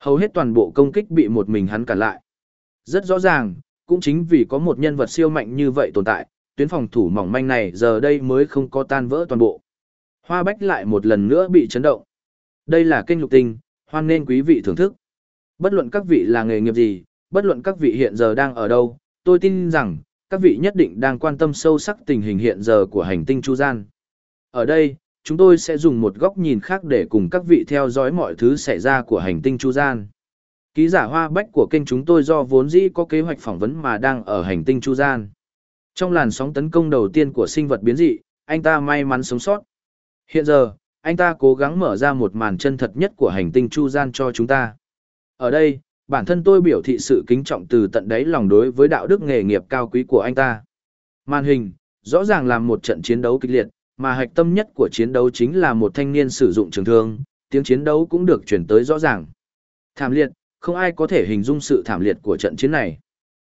Hầu hết toàn bộ công kích bị một mình hắn cản lại. Rất rõ ràng, cũng chính vì có một nhân vật siêu mạnh như vậy tồn tại, tuyến phòng thủ mỏng manh này giờ đây mới không có tan vỡ toàn bộ. Hoa bách lại một lần nữa bị chấn động. Đây là kênh lục tinh, hoan nên quý vị thưởng thức. Bất luận các vị là nghề nghiệp gì, bất luận các vị hiện giờ đang ở đâu, tôi tin rằng, các vị nhất định đang quan tâm sâu sắc tình hình hiện giờ của hành tinh Chu Gian. Ở đây, chúng tôi sẽ dùng một góc nhìn khác để cùng các vị theo dõi mọi thứ xảy ra của hành tinh Chu Gian. Ký giả hoa bách của kênh chúng tôi do vốn dĩ có kế hoạch phỏng vấn mà đang ở hành tinh Chu Gian. Trong làn sóng tấn công đầu tiên của sinh vật biến dị, anh ta may mắn sống sót. Hiện giờ, anh ta cố gắng mở ra một màn chân thật nhất của hành tinh Chu Gian cho chúng ta. Ở đây, bản thân tôi biểu thị sự kính trọng từ tận đáy lòng đối với đạo đức nghề nghiệp cao quý của anh ta. Màn hình, rõ ràng là một trận chiến đấu kịch liệt, mà hạch tâm nhất của chiến đấu chính là một thanh niên sử dụng trường thương, tiếng chiến đấu cũng được chuyển tới rõ ràng. Thảm liệt, không ai có thể hình dung sự thảm liệt của trận chiến này.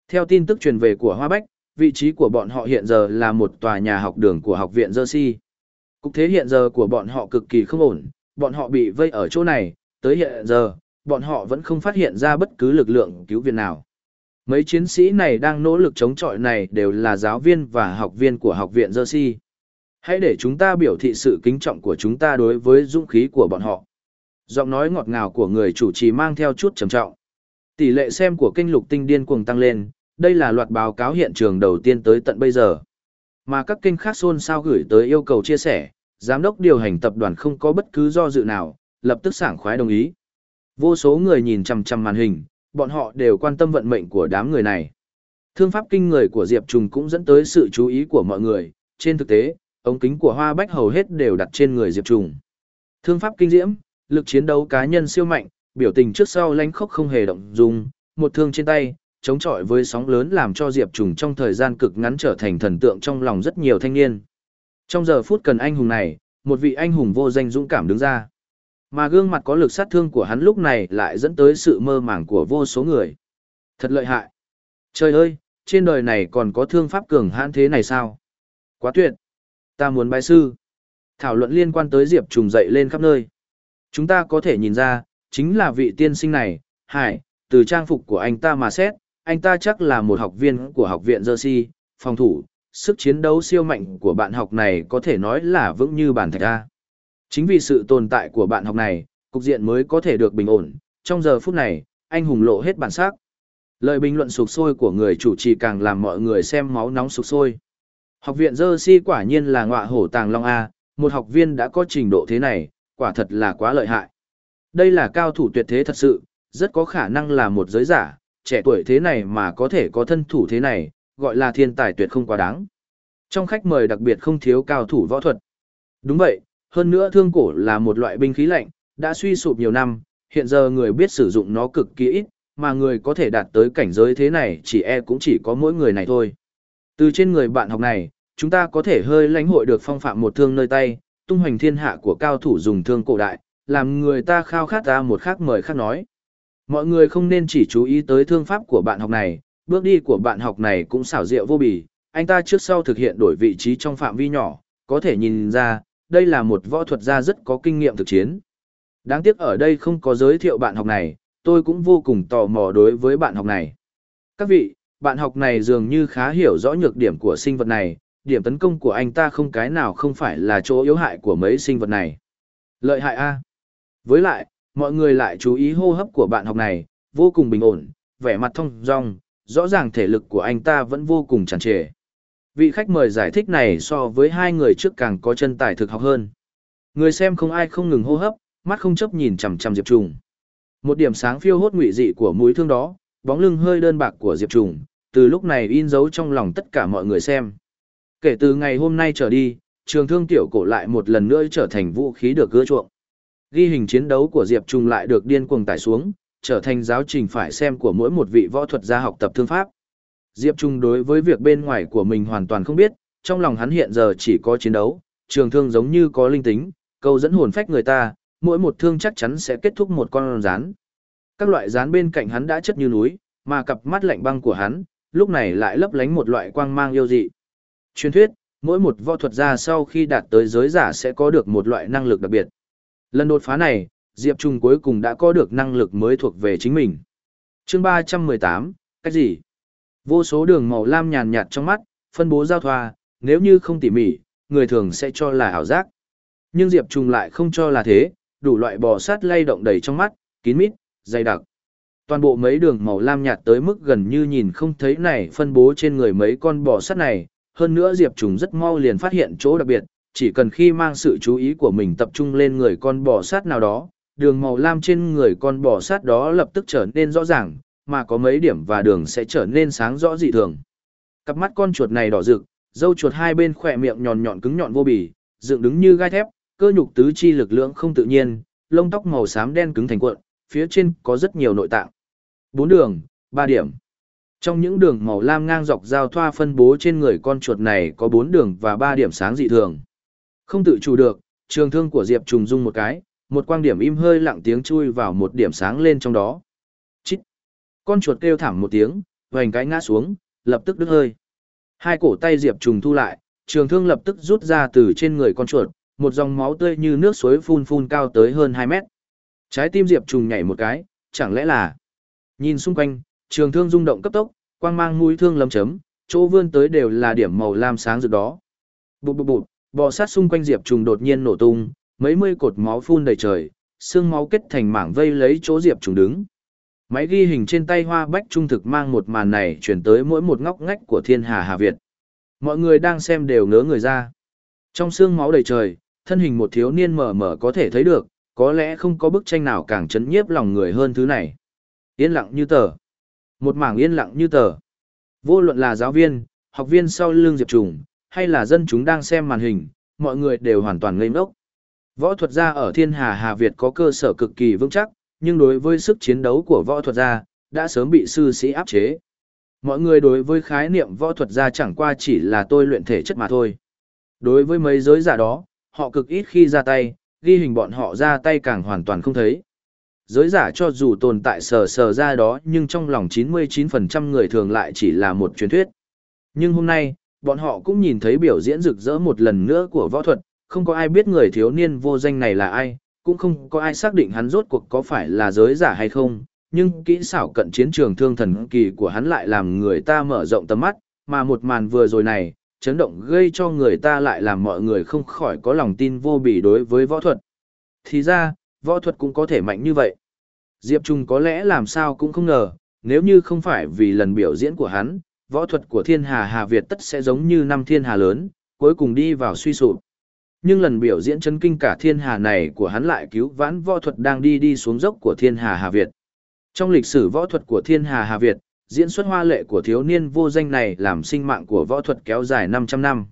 Theo tin tức truyền về của Hoa Bách, vị trí của bọn họ hiện giờ là một tòa nhà học đường của học viện Jersey. Cục thế hiện giờ của bọn họ cực kỳ không ổn, bọn họ bị vây ở chỗ này, tới hiện giờ, bọn họ vẫn không phát hiện ra bất cứ lực lượng cứu viện nào. Mấy chiến sĩ này đang nỗ lực chống chọi này đều là giáo viên và học viên của học viện Jersey. Hãy để chúng ta biểu thị sự kính trọng của chúng ta đối với dũng khí của bọn họ. Giọng nói ngọt ngào của người chủ trì mang theo chút trầm trọng. Tỷ lệ xem của kênh lục tinh điên cuồng tăng lên, đây là loạt báo cáo hiện trường đầu tiên tới tận bây giờ. Mà các kênh khác xôn xao gửi tới yêu cầu chia sẻ, giám đốc điều hành tập đoàn không có bất cứ do dự nào, lập tức sảng khoái đồng ý. Vô số người nhìn chằm chằm màn hình, bọn họ đều quan tâm vận mệnh của đám người này. Thương pháp kinh người của Diệp Trùng cũng dẫn tới sự chú ý của mọi người, trên thực tế, ống kính của Hoa Bách hầu hết đều đặt trên người Diệp Trùng. Thương pháp kinh diễm, lực chiến đấu cá nhân siêu mạnh, biểu tình trước sau lánh khốc không hề động dung, một thương trên tay, chống chọi với sóng lớn làm cho Diệp Trùng trong thời gian cực ngắn trở thành thần tượng trong lòng rất nhiều thanh niên. Trong giờ phút cần anh hùng này, một vị anh hùng vô danh dũng cảm đứng ra. Mà gương mặt có lực sát thương của hắn lúc này lại dẫn tới sự mơ màng của vô số người. Thật lợi hại. Trời ơi, trên đời này còn có thương pháp cường hãn thế này sao? Quá tuyệt. Ta muốn bái sư. Thảo luận liên quan tới Diệp Trùng dậy lên khắp nơi. Chúng ta có thể nhìn ra, chính là vị tiên sinh này, Hải, từ trang phục của anh ta mà xét, anh ta chắc là một học viên của học viện Jersey, phòng thủ, sức chiến đấu siêu mạnh của bạn học này có thể nói là vững như bàn thạch A. Chính vì sự tồn tại của bạn học này, cục diện mới có thể được bình ổn, trong giờ phút này, anh hùng lộ hết bản sắc. Lời bình luận sục sôi của người chủ trì càng làm mọi người xem máu nóng sục sôi. Học viện Jersey quả nhiên là ngọa hổ tàng long A, một học viên đã có trình độ thế này, quả thật là quá lợi hại. Đây là cao thủ tuyệt thế thật sự, rất có khả năng là một giới giả, trẻ tuổi thế này mà có thể có thân thủ thế này, gọi là thiên tài tuyệt không quá đáng. Trong khách mời đặc biệt không thiếu cao thủ võ thuật. Đúng vậy, hơn nữa thương cổ là một loại binh khí lạnh, đã suy sụp nhiều năm, hiện giờ người biết sử dụng nó cực kỳ ít, mà người có thể đạt tới cảnh giới thế này chỉ e cũng chỉ có mỗi người này thôi. Từ trên người bạn học này, chúng ta có thể hơi lãnh hội được phong phạm một thương nơi tay, tung hoành thiên hạ của cao thủ dùng thương cổ đại, làm người ta khao khát ra một khác mời khác nói. Mọi người không nên chỉ chú ý tới thương pháp của bạn học này, bước đi của bạn học này cũng xảo diệu vô bì, anh ta trước sau thực hiện đổi vị trí trong phạm vi nhỏ, có thể nhìn ra, đây là một võ thuật gia rất có kinh nghiệm thực chiến. Đáng tiếc ở đây không có giới thiệu bạn học này, tôi cũng vô cùng tò mò đối với bạn học này. Các vị, bạn học này dường như khá hiểu rõ nhược điểm của sinh vật này, điểm tấn công của anh ta không cái nào không phải là chỗ yếu hại của mấy sinh vật này. Lợi hại A. Với lại, mọi người lại chú ý hô hấp của bạn học này, vô cùng bình ổn, vẻ mặt thông dong, rõ ràng thể lực của anh ta vẫn vô cùng tràn trề. Vị khách mời giải thích này so với hai người trước càng có chân tài thực học hơn. Người xem không ai không ngừng hô hấp, mắt không chấp nhìn chằm chằm Diệp Trùng. Một điểm sáng phiêu hốt ngụy dị của mũi thương đó, bóng lưng hơi đơn bạc của Diệp Trùng, từ lúc này in dấu trong lòng tất cả mọi người xem. Kể từ ngày hôm nay trở đi, trường thương tiểu cổ lại một lần nữa trở thành vũ khí được gỡ chuộng. Ghi hình chiến đấu của Diệp Trung lại được điên cuồng tải xuống, trở thành giáo trình phải xem của mỗi một vị võ thuật gia học tập thương pháp. Diệp Trung đối với việc bên ngoài của mình hoàn toàn không biết, trong lòng hắn hiện giờ chỉ có chiến đấu, trường thương giống như có linh tính, câu dẫn hồn phách người ta, mỗi một thương chắc chắn sẽ kết thúc một con rán. Các loại rán bên cạnh hắn đã chất như núi, mà cặp mắt lạnh băng của hắn, lúc này lại lấp lánh một loại quang mang yêu dị. Truyền thuyết, mỗi một võ thuật gia sau khi đạt tới giới giả sẽ có được một loại năng lực đặc biệt. Lần đột phá này, Diệp Trung cuối cùng đã có được năng lực mới thuộc về chính mình. Chương 318, cách gì? Vô số đường màu lam nhàn nhạt trong mắt, phân bố giao thoa, nếu như không tỉ mỉ, người thường sẽ cho là ảo giác. Nhưng Diệp Trung lại không cho là thế, đủ loại bò sát lay động đầy trong mắt, kín mít, dày đặc. Toàn bộ mấy đường màu lam nhạt tới mức gần như nhìn không thấy này phân bố trên người mấy con bò sát này, hơn nữa Diệp Trung rất mau liền phát hiện chỗ đặc biệt, chỉ cần khi mang sự chú ý của mình tập trung lên người con bò sát nào đó, đường màu lam trên người con bò sát đó lập tức trở nên rõ ràng, mà có mấy điểm và đường sẽ trở nên sáng rõ dị thường. Cặp mắt con chuột này đỏ rực, dâu chuột hai bên khỏe miệng nhọn nhọn cứng nhọn vô bì, dựng đứng như gai thép, cơ nhục tứ chi lực lượng không tự nhiên, lông tóc màu xám đen cứng thành cuộn, phía trên có rất nhiều nội tạng. Bốn đường, ba điểm. Trong những đường màu lam ngang dọc giao thoa phân bố trên người con chuột này có bốn đường và ba điểm sáng dị thường. Không tự chủ được, trường thương của Diệp trùng dung một cái, một quang điểm im hơi lặng tiếng chui vào một điểm sáng lên trong đó. Chít! Con chuột kêu thảm một tiếng, vành cái ngã xuống, lập tức đứt hơi. Hai cổ tay Diệp trùng thu lại, trường thương lập tức rút ra từ trên người con chuột, một dòng máu tươi như nước suối phun phun cao tới hơn 2 mét. Trái tim Diệp trùng nhảy một cái, chẳng lẽ là... Nhìn xung quanh, trường thương rung động cấp tốc, quang mang mũi thương lấm chấm, chỗ vươn tới đều là điểm màu lam sáng rực đó. Bụt bụt bụt, bò sát xung quanh Diệp Trùng đột nhiên nổ tung, mấy mươi cột máu phun đầy trời, xương máu kết thành mảng vây lấy chỗ Diệp Trùng đứng. Máy ghi hình trên tay Hoa Bách trung thực mang một màn này chuyển tới mỗi một ngóc ngách của Thiên Hà Hà Việt. Mọi người đang xem đều ngớ người ra. Trong xương máu đầy trời, thân hình một thiếu niên mờ mờ có thể thấy được, có lẽ không có bức tranh nào càng chấn nhiếp lòng người hơn thứ này. Yên lặng như tờ. Một mảng yên lặng như tờ. Vô luận là giáo viên, học viên sau lưng Diệp Trùng, hay là dân chúng đang xem màn hình, mọi người đều hoàn toàn ngây ngốc. Võ thuật gia ở Thiên Hà Hà Việt có cơ sở cực kỳ vững chắc, nhưng đối với sức chiến đấu của võ thuật gia, đã sớm bị sư sĩ áp chế. Mọi người đối với khái niệm võ thuật gia chẳng qua chỉ là tôi luyện thể chất mà thôi. Đối với mấy giới giả đó, họ cực ít khi ra tay, ghi hình bọn họ ra tay càng hoàn toàn không thấy. Giới giả cho dù tồn tại sờ sờ ra đó nhưng trong lòng 99% người thường lại chỉ là một truyền thuyết. Nhưng hôm nay, bọn họ cũng nhìn thấy biểu diễn rực rỡ một lần nữa của võ thuật, không có ai biết người thiếu niên vô danh này là ai, cũng không có ai xác định hắn rốt cuộc có phải là giới giả hay không, nhưng kỹ xảo cận chiến trường thương thần kỳ của hắn lại làm người ta mở rộng tầm mắt, mà một màn vừa rồi này, chấn động gây cho người ta lại làm mọi người không khỏi có lòng tin vô bỉ đối với võ thuật. Thì ra, võ thuật cũng có thể mạnh như vậy. Diệp Trung có lẽ làm sao cũng không ngờ, nếu như không phải vì lần biểu diễn của hắn, võ thuật của thiên hà Hà Việt tất sẽ giống như năm thiên hà lớn, cuối cùng đi vào suy sụp. Nhưng lần biểu diễn chấn kinh cả thiên hà này của hắn lại cứu vãn võ thuật đang đi đi xuống dốc của thiên hà Hà Việt. Trong lịch sử võ thuật của thiên hà Hà Việt, diễn xuất hoa lệ của thiếu niên vô danh này làm sinh mạng của võ thuật kéo dài 500 năm.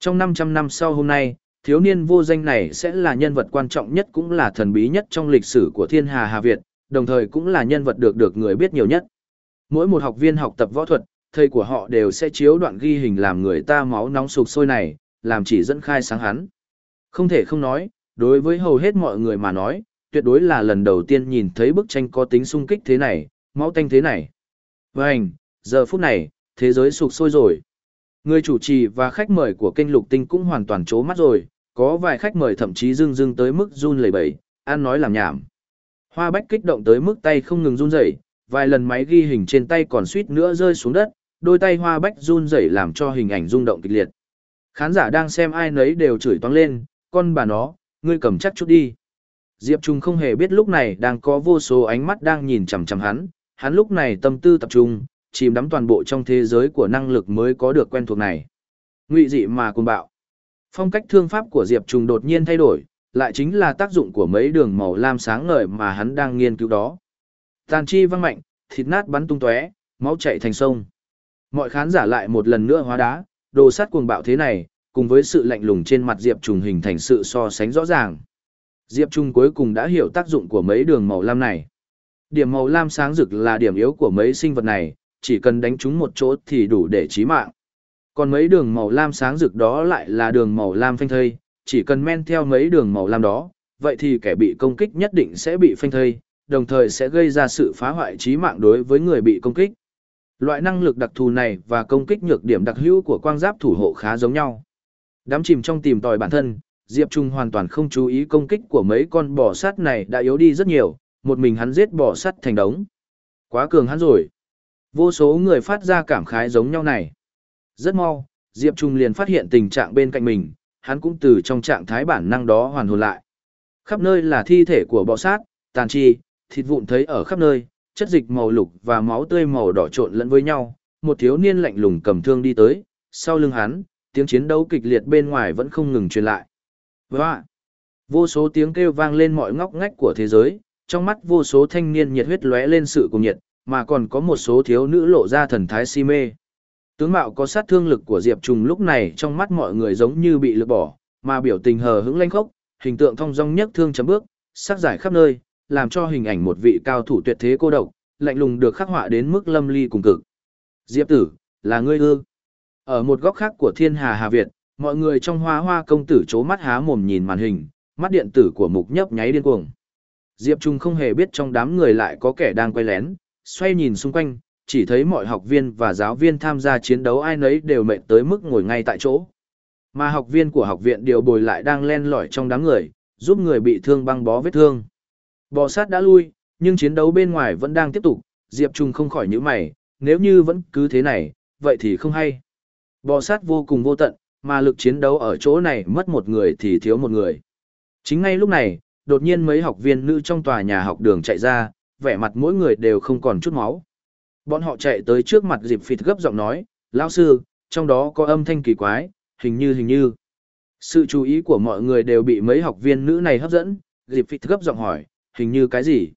Trong 500 năm sau hôm nay, thiếu niên vô danh này sẽ là nhân vật quan trọng nhất cũng là thần bí nhất trong lịch sử của thiên hà Hà Việt, đồng thời cũng là nhân vật được được người biết nhiều nhất. Mỗi một học viên học tập võ thuật, thầy của họ đều sẽ chiếu đoạn ghi hình làm người ta máu nóng sục sôi này, làm chỉ dẫn khai sáng hắn. Không thể không nói, đối với hầu hết mọi người mà nói, tuyệt đối là lần đầu tiên nhìn thấy bức tranh có tính sung kích thế này, máu tanh thế này. Vâng, giờ phút này, thế giới sục sôi rồi. Người chủ trì và khách mời của kênh lục tinh cũng hoàn toàn chố mắt rồi, có vài khách mời thậm chí dưng dưng tới mức run lẩy bẩy, ăn nói làm nhảm. Hoa bách kích động tới mức tay không ngừng run rẩy, vài lần máy ghi hình trên tay còn suýt nữa rơi xuống đất, đôi tay hoa bách run rẩy làm cho hình ảnh rung động kịch liệt. Khán giả đang xem ai nấy đều chửi toáng lên, con bà nó, ngươi cầm chắc chút đi. Diệp Trung không hề biết lúc này đang có vô số ánh mắt đang nhìn chằm chằm hắn, hắn lúc này tâm tư tập trung, chìm đắm toàn bộ trong thế giới của năng lực mới có được quen thuộc này. Ngụy dị mà cuồng bạo. Phong cách thương pháp của Diệp Trung đột nhiên thay đổi, lại chính là tác dụng của mấy đường màu lam sáng ngời mà hắn đang nghiên cứu đó. Tàn chi văng mạnh, thịt nát bắn tung tóe, máu chảy thành sông. Mọi khán giả lại một lần nữa hóa đá, đồ sát cuồng bạo thế này, cùng với sự lạnh lùng trên mặt Diệp Trùng hình thành sự so sánh rõ ràng. Diệp Trung cuối cùng đã hiểu tác dụng của mấy đường màu lam này. Điểm màu lam sáng rực là điểm yếu của mấy sinh vật này, chỉ cần đánh chúng một chỗ thì đủ để chí mạng. Còn mấy đường màu lam sáng rực đó lại là đường màu lam phanh thây, chỉ cần men theo mấy đường màu lam đó, vậy thì kẻ bị công kích nhất định sẽ bị phanh thây, đồng thời sẽ gây ra sự phá hoại chí mạng đối với người bị công kích. Loại năng lực đặc thù này và công kích nhược điểm đặc hữu của quang giáp thủ hộ khá giống nhau. Đám chìm trong tìm tòi bản thân, Diệp Trung hoàn toàn không chú ý công kích của mấy con bò sát này đã yếu đi rất nhiều, một mình hắn giết bò sát thành đống. Quá cường hắn rồi. Vô số người phát ra cảm khái giống nhau này. Rất mau, Diệp Trung liền phát hiện tình trạng bên cạnh mình, hắn cũng từ trong trạng thái bản năng đó hoàn hồn lại. Khắp nơi là thi thể của bò sát, tàn chi, thịt vụn thấy ở khắp nơi, chất dịch màu lục và máu tươi màu đỏ trộn lẫn với nhau. Một thiếu niên lạnh lùng cầm thương đi tới, sau lưng hắn, tiếng chiến đấu kịch liệt bên ngoài vẫn không ngừng truyền lại. Và vô số tiếng kêu vang lên mọi ngóc ngách của thế giới, trong mắt vô số thanh niên nhiệt huyết lóe lên sự cùng nhiệt, mà còn có một số thiếu nữ lộ ra thần thái si mê. Tướng mạo có sát thương lực của Diệp Trùng lúc này trong mắt mọi người giống như bị lừa bỏ, mà biểu tình hờ hững lanh khốc, hình tượng thong dong nhất thương chấm bước, sắc giải khắp nơi, làm cho hình ảnh một vị cao thủ tuyệt thế cô độc, lạnh lùng được khắc họa đến mức lâm ly cùng cực. Diệp tử, là ngươi ư? Ở một góc khác của thiên hà Hà Việt, mọi người trong hoa hoa công tử chố mắt há mồm nhìn màn hình, mắt điện tử của mục nhấp nháy điên cuồng. Diệp Trung không hề biết trong đám người lại có kẻ đang quay lén, xoay nhìn xung quanh, chỉ thấy mọi học viên và giáo viên tham gia chiến đấu ai nấy đều mệt tới mức ngồi ngay tại chỗ. Mà học viên của học viện điều bồi lại đang len lỏi trong đám người, giúp người bị thương băng bó vết thương. Bò sát đã lui, nhưng chiến đấu bên ngoài vẫn đang tiếp tục, Diệp Trung không khỏi nhíu mày, nếu như vẫn cứ thế này, vậy thì không hay. Bò sát vô cùng vô tận, mà lực chiến đấu ở chỗ này mất một người thì thiếu một người. Chính ngay lúc này, đột nhiên mấy học viên nữ trong tòa nhà học đường chạy ra, vẻ mặt mỗi người đều không còn chút máu. Bọn họ chạy tới trước mặt Diệp phịt gấp giọng nói, lão sư, trong đó có âm thanh kỳ quái, hình như hình như. Sự chú ý của mọi người đều bị mấy học viên nữ này hấp dẫn, Diệp phịt gấp giọng hỏi, hình như cái gì?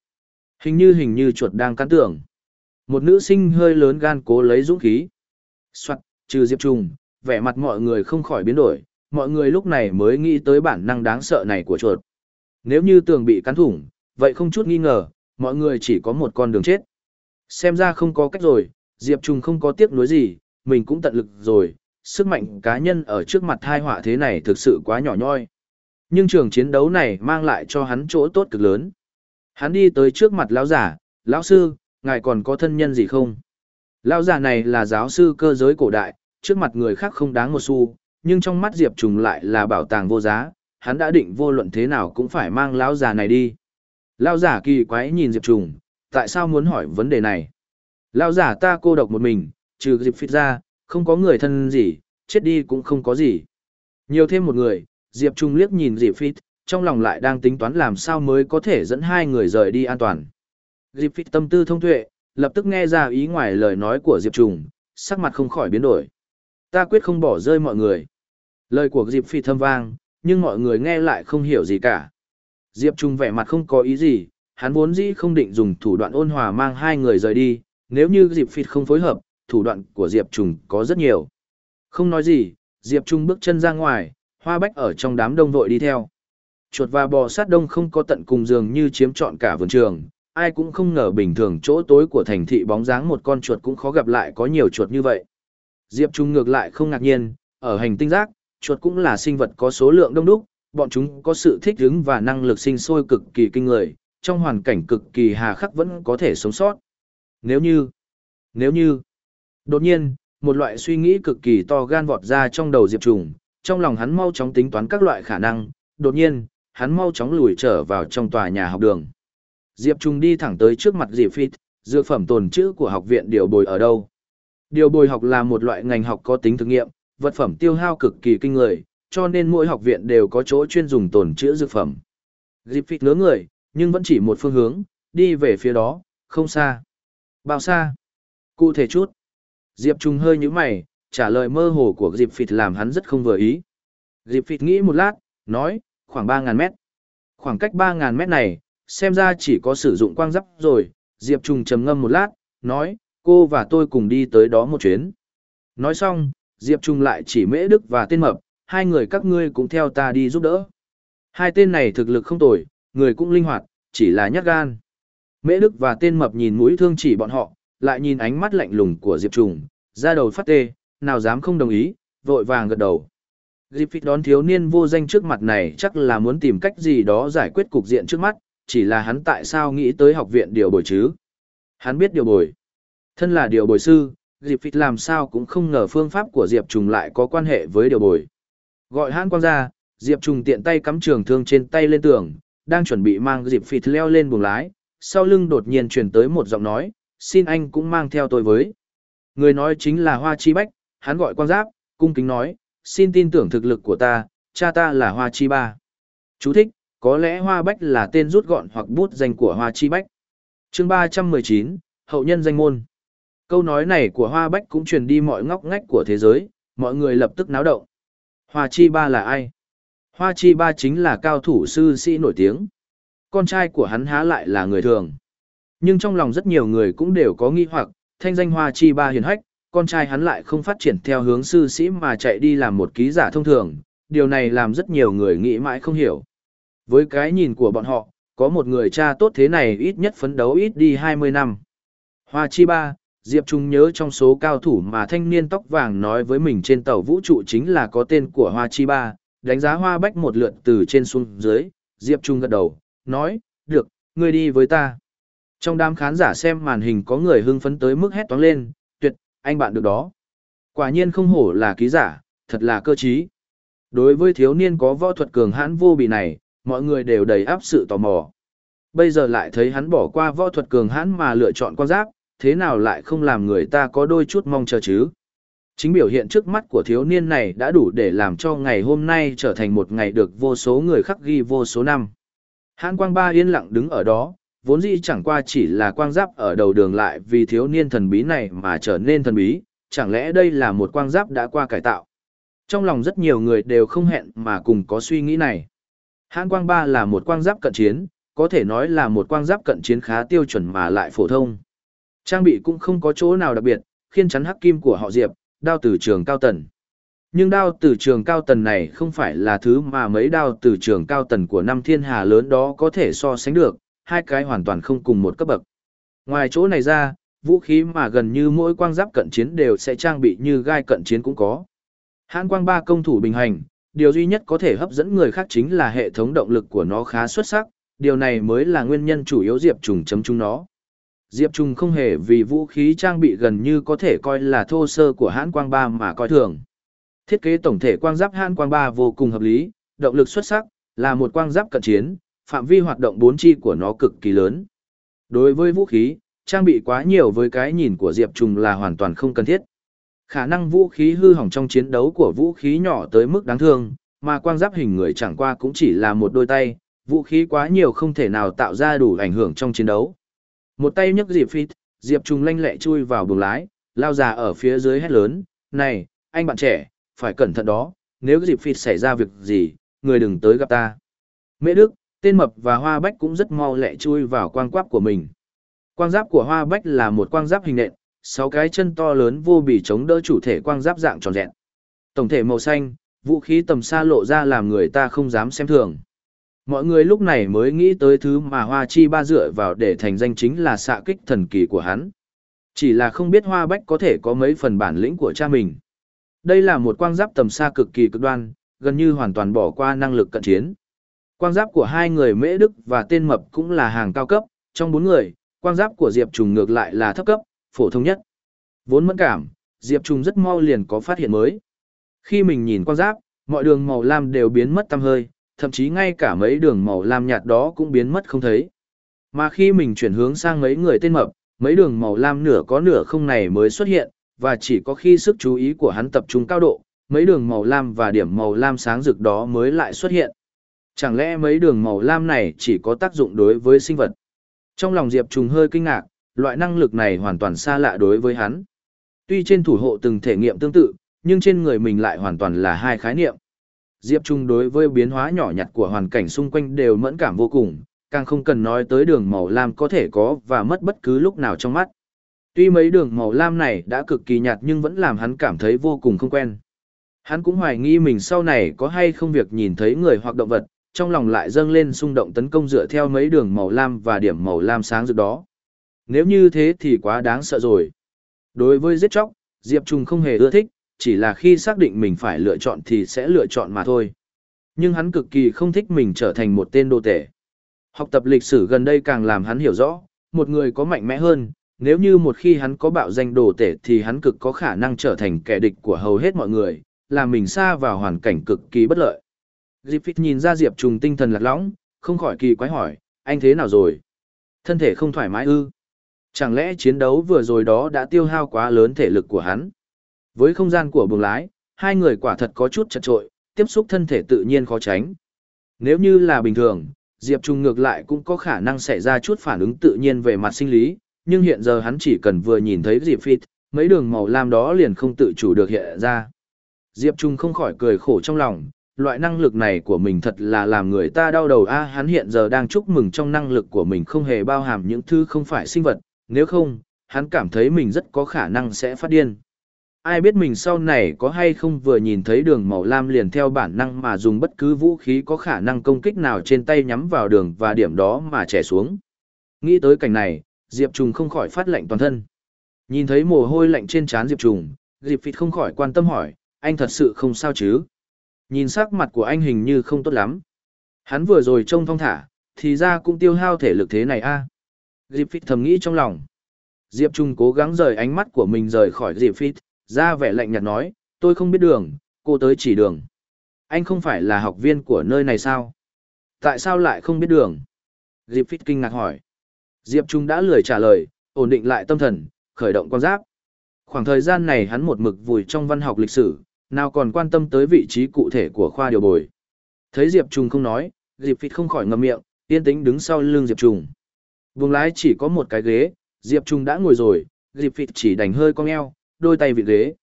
Hình như hình như chuột đang cắn tưởng. Một nữ sinh hơi lớn gan cố lấy dũng khí. Soạn, trừ Diệp Trung, vẻ mặt mọi người không khỏi biến đổi, mọi người lúc này mới nghĩ tới bản năng đáng sợ này của chuột. Nếu như tường bị cắn thủng, vậy không chút nghi ngờ, mọi người chỉ có một con đường chết. Xem ra không có cách rồi, Diệp Trung không có tiếc nuối gì, mình cũng tận lực rồi, sức mạnh cá nhân ở trước mặt hai họa thế này thực sự quá nhỏ nhoi. Nhưng trường chiến đấu này mang lại cho hắn chỗ tốt cực lớn. Hắn đi tới trước mặt lão giả, lão sư, ngài còn có thân nhân gì không? Lão giả này là giáo sư cơ giới cổ đại, trước mặt người khác không đáng một xu, nhưng trong mắt Diệp Trùng lại là bảo tàng vô giá, hắn đã định vô luận thế nào cũng phải mang lão già này đi. Lão giả kỳ quái nhìn Diệp Trùng, tại sao muốn hỏi vấn đề này? Lão giả ta cô độc một mình, trừ Diệp Phít ra, không có người thân gì, chết đi cũng không có gì. Nhiều thêm một người, Diệp Trung liếc nhìn Diệp Phít, trong lòng lại đang tính toán làm sao mới có thể dẫn hai người rời đi an toàn. Diệp Phít tâm tư thông tuệ, lập tức nghe ra ý ngoài lời nói của Diệp trùng sắc mặt không khỏi biến đổi. Ta quyết không bỏ rơi mọi người. Lời của Diệp Phi thâm vang, nhưng mọi người nghe lại không hiểu gì cả. Diệp Trung vẻ mặt không có ý gì, hắn vốn dĩ không định dùng thủ đoạn ôn hòa mang hai người rời đi, nếu như Diệp Phi không phối hợp, thủ đoạn của Diệp Trung có rất nhiều. Không nói gì, Diệp Trung bước chân ra ngoài, hoa bách ở trong đám đông vội đi theo. Chuột và bò sát đông không có tận cùng giường như chiếm trọn cả vườn trường, ai cũng không ngờ bình thường chỗ tối của thành thị bóng dáng một con chuột cũng khó gặp lại có nhiều chuột như vậy. Diệp Trung ngược lại không ngạc nhiên, ở hành tinh giác, chuột cũng là sinh vật có số lượng đông đúc, bọn chúng có sự thích ứng và năng lực sinh sôi cực kỳ kinh người, trong hoàn cảnh cực kỳ hà khắc vẫn có thể sống sót. Nếu như, nếu như, đột nhiên, một loại suy nghĩ cực kỳ to gan vọt ra trong đầu Diệp Trùng, trong lòng hắn mau chóng tính toán các loại khả năng, đột nhiên, hắn mau chóng lùi trở vào trong tòa nhà học đường. Diệp Trung đi thẳng tới trước mặt Diệp Phít, dược phẩm tồn trữ của học viện điều bồi ở đâu. Điều bồi học là một loại ngành học có tính thực nghiệm, vật phẩm tiêu hao cực kỳ kinh người, cho nên mỗi học viện đều có chỗ chuyên dùng tồn trữ dược phẩm. Diệp Phít ngớ người, nhưng vẫn chỉ một phương hướng, đi về phía đó, không xa. Bao xa? Cụ thể chút. Diệp Trung hơi như mày, trả lời mơ hồ của Diệp phịt làm hắn rất không vừa ý. Diệp phịt nghĩ một lát, nói, khoảng 3.000 mét. Khoảng cách 3.000 mét này, xem ra chỉ có sử dụng quang giáp rồi. Diệp Trung trầm ngâm một lát, nói, cô và tôi cùng đi tới đó một chuyến. Nói xong, Diệp Trung lại chỉ Mễ Đức và tên mập, hai người các ngươi cũng theo ta đi giúp đỡ. Hai tên này thực lực không tồi, người cũng linh hoạt, chỉ là nhát gan. Mễ Đức và tên mập nhìn mũi thương chỉ bọn họ, lại nhìn ánh mắt lạnh lùng của Diệp Trùng, ra đầu phát tê, nào dám không đồng ý, vội vàng gật đầu. Diệp phịt đón thiếu niên vô danh trước mặt này chắc là muốn tìm cách gì đó giải quyết cục diện trước mắt, chỉ là hắn tại sao nghĩ tới học viện điều bồi chứ. Hắn biết điều bồi. Thân là điều bồi sư, Diệp Phịt làm sao cũng không ngờ phương pháp của Diệp Trùng lại có quan hệ với điều bồi. Gọi hãn quang ra, Diệp Trùng tiện tay cắm trường thương trên tay lên tường, đang chuẩn bị mang Diệp Phịt leo lên buồng lái, sau lưng đột nhiên truyền tới một giọng nói, xin anh cũng mang theo tôi với. Người nói chính là Hoa Chi Bách, hắn gọi quang giáp, cung kính nói, xin tin tưởng thực lực của ta, cha ta là Hoa Chi Ba. Chú thích, có lẽ Hoa Bách là tên rút gọn hoặc bút danh của Hoa Chi Bách. chương 319, Hậu nhân danh môn. Câu nói này của Hoa Bách cũng truyền đi mọi ngóc ngách của thế giới, mọi người lập tức náo động. Hoa Chi Ba là ai? Hoa Chi Ba chính là cao thủ sư sĩ nổi tiếng. Con trai của hắn há lại là người thường. Nhưng trong lòng rất nhiều người cũng đều có nghi hoặc, thanh danh Hoa Chi Ba hiền hách, con trai hắn lại không phát triển theo hướng sư sĩ mà chạy đi làm một ký giả thông thường, điều này làm rất nhiều người nghĩ mãi không hiểu. Với cái nhìn của bọn họ, có một người cha tốt thế này ít nhất phấn đấu ít đi 20 năm. Hoa Chi Ba, Diệp Trung nhớ trong số cao thủ mà thanh niên tóc vàng nói với mình trên tàu vũ trụ chính là có tên của Hoa Chi Ba, đánh giá Hoa Bách một lượt từ trên xuống dưới, Diệp Trung gật đầu, nói, được, ngươi đi với ta. Trong đám khán giả xem màn hình có người hưng phấn tới mức hét toán lên, anh bạn được đó. Quả nhiên không hổ là ký giả, thật là cơ trí. Đối với thiếu niên có võ thuật cường hãn vô bị này, mọi người đều đầy áp sự tò mò. Bây giờ lại thấy hắn bỏ qua võ thuật cường hãn mà lựa chọn quan giáp, thế nào lại không làm người ta có đôi chút mong chờ chứ? Chính biểu hiện trước mắt của thiếu niên này đã đủ để làm cho ngày hôm nay trở thành một ngày được vô số người khắc ghi vô số năm. Hãn quang ba yên lặng đứng ở đó, vốn dĩ chẳng qua chỉ là quang giáp ở đầu đường lại vì thiếu niên thần bí này mà trở nên thần bí, chẳng lẽ đây là một quang giáp đã qua cải tạo. Trong lòng rất nhiều người đều không hẹn mà cùng có suy nghĩ này. Hãn quang ba là một quang giáp cận chiến, có thể nói là một quang giáp cận chiến khá tiêu chuẩn mà lại phổ thông. Trang bị cũng không có chỗ nào đặc biệt, khiên chắn hắc kim của họ Diệp, đao từ trường cao tần. Nhưng đao từ trường cao tần này không phải là thứ mà mấy đao từ trường cao tần của năm thiên hà lớn đó có thể so sánh được, hai cái hoàn toàn không cùng một cấp bậc. Ngoài chỗ này ra, vũ khí mà gần như mỗi quang giáp cận chiến đều sẽ trang bị như gai cận chiến cũng có. Hãn quang ba công thủ bình hành, điều duy nhất có thể hấp dẫn người khác chính là hệ thống động lực của nó khá xuất sắc, điều này mới là nguyên nhân chủ yếu Diệp Trùng chấm chung nó. Diệp Trùng không hề vì vũ khí trang bị gần như có thể coi là thô sơ của hãn quang ba mà coi thường. Thiết kế tổng thể quang giáp hãn quang ba vô cùng hợp lý, động lực xuất sắc, là một quang giáp cận chiến, phạm vi hoạt động bốn chi của nó cực kỳ lớn. Đối với vũ khí, trang bị quá nhiều với cái nhìn của Diệp Trùng là hoàn toàn không cần thiết. Khả năng vũ khí hư hỏng trong chiến đấu của vũ khí nhỏ tới mức đáng thương, mà quang giáp hình người chẳng qua cũng chỉ là một đôi tay, vũ khí quá nhiều không thể nào tạo ra đủ ảnh hưởng trong chiến đấu. Một tay nhấc Diệp Phít, Diệp Trùng lanh lẹ chui vào buồng lái, lao già ở phía dưới hét lớn, này, anh bạn trẻ, phải cẩn thận đó, nếu Diệp Phít xảy ra việc gì, người đừng tới gặp ta. Mễ Đức, tên mập và hoa bách cũng rất mau lẹ chui vào quang quáp của mình. Quang giáp của hoa bách là một quang giáp hình nện, sáu cái chân to lớn vô bì chống đỡ chủ thể quang giáp dạng tròn rẹn. Tổng thể màu xanh, vũ khí tầm xa lộ ra làm người ta không dám xem thường. Mọi người lúc này mới nghĩ tới thứ mà Hoa Chi Ba dựa vào để thành danh chính là xạ kích thần kỳ của hắn. Chỉ là không biết Hoa Bách có thể có mấy phần bản lĩnh của cha mình. Đây là một quang giáp tầm xa cực kỳ cực đoan, gần như hoàn toàn bỏ qua năng lực cận chiến. Quang giáp của hai người Mễ Đức và tên Mập cũng là hàng cao cấp, trong bốn người, quang giáp của Diệp Trùng ngược lại là thấp cấp, phổ thông nhất. Vốn mẫn cảm, Diệp Trùng rất mau liền có phát hiện mới. Khi mình nhìn quang giáp, mọi đường màu lam đều biến mất tăm hơi, thậm chí ngay cả mấy đường màu lam nhạt đó cũng biến mất không thấy. Mà khi mình chuyển hướng sang mấy người tên mập, mấy đường màu lam nửa có nửa không này mới xuất hiện, và chỉ có khi sức chú ý của hắn tập trung cao độ, mấy đường màu lam và điểm màu lam sáng rực đó mới lại xuất hiện. Chẳng lẽ mấy đường màu lam này chỉ có tác dụng đối với sinh vật? Trong lòng Diệp Trùng hơi kinh ngạc, loại năng lực này hoàn toàn xa lạ đối với hắn. Tuy trên thủ hộ từng thể nghiệm tương tự, nhưng trên người mình lại hoàn toàn là hai khái niệm. Diệp Trung đối với biến hóa nhỏ nhặt của hoàn cảnh xung quanh đều mẫn cảm vô cùng, càng không cần nói tới đường màu lam có thể có và mất bất cứ lúc nào trong mắt. Tuy mấy đường màu lam này đã cực kỳ nhạt nhưng vẫn làm hắn cảm thấy vô cùng không quen. Hắn cũng hoài nghi mình sau này có hay không việc nhìn thấy người hoặc động vật, trong lòng lại dâng lên xung động tấn công dựa theo mấy đường màu lam và điểm màu lam sáng rực đó. Nếu như thế thì quá đáng sợ rồi. Đối với giết chóc, Diệp Trùng không hề ưa thích, chỉ là khi xác định mình phải lựa chọn thì sẽ lựa chọn mà thôi. Nhưng hắn cực kỳ không thích mình trở thành một tên đô tể. Học tập lịch sử gần đây càng làm hắn hiểu rõ, một người có mạnh mẽ hơn, nếu như một khi hắn có bạo danh đồ tể thì hắn cực có khả năng trở thành kẻ địch của hầu hết mọi người, làm mình xa vào hoàn cảnh cực kỳ bất lợi. Diệp Phít nhìn ra Diệp Trùng tinh thần lạc lõng, không khỏi kỳ quái hỏi, anh thế nào rồi? Thân thể không thoải mái ư? Chẳng lẽ chiến đấu vừa rồi đó đã tiêu hao quá lớn thể lực của hắn? Với không gian của buồng lái, hai người quả thật có chút chật trội, tiếp xúc thân thể tự nhiên khó tránh. Nếu như là bình thường, Diệp Trung ngược lại cũng có khả năng xảy ra chút phản ứng tự nhiên về mặt sinh lý, nhưng hiện giờ hắn chỉ cần vừa nhìn thấy Diệp Phít mấy đường màu lam đó liền không tự chủ được hiện ra. Diệp Trung không khỏi cười khổ trong lòng, loại năng lực này của mình thật là làm người ta đau đầu a hắn hiện giờ đang chúc mừng trong năng lực của mình không hề bao hàm những thứ không phải sinh vật, nếu không, hắn cảm thấy mình rất có khả năng sẽ phát điên. Ai biết mình sau này có hay không vừa nhìn thấy đường màu lam liền theo bản năng mà dùng bất cứ vũ khí có khả năng công kích nào trên tay nhắm vào đường và điểm đó mà trẻ xuống. Nghĩ tới cảnh này, Diệp Trùng không khỏi phát lạnh toàn thân. Nhìn thấy mồ hôi lạnh trên trán Diệp Trùng, Diệp Phịt không khỏi quan tâm hỏi, anh thật sự không sao chứ? Nhìn sắc mặt của anh hình như không tốt lắm. Hắn vừa rồi trông thong thả, thì ra cũng tiêu hao thể lực thế này a. Diệp Phít thầm nghĩ trong lòng. Diệp Trung cố gắng rời ánh mắt của mình rời khỏi Diệp Phít, ra vẻ lạnh nhạt nói, tôi không biết đường, cô tới chỉ đường. Anh không phải là học viên của nơi này sao? Tại sao lại không biết đường? Diệp Phít kinh ngạc hỏi. Diệp Trung đã lười trả lời, ổn định lại tâm thần, khởi động quan giáp. Khoảng thời gian này hắn một mực vùi trong văn học lịch sử, nào còn quan tâm tới vị trí cụ thể của khoa điều bồi. Thấy Diệp Trung không nói, Diệp Phịt không khỏi ngậm miệng, yên tĩnh đứng sau lưng Diệp Trung. Vùng lái chỉ có một cái ghế, Diệp Trung đã ngồi rồi, Diệp Phịt chỉ đành hơi cong eo, đôi tay vị ghế.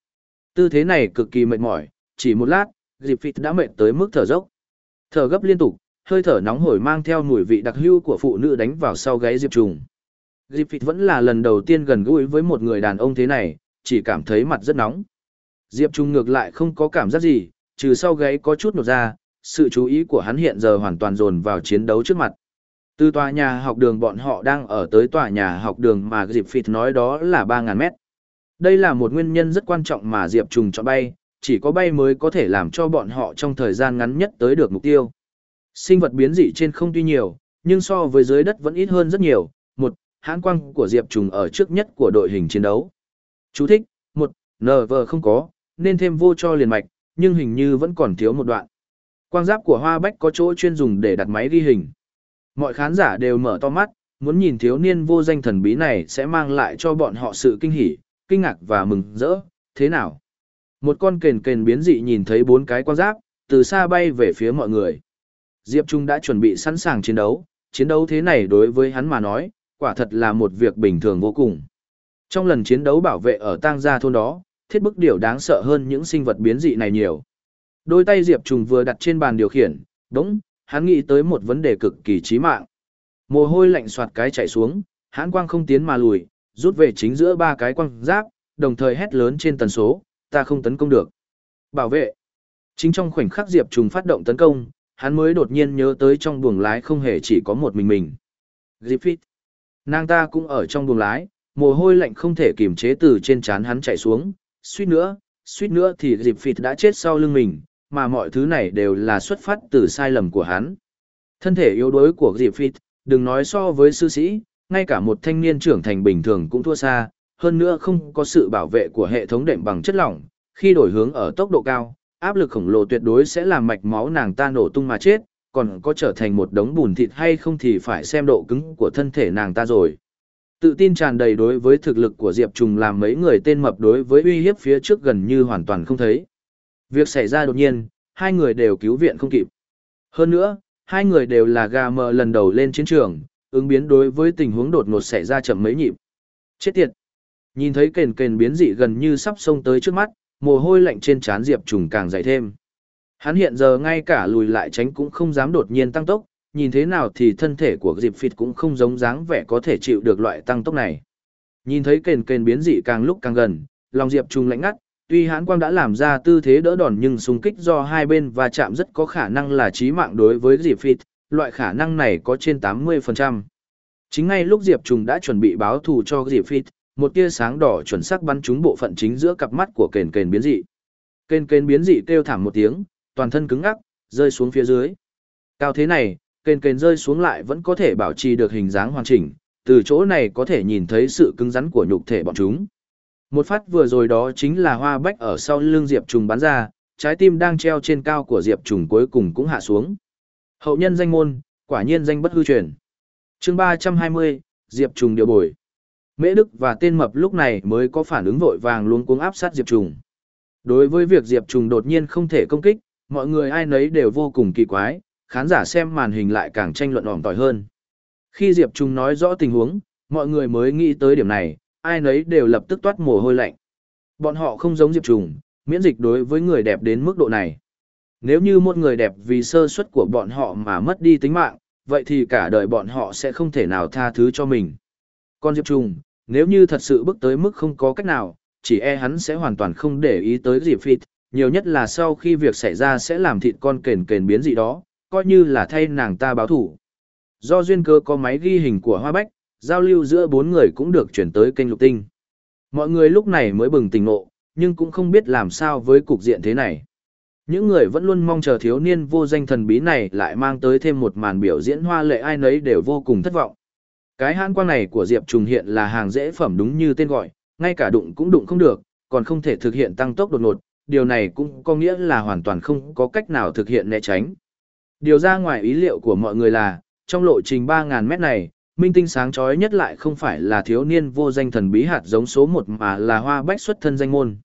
Tư thế này cực kỳ mệt mỏi, chỉ một lát, Diệp Phịt đã mệt tới mức thở dốc. Thở gấp liên tục, hơi thở nóng hổi mang theo mùi vị đặc hữu của phụ nữ đánh vào sau gáy Diệp Trung. Diệp Phịt vẫn là lần đầu tiên gần gũi với một người đàn ông thế này, chỉ cảm thấy mặt rất nóng. Diệp Trung ngược lại không có cảm giác gì, trừ sau gáy có chút nột ra, sự chú ý của hắn hiện giờ hoàn toàn dồn vào chiến đấu trước mặt. Từ tòa nhà học đường bọn họ đang ở tới tòa nhà học đường mà Diệp Phịt nói đó là 3.000 mét. Đây là một nguyên nhân rất quan trọng mà Diệp Trùng chọn bay, chỉ có bay mới có thể làm cho bọn họ trong thời gian ngắn nhất tới được mục tiêu. Sinh vật biến dị trên không tuy nhiều, nhưng so với dưới đất vẫn ít hơn rất nhiều. Một, hãng quang của Diệp Trùng ở trước nhất của đội hình chiến đấu. Chú thích, một, NV không có, nên thêm vô cho liền mạch, nhưng hình như vẫn còn thiếu một đoạn. Quang giáp của Hoa Bách có chỗ chuyên dùng để đặt máy ghi hình. Mọi khán giả đều mở to mắt, muốn nhìn thiếu niên vô danh thần bí này sẽ mang lại cho bọn họ sự kinh hỉ, kinh ngạc và mừng rỡ, thế nào? Một con kền kền biến dị nhìn thấy bốn cái quang giáp, từ xa bay về phía mọi người. Diệp Trung đã chuẩn bị sẵn sàng chiến đấu, chiến đấu thế này đối với hắn mà nói, quả thật là một việc bình thường vô cùng. Trong lần chiến đấu bảo vệ ở tang gia thôn đó, thiết bức điều đáng sợ hơn những sinh vật biến dị này nhiều. Đôi tay Diệp Trùng vừa đặt trên bàn điều khiển, đống, hắn nghĩ tới một vấn đề cực kỳ chí mạng. Mồ hôi lạnh soạt cái chạy xuống, hắn quang không tiến mà lùi, rút về chính giữa ba cái quang giáp, đồng thời hét lớn trên tần số, ta không tấn công được. Bảo vệ. Chính trong khoảnh khắc Diệp Trùng phát động tấn công, hắn mới đột nhiên nhớ tới trong buồng lái không hề chỉ có một mình mình. Griffith. Nàng ta cũng ở trong buồng lái, mồ hôi lạnh không thể kiềm chế từ trên trán hắn chạy xuống, suýt nữa, suýt nữa thì Griffith đã chết sau lưng mình, mà mọi thứ này đều là xuất phát từ sai lầm của hắn. Thân thể yếu đuối của Griffith, đừng nói so với sư sĩ, ngay cả một thanh niên trưởng thành bình thường cũng thua xa, hơn nữa không có sự bảo vệ của hệ thống đệm bằng chất lỏng, khi đổi hướng ở tốc độ cao, áp lực khổng lồ tuyệt đối sẽ làm mạch máu nàng ta nổ tung mà chết, còn có trở thành một đống bùn thịt hay không thì phải xem độ cứng của thân thể nàng ta rồi. Tự tin tràn đầy đối với thực lực của Diệp Trùng làm mấy người tên mập đối với uy hiếp phía trước gần như hoàn toàn không thấy. Việc xảy ra đột nhiên, hai người đều cứu viện không kịp. Hơn nữa, hai người đều là gà mờ lần đầu lên chiến trường, ứng biến đối với tình huống đột ngột xảy ra chậm mấy nhịp. Chết tiệt! Nhìn thấy kền kền biến dị gần như sắp xông tới trước mắt, mồ hôi lạnh trên trán Diệp Trùng càng dày thêm. Hắn hiện giờ ngay cả lùi lại tránh cũng không dám đột nhiên tăng tốc, nhìn thế nào thì thân thể của Diệp Phịt cũng không giống dáng vẻ có thể chịu được loại tăng tốc này. Nhìn thấy kền kền biến dị càng lúc càng gần, lòng Diệp Trung lạnh ngắt, Tuy hãn quang đã làm ra tư thế đỡ đòn nhưng xung kích do hai bên va chạm rất có khả năng là chí mạng đối với Diệp phịt, loại khả năng này có trên 80%. Chính ngay lúc Diệp Trùng đã chuẩn bị báo thù cho Diệp Phít, một tia sáng đỏ chuẩn xác bắn trúng bộ phận chính giữa cặp mắt của kền kền biến dị. Kền kền biến dị kêu thảm một tiếng, toàn thân cứng ngắc, rơi xuống phía dưới. Cao thế này, kền kền rơi xuống lại vẫn có thể bảo trì được hình dáng hoàn chỉnh, từ chỗ này có thể nhìn thấy sự cứng rắn của nhục thể bọn chúng. Một phát vừa rồi đó chính là hoa bách ở sau lưng Diệp Trùng bắn ra, trái tim đang treo trên cao của Diệp Trùng cuối cùng cũng hạ xuống. Hậu nhân danh môn, quả nhiên danh bất hư truyền. chương 320, Diệp Trùng điều bồi. Mễ Đức và tên mập lúc này mới có phản ứng vội vàng luôn cuống áp sát Diệp Trùng. Đối với việc Diệp Trùng đột nhiên không thể công kích, mọi người ai nấy đều vô cùng kỳ quái, khán giả xem màn hình lại càng tranh luận ỏm tỏi hơn. Khi Diệp Trung nói rõ tình huống, mọi người mới nghĩ tới điểm này, ai nấy đều lập tức toát mồ hôi lạnh. Bọn họ không giống Diệp Trung, miễn dịch đối với người đẹp đến mức độ này. Nếu như một người đẹp vì sơ suất của bọn họ mà mất đi tính mạng, vậy thì cả đời bọn họ sẽ không thể nào tha thứ cho mình. Còn Diệp Trung, nếu như thật sự bước tới mức không có cách nào, chỉ e hắn sẽ hoàn toàn không để ý tới Diệp Phịt, nhiều nhất là sau khi việc xảy ra sẽ làm thịt con kền kền biến gì đó, coi như là thay nàng ta báo thủ. Do duyên cơ có máy ghi hình của Hoa Bách, giao lưu giữa bốn người cũng được chuyển tới kênh lục tinh. Mọi người lúc này mới bừng tỉnh ngộ, nhưng cũng không biết làm sao với cục diện thế này. Những người vẫn luôn mong chờ thiếu niên vô danh thần bí này lại mang tới thêm một màn biểu diễn hoa lệ ai nấy đều vô cùng thất vọng. Cái hãn quang này của Diệp Trùng hiện là hàng dễ phẩm đúng như tên gọi, ngay cả đụng cũng đụng không được, còn không thể thực hiện tăng tốc đột ngột, điều này cũng có nghĩa là hoàn toàn không có cách nào thực hiện né tránh. Điều ra ngoài ý liệu của mọi người là, trong lộ trình 3.000 mét này, minh tinh sáng chói nhất lại không phải là thiếu niên vô danh thần bí hạt giống số 1 mà là hoa bách xuất thân danh môn.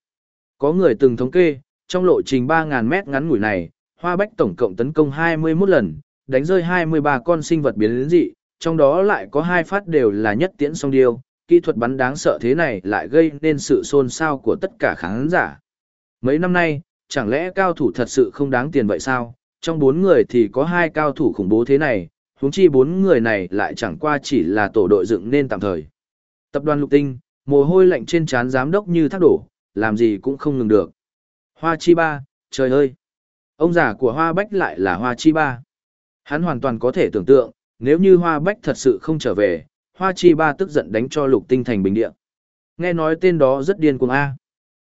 Có người từng thống kê, trong lộ trình 3.000 mét ngắn ngủi này, hoa bách tổng cộng tấn công 21 lần, đánh rơi 23 con sinh vật biến dị, trong đó lại có hai phát đều là nhất tiễn song điêu, kỹ thuật bắn đáng sợ thế này lại gây nên sự xôn xao của tất cả khán giả. Mấy năm nay, chẳng lẽ cao thủ thật sự không đáng tiền vậy sao? Trong bốn người thì có hai cao thủ khủng bố thế này, huống chi bốn người này lại chẳng qua chỉ là tổ đội dựng nên tạm thời. Tập đoàn Lục Tinh, mồ hôi lạnh trên trán giám đốc như thác đổ, làm gì cũng không ngừng được. Hoa Chi Ba, trời ơi! Ông già của Hoa Bách lại là Hoa Chi Ba. Hắn hoàn toàn có thể tưởng tượng, nếu như Hoa Bách thật sự không trở về, Hoa Chi Ba tức giận đánh cho Lục Tinh thành bình địa. Nghe nói tên đó rất điên cuồng A.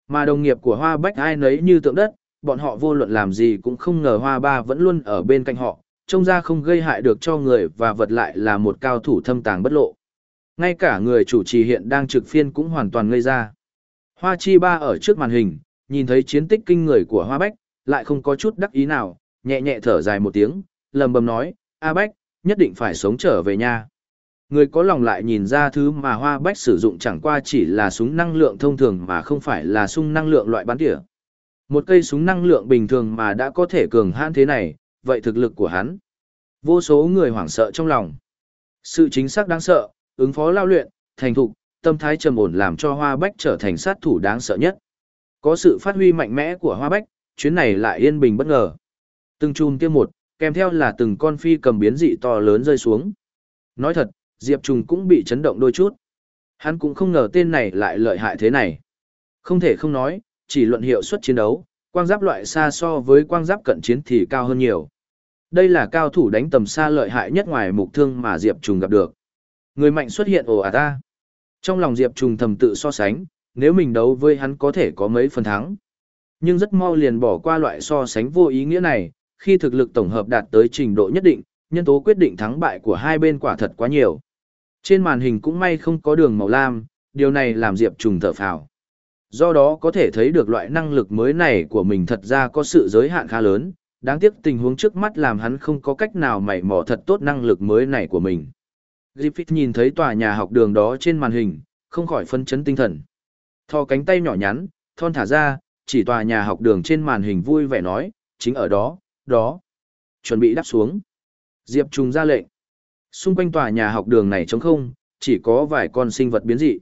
Mà đồng nghiệp của Hoa Bách ai nấy như tượng đất, bọn họ vô luận làm gì cũng không ngờ Hoa Ba vẫn luôn ở bên cạnh họ, trông ra không gây hại được cho người và vật lại là một cao thủ thâm tàng bất lộ. Ngay cả người chủ trì hiện đang trực phiên cũng hoàn toàn ngây ra. Hoa Chi Ba ở trước màn hình, nhìn thấy chiến tích kinh người của Hoa Bách, lại không có chút đắc ý nào, nhẹ nhẹ thở dài một tiếng, lầm bầm nói, A Bách, nhất định phải sống trở về nhà. Người có lòng lại nhìn ra thứ mà Hoa Bách sử dụng chẳng qua chỉ là súng năng lượng thông thường mà không phải là súng năng lượng loại bắn tỉa. Một cây súng năng lượng bình thường mà đã có thể cường hãn thế này, vậy thực lực của hắn. Vô số người hoảng sợ trong lòng. Sự chính xác đáng sợ, ứng phó lao luyện, thành thục, tâm thái trầm ổn làm cho Hoa Bách trở thành sát thủ đáng sợ nhất. Có sự phát huy mạnh mẽ của Hoa Bách, chuyến này lại yên bình bất ngờ. Từng chùm tiêm một, kèm theo là từng con phi cầm biến dị to lớn rơi xuống. Nói thật, Diệp Trùng cũng bị chấn động đôi chút. Hắn cũng không ngờ tên này lại lợi hại thế này. Không thể không nói, chỉ luận hiệu suất chiến đấu, quang giáp loại xa so với quang giáp cận chiến thì cao hơn nhiều. Đây là cao thủ đánh tầm xa lợi hại nhất ngoài mục thương mà Diệp Trùng gặp được. Người mạnh xuất hiện ồ à ta. Trong lòng Diệp Trùng thầm tự so sánh, nếu mình đấu với hắn có thể có mấy phần thắng. Nhưng rất mau liền bỏ qua loại so sánh vô ý nghĩa này, khi thực lực tổng hợp đạt tới trình độ nhất định, nhân tố quyết định thắng bại của hai bên quả thật quá nhiều. Trên màn hình cũng may không có đường màu lam, điều này làm Diệp Trùng thở phào. Do đó có thể thấy được loại năng lực mới này của mình thật ra có sự giới hạn khá lớn, đáng tiếc tình huống trước mắt làm hắn không có cách nào mảy mò thật tốt năng lực mới này của mình. Griffith nhìn thấy tòa nhà học đường đó trên màn hình, không khỏi phân chấn tinh thần. Thò cánh tay nhỏ nhắn, thon thả ra, chỉ tòa nhà học đường trên màn hình vui vẻ nói, chính ở đó, đó. Chuẩn bị đáp xuống. Diệp Trung ra lệnh. Xung quanh tòa nhà học đường này trống không, chỉ có vài con sinh vật biến dị.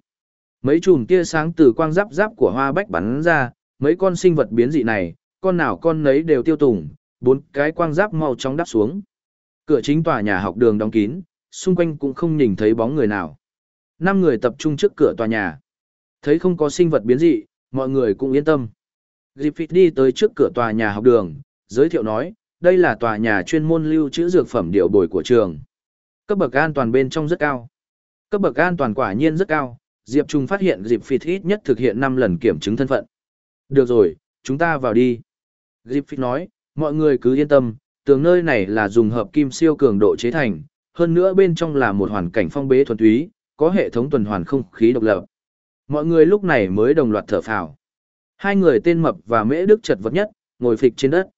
Mấy chùm tia sáng từ quang giáp giáp của hoa bách bắn ra, mấy con sinh vật biến dị này, con nào con nấy đều tiêu tùng, bốn cái quang giáp mau chóng đáp xuống. Cửa chính tòa nhà học đường đóng kín, xung quanh cũng không nhìn thấy bóng người nào. Năm người tập trung trước cửa tòa nhà. Thấy không có sinh vật biến dị, mọi người cũng yên tâm. Griffith đi tới trước cửa tòa nhà học đường, giới thiệu nói, đây là tòa nhà chuyên môn lưu trữ dược phẩm điệu bồi của trường. Cấp bậc an toàn bên trong rất cao. Cấp bậc an toàn quả nhiên rất cao, Diệp Trung phát hiện Diệp Phịt ít nhất thực hiện 5 lần kiểm chứng thân phận. Được rồi, chúng ta vào đi. Diệp Phịt nói, mọi người cứ yên tâm, tường nơi này là dùng hợp kim siêu cường độ chế thành, hơn nữa bên trong là một hoàn cảnh phong bế thuần túy, có hệ thống tuần hoàn không khí độc lập. Mọi người lúc này mới đồng loạt thở phào. Hai người tên mập và mễ đức chật vật nhất, ngồi phịch trên đất.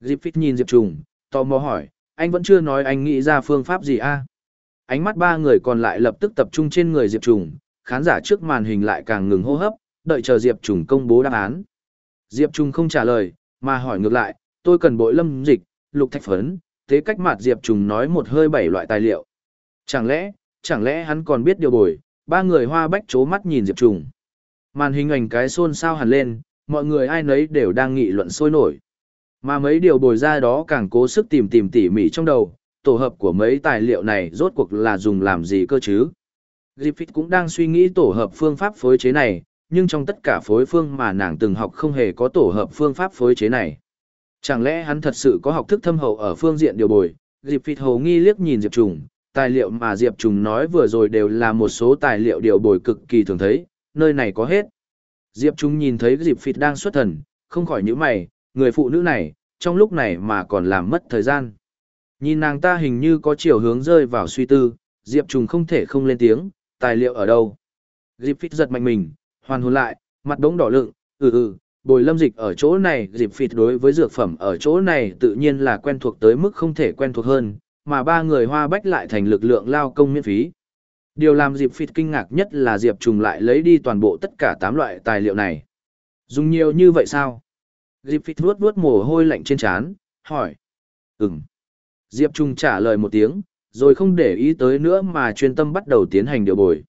Diệp Phịt nhìn Diệp Trùng, tò mò hỏi, anh vẫn chưa nói anh nghĩ ra phương pháp gì a? À? Ánh mắt ba người còn lại lập tức tập trung trên người Diệp Trùng, khán giả trước màn hình lại càng ngừng hô hấp, đợi chờ Diệp Trùng công bố đáp án. Diệp Trùng không trả lời, mà hỏi ngược lại, tôi cần bội lâm dịch, lục thạch phấn, thế cách mặt Diệp Trùng nói một hơi bảy loại tài liệu. Chẳng lẽ, chẳng lẽ hắn còn biết điều bồi, ba người hoa bách chố mắt nhìn Diệp Trùng. Màn hình ảnh cái xôn xao hẳn lên, mọi người ai nấy đều đang nghị luận sôi nổi. Mà mấy điều bồi ra đó càng cố sức tìm tìm tỉ mỉ trong đầu, tổ hợp của mấy tài liệu này rốt cuộc là dùng làm gì cơ chứ. Griffith cũng đang suy nghĩ tổ hợp phương pháp phối chế này, nhưng trong tất cả phối phương mà nàng từng học không hề có tổ hợp phương pháp phối chế này. Chẳng lẽ hắn thật sự có học thức thâm hậu ở phương diện điều bồi? Griffith hồ nghi liếc nhìn Diệp Trùng, tài liệu mà Diệp Trùng nói vừa rồi đều là một số tài liệu điều bồi cực kỳ thường thấy, nơi này có hết. Diệp Trùng nhìn thấy Griffith đang xuất thần, không khỏi nhíu mày, người phụ nữ này, trong lúc này mà còn làm mất thời gian. Nhìn nàng ta hình như có chiều hướng rơi vào suy tư, Diệp Trùng không thể không lên tiếng, tài liệu ở đâu. Griffith giật mạnh mình, hoàn hồn lại, mặt đống đỏ lựng, ừ ừ, bồi lâm dịch ở chỗ này, Griffith đối với dược phẩm ở chỗ này tự nhiên là quen thuộc tới mức không thể quen thuộc hơn, mà ba người hoa bách lại thành lực lượng lao công miễn phí. Điều làm Diệp Phịt kinh ngạc nhất là Diệp Trùng lại lấy đi toàn bộ tất cả 8 loại tài liệu này. Dùng nhiều như vậy sao? Diệp Phịt vuốt vuốt mồ hôi lạnh trên trán, hỏi. Ừm. Diệp Trùng trả lời một tiếng, rồi không để ý tới nữa mà chuyên tâm bắt đầu tiến hành điều bồi.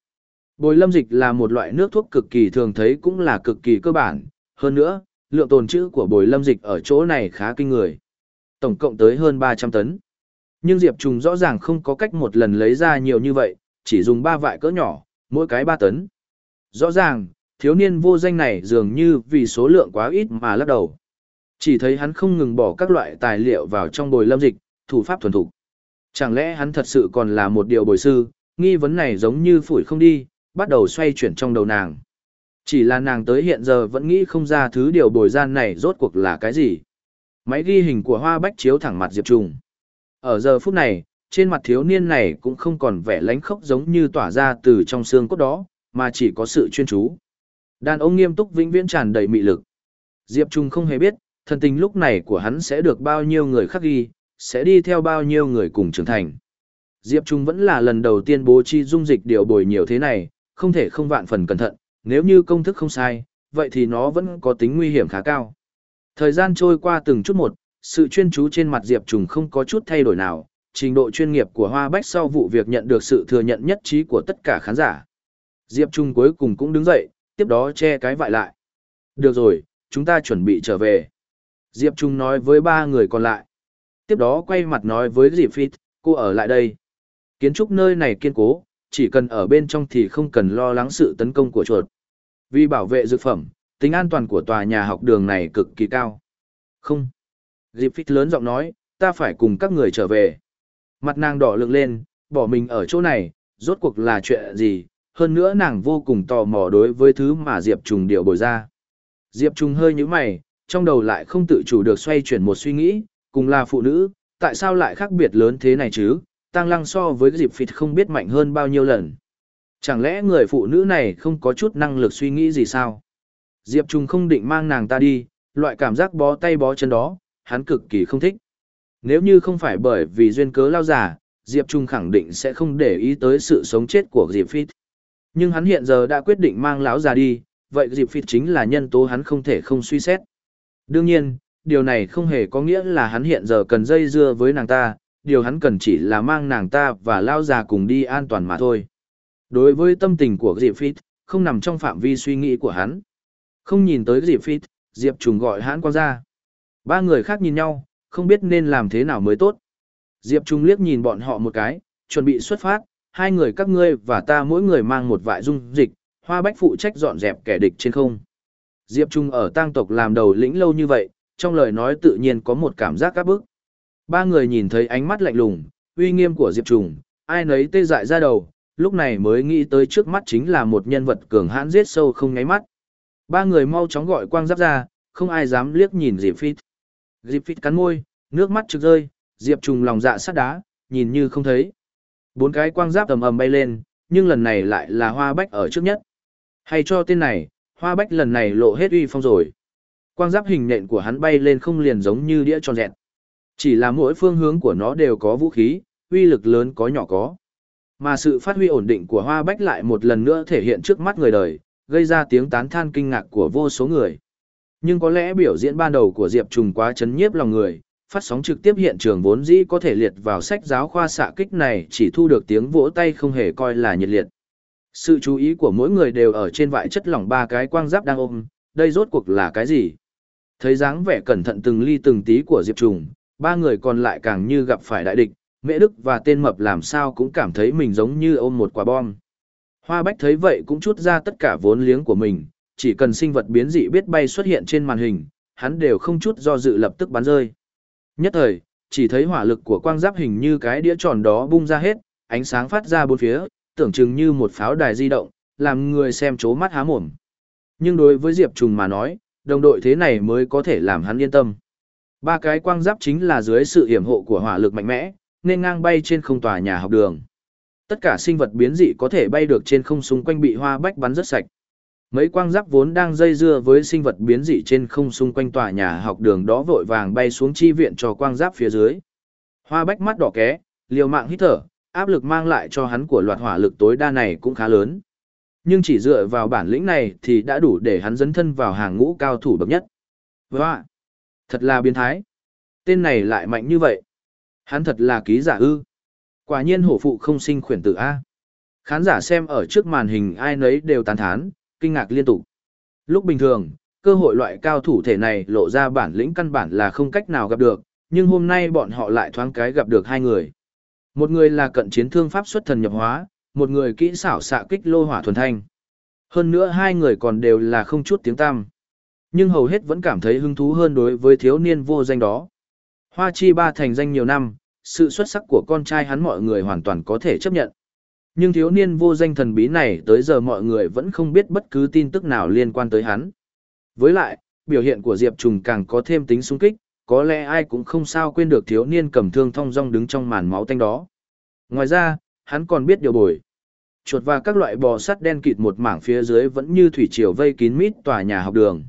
Bồi lâm dịch là một loại nước thuốc cực kỳ thường thấy cũng là cực kỳ cơ bản, hơn nữa, lượng tồn trữ của bồi lâm dịch ở chỗ này khá kinh người. Tổng cộng tới hơn 300 tấn. Nhưng Diệp Trùng rõ ràng không có cách một lần lấy ra nhiều như vậy, chỉ dùng 3 vại cỡ nhỏ, mỗi cái 3 tấn. Rõ ràng, thiếu niên vô danh này dường như vì số lượng quá ít mà lắc đầu. Chỉ thấy hắn không ngừng bỏ các loại tài liệu vào trong bồi lâm dịch, thủ pháp thuần thục. Chẳng lẽ hắn thật sự còn là một điều bồi sư, nghi vấn này giống như phủi không đi, bắt đầu xoay chuyển trong đầu nàng. Chỉ là nàng tới hiện giờ vẫn nghĩ không ra thứ điều bồi gian này rốt cuộc là cái gì. Máy ghi hình của hoa bách chiếu thẳng mặt Diệp Trùng. Ở giờ phút này, trên mặt thiếu niên này cũng không còn vẻ lánh khóc giống như tỏa ra từ trong xương cốt đó, mà chỉ có sự chuyên chú. Đàn ông nghiêm túc vĩnh viễn tràn đầy mị lực. Diệp Trung không hề biết, thần tình lúc này của hắn sẽ được bao nhiêu người khác ghi, sẽ đi theo bao nhiêu người cùng trưởng thành. Diệp Trung vẫn là lần đầu tiên bố trí dung dịch điều bồi nhiều thế này, không thể không vạn phần cẩn thận, nếu như công thức không sai, vậy thì nó vẫn có tính nguy hiểm khá cao. Thời gian trôi qua từng chút một, sự chuyên chú trên mặt Diệp Trùng không có chút thay đổi nào, trình độ chuyên nghiệp của Hoa Bách sau vụ việc nhận được sự thừa nhận nhất trí của tất cả khán giả. Diệp Trung cuối cùng cũng đứng dậy, tiếp đó che cái vại lại. Được rồi, chúng ta chuẩn bị trở về. Diệp Trung nói với ba người còn lại. Tiếp đó quay mặt nói với Diệp Phít, cô ở lại đây. Kiến trúc nơi này kiên cố, chỉ cần ở bên trong thì không cần lo lắng sự tấn công của chuột. Vì bảo vệ dược phẩm, tính an toàn của tòa nhà học đường này cực kỳ cao. Không. Griffith lớn giọng nói, ta phải cùng các người trở về. Mặt nàng đỏ lực lên, bỏ mình ở chỗ này, rốt cuộc là chuyện gì, hơn nữa nàng vô cùng tò mò đối với thứ mà Diệp Trùng điều bồi ra. Diệp Trùng hơi như mày, trong đầu lại không tự chủ được xoay chuyển một suy nghĩ, cùng là phụ nữ, tại sao lại khác biệt lớn thế này chứ, tăng lăng so với Diệp Phịt không biết mạnh hơn bao nhiêu lần. Chẳng lẽ người phụ nữ này không có chút năng lực suy nghĩ gì sao? Diệp Trung không định mang nàng ta đi, loại cảm giác bó tay bó chân đó, hắn cực kỳ không thích. Nếu như không phải bởi vì duyên cớ lao giả, Diệp Trung khẳng định sẽ không để ý tới sự sống chết của Diệp Phít. Nhưng hắn hiện giờ đã quyết định mang lão già đi, vậy Diệp Phít chính là nhân tố hắn không thể không suy xét. Đương nhiên, điều này không hề có nghĩa là hắn hiện giờ cần dây dưa với nàng ta, điều hắn cần chỉ là mang nàng ta và lao già cùng đi an toàn mà thôi. Đối với tâm tình của Diệp Phít, không nằm trong phạm vi suy nghĩ của hắn. Không nhìn tới Diệp Phít, Diệp trùng gọi hắn qua ra. Ba người khác nhìn nhau, không biết nên làm thế nào mới tốt. Diệp Trung liếc nhìn bọn họ một cái, chuẩn bị xuất phát, hai người các ngươi và ta mỗi người mang một vại dung dịch, hoa bách phụ trách dọn dẹp kẻ địch trên không. Diệp Trung ở tang tộc làm đầu lĩnh lâu như vậy, trong lời nói tự nhiên có một cảm giác áp bức. Ba người nhìn thấy ánh mắt lạnh lùng, uy nghiêm của Diệp Trùng ai nấy tê dại ra đầu, lúc này mới nghĩ tới trước mắt chính là một nhân vật cường hãn giết sâu không ngáy mắt. Ba người mau chóng gọi quang giáp ra, không ai dám liếc nhìn Diệp Phít. Diệp Phít cắn môi, nước mắt trực rơi, Diệp Trùng lòng dạ sắt đá, nhìn như không thấy. Bốn cái quang giáp tầm ầm bay lên, nhưng lần này lại là Hoa Bách ở trước nhất. Hay cho tên này, Hoa Bách lần này lộ hết uy phong rồi. Quang giáp hình nện của hắn bay lên không liền giống như đĩa tròn dẹt. Chỉ là mỗi phương hướng của nó đều có vũ khí, uy lực lớn có nhỏ có. Mà sự phát huy ổn định của Hoa Bách lại một lần nữa thể hiện trước mắt người đời, gây ra tiếng tán than kinh ngạc của vô số người. Nhưng có lẽ biểu diễn ban đầu của Diệp Trùng quá chấn nhiếp lòng người, phát sóng trực tiếp hiện trường vốn dĩ có thể liệt vào sách giáo khoa xạ kích này chỉ thu được tiếng vỗ tay không hề coi là nhiệt liệt. Sự chú ý của mỗi người đều ở trên vại chất lỏng ba cái quang giáp đang ôm, đây rốt cuộc là cái gì? Thấy dáng vẻ cẩn thận từng ly từng tí của Diệp Trùng, ba người còn lại càng như gặp phải đại địch, Mễ Đức và tên mập làm sao cũng cảm thấy mình giống như ôm một quả bom. Hoa Bách thấy vậy cũng chút ra tất cả vốn liếng của mình, chỉ cần sinh vật biến dị biết bay xuất hiện trên màn hình, hắn đều không chút do dự lập tức bắn rơi. Nhất thời, chỉ thấy hỏa lực của quang giáp hình như cái đĩa tròn đó bung ra hết, ánh sáng phát ra bốn phía, tưởng chừng như một pháo đài di động, làm người xem chố mắt há mồm. Nhưng đối với Diệp Trùng mà nói, đồng đội thế này mới có thể làm hắn yên tâm. Ba cái quang giáp chính là dưới sự hiểm hộ của hỏa lực mạnh mẽ, nên ngang bay trên không tòa nhà học đường. Tất cả sinh vật biến dị có thể bay được trên không xung quanh bị hoa bách bắn rất sạch. Mấy quang giáp vốn đang dây dưa với sinh vật biến dị trên không xung quanh tòa nhà học đường đó vội vàng bay xuống chi viện cho quang giáp phía dưới. Hoa bách mắt đỏ ké, liều mạng hít thở, áp lực mang lại cho hắn của loạt hỏa lực tối đa này cũng khá lớn. Nhưng chỉ dựa vào bản lĩnh này thì đã đủ để hắn dấn thân vào hàng ngũ cao thủ bậc nhất. Vâng Và, Thật là biến thái. Tên này lại mạnh như vậy. Hắn thật là ký giả ư. Quả nhiên hổ phụ không sinh khuyển tử A. Khán giả xem ở trước màn hình ai nấy đều tán thán, kinh ngạc liên tục. Lúc bình thường, cơ hội loại cao thủ thể này lộ ra bản lĩnh căn bản là không cách nào gặp được, nhưng hôm nay bọn họ lại thoáng cái gặp được hai người. Một người là cận chiến thương pháp xuất thần nhập hóa, một người kỹ xảo xạ kích lô hỏa thuần thanh. Hơn nữa hai người còn đều là không chút tiếng tăm. Nhưng hầu hết vẫn cảm thấy hứng thú hơn đối với thiếu niên vô danh đó. Hoa chi ba thành danh nhiều năm, sự xuất sắc của con trai hắn mọi người hoàn toàn có thể chấp nhận. Nhưng thiếu niên vô danh thần bí này tới giờ mọi người vẫn không biết bất cứ tin tức nào liên quan tới hắn. Với lại, biểu hiện của Diệp Trùng càng có thêm tính sung kích, có lẽ ai cũng không sao quên được thiếu niên cầm thương thong dong đứng trong màn máu tanh đó. Ngoài ra, hắn còn biết điều bồi. Chuột và các loại bò sắt đen kịt một mảng phía dưới vẫn như thủy triều vây kín mít tòa nhà học đường.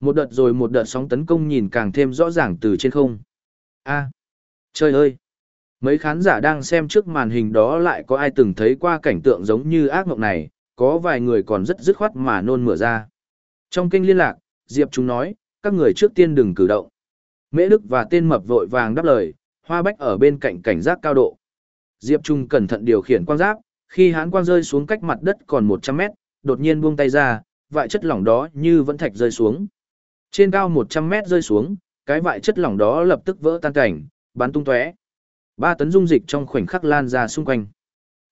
Một đợt rồi một đợt sóng tấn công nhìn càng thêm rõ ràng từ trên không. A, trời ơi! Mấy khán giả đang xem trước màn hình đó lại có ai từng thấy qua cảnh tượng giống như ác mộng này, có vài người còn rất dứt khoát mà nôn mửa ra. Trong kênh liên lạc, Diệp Trung nói, các người trước tiên đừng cử động. Mễ Đức và tên mập vội vàng đáp lời, hoa bách ở bên cạnh cảnh giác cao độ. Diệp Trung cẩn thận điều khiển quan giáp, khi hán quang rơi xuống cách mặt đất còn 100 mét, đột nhiên buông tay ra, vại chất lỏng đó như vẫn thạch rơi xuống. Trên cao 100 mét rơi xuống, cái vại chất lỏng đó lập tức vỡ tan cảnh, bắn tung tóe. Ba tấn dung dịch trong khoảnh khắc lan ra xung quanh.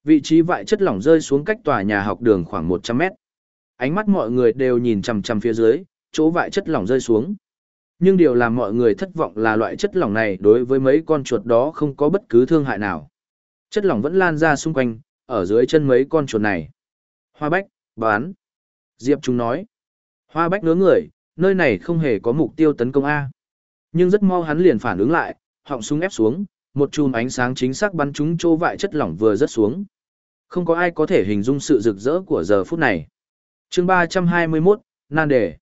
Vị trí vại chất lỏng rơi xuống cách tòa nhà học đường khoảng 100 mét. Ánh mắt mọi người đều nhìn chằm chằm phía dưới, chỗ vại chất lỏng rơi xuống. Nhưng điều làm mọi người thất vọng là loại chất lỏng này đối với mấy con chuột đó không có bất cứ thương hại nào. Chất lỏng vẫn lan ra xung quanh, ở dưới chân mấy con chuột này. Hoa bách, bán. Diệp Trung nói. Hoa bách ngớ người, nơi này không hề có mục tiêu tấn công A. Nhưng rất mau hắn liền phản ứng lại, họng súng ép xuống, một chùm ánh sáng chính xác bắn trúng chỗ vại chất lỏng vừa rớt xuống. Không có ai có thể hình dung sự rực rỡ của giờ phút này. chương 321, nan đề.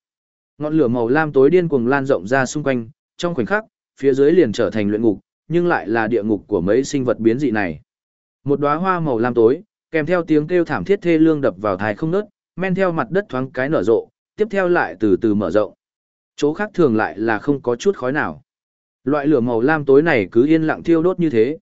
Ngọn lửa màu lam tối điên cuồng lan rộng ra xung quanh, trong khoảnh khắc, phía dưới liền trở thành luyện ngục, nhưng lại là địa ngục của mấy sinh vật biến dị này. Một đóa hoa màu lam tối, kèm theo tiếng kêu thảm thiết thê lương đập vào thai không nớt, men theo mặt đất thoáng cái nở rộ, tiếp theo lại từ từ mở rộng. Chỗ khác thường lại là không có chút khói nào. Loại lửa màu lam tối này cứ yên lặng thiêu đốt như thế.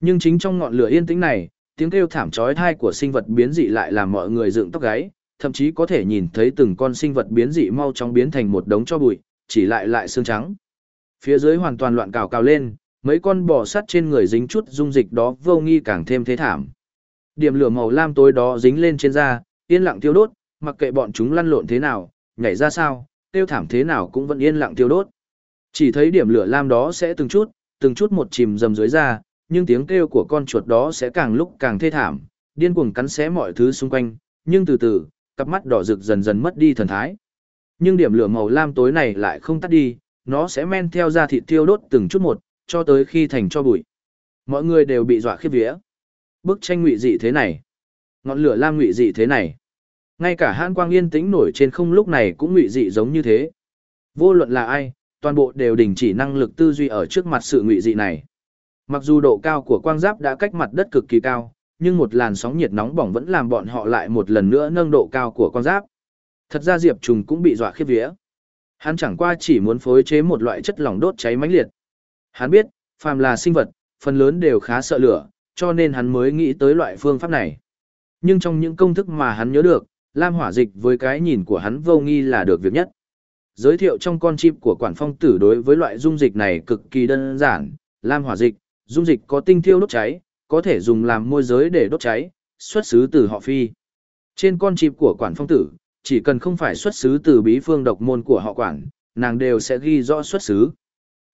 Nhưng chính trong ngọn lửa yên tĩnh này, tiếng kêu thảm chói thai của sinh vật biến dị lại làm mọi người dựng tóc gáy, thậm chí có thể nhìn thấy từng con sinh vật biến dị mau chóng biến thành một đống cho bụi, chỉ lại lại xương trắng. Phía dưới hoàn toàn loạn cào cào lên, mấy con bò sắt trên người dính chút dung dịch đó vô nghi càng thêm thế thảm. Điểm lửa màu lam tối đó dính lên trên da, yên lặng tiêu đốt, mặc kệ bọn chúng lăn lộn thế nào, nhảy ra sao, tiêu thảm thế nào cũng vẫn yên lặng tiêu đốt. Chỉ thấy điểm lửa lam đó sẽ từng chút, từng chút một chìm dầm dưới da. nhưng tiếng kêu của con chuột đó sẽ càng lúc càng thê thảm, điên cuồng cắn xé mọi thứ xung quanh, nhưng từ từ, cặp mắt đỏ rực dần dần mất đi thần thái. Nhưng điểm lửa màu lam tối này lại không tắt đi, nó sẽ men theo da thịt tiêu đốt từng chút một, cho tới khi thành cho bụi. Mọi người đều bị dọa khiếp vía. Bức tranh ngụy dị thế này, ngọn lửa lam ngụy dị thế này. Ngay cả hãn quang yên tĩnh nổi trên không lúc này cũng ngụy dị giống như thế. Vô luận là ai, toàn bộ đều đình chỉ năng lực tư duy ở trước mặt sự ngụy dị này. Mặc dù độ cao của quang giáp đã cách mặt đất cực kỳ cao, nhưng một làn sóng nhiệt nóng bỏng vẫn làm bọn họ lại một lần nữa nâng độ cao của quang giáp. Thật ra Diệp Trùng cũng bị dọa khiếp vía. Hắn chẳng qua chỉ muốn phối chế một loại chất lỏng đốt cháy mãnh liệt. Hắn biết, phàm là sinh vật, phần lớn đều khá sợ lửa, cho nên hắn mới nghĩ tới loại phương pháp này. Nhưng trong những công thức mà hắn nhớ được, lam hỏa dịch với cái nhìn của hắn vô nghi là được việc nhất. Giới thiệu trong con chip của quản phong tử đối với loại dung dịch này cực kỳ đơn giản, lam hỏa dịch, dung dịch có tinh thiêu đốt cháy, có thể dùng làm môi giới để đốt cháy, xuất xứ từ họ phi. Trên con chip của quản phong tử, chỉ cần không phải xuất xứ từ bí phương độc môn của họ quản, nàng đều sẽ ghi rõ xuất xứ.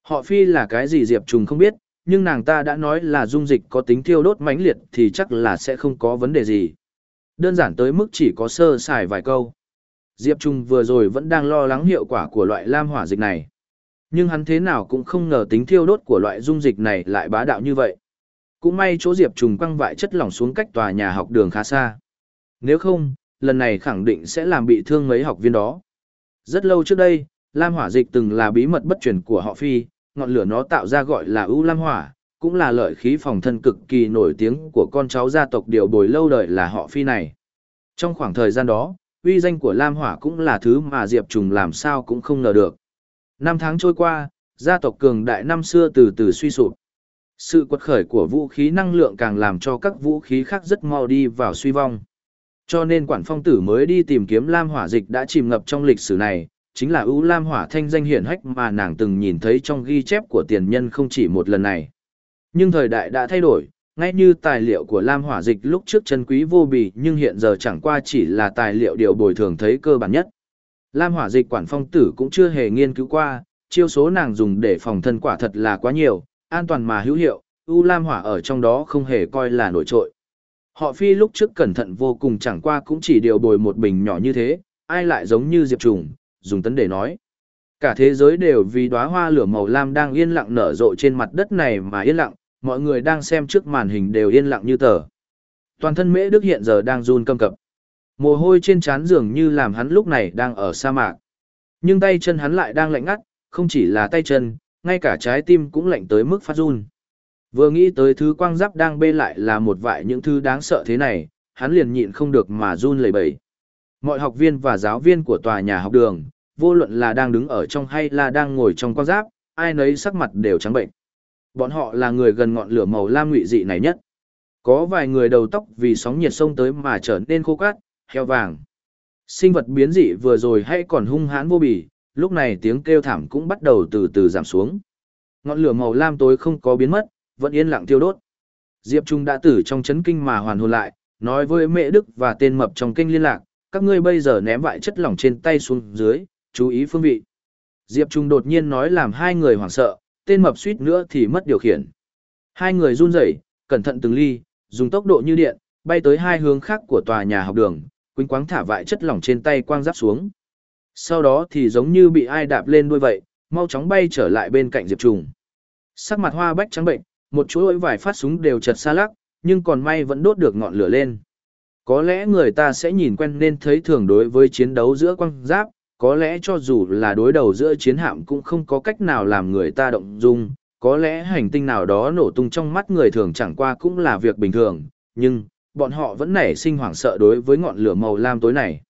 Họ phi là cái gì Diệp Trùng không biết, nhưng nàng ta đã nói là dung dịch có tính thiêu đốt mãnh liệt thì chắc là sẽ không có vấn đề gì. Đơn giản tới mức chỉ có sơ xài vài câu. Diệp Trung vừa rồi vẫn đang lo lắng hiệu quả của loại lam hỏa dịch này. Nhưng hắn thế nào cũng không ngờ tính thiêu đốt của loại dung dịch này lại bá đạo như vậy. Cũng may chỗ Diệp Trung quăng vại chất lỏng xuống cách tòa nhà học đường khá xa. Nếu không, lần này khẳng định sẽ làm bị thương mấy học viên đó. Rất lâu trước đây, lam hỏa dịch từng là bí mật bất truyền của họ Phi, ngọn lửa nó tạo ra gọi là ưu lam hỏa, cũng là lợi khí phòng thân cực kỳ nổi tiếng của con cháu gia tộc điều bồi lâu đời là họ Phi này. Trong khoảng thời gian đó, uy danh của Lam Hỏa cũng là thứ mà Diệp Trùng làm sao cũng không ngờ được. Năm tháng trôi qua, gia tộc cường đại năm xưa từ từ suy sụp. Sự quật khởi của vũ khí năng lượng càng làm cho các vũ khí khác rất mau đi vào suy vong. Cho nên quản phong tử mới đi tìm kiếm Lam Hỏa dịch đã chìm ngập trong lịch sử này, chính là ưu Lam Hỏa thanh danh hiển hách mà nàng từng nhìn thấy trong ghi chép của tiền nhân không chỉ một lần này. Nhưng thời đại đã thay đổi, ngay như tài liệu của Lam Hỏa Dịch lúc trước chân quý vô bì nhưng hiện giờ chẳng qua chỉ là tài liệu điều bồi thường thấy cơ bản nhất. Lam Hỏa Dịch quản phong tử cũng chưa hề nghiên cứu qua, chiêu số nàng dùng để phòng thân quả thật là quá nhiều, an toàn mà hữu hiệu, U Lam Hỏa ở trong đó không hề coi là nổi trội. Họ phi lúc trước cẩn thận vô cùng chẳng qua cũng chỉ điều bồi một bình nhỏ như thế, ai lại giống như Diệp Trùng, dùng tấn để nói. Cả thế giới đều vì đóa hoa lửa màu lam đang yên lặng nở rộ trên mặt đất này mà yên lặng, mọi người đang xem trước màn hình đều yên lặng như tờ. Toàn thân Mễ Đức hiện giờ đang run cầm cập. Mồ hôi trên trán dường như làm hắn lúc này đang ở sa mạc. Nhưng tay chân hắn lại đang lạnh ngắt, không chỉ là tay chân, ngay cả trái tim cũng lạnh tới mức phát run. Vừa nghĩ tới thứ quang giáp đang bê lại là một vại những thứ đáng sợ thế này, hắn liền nhịn không được mà run lẩy bẩy. Mọi học viên và giáo viên của tòa nhà học đường, vô luận là đang đứng ở trong hay là đang ngồi trong quan giáp, ai nấy sắc mặt đều trắng bệnh. Bọn họ là người gần ngọn lửa màu lam ngụy dị này nhất. Có vài người đầu tóc vì sóng nhiệt sông tới mà trở nên khô cát, heo vàng. Sinh vật biến dị vừa rồi hay còn hung hãn vô bì, lúc này tiếng kêu thảm cũng bắt đầu từ từ giảm xuống. Ngọn lửa màu lam tối không có biến mất, vẫn yên lặng tiêu đốt. Diệp Trung đã tử trong chấn kinh mà hoàn hồn lại, nói với mẹ Đức và tên mập trong kinh liên lạc, các ngươi bây giờ ném vại chất lỏng trên tay xuống dưới, chú ý phương vị. Diệp Trung đột nhiên nói làm hai người hoảng sợ, tên mập suýt nữa thì mất điều khiển. Hai người run rẩy, cẩn thận từng ly, dùng tốc độ như điện, bay tới hai hướng khác của tòa nhà học đường, quýnh quáng thả vại chất lỏng trên tay quang giáp xuống. Sau đó thì giống như bị ai đạp lên đuôi vậy, mau chóng bay trở lại bên cạnh Diệp Trùng. Sắc mặt hoa bách trắng bệnh, một chuỗi vải phát súng đều chật xa lắc, nhưng còn may vẫn đốt được ngọn lửa lên. Có lẽ người ta sẽ nhìn quen nên thấy thường đối với chiến đấu giữa quang giáp, có lẽ cho dù là đối đầu giữa chiến hạm cũng không có cách nào làm người ta động dung, có lẽ hành tinh nào đó nổ tung trong mắt người thường chẳng qua cũng là việc bình thường, nhưng, bọn họ vẫn nảy sinh hoảng sợ đối với ngọn lửa màu lam tối này.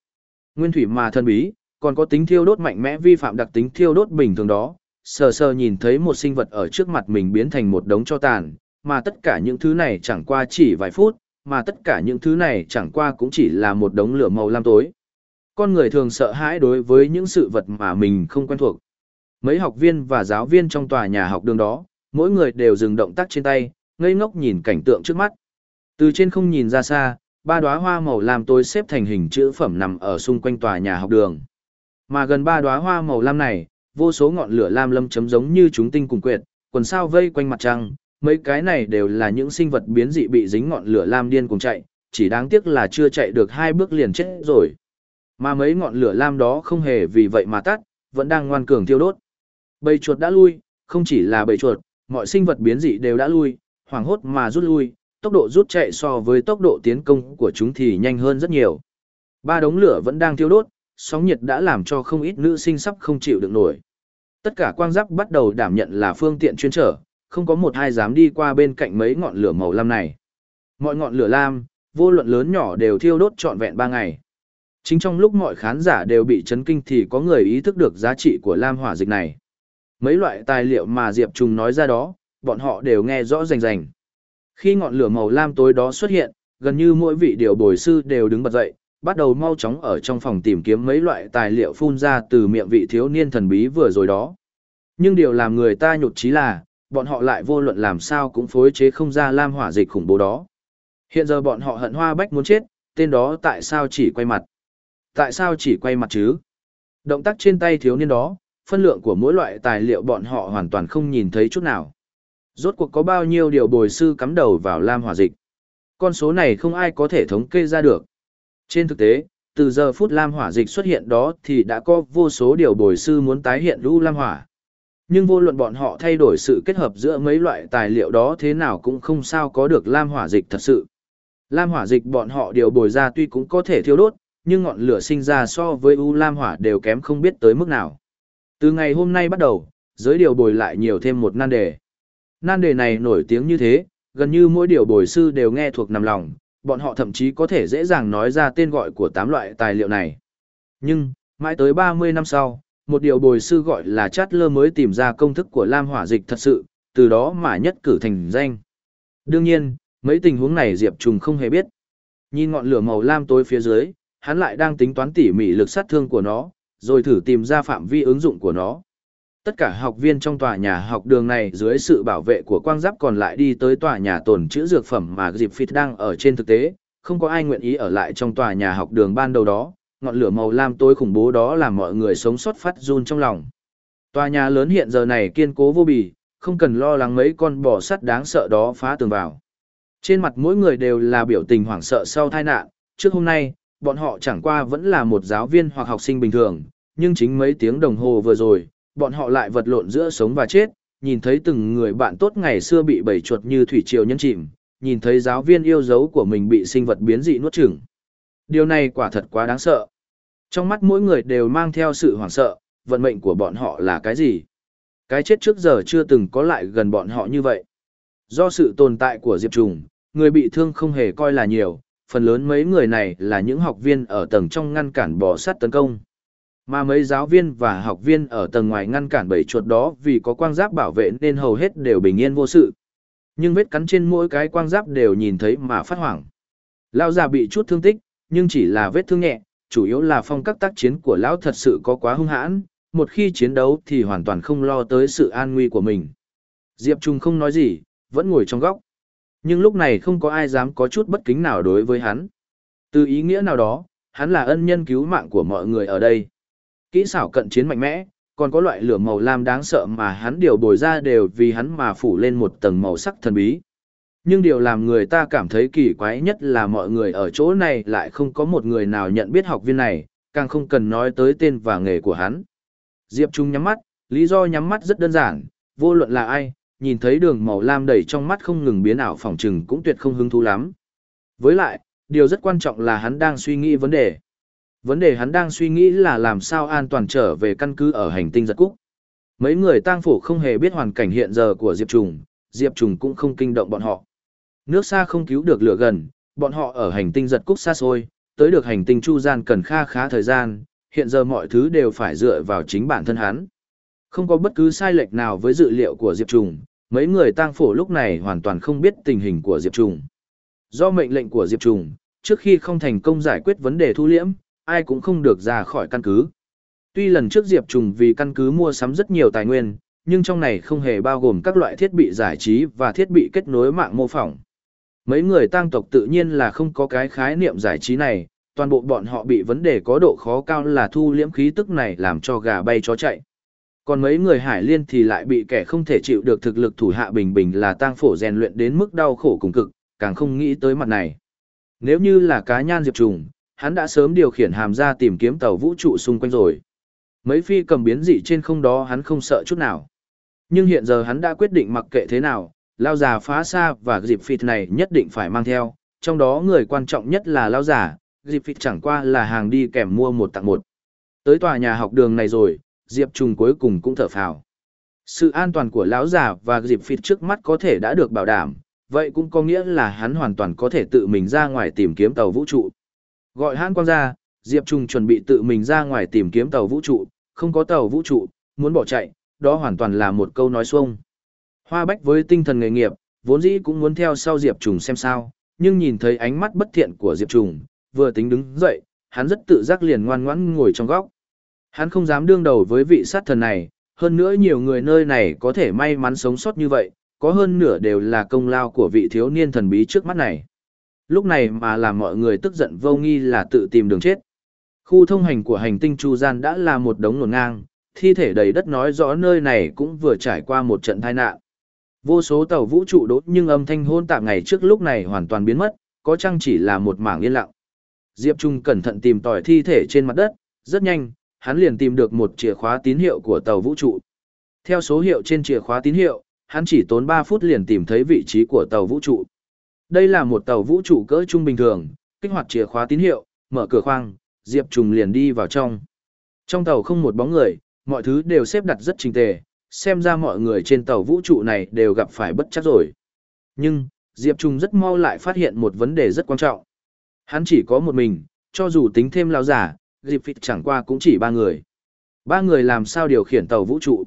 Nguyên thủy mà thân bí, còn có tính thiêu đốt mạnh mẽ vi phạm đặc tính thiêu đốt bình thường đó, sờ sờ nhìn thấy một sinh vật ở trước mặt mình biến thành một đống cho tàn, mà tất cả những thứ này chẳng qua chỉ vài phút, mà tất cả những thứ này chẳng qua cũng chỉ là một đống lửa màu lam tối con người thường sợ hãi đối với những sự vật mà mình không quen thuộc. Mấy học viên và giáo viên trong tòa nhà học đường đó, mỗi người đều dừng động tác trên tay, ngây ngốc nhìn cảnh tượng trước mắt. Từ trên không nhìn ra xa, ba đóa hoa màu lam tối xếp thành hình chữ phẩm nằm ở xung quanh tòa nhà học đường. Mà gần ba đóa hoa màu lam này, vô số ngọn lửa lam lâm chấm giống như chúng tinh cùng quyệt, quần sao vây quanh mặt trăng, mấy cái này đều là những sinh vật biến dị bị dính ngọn lửa lam điên cùng chạy, chỉ đáng tiếc là chưa chạy được hai bước liền chết rồi. Mà mấy ngọn lửa lam đó không hề vì vậy mà tắt, vẫn đang ngoan cường thiêu đốt. Bầy chuột đã lui, không chỉ là bầy chuột, mọi sinh vật biến dị đều đã lui, hoảng hốt mà rút lui, tốc độ rút chạy so với tốc độ tiến công của chúng thì nhanh hơn rất nhiều. Ba đống lửa vẫn đang thiêu đốt, sóng nhiệt đã làm cho không ít nữ sinh sắp không chịu được nổi. Tất cả quang giáp bắt đầu đảm nhận là phương tiện chuyên trở, không có một ai dám đi qua bên cạnh mấy ngọn lửa màu lam này. Mọi ngọn lửa lam, vô luận lớn nhỏ đều thiêu đốt trọn vẹn 3 ngày. Chính trong lúc mọi khán giả đều bị chấn kinh thì có người ý thức được giá trị của lam hỏa dịch này. Mấy loại tài liệu mà Diệp Trùng nói ra đó, bọn họ đều nghe rõ rành rành. Khi ngọn lửa màu lam tối đó xuất hiện, gần như mỗi vị điều bồi sư đều đứng bật dậy, bắt đầu mau chóng ở trong phòng tìm kiếm mấy loại tài liệu phun ra từ miệng vị thiếu niên thần bí vừa rồi đó. Nhưng điều làm người ta nhột chí là, bọn họ lại vô luận làm sao cũng phối chế không ra lam hỏa dịch khủng bố đó. Hiện giờ bọn họ hận hoa bách muốn chết, tên đó tại sao chỉ quay mặt? Tại sao chỉ quay mặt chứ? Động tác trên tay thiếu niên đó, phân lượng của mỗi loại tài liệu bọn họ hoàn toàn không nhìn thấy chút nào. Rốt cuộc có bao nhiêu điều bồi sư cắm đầu vào lam hỏa dịch? Con số này không ai có thể thống kê ra được. Trên thực tế, từ giờ phút lam hỏa dịch xuất hiện đó thì đã có vô số điều bồi sư muốn tái hiện lũ lam hỏa. Nhưng vô luận bọn họ thay đổi sự kết hợp giữa mấy loại tài liệu đó thế nào cũng không sao có được lam hỏa dịch thật sự. Lam hỏa dịch bọn họ điều bồi ra tuy cũng có thể thiêu đốt, nhưng ngọn lửa sinh ra so với u lam hỏa đều kém không biết tới mức nào. Từ ngày hôm nay bắt đầu, giới điều bồi lại nhiều thêm một nan đề. Nan đề này nổi tiếng như thế, gần như mỗi điều bồi sư đều nghe thuộc nằm lòng, bọn họ thậm chí có thể dễ dàng nói ra tên gọi của tám loại tài liệu này. Nhưng, mãi tới 30 năm sau, một điều bồi sư gọi là chát lơ mới tìm ra công thức của lam hỏa dịch thật sự, từ đó mà nhất cử thành danh. Đương nhiên, mấy tình huống này Diệp Trùng không hề biết. Nhìn ngọn lửa màu lam tối phía dưới, hắn lại đang tính toán tỉ mỉ lực sát thương của nó, rồi thử tìm ra phạm vi ứng dụng của nó. Tất cả học viên trong tòa nhà học đường này dưới sự bảo vệ của quang giáp còn lại đi tới tòa nhà tồn trữ dược phẩm mà Diệp Phít đang ở trên thực tế, không có ai nguyện ý ở lại trong tòa nhà học đường ban đầu đó, ngọn lửa màu lam tối khủng bố đó làm mọi người sống sót phát run trong lòng. Tòa nhà lớn hiện giờ này kiên cố vô bì, không cần lo lắng mấy con bò sắt đáng sợ đó phá tường vào. Trên mặt mỗi người đều là biểu tình hoảng sợ sau tai nạn, trước hôm nay, bọn họ chẳng qua vẫn là một giáo viên hoặc học sinh bình thường, nhưng chính mấy tiếng đồng hồ vừa rồi, bọn họ lại vật lộn giữa sống và chết, nhìn thấy từng người bạn tốt ngày xưa bị bầy chuột như thủy triều nhân chìm, nhìn thấy giáo viên yêu dấu của mình bị sinh vật biến dị nuốt chửng. Điều này quả thật quá đáng sợ. Trong mắt mỗi người đều mang theo sự hoảng sợ, vận mệnh của bọn họ là cái gì? Cái chết trước giờ chưa từng có lại gần bọn họ như vậy. Do sự tồn tại của Diệp Trùng, người bị thương không hề coi là nhiều, phần lớn mấy người này là những học viên ở tầng trong ngăn cản bò sát tấn công. Mà mấy giáo viên và học viên ở tầng ngoài ngăn cản bầy chuột đó vì có quang giáp bảo vệ nên hầu hết đều bình yên vô sự. Nhưng vết cắn trên mỗi cái quang giáp đều nhìn thấy mà phát hoảng. Lão già bị chút thương tích, nhưng chỉ là vết thương nhẹ, chủ yếu là phong cách tác chiến của lão thật sự có quá hung hãn, một khi chiến đấu thì hoàn toàn không lo tới sự an nguy của mình. Diệp Trung không nói gì, vẫn ngồi trong góc. Nhưng lúc này không có ai dám có chút bất kính nào đối với hắn. Từ ý nghĩa nào đó, hắn là ân nhân cứu mạng của mọi người ở đây. Kỹ xảo cận chiến mạnh mẽ, còn có loại lửa màu lam đáng sợ mà hắn điều bồi ra đều vì hắn mà phủ lên một tầng màu sắc thần bí. Nhưng điều làm người ta cảm thấy kỳ quái nhất là mọi người ở chỗ này lại không có một người nào nhận biết học viên này, càng không cần nói tới tên và nghề của hắn. Diệp Trung nhắm mắt, lý do nhắm mắt rất đơn giản, vô luận là ai, nhìn thấy đường màu lam đầy trong mắt không ngừng biến ảo phòng trừng cũng tuyệt không hứng thú lắm. Với lại, điều rất quan trọng là hắn đang suy nghĩ vấn đề. Vấn đề hắn đang suy nghĩ là làm sao an toàn trở về căn cứ ở hành tinh giật cúc. Mấy người tang phủ không hề biết hoàn cảnh hiện giờ của Diệp Trùng, Diệp Trùng cũng không kinh động bọn họ. Nước xa không cứu được lửa gần, bọn họ ở hành tinh giật cúc xa xôi, tới được hành tinh chu gian cần kha khá thời gian, hiện giờ mọi thứ đều phải dựa vào chính bản thân hắn. Không có bất cứ sai lệch nào với dự liệu của Diệp Trùng, mấy người tang phổ lúc này hoàn toàn không biết tình hình của Diệp Trùng. Do mệnh lệnh của Diệp Trùng, trước khi không thành công giải quyết vấn đề thu liễm, ai cũng không được ra khỏi căn cứ. Tuy lần trước Diệp Trùng vì căn cứ mua sắm rất nhiều tài nguyên, nhưng trong này không hề bao gồm các loại thiết bị giải trí và thiết bị kết nối mạng mô phỏng. Mấy người tăng tộc tự nhiên là không có cái khái niệm giải trí này, toàn bộ bọn họ bị vấn đề có độ khó cao là thu liễm khí tức này làm cho gà bay chó chạy. Còn mấy người hải liên thì lại bị kẻ không thể chịu được thực lực thủ hạ bình bình là tang phổ rèn luyện đến mức đau khổ cùng cực, càng không nghĩ tới mặt này. Nếu như là cá nhan diệp trùng, hắn đã sớm điều khiển hàm ra tìm kiếm tàu vũ trụ xung quanh rồi. Mấy phi cầm biến dị trên không đó hắn không sợ chút nào. Nhưng hiện giờ hắn đã quyết định mặc kệ thế nào, lao già phá xa và dịp phịt này nhất định phải mang theo, trong đó người quan trọng nhất là lao già, dịp phịt chẳng qua là hàng đi kèm mua một tặng một. Tới tòa nhà học đường này rồi, Diệp Trùng cuối cùng cũng thở phào. Sự an toàn của lão già và Diệp phịt trước mắt có thể đã được bảo đảm, vậy cũng có nghĩa là hắn hoàn toàn có thể tự mình ra ngoài tìm kiếm tàu vũ trụ. Gọi hãn quang ra, Diệp Trung chuẩn bị tự mình ra ngoài tìm kiếm tàu vũ trụ, không có tàu vũ trụ, muốn bỏ chạy, đó hoàn toàn là một câu nói xuông. Hoa Bách với tinh thần nghề nghiệp, vốn dĩ cũng muốn theo sau Diệp Trùng xem sao, nhưng nhìn thấy ánh mắt bất thiện của Diệp Trùng, vừa tính đứng dậy, hắn rất tự giác liền ngoan ngoãn ngồi trong góc. Hắn không dám đương đầu với vị sát thần này, hơn nữa nhiều người nơi này có thể may mắn sống sót như vậy, có hơn nửa đều là công lao của vị thiếu niên thần bí trước mắt này. Lúc này mà làm mọi người tức giận vô nghi là tự tìm đường chết. Khu thông hành của hành tinh Chu Gian đã là một đống nổn ngang, thi thể đầy đất nói rõ nơi này cũng vừa trải qua một trận tai nạn. Vô số tàu vũ trụ đốt nhưng âm thanh hôn tạm ngày trước lúc này hoàn toàn biến mất, có chăng chỉ là một mảng yên lặng. Diệp Trung cẩn thận tìm tòi thi thể trên mặt đất, rất nhanh, hắn liền tìm được một chìa khóa tín hiệu của tàu vũ trụ. Theo số hiệu trên chìa khóa tín hiệu, hắn chỉ tốn 3 phút liền tìm thấy vị trí của tàu vũ trụ. Đây là một tàu vũ trụ cỡ trung bình thường, kích hoạt chìa khóa tín hiệu, mở cửa khoang, Diệp Trùng liền đi vào trong. Trong tàu không một bóng người, mọi thứ đều xếp đặt rất trình tề, xem ra mọi người trên tàu vũ trụ này đều gặp phải bất chắc rồi. Nhưng, Diệp Trùng rất mau lại phát hiện một vấn đề rất quan trọng. Hắn chỉ có một mình, cho dù tính thêm lao giả, Diệp Phịt chẳng qua cũng chỉ ba người. Ba người làm sao điều khiển tàu vũ trụ.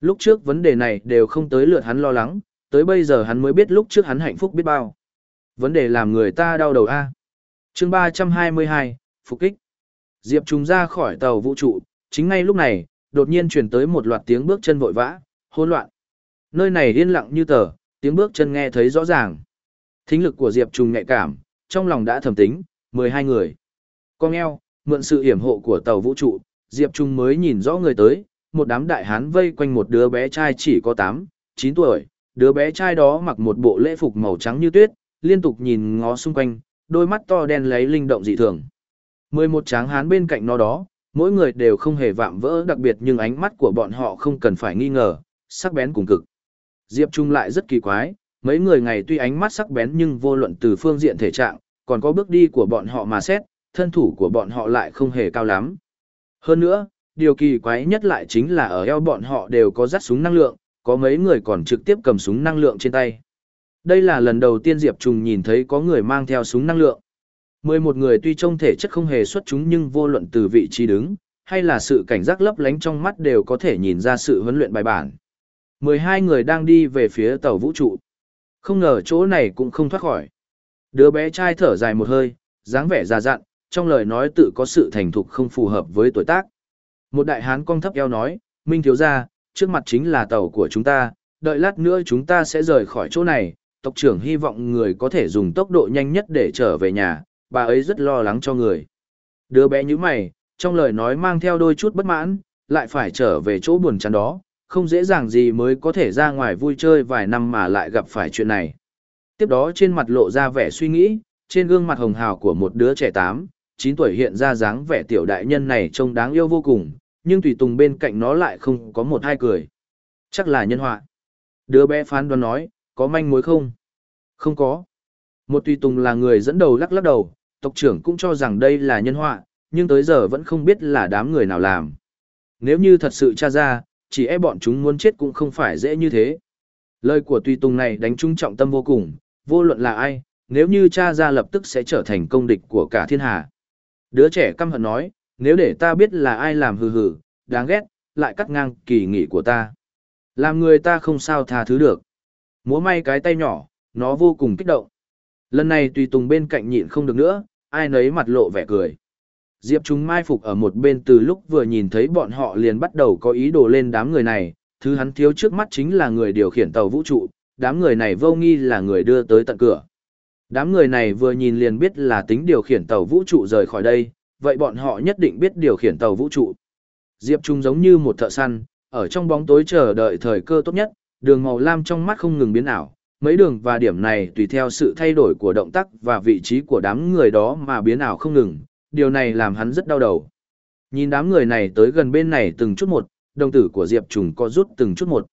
Lúc trước vấn đề này đều không tới lượt hắn lo lắng, tới bây giờ hắn mới biết lúc trước hắn hạnh phúc biết bao. Vấn đề làm người ta đau đầu a. Chương 322, phục kích. Diệp Trùng ra khỏi tàu vũ trụ, chính ngay lúc này, đột nhiên truyền tới một loạt tiếng bước chân vội vã, hỗn loạn. Nơi này yên lặng như tờ, tiếng bước chân nghe thấy rõ ràng. Thính lực của Diệp Trùng nhạy cảm, trong lòng đã thầm tính, 12 người. Con eo, mượn sự hiểm hộ của tàu vũ trụ, Diệp Trung mới nhìn rõ người tới, một đám đại hán vây quanh một đứa bé trai chỉ có 8, 9 tuổi, đứa bé trai đó mặc một bộ lễ phục màu trắng như tuyết, liên tục nhìn ngó xung quanh, đôi mắt to đen lấy linh động dị thường. 11 tráng hán bên cạnh nó đó, mỗi người đều không hề vạm vỡ đặc biệt nhưng ánh mắt của bọn họ không cần phải nghi ngờ, sắc bén cùng cực. Diệp Trung lại rất kỳ quái, mấy người ngày tuy ánh mắt sắc bén nhưng vô luận từ phương diện thể trạng, còn có bước đi của bọn họ mà xét, thân thủ của bọn họ lại không hề cao lắm. Hơn nữa, điều kỳ quái nhất lại chính là ở eo bọn họ đều có dắt súng năng lượng, có mấy người còn trực tiếp cầm súng năng lượng trên tay. Đây là lần đầu tiên Diệp Trùng nhìn thấy có người mang theo súng năng lượng. 11 người tuy trông thể chất không hề xuất chúng nhưng vô luận từ vị trí đứng, hay là sự cảnh giác lấp lánh trong mắt đều có thể nhìn ra sự huấn luyện bài bản. 12 người đang đi về phía tàu vũ trụ. Không ngờ chỗ này cũng không thoát khỏi. Đứa bé trai thở dài một hơi, dáng vẻ già dặn, trong lời nói tự có sự thành thục không phù hợp với tuổi tác. Một đại hán cong thấp eo nói, Minh thiếu gia, trước mặt chính là tàu của chúng ta, đợi lát nữa chúng ta sẽ rời khỏi chỗ này, tộc trưởng hy vọng người có thể dùng tốc độ nhanh nhất để trở về nhà, bà ấy rất lo lắng cho người. Đứa bé như mày, trong lời nói mang theo đôi chút bất mãn, lại phải trở về chỗ buồn chán đó, không dễ dàng gì mới có thể ra ngoài vui chơi vài năm mà lại gặp phải chuyện này. Tiếp đó trên mặt lộ ra vẻ suy nghĩ, trên gương mặt hồng hào của một đứa trẻ 8, 9 tuổi hiện ra dáng vẻ tiểu đại nhân này trông đáng yêu vô cùng, nhưng tùy tùng bên cạnh nó lại không có một hai cười. Chắc là nhân họa. Đứa bé phán đoán nói, có manh mối không? Không có. Một tùy tùng là người dẫn đầu lắc lắc đầu, tộc trưởng cũng cho rằng đây là nhân họa, nhưng tới giờ vẫn không biết là đám người nào làm. Nếu như thật sự tra ra, chỉ e bọn chúng muốn chết cũng không phải dễ như thế. Lời của tùy tùng này đánh trúng trọng tâm vô cùng, vô luận là ai, nếu như cha ra lập tức sẽ trở thành công địch của cả thiên hạ. Đứa trẻ căm hận nói, nếu để ta biết là ai làm hừ hừ, đáng ghét, lại cắt ngang kỳ nghỉ của ta. Làm người ta không sao tha thứ được. Múa may cái tay nhỏ, nó vô cùng kích động. Lần này tùy tùng bên cạnh nhịn không được nữa, ai nấy mặt lộ vẻ cười. Diệp chúng mai phục ở một bên từ lúc vừa nhìn thấy bọn họ liền bắt đầu có ý đồ lên đám người này, thứ hắn thiếu trước mắt chính là người điều khiển tàu vũ trụ, đám người này vô nghi là người đưa tới tận cửa. Đám người này vừa nhìn liền biết là tính điều khiển tàu vũ trụ rời khỏi đây, vậy bọn họ nhất định biết điều khiển tàu vũ trụ. Diệp Trung giống như một thợ săn, ở trong bóng tối chờ đợi thời cơ tốt nhất, đường màu lam trong mắt không ngừng biến ảo, mấy đường và điểm này tùy theo sự thay đổi của động tác và vị trí của đám người đó mà biến ảo không ngừng, điều này làm hắn rất đau đầu. Nhìn đám người này tới gần bên này từng chút một, đồng tử của Diệp Trùng có rút từng chút một.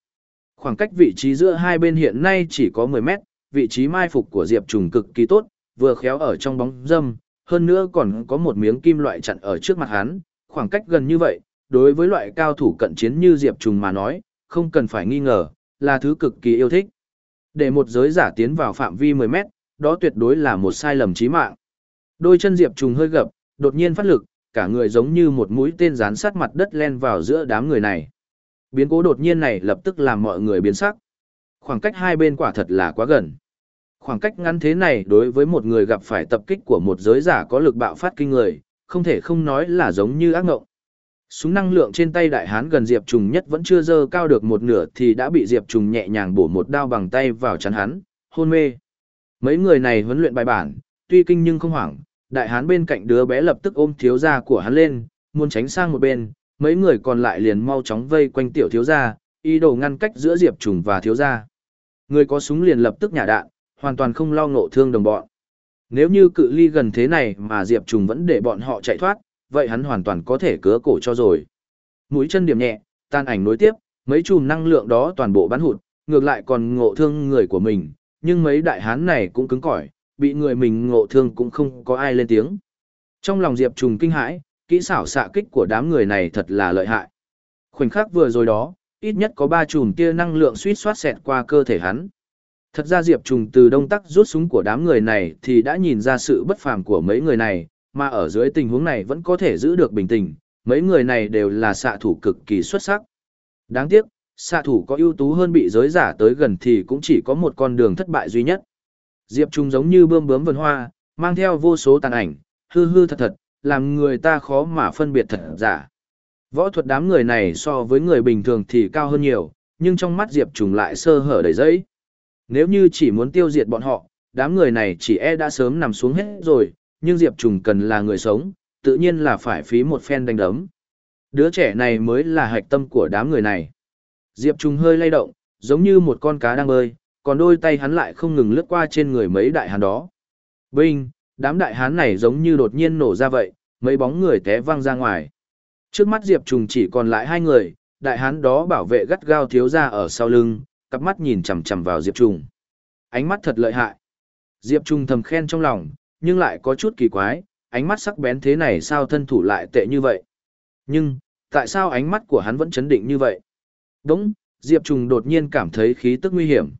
Khoảng cách vị trí giữa hai bên hiện nay chỉ có 10 mét, vị trí mai phục của Diệp Trùng cực kỳ tốt, vừa khéo ở trong bóng dâm, hơn nữa còn có một miếng kim loại chặn ở trước mặt hắn, khoảng cách gần như vậy, đối với loại cao thủ cận chiến như Diệp Trùng mà nói, không cần phải nghi ngờ, là thứ cực kỳ yêu thích. Để một giới giả tiến vào phạm vi 10 mét, đó tuyệt đối là một sai lầm chí mạng. Đôi chân Diệp Trùng hơi gập, đột nhiên phát lực, cả người giống như một mũi tên dán sát mặt đất len vào giữa đám người này. Biến cố đột nhiên này lập tức làm mọi người biến sắc. Khoảng cách hai bên quả thật là quá gần. Khoảng cách ngắn thế này đối với một người gặp phải tập kích của một giới giả có lực bạo phát kinh người, không thể không nói là giống như ác ngộng. Súng năng lượng trên tay đại hán gần Diệp Trùng nhất vẫn chưa dơ cao được một nửa thì đã bị Diệp Trùng nhẹ nhàng bổ một đao bằng tay vào chắn hắn, hôn mê. Mấy người này huấn luyện bài bản, tuy kinh nhưng không hoảng, đại hán bên cạnh đứa bé lập tức ôm thiếu gia của hắn lên, muốn tránh sang một bên, mấy người còn lại liền mau chóng vây quanh tiểu thiếu gia, ý đồ ngăn cách giữa Diệp Trùng và thiếu gia. Người có súng liền lập tức nhả đạn, hoàn toàn không lo ngộ thương đồng bọn. Nếu như cự ly gần thế này mà Diệp Trùng vẫn để bọn họ chạy thoát, vậy hắn hoàn toàn có thể cứa cổ cho rồi. Mũi chân điểm nhẹ, tan ảnh nối tiếp, mấy chùm năng lượng đó toàn bộ bắn hụt, ngược lại còn ngộ thương người của mình, nhưng mấy đại hán này cũng cứng cỏi, bị người mình ngộ thương cũng không có ai lên tiếng. Trong lòng Diệp Trùng kinh hãi, kỹ xảo xạ kích của đám người này thật là lợi hại. Khoảnh khắc vừa rồi đó, ít nhất có ba chùm tia năng lượng suýt soát xẹt qua cơ thể hắn. Thật ra Diệp Trùng từ đông tắc rút súng của đám người này thì đã nhìn ra sự bất phàm của mấy người này, mà ở dưới tình huống này vẫn có thể giữ được bình tĩnh, mấy người này đều là xạ thủ cực kỳ xuất sắc. Đáng tiếc, xạ thủ có ưu tú hơn bị giới giả tới gần thì cũng chỉ có một con đường thất bại duy nhất. Diệp Trung giống như bươm bướm vần hoa, mang theo vô số tàn ảnh, hư hư thật thật, làm người ta khó mà phân biệt thật giả. Võ thuật đám người này so với người bình thường thì cao hơn nhiều, nhưng trong mắt Diệp Trung lại sơ hở đầy dẫy. Nếu như chỉ muốn tiêu diệt bọn họ, đám người này chỉ e đã sớm nằm xuống hết rồi, nhưng Diệp Trùng cần là người sống, tự nhiên là phải phí một phen đánh đấm. Đứa trẻ này mới là hạch tâm của đám người này. Diệp Trùng hơi lay động, giống như một con cá đang bơi, còn đôi tay hắn lại không ngừng lướt qua trên người mấy đại hán đó. Binh, đám đại hán này giống như đột nhiên nổ ra vậy, mấy bóng người té văng ra ngoài. Trước mắt Diệp Trùng chỉ còn lại hai người, đại hán đó bảo vệ gắt gao thiếu ra ở sau lưng, cặp mắt nhìn chằm chằm vào Diệp Trung, Ánh mắt thật lợi hại. Diệp Trung thầm khen trong lòng, nhưng lại có chút kỳ quái, ánh mắt sắc bén thế này sao thân thủ lại tệ như vậy. Nhưng, tại sao ánh mắt của hắn vẫn chấn định như vậy? Đúng, Diệp Trung đột nhiên cảm thấy khí tức nguy hiểm.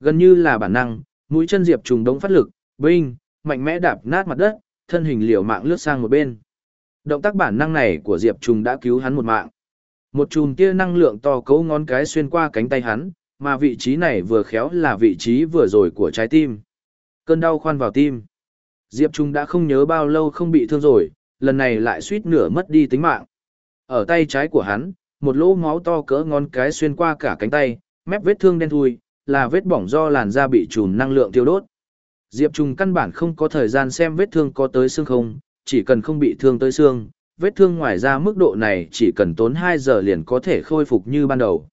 Gần như là bản năng, mũi chân Diệp Trung đống phát lực, binh, mạnh mẽ đạp nát mặt đất, thân hình liều mạng lướt sang một bên. Động tác bản năng này của Diệp Trung đã cứu hắn một mạng. Một chùm tia năng lượng to cấu ngón cái xuyên qua cánh tay hắn, mà vị trí này vừa khéo là vị trí vừa rồi của trái tim. Cơn đau khoan vào tim. Diệp Trung đã không nhớ bao lâu không bị thương rồi, lần này lại suýt nửa mất đi tính mạng. Ở tay trái của hắn, một lỗ máu to cỡ ngón cái xuyên qua cả cánh tay, mép vết thương đen thui, là vết bỏng do làn da bị trùm năng lượng tiêu đốt. Diệp Trung căn bản không có thời gian xem vết thương có tới xương không, chỉ cần không bị thương tới xương, vết thương ngoài ra mức độ này chỉ cần tốn 2 giờ liền có thể khôi phục như ban đầu.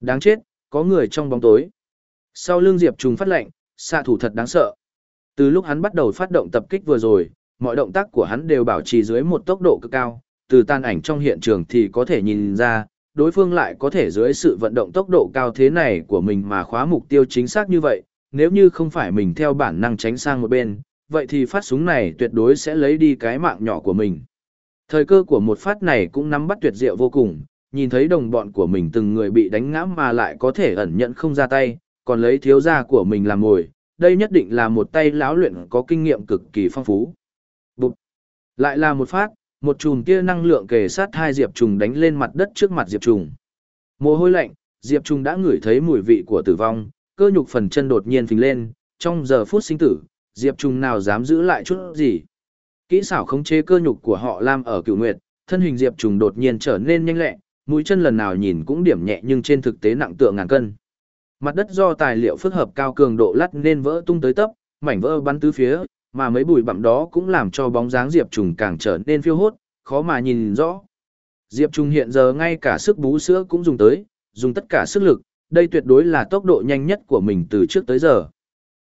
Đáng chết, có người trong bóng tối. Sau lưng Diệp Trung phát lệnh, xạ thủ thật đáng sợ. Từ lúc hắn bắt đầu phát động tập kích vừa rồi, mọi động tác của hắn đều bảo trì dưới một tốc độ cực cao, từ tan ảnh trong hiện trường thì có thể nhìn ra, đối phương lại có thể dưới sự vận động tốc độ cao thế này của mình mà khóa mục tiêu chính xác như vậy, nếu như không phải mình theo bản năng tránh sang một bên, vậy thì phát súng này tuyệt đối sẽ lấy đi cái mạng nhỏ của mình. Thời cơ của một phát này cũng nắm bắt tuyệt diệu vô cùng, nhìn thấy đồng bọn của mình từng người bị đánh ngã mà lại có thể ẩn nhận không ra tay, còn lấy thiếu gia của mình làm ngồi, đây nhất định là một tay lão luyện có kinh nghiệm cực kỳ phong phú. Bụt! Lại là một phát, một chùm kia năng lượng kề sát hai diệp trùng đánh lên mặt đất trước mặt diệp trùng. Mồ hôi lạnh, diệp trùng đã ngửi thấy mùi vị của tử vong, cơ nhục phần chân đột nhiên phình lên, trong giờ phút sinh tử, diệp trùng nào dám giữ lại chút gì. Kỹ xảo khống chế cơ nhục của họ Lam ở cửu nguyệt, thân hình diệp trùng đột nhiên trở nên nhanh lẹ, mũi chân lần nào nhìn cũng điểm nhẹ nhưng trên thực tế nặng tượng ngàn cân. Mặt đất do tài liệu phức hợp cao cường độ lắt nên vỡ tung tới tấp, mảnh vỡ bắn tứ phía, mà mấy bụi bặm đó cũng làm cho bóng dáng Diệp Trùng càng trở nên phiêu hốt, khó mà nhìn rõ. Diệp Trùng hiện giờ ngay cả sức bú sữa cũng dùng tới, dùng tất cả sức lực, đây tuyệt đối là tốc độ nhanh nhất của mình từ trước tới giờ.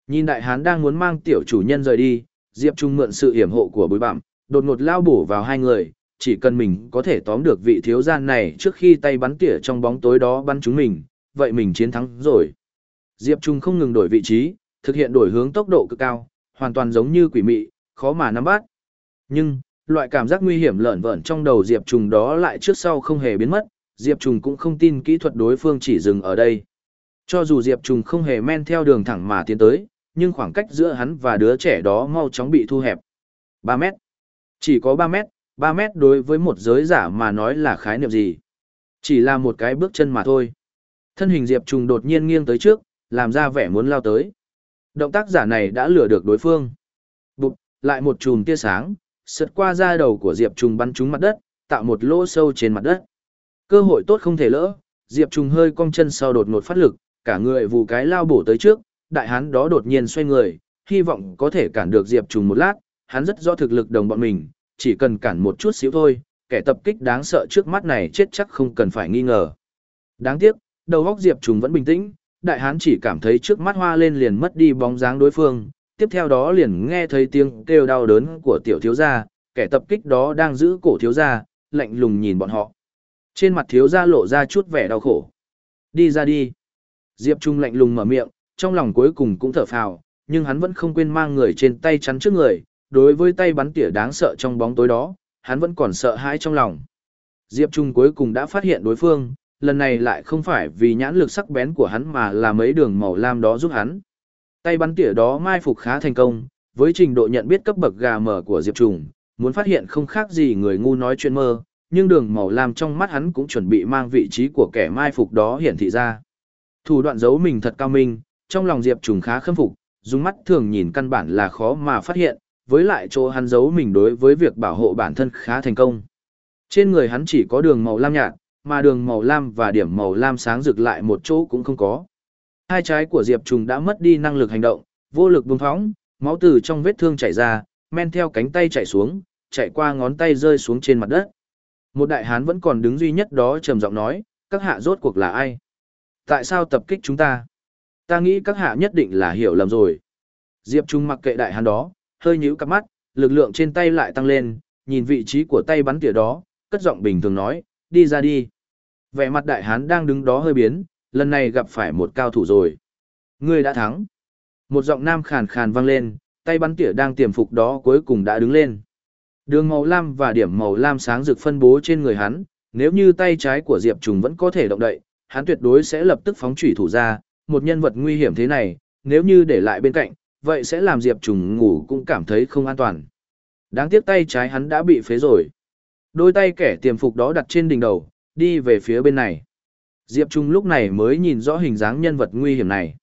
Nhìn đại hán đang muốn mang tiểu chủ nhân rời đi, Diệp Trung mượn sự hiểm hộ của bụi bặm, đột ngột lao bổ vào hai người, chỉ cần mình có thể tóm được vị thiếu gian này trước khi tay bắn tỉa trong bóng tối đó bắn chúng mình, vậy mình chiến thắng rồi. Diệp Trung không ngừng đổi vị trí, thực hiện đổi hướng tốc độ cực cao, hoàn toàn giống như quỷ mị, khó mà nắm bắt. Nhưng, loại cảm giác nguy hiểm lợn vợn trong đầu Diệp Trung đó lại trước sau không hề biến mất, Diệp Trung cũng không tin kỹ thuật đối phương chỉ dừng ở đây. Cho dù Diệp Trung không hề men theo đường thẳng mà tiến tới, nhưng khoảng cách giữa hắn và đứa trẻ đó mau chóng bị thu hẹp. 3 mét. Chỉ có 3 mét, 3 mét đối với một giới giả mà nói là khái niệm gì? Chỉ là một cái bước chân mà thôi. Thân hình Diệp Trùng đột nhiên nghiêng tới trước, làm ra vẻ muốn lao tới. Động tác giả này đã lừa được đối phương. Bụp, lại một chùm tia sáng, sượt qua da đầu của Diệp Trùng bắn trúng mặt đất, tạo một lỗ sâu trên mặt đất. Cơ hội tốt không thể lỡ, Diệp Trùng hơi cong chân sau đột ngột phát lực, cả người vụ cái lao bổ tới trước, đại hán đó đột nhiên xoay người, hy vọng có thể cản được Diệp Trùng một lát, hắn rất rõ thực lực đồng bọn mình, chỉ cần cản một chút xíu thôi, kẻ tập kích đáng sợ trước mắt này chết chắc không cần phải nghi ngờ. Đáng tiếc, đầu óc Diệp Trùng vẫn bình tĩnh, đại hán chỉ cảm thấy trước mắt hoa lên liền mất đi bóng dáng đối phương, tiếp theo đó liền nghe thấy tiếng kêu đau đớn của tiểu thiếu gia, kẻ tập kích đó đang giữ cổ thiếu gia, lạnh lùng nhìn bọn họ. Trên mặt thiếu gia lộ ra chút vẻ đau khổ. Đi ra đi. Diệp Trung lạnh lùng mở miệng, trong lòng cuối cùng cũng thở phào, nhưng hắn vẫn không quên mang người trên tay chắn trước người, đối với tay bắn tỉa đáng sợ trong bóng tối đó, hắn vẫn còn sợ hãi trong lòng. Diệp Trung cuối cùng đã phát hiện đối phương, lần này lại không phải vì nhãn lực sắc bén của hắn mà là mấy đường màu lam đó giúp hắn. Tay bắn tỉa đó mai phục khá thành công, với trình độ nhận biết cấp bậc gà mở của Diệp Trung, muốn phát hiện không khác gì người ngu nói chuyện mơ, nhưng đường màu lam trong mắt hắn cũng chuẩn bị mang vị trí của kẻ mai phục đó hiển thị ra. Thủ đoạn giấu mình thật cao minh, trong lòng Diệp Trùng khá khâm phục, dùng mắt thường nhìn căn bản là khó mà phát hiện, với lại chỗ hắn giấu mình đối với việc bảo hộ bản thân khá thành công. Trên người hắn chỉ có đường màu lam nhạt, mà đường màu lam và điểm màu lam sáng rực lại một chỗ cũng không có. Hai trái của Diệp Trùng đã mất đi năng lực hành động, vô lực bùng phóng, máu từ trong vết thương chảy ra, men theo cánh tay chảy xuống, chạy qua ngón tay rơi xuống trên mặt đất. Một đại hán vẫn còn đứng duy nhất đó trầm giọng nói, các hạ rốt cuộc là ai? Tại sao tập kích chúng ta? Ta nghĩ các hạ nhất định là hiểu lầm rồi. Diệp Trung mặc kệ đại hán đó, hơi nhíu cặp mắt, lực lượng trên tay lại tăng lên, nhìn vị trí của tay bắn tỉa đó, cất giọng bình thường nói, đi ra đi. Vẻ mặt đại hán đang đứng đó hơi biến, lần này gặp phải một cao thủ rồi. Ngươi đã thắng. Một giọng nam khàn khàn vang lên, tay bắn tỉa đang tiềm phục đó cuối cùng đã đứng lên. Đường màu lam và điểm màu lam sáng rực phân bố trên người hắn, nếu như tay trái của Diệp Trùng vẫn có thể động đậy, hắn tuyệt đối sẽ lập tức phóng chủy thủ ra, một nhân vật nguy hiểm thế này, nếu như để lại bên cạnh, vậy sẽ làm Diệp Trùng ngủ cũng cảm thấy không an toàn. Đáng tiếc tay trái hắn đã bị phế rồi. Đôi tay kẻ tiềm phục đó đặt trên đỉnh đầu, đi về phía bên này. Diệp Trung lúc này mới nhìn rõ hình dáng nhân vật nguy hiểm này.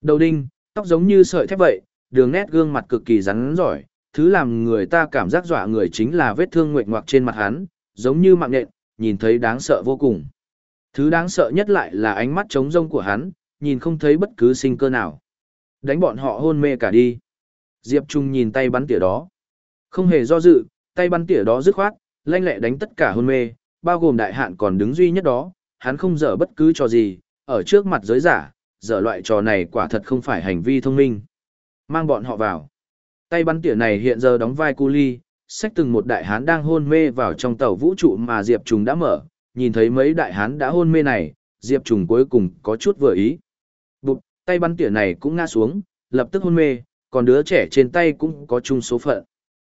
Đầu đinh, tóc giống như sợi thép vậy, đường nét gương mặt cực kỳ rắn giỏi, thứ làm người ta cảm giác dọa người chính là vết thương nguyệt ngoạc trên mặt hắn, giống như mạng nhện, nhìn thấy đáng sợ vô cùng. Thứ đáng sợ nhất lại là ánh mắt trống rông của hắn, nhìn không thấy bất cứ sinh cơ nào. Đánh bọn họ hôn mê cả đi. Diệp Trung nhìn tay bắn tỉa đó. Không hề do dự, tay bắn tỉa đó dứt khoát, lanh lẹ đánh tất cả hôn mê, bao gồm đại hạn còn đứng duy nhất đó, hắn không dở bất cứ trò gì, ở trước mặt giới giả, dở loại trò này quả thật không phải hành vi thông minh. Mang bọn họ vào. Tay bắn tỉa này hiện giờ đóng vai cu ly, xách từng một đại hán đang hôn mê vào trong tàu vũ trụ mà Diệp Trùng đã mở, nhìn thấy mấy đại hán đã hôn mê này, Diệp Trùng cuối cùng có chút vừa ý. Tay bắn tỉa này cũng ngã xuống, lập tức hôn mê, còn đứa trẻ trên tay cũng có chung số phận.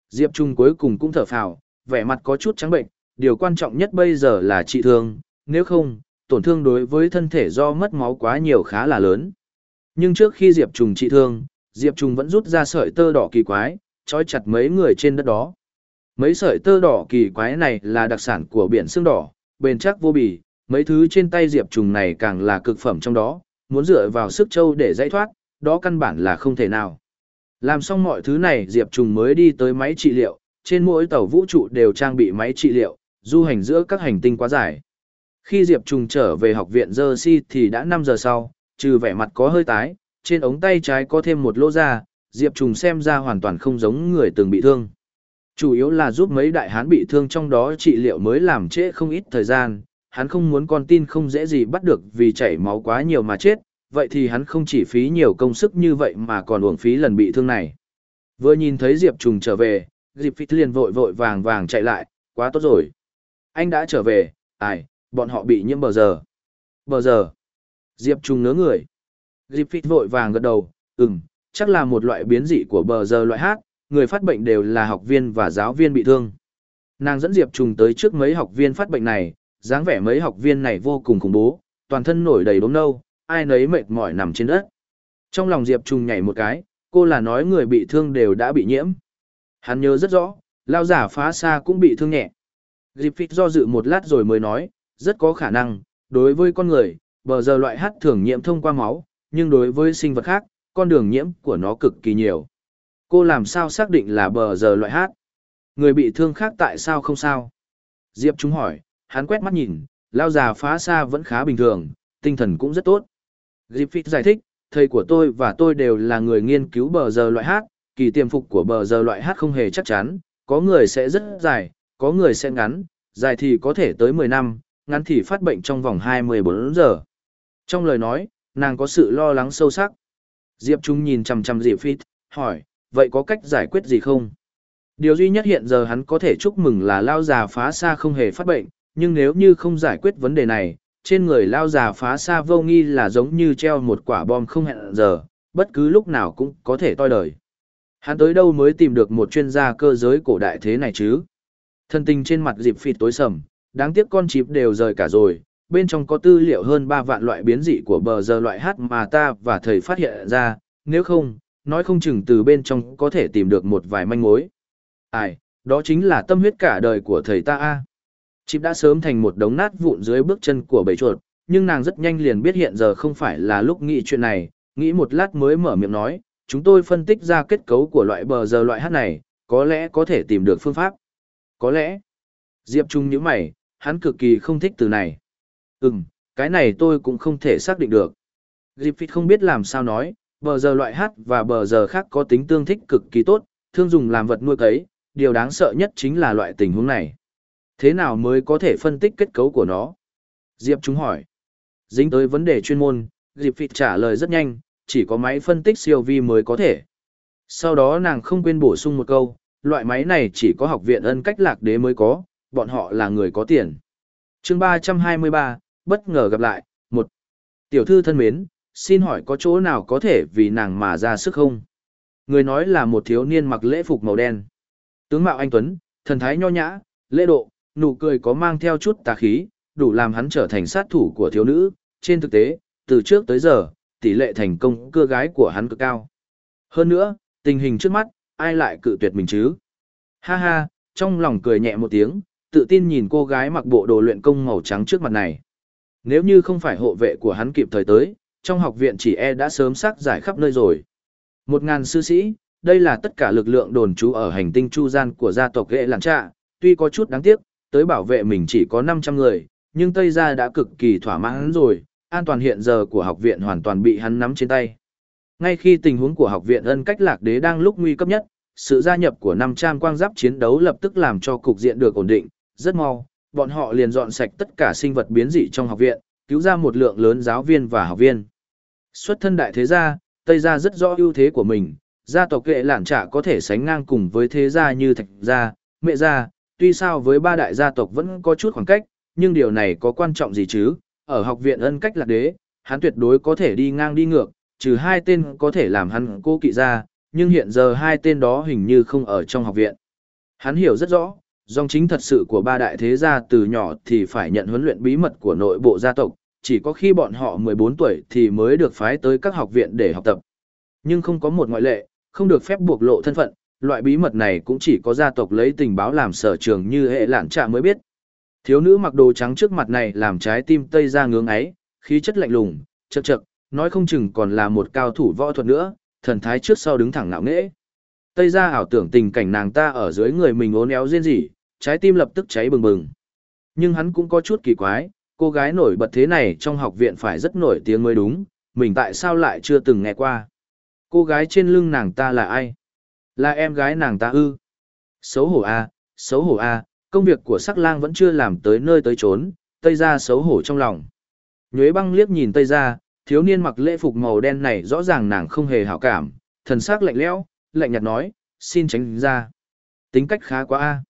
Diệp Trung cuối cùng cũng thở phào, vẻ mặt có chút trắng bệnh, điều quan trọng nhất bây giờ là trị thương, nếu không, tổn thương đối với thân thể do mất máu quá nhiều khá là lớn. Nhưng trước khi Diệp Trung trị thương, Diệp Trung vẫn rút ra sợi tơ đỏ kỳ quái, trói chặt mấy người trên đất đó. Mấy sợi tơ đỏ kỳ quái này là đặc sản của biển xương đỏ, bền chắc vô bì, mấy thứ trên tay Diệp Trung này càng là cực phẩm trong đó, muốn dựa vào sức châu để giải thoát, đó căn bản là không thể nào. Làm xong mọi thứ này Diệp Trùng mới đi tới máy trị liệu, trên mỗi tàu vũ trụ đều trang bị máy trị liệu, du hành giữa các hành tinh quá dài. Khi Diệp Trùng trở về học viện Jersey thì đã 5 giờ sau, trừ vẻ mặt có hơi tái, trên ống tay trái có thêm một lỗ da, Diệp Trùng xem ra hoàn toàn không giống người từng bị thương. Chủ yếu là giúp mấy đại hán bị thương trong đó trị liệu mới làm trễ không ít thời gian, hắn không muốn con tin không dễ gì bắt được vì chảy máu quá nhiều mà chết, vậy thì hắn không chỉ phí nhiều công sức như vậy mà còn uổng phí lần bị thương này. Vừa nhìn thấy Diệp Trùng trở về, Diệp Phít liền vội vội vàng vàng chạy lại, quá tốt rồi. Anh đã trở về, ai, bọn họ bị nhiễm bờ giờ. Bờ giờ. Diệp Trùng ngớ người. Diệp Phít vội vàng gật đầu, ừm, chắc là một loại biến dị của bờ giờ loại hát, người phát bệnh đều là học viên và giáo viên bị thương. Nàng dẫn Diệp Trùng tới trước mấy học viên phát bệnh này, dáng vẻ mấy học viên này vô cùng khủng bố, toàn thân nổi đầy đốm nâu, ai nấy mệt mỏi nằm trên đất. Trong lòng Diệp Trùng nhảy một cái, cô là nói người bị thương đều đã bị nhiễm. Hắn nhớ rất rõ, lao giả phá xa cũng bị thương nhẹ. Diệp Phích do dự một lát rồi mới nói, rất có khả năng, đối với con người, bờ giờ loại hát thường nhiễm thông qua máu, nhưng đối với sinh vật khác, con đường nhiễm của nó cực kỳ nhiều. Cô làm sao xác định là bờ giờ loại hát? Người bị thương khác tại sao không sao? Diệp chúng hỏi, hắn quét mắt nhìn, lao già phá xa vẫn khá bình thường, tinh thần cũng rất tốt. Diệp Phít giải thích, thầy của tôi và tôi đều là người nghiên cứu bờ giờ loại hát, kỳ tiềm phục của bờ giờ loại hát không hề chắc chắn, có người sẽ rất dài, có người sẽ ngắn, dài thì có thể tới 10 năm, ngắn thì phát bệnh trong vòng 24 giờ. Trong lời nói, nàng có sự lo lắng sâu sắc. Diệp Trung nhìn chằm chằm Diệp Phít, hỏi, vậy có cách giải quyết gì không? Điều duy nhất hiện giờ hắn có thể chúc mừng là lao già phá xa không hề phát bệnh, nhưng nếu như không giải quyết vấn đề này, trên người lao già phá xa vô nghi là giống như treo một quả bom không hẹn giờ, bất cứ lúc nào cũng có thể toi đời. Hắn tới đâu mới tìm được một chuyên gia cơ giới cổ đại thế này chứ? Thân tình trên mặt dịp phịt tối sầm, đáng tiếc con chip đều rời cả rồi, bên trong có tư liệu hơn 3 vạn loại biến dị của bờ giờ loại hát mà ta và thầy phát hiện ra, nếu không, nói không chừng từ bên trong có thể tìm được một vài manh mối. Ai, đó chính là tâm huyết cả đời của thầy ta a chịp đã sớm thành một đống nát vụn dưới bước chân của bầy chuột, nhưng nàng rất nhanh liền biết hiện giờ không phải là lúc nghĩ chuyện này, nghĩ một lát mới mở miệng nói, chúng tôi phân tích ra kết cấu của loại bờ giờ loại hát này, có lẽ có thể tìm được phương pháp. Có lẽ, Diệp Trung như mày, hắn cực kỳ không thích từ này. Ừm, cái này tôi cũng không thể xác định được. Diệp Phít không biết làm sao nói, bờ giờ loại hát và bờ giờ khác có tính tương thích cực kỳ tốt, thương dùng làm vật nuôi cấy, điều đáng sợ nhất chính là loại tình huống này. Thế nào mới có thể phân tích kết cấu của nó? Diệp chúng hỏi. Dính tới vấn đề chuyên môn, Diệp Phịt trả lời rất nhanh, chỉ có máy phân tích siêu vi mới có thể. Sau đó nàng không quên bổ sung một câu, loại máy này chỉ có học viện ân cách lạc đế mới có, bọn họ là người có tiền. chương 323, bất ngờ gặp lại, một Tiểu thư thân mến, xin hỏi có chỗ nào có thể vì nàng mà ra sức không? Người nói là một thiếu niên mặc lễ phục màu đen. Tướng mạo anh Tuấn, thần thái nho nhã, lễ độ, nụ cười có mang theo chút tà khí, đủ làm hắn trở thành sát thủ của thiếu nữ. Trên thực tế, từ trước tới giờ, tỷ lệ thành công cưa gái của hắn cực cao. Hơn nữa, tình hình trước mắt, ai lại cự tuyệt mình chứ? Ha ha, trong lòng cười nhẹ một tiếng, tự tin nhìn cô gái mặc bộ đồ luyện công màu trắng trước mặt này. Nếu như không phải hộ vệ của hắn kịp thời tới, trong học viện chỉ e đã sớm xác giải khắp nơi rồi. Một ngàn sư sĩ, đây là tất cả lực lượng đồn trú ở hành tinh chu gian của gia tộc ghệ làng trạ, tuy có chút đáng tiếc, tới bảo vệ mình chỉ có 500 người, nhưng Tây Gia đã cực kỳ thỏa mãn rồi, an toàn hiện giờ của học viện hoàn toàn bị hắn nắm trên tay. Ngay khi tình huống của học viện ân cách lạc đế đang lúc nguy cấp nhất, sự gia nhập của năm trăm quang giáp chiến đấu lập tức làm cho cục diện được ổn định, rất mau, bọn họ liền dọn sạch tất cả sinh vật biến dị trong học viện, cứu ra một lượng lớn giáo viên và học viên. Xuất thân đại thế gia, Tây gia rất rõ ưu thế của mình, gia tộc kệ lản trả có thể sánh ngang cùng với thế gia như Thạch gia, Mẹ gia, tuy sao với ba đại gia tộc vẫn có chút khoảng cách, nhưng điều này có quan trọng gì chứ, ở học viện ân cách lạc đế, hắn tuyệt đối có thể đi ngang đi ngược, trừ hai tên có thể làm hắn cô kỵ ra, nhưng hiện giờ hai tên đó hình như không ở trong học viện. Hắn hiểu rất rõ, dòng chính thật sự của ba đại thế gia từ nhỏ thì phải nhận huấn luyện bí mật của nội bộ gia tộc, chỉ có khi bọn họ 14 tuổi thì mới được phái tới các học viện để học tập. Nhưng không có một ngoại lệ, không được phép buộc lộ thân phận, loại bí mật này cũng chỉ có gia tộc lấy tình báo làm sở trường như hệ lạn trạ mới biết. Thiếu nữ mặc đồ trắng trước mặt này làm trái tim Tây ra ngưỡng ấy, khí chất lạnh lùng, chật chật, nói không chừng còn là một cao thủ võ thuật nữa, thần thái trước sau đứng thẳng ngạo nghễ. Tây ra ảo tưởng tình cảnh nàng ta ở dưới người mình ốn éo riêng gì, trái tim lập tức cháy bừng bừng. Nhưng hắn cũng có chút kỳ quái, cô gái nổi bật thế này trong học viện phải rất nổi tiếng mới đúng, mình tại sao lại chưa từng nghe qua. Cô gái trên lưng nàng ta là ai? Là em gái nàng ta ư? Xấu hổ a, xấu hổ a, công việc của sắc lang vẫn chưa làm tới nơi tới chốn, Tây Gia xấu hổ trong lòng. Nhuế băng liếc nhìn Tây Gia, thiếu niên mặc lễ phục màu đen này rõ ràng nàng không hề hảo cảm, thần sắc lạnh lẽo, lạnh nhạt nói, xin tránh ra. Tính cách khá quá a.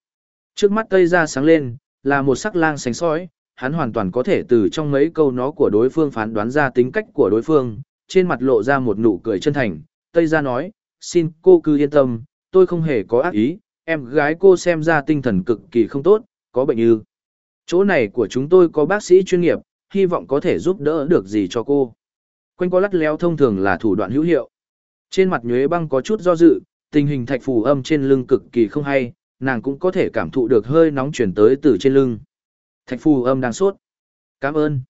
Trước mắt Tây Gia sáng lên, là một sắc lang sánh sói, hắn hoàn toàn có thể từ trong mấy câu nói của đối phương phán đoán ra tính cách của đối phương, trên mặt lộ ra một nụ cười chân thành. Tây Gia nói, xin cô cứ yên tâm, tôi không hề có ác ý, em gái cô xem ra tinh thần cực kỳ không tốt, có bệnh ư. Chỗ này của chúng tôi có bác sĩ chuyên nghiệp, hy vọng có thể giúp đỡ được gì cho cô. Quanh co lắt léo thông thường là thủ đoạn hữu hiệu. Trên mặt nhuế băng có chút do dự, tình hình thạch phù âm trên lưng cực kỳ không hay, nàng cũng có thể cảm thụ được hơi nóng chuyển tới từ trên lưng. Thạch phù âm đang sốt. Cảm ơn.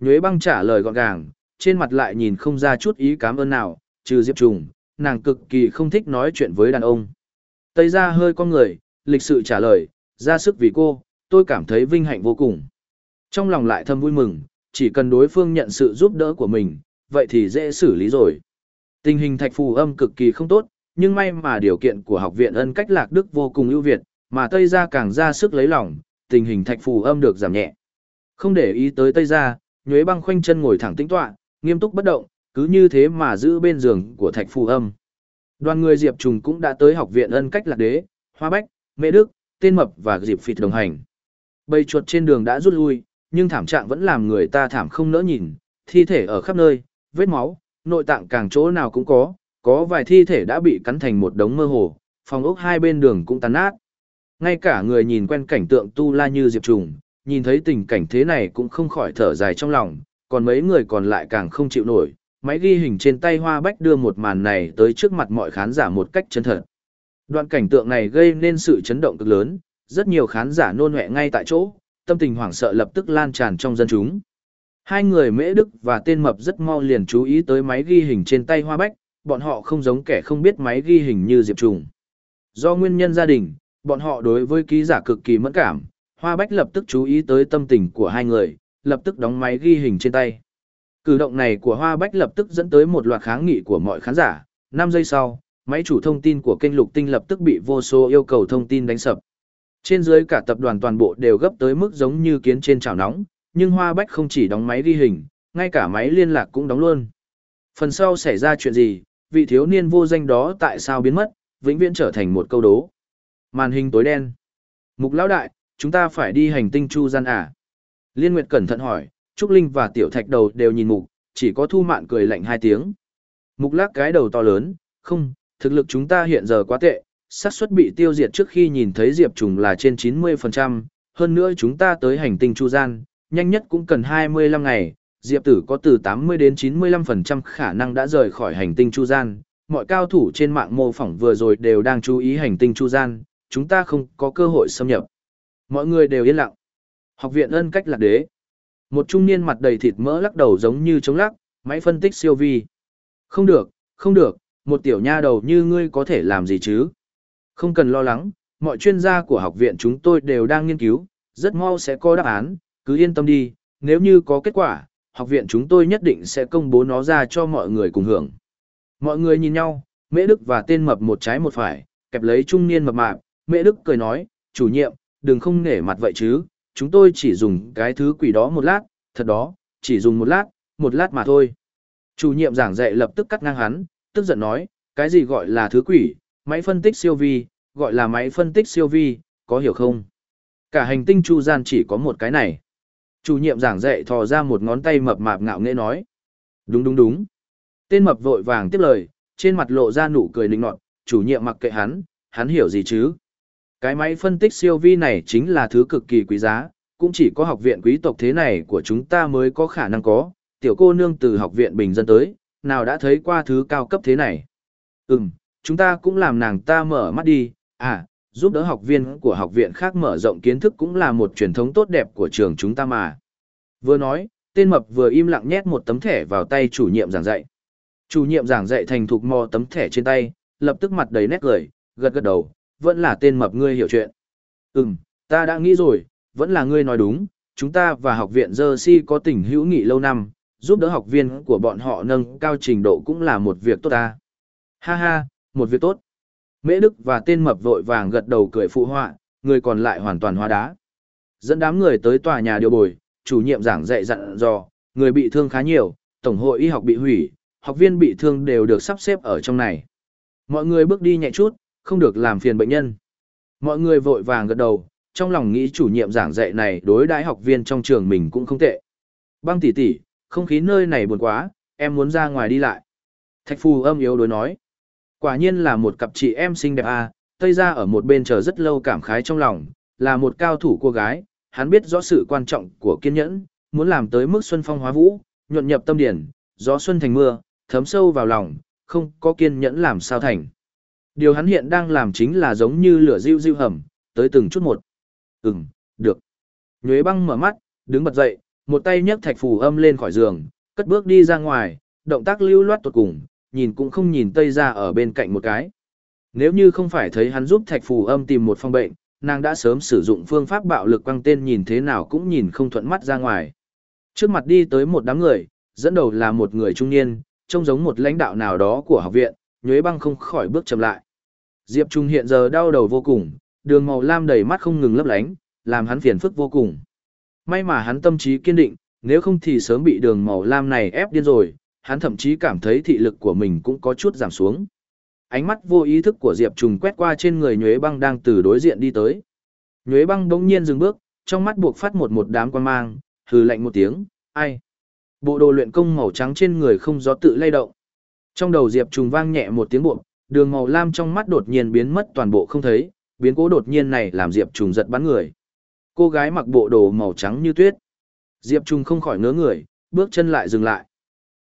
Nhuế băng trả lời gọn gàng, trên mặt lại nhìn không ra chút ý cảm ơn nào, trừ Diệp Trùng, nàng cực kỳ không thích nói chuyện với đàn ông. Tây ra hơi con người, lịch sự trả lời, ra sức vì cô, tôi cảm thấy vinh hạnh vô cùng. Trong lòng lại thâm vui mừng, chỉ cần đối phương nhận sự giúp đỡ của mình, vậy thì dễ xử lý rồi. Tình hình thạch phù âm cực kỳ không tốt, nhưng may mà điều kiện của học viện ân cách lạc đức vô cùng ưu việt, mà Tây Gia càng ra sức lấy lòng, tình hình thạch phù âm được giảm nhẹ. Không để ý tới Tây Gia, nhuế băng khoanh chân ngồi thẳng tĩnh tọa, nghiêm túc bất động, cứ như thế mà giữ bên giường của thạch phù âm. Đoàn người Diệp Trùng cũng đã tới học viện ân cách lạc đế, Hoa Bách, Mễ Đức, Tên Mập và Diệp Phịt đồng hành. Bầy chuột trên đường đã rút lui, nhưng thảm trạng vẫn làm người ta thảm không nỡ nhìn, thi thể ở khắp nơi, vết máu, nội tạng càng chỗ nào cũng có, có vài thi thể đã bị cắn thành một đống mơ hồ, phòng ốc hai bên đường cũng tan nát. Ngay cả người nhìn quen cảnh tượng tu la như Diệp Trùng, nhìn thấy tình cảnh thế này cũng không khỏi thở dài trong lòng, còn mấy người còn lại càng không chịu nổi. Máy ghi hình trên tay Hoa Bách đưa một màn này tới trước mặt mọi khán giả một cách chân thật. Đoạn cảnh tượng này gây nên sự chấn động cực lớn, rất nhiều khán giả nôn hẹ ngay tại chỗ, tâm tình hoảng sợ lập tức lan tràn trong dân chúng. Hai người Mễ Đức và tên mập rất mau liền chú ý tới máy ghi hình trên tay Hoa Bách, bọn họ không giống kẻ không biết máy ghi hình như Diệp Trùng. Do nguyên nhân gia đình, bọn họ đối với ký giả cực kỳ mẫn cảm, Hoa Bách lập tức chú ý tới tâm tình của hai người, lập tức đóng máy ghi hình trên tay. Cử động này của Hoa Bách lập tức dẫn tới một loạt kháng nghị của mọi khán giả, 5 giây sau, máy chủ thông tin của kênh Lục Tinh lập tức bị vô số yêu cầu thông tin đánh sập. Trên dưới cả tập đoàn toàn bộ đều gấp tới mức giống như kiến trên chảo nóng, nhưng Hoa Bách không chỉ đóng máy ghi hình, ngay cả máy liên lạc cũng đóng luôn. Phần sau xảy ra chuyện gì, vị thiếu niên vô danh đó tại sao biến mất, vĩnh viễn trở thành một câu đố. Màn hình tối đen. Mục lão đại, chúng ta phải đi hành tinh chu gian à? Liên Nguyệt cẩn thận hỏi, Trúc Linh và Tiểu Thạch đầu đều nhìn mục, chỉ có Thu Mạn cười lạnh hai tiếng. Mục lắc cái đầu to lớn, không, thực lực chúng ta hiện giờ quá tệ, xác suất bị tiêu diệt trước khi nhìn thấy Diệp Trùng là trên 90%, hơn nữa chúng ta tới hành tinh Chu Gian, nhanh nhất cũng cần 25 ngày, Diệp Tử có từ 80 đến 95% khả năng đã rời khỏi hành tinh Chu Gian, mọi cao thủ trên mạng mô phỏng vừa rồi đều đang chú ý hành tinh Chu Gian, chúng ta không có cơ hội xâm nhập. Mọi người đều yên lặng. Học viện ân cách lạc đế. Một trung niên mặt đầy thịt mỡ lắc đầu giống như chống lắc, máy phân tích siêu vi. Không được, không được, một tiểu nha đầu như ngươi có thể làm gì chứ? Không cần lo lắng, mọi chuyên gia của học viện chúng tôi đều đang nghiên cứu, rất mau sẽ có đáp án, cứ yên tâm đi, nếu như có kết quả, học viện chúng tôi nhất định sẽ công bố nó ra cho mọi người cùng hưởng. Mọi người nhìn nhau, Mễ Đức và tên mập một trái một phải, kẹp lấy trung niên mập mạp, Mễ Đức cười nói, chủ nhiệm, đừng không nể mặt vậy chứ, chúng tôi chỉ dùng cái thứ quỷ đó một lát, thật đó, chỉ dùng một lát, một lát mà thôi. Chủ nhiệm giảng dạy lập tức cắt ngang hắn, tức giận nói, cái gì gọi là thứ quỷ, máy phân tích siêu vi, gọi là máy phân tích siêu vi, có hiểu không? Cả hành tinh chu gian chỉ có một cái này. Chủ nhiệm giảng dạy thò ra một ngón tay mập mạp ngạo nghễ nói. Đúng đúng đúng. Tên mập vội vàng tiếp lời, trên mặt lộ ra nụ cười nịnh nọt, chủ nhiệm mặc kệ hắn, hắn hiểu gì chứ? Cái máy phân tích siêu vi này chính là thứ cực kỳ quý giá, cũng chỉ có học viện quý tộc thế này của chúng ta mới có khả năng có, tiểu cô nương từ học viện bình dân tới, nào đã thấy qua thứ cao cấp thế này. Ừm, chúng ta cũng làm nàng ta mở mắt đi, à, giúp đỡ học viên của học viện khác mở rộng kiến thức cũng là một truyền thống tốt đẹp của trường chúng ta mà. Vừa nói, tên mập vừa im lặng nhét một tấm thẻ vào tay chủ nhiệm giảng dạy. Chủ nhiệm giảng dạy thành thục mò tấm thẻ trên tay, lập tức mặt đầy nét cười, gật gật đầu, vẫn là tên mập ngươi hiểu chuyện. Ừm, ta đã nghĩ rồi, vẫn là ngươi nói đúng, chúng ta và học viện Jersey có tình hữu nghị lâu năm, giúp đỡ học viên của bọn họ nâng cao trình độ cũng là một việc tốt ta. Ha ha, một việc tốt. Mễ Đức và tên mập vội vàng gật đầu cười phụ họa, người còn lại hoàn toàn hóa đá. Dẫn đám người tới tòa nhà điều bồi, chủ nhiệm giảng dạy dặn dò, người bị thương khá nhiều, tổng hội y học bị hủy, học viên bị thương đều được sắp xếp ở trong này. Mọi người bước đi nhẹ chút, không được làm phiền bệnh nhân. Mọi người vội vàng gật đầu, trong lòng nghĩ chủ nhiệm giảng dạy này đối đãi học viên trong trường mình cũng không tệ. Băng tỷ tỷ, không khí nơi này buồn quá, em muốn ra ngoài đi lại. Thạch phù âm yếu đối nói. Quả nhiên là một cặp chị em xinh đẹp à, Tây ra ở một bên chờ rất lâu cảm khái trong lòng, là một cao thủ cô gái, hắn biết rõ sự quan trọng của kiên nhẫn, muốn làm tới mức xuân phong hóa vũ, nhuận nhập tâm điển, gió xuân thành mưa, thấm sâu vào lòng, không có kiên nhẫn làm sao thành. Điều hắn hiện đang làm chính là giống như lửa diêu diêu hầm, tới từng chút một. Ừm, được. Nhuế băng mở mắt, đứng bật dậy, một tay nhấc thạch phù âm lên khỏi giường, cất bước đi ra ngoài, động tác lưu loát tuột cùng, nhìn cũng không nhìn tây ra ở bên cạnh một cái. Nếu như không phải thấy hắn giúp thạch phù âm tìm một phong bệnh, nàng đã sớm sử dụng phương pháp bạo lực quăng tên nhìn thế nào cũng nhìn không thuận mắt ra ngoài. Trước mặt đi tới một đám người, dẫn đầu là một người trung niên, trông giống một lãnh đạo nào đó của học viện, nhuế băng không khỏi bước chậm lại. Diệp Trung hiện giờ đau đầu vô cùng, đường màu lam đầy mắt không ngừng lấp lánh, làm hắn phiền phức vô cùng. May mà hắn tâm trí kiên định, nếu không thì sớm bị đường màu lam này ép điên rồi, hắn thậm chí cảm thấy thị lực của mình cũng có chút giảm xuống. Ánh mắt vô ý thức của Diệp Trùng quét qua trên người Nhuế Băng đang từ đối diện đi tới. Nhuế Băng bỗng nhiên dừng bước, trong mắt buộc phát một một đám quan mang, hừ lạnh một tiếng, ai? Bộ đồ luyện công màu trắng trên người không gió tự lay động. Trong đầu Diệp Trùng vang nhẹ một tiếng buộc, đường màu lam trong mắt đột nhiên biến mất toàn bộ không thấy, biến cố đột nhiên này làm Diệp Trùng giật bắn người. Cô gái mặc bộ đồ màu trắng như tuyết. Diệp Trùng không khỏi ngớ người, bước chân lại dừng lại.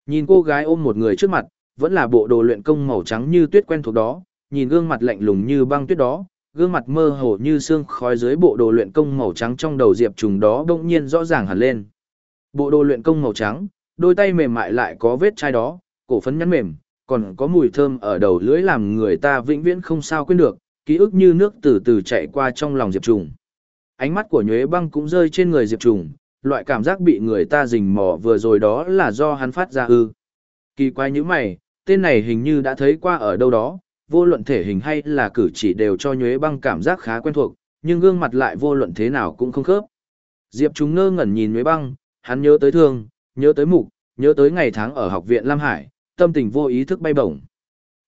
Nhìn cô gái ôm một người trước mặt, vẫn là bộ đồ luyện công màu trắng như tuyết quen thuộc đó, nhìn gương mặt lạnh lùng như băng tuyết đó, gương mặt mơ hồ như xương khói dưới bộ đồ luyện công màu trắng trong đầu Diệp Trùng đó bỗng nhiên rõ ràng hẳn lên. Bộ đồ luyện công màu trắng, đôi tay mềm mại lại có vết chai đó, cổ phấn nhắn mềm, còn có mùi thơm ở đầu lưỡi làm người ta vĩnh viễn không sao quên được, ký ức như nước từ từ chạy qua trong lòng Diệp Trùng. Ánh mắt của Nhuế Băng cũng rơi trên người Diệp Trùng, loại cảm giác bị người ta rình mò vừa rồi đó là do hắn phát ra ư. Kỳ quái như mày, tên này hình như đã thấy qua ở đâu đó, vô luận thể hình hay là cử chỉ đều cho Nhuế Băng cảm giác khá quen thuộc, nhưng gương mặt lại vô luận thế nào cũng không khớp. Diệp Trùng ngơ ngẩn nhìn Nhuế Băng, hắn nhớ tới thương, nhớ tới mục, nhớ tới ngày tháng ở học viện Lam Hải, tâm tình vô ý thức bay bổng.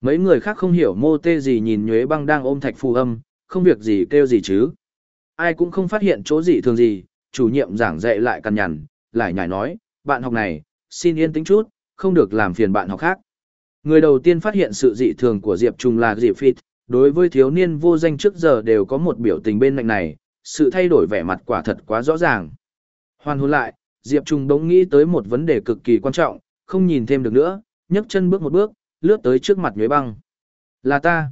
Mấy người khác không hiểu mô tê gì nhìn Nhuế Băng đang ôm thạch phù âm, không việc gì kêu gì chứ. Ai cũng không phát hiện chỗ gì thường gì, chủ nhiệm giảng dạy lại cằn nhằn, lại nhảy nói, bạn học này, xin yên tĩnh chút, không được làm phiền bạn học khác. Người đầu tiên phát hiện sự dị thường của Diệp Trung là Diệp Phít, đối với thiếu niên vô danh trước giờ đều có một biểu tình bên cạnh này, sự thay đổi vẻ mặt quả thật quá rõ ràng. Hoàn hồn lại, Diệp Trung đống nghĩ tới một vấn đề cực kỳ quan trọng, không nhìn thêm được nữa, nhấc chân bước một bước, lướt tới trước mặt nhuế băng. Là ta.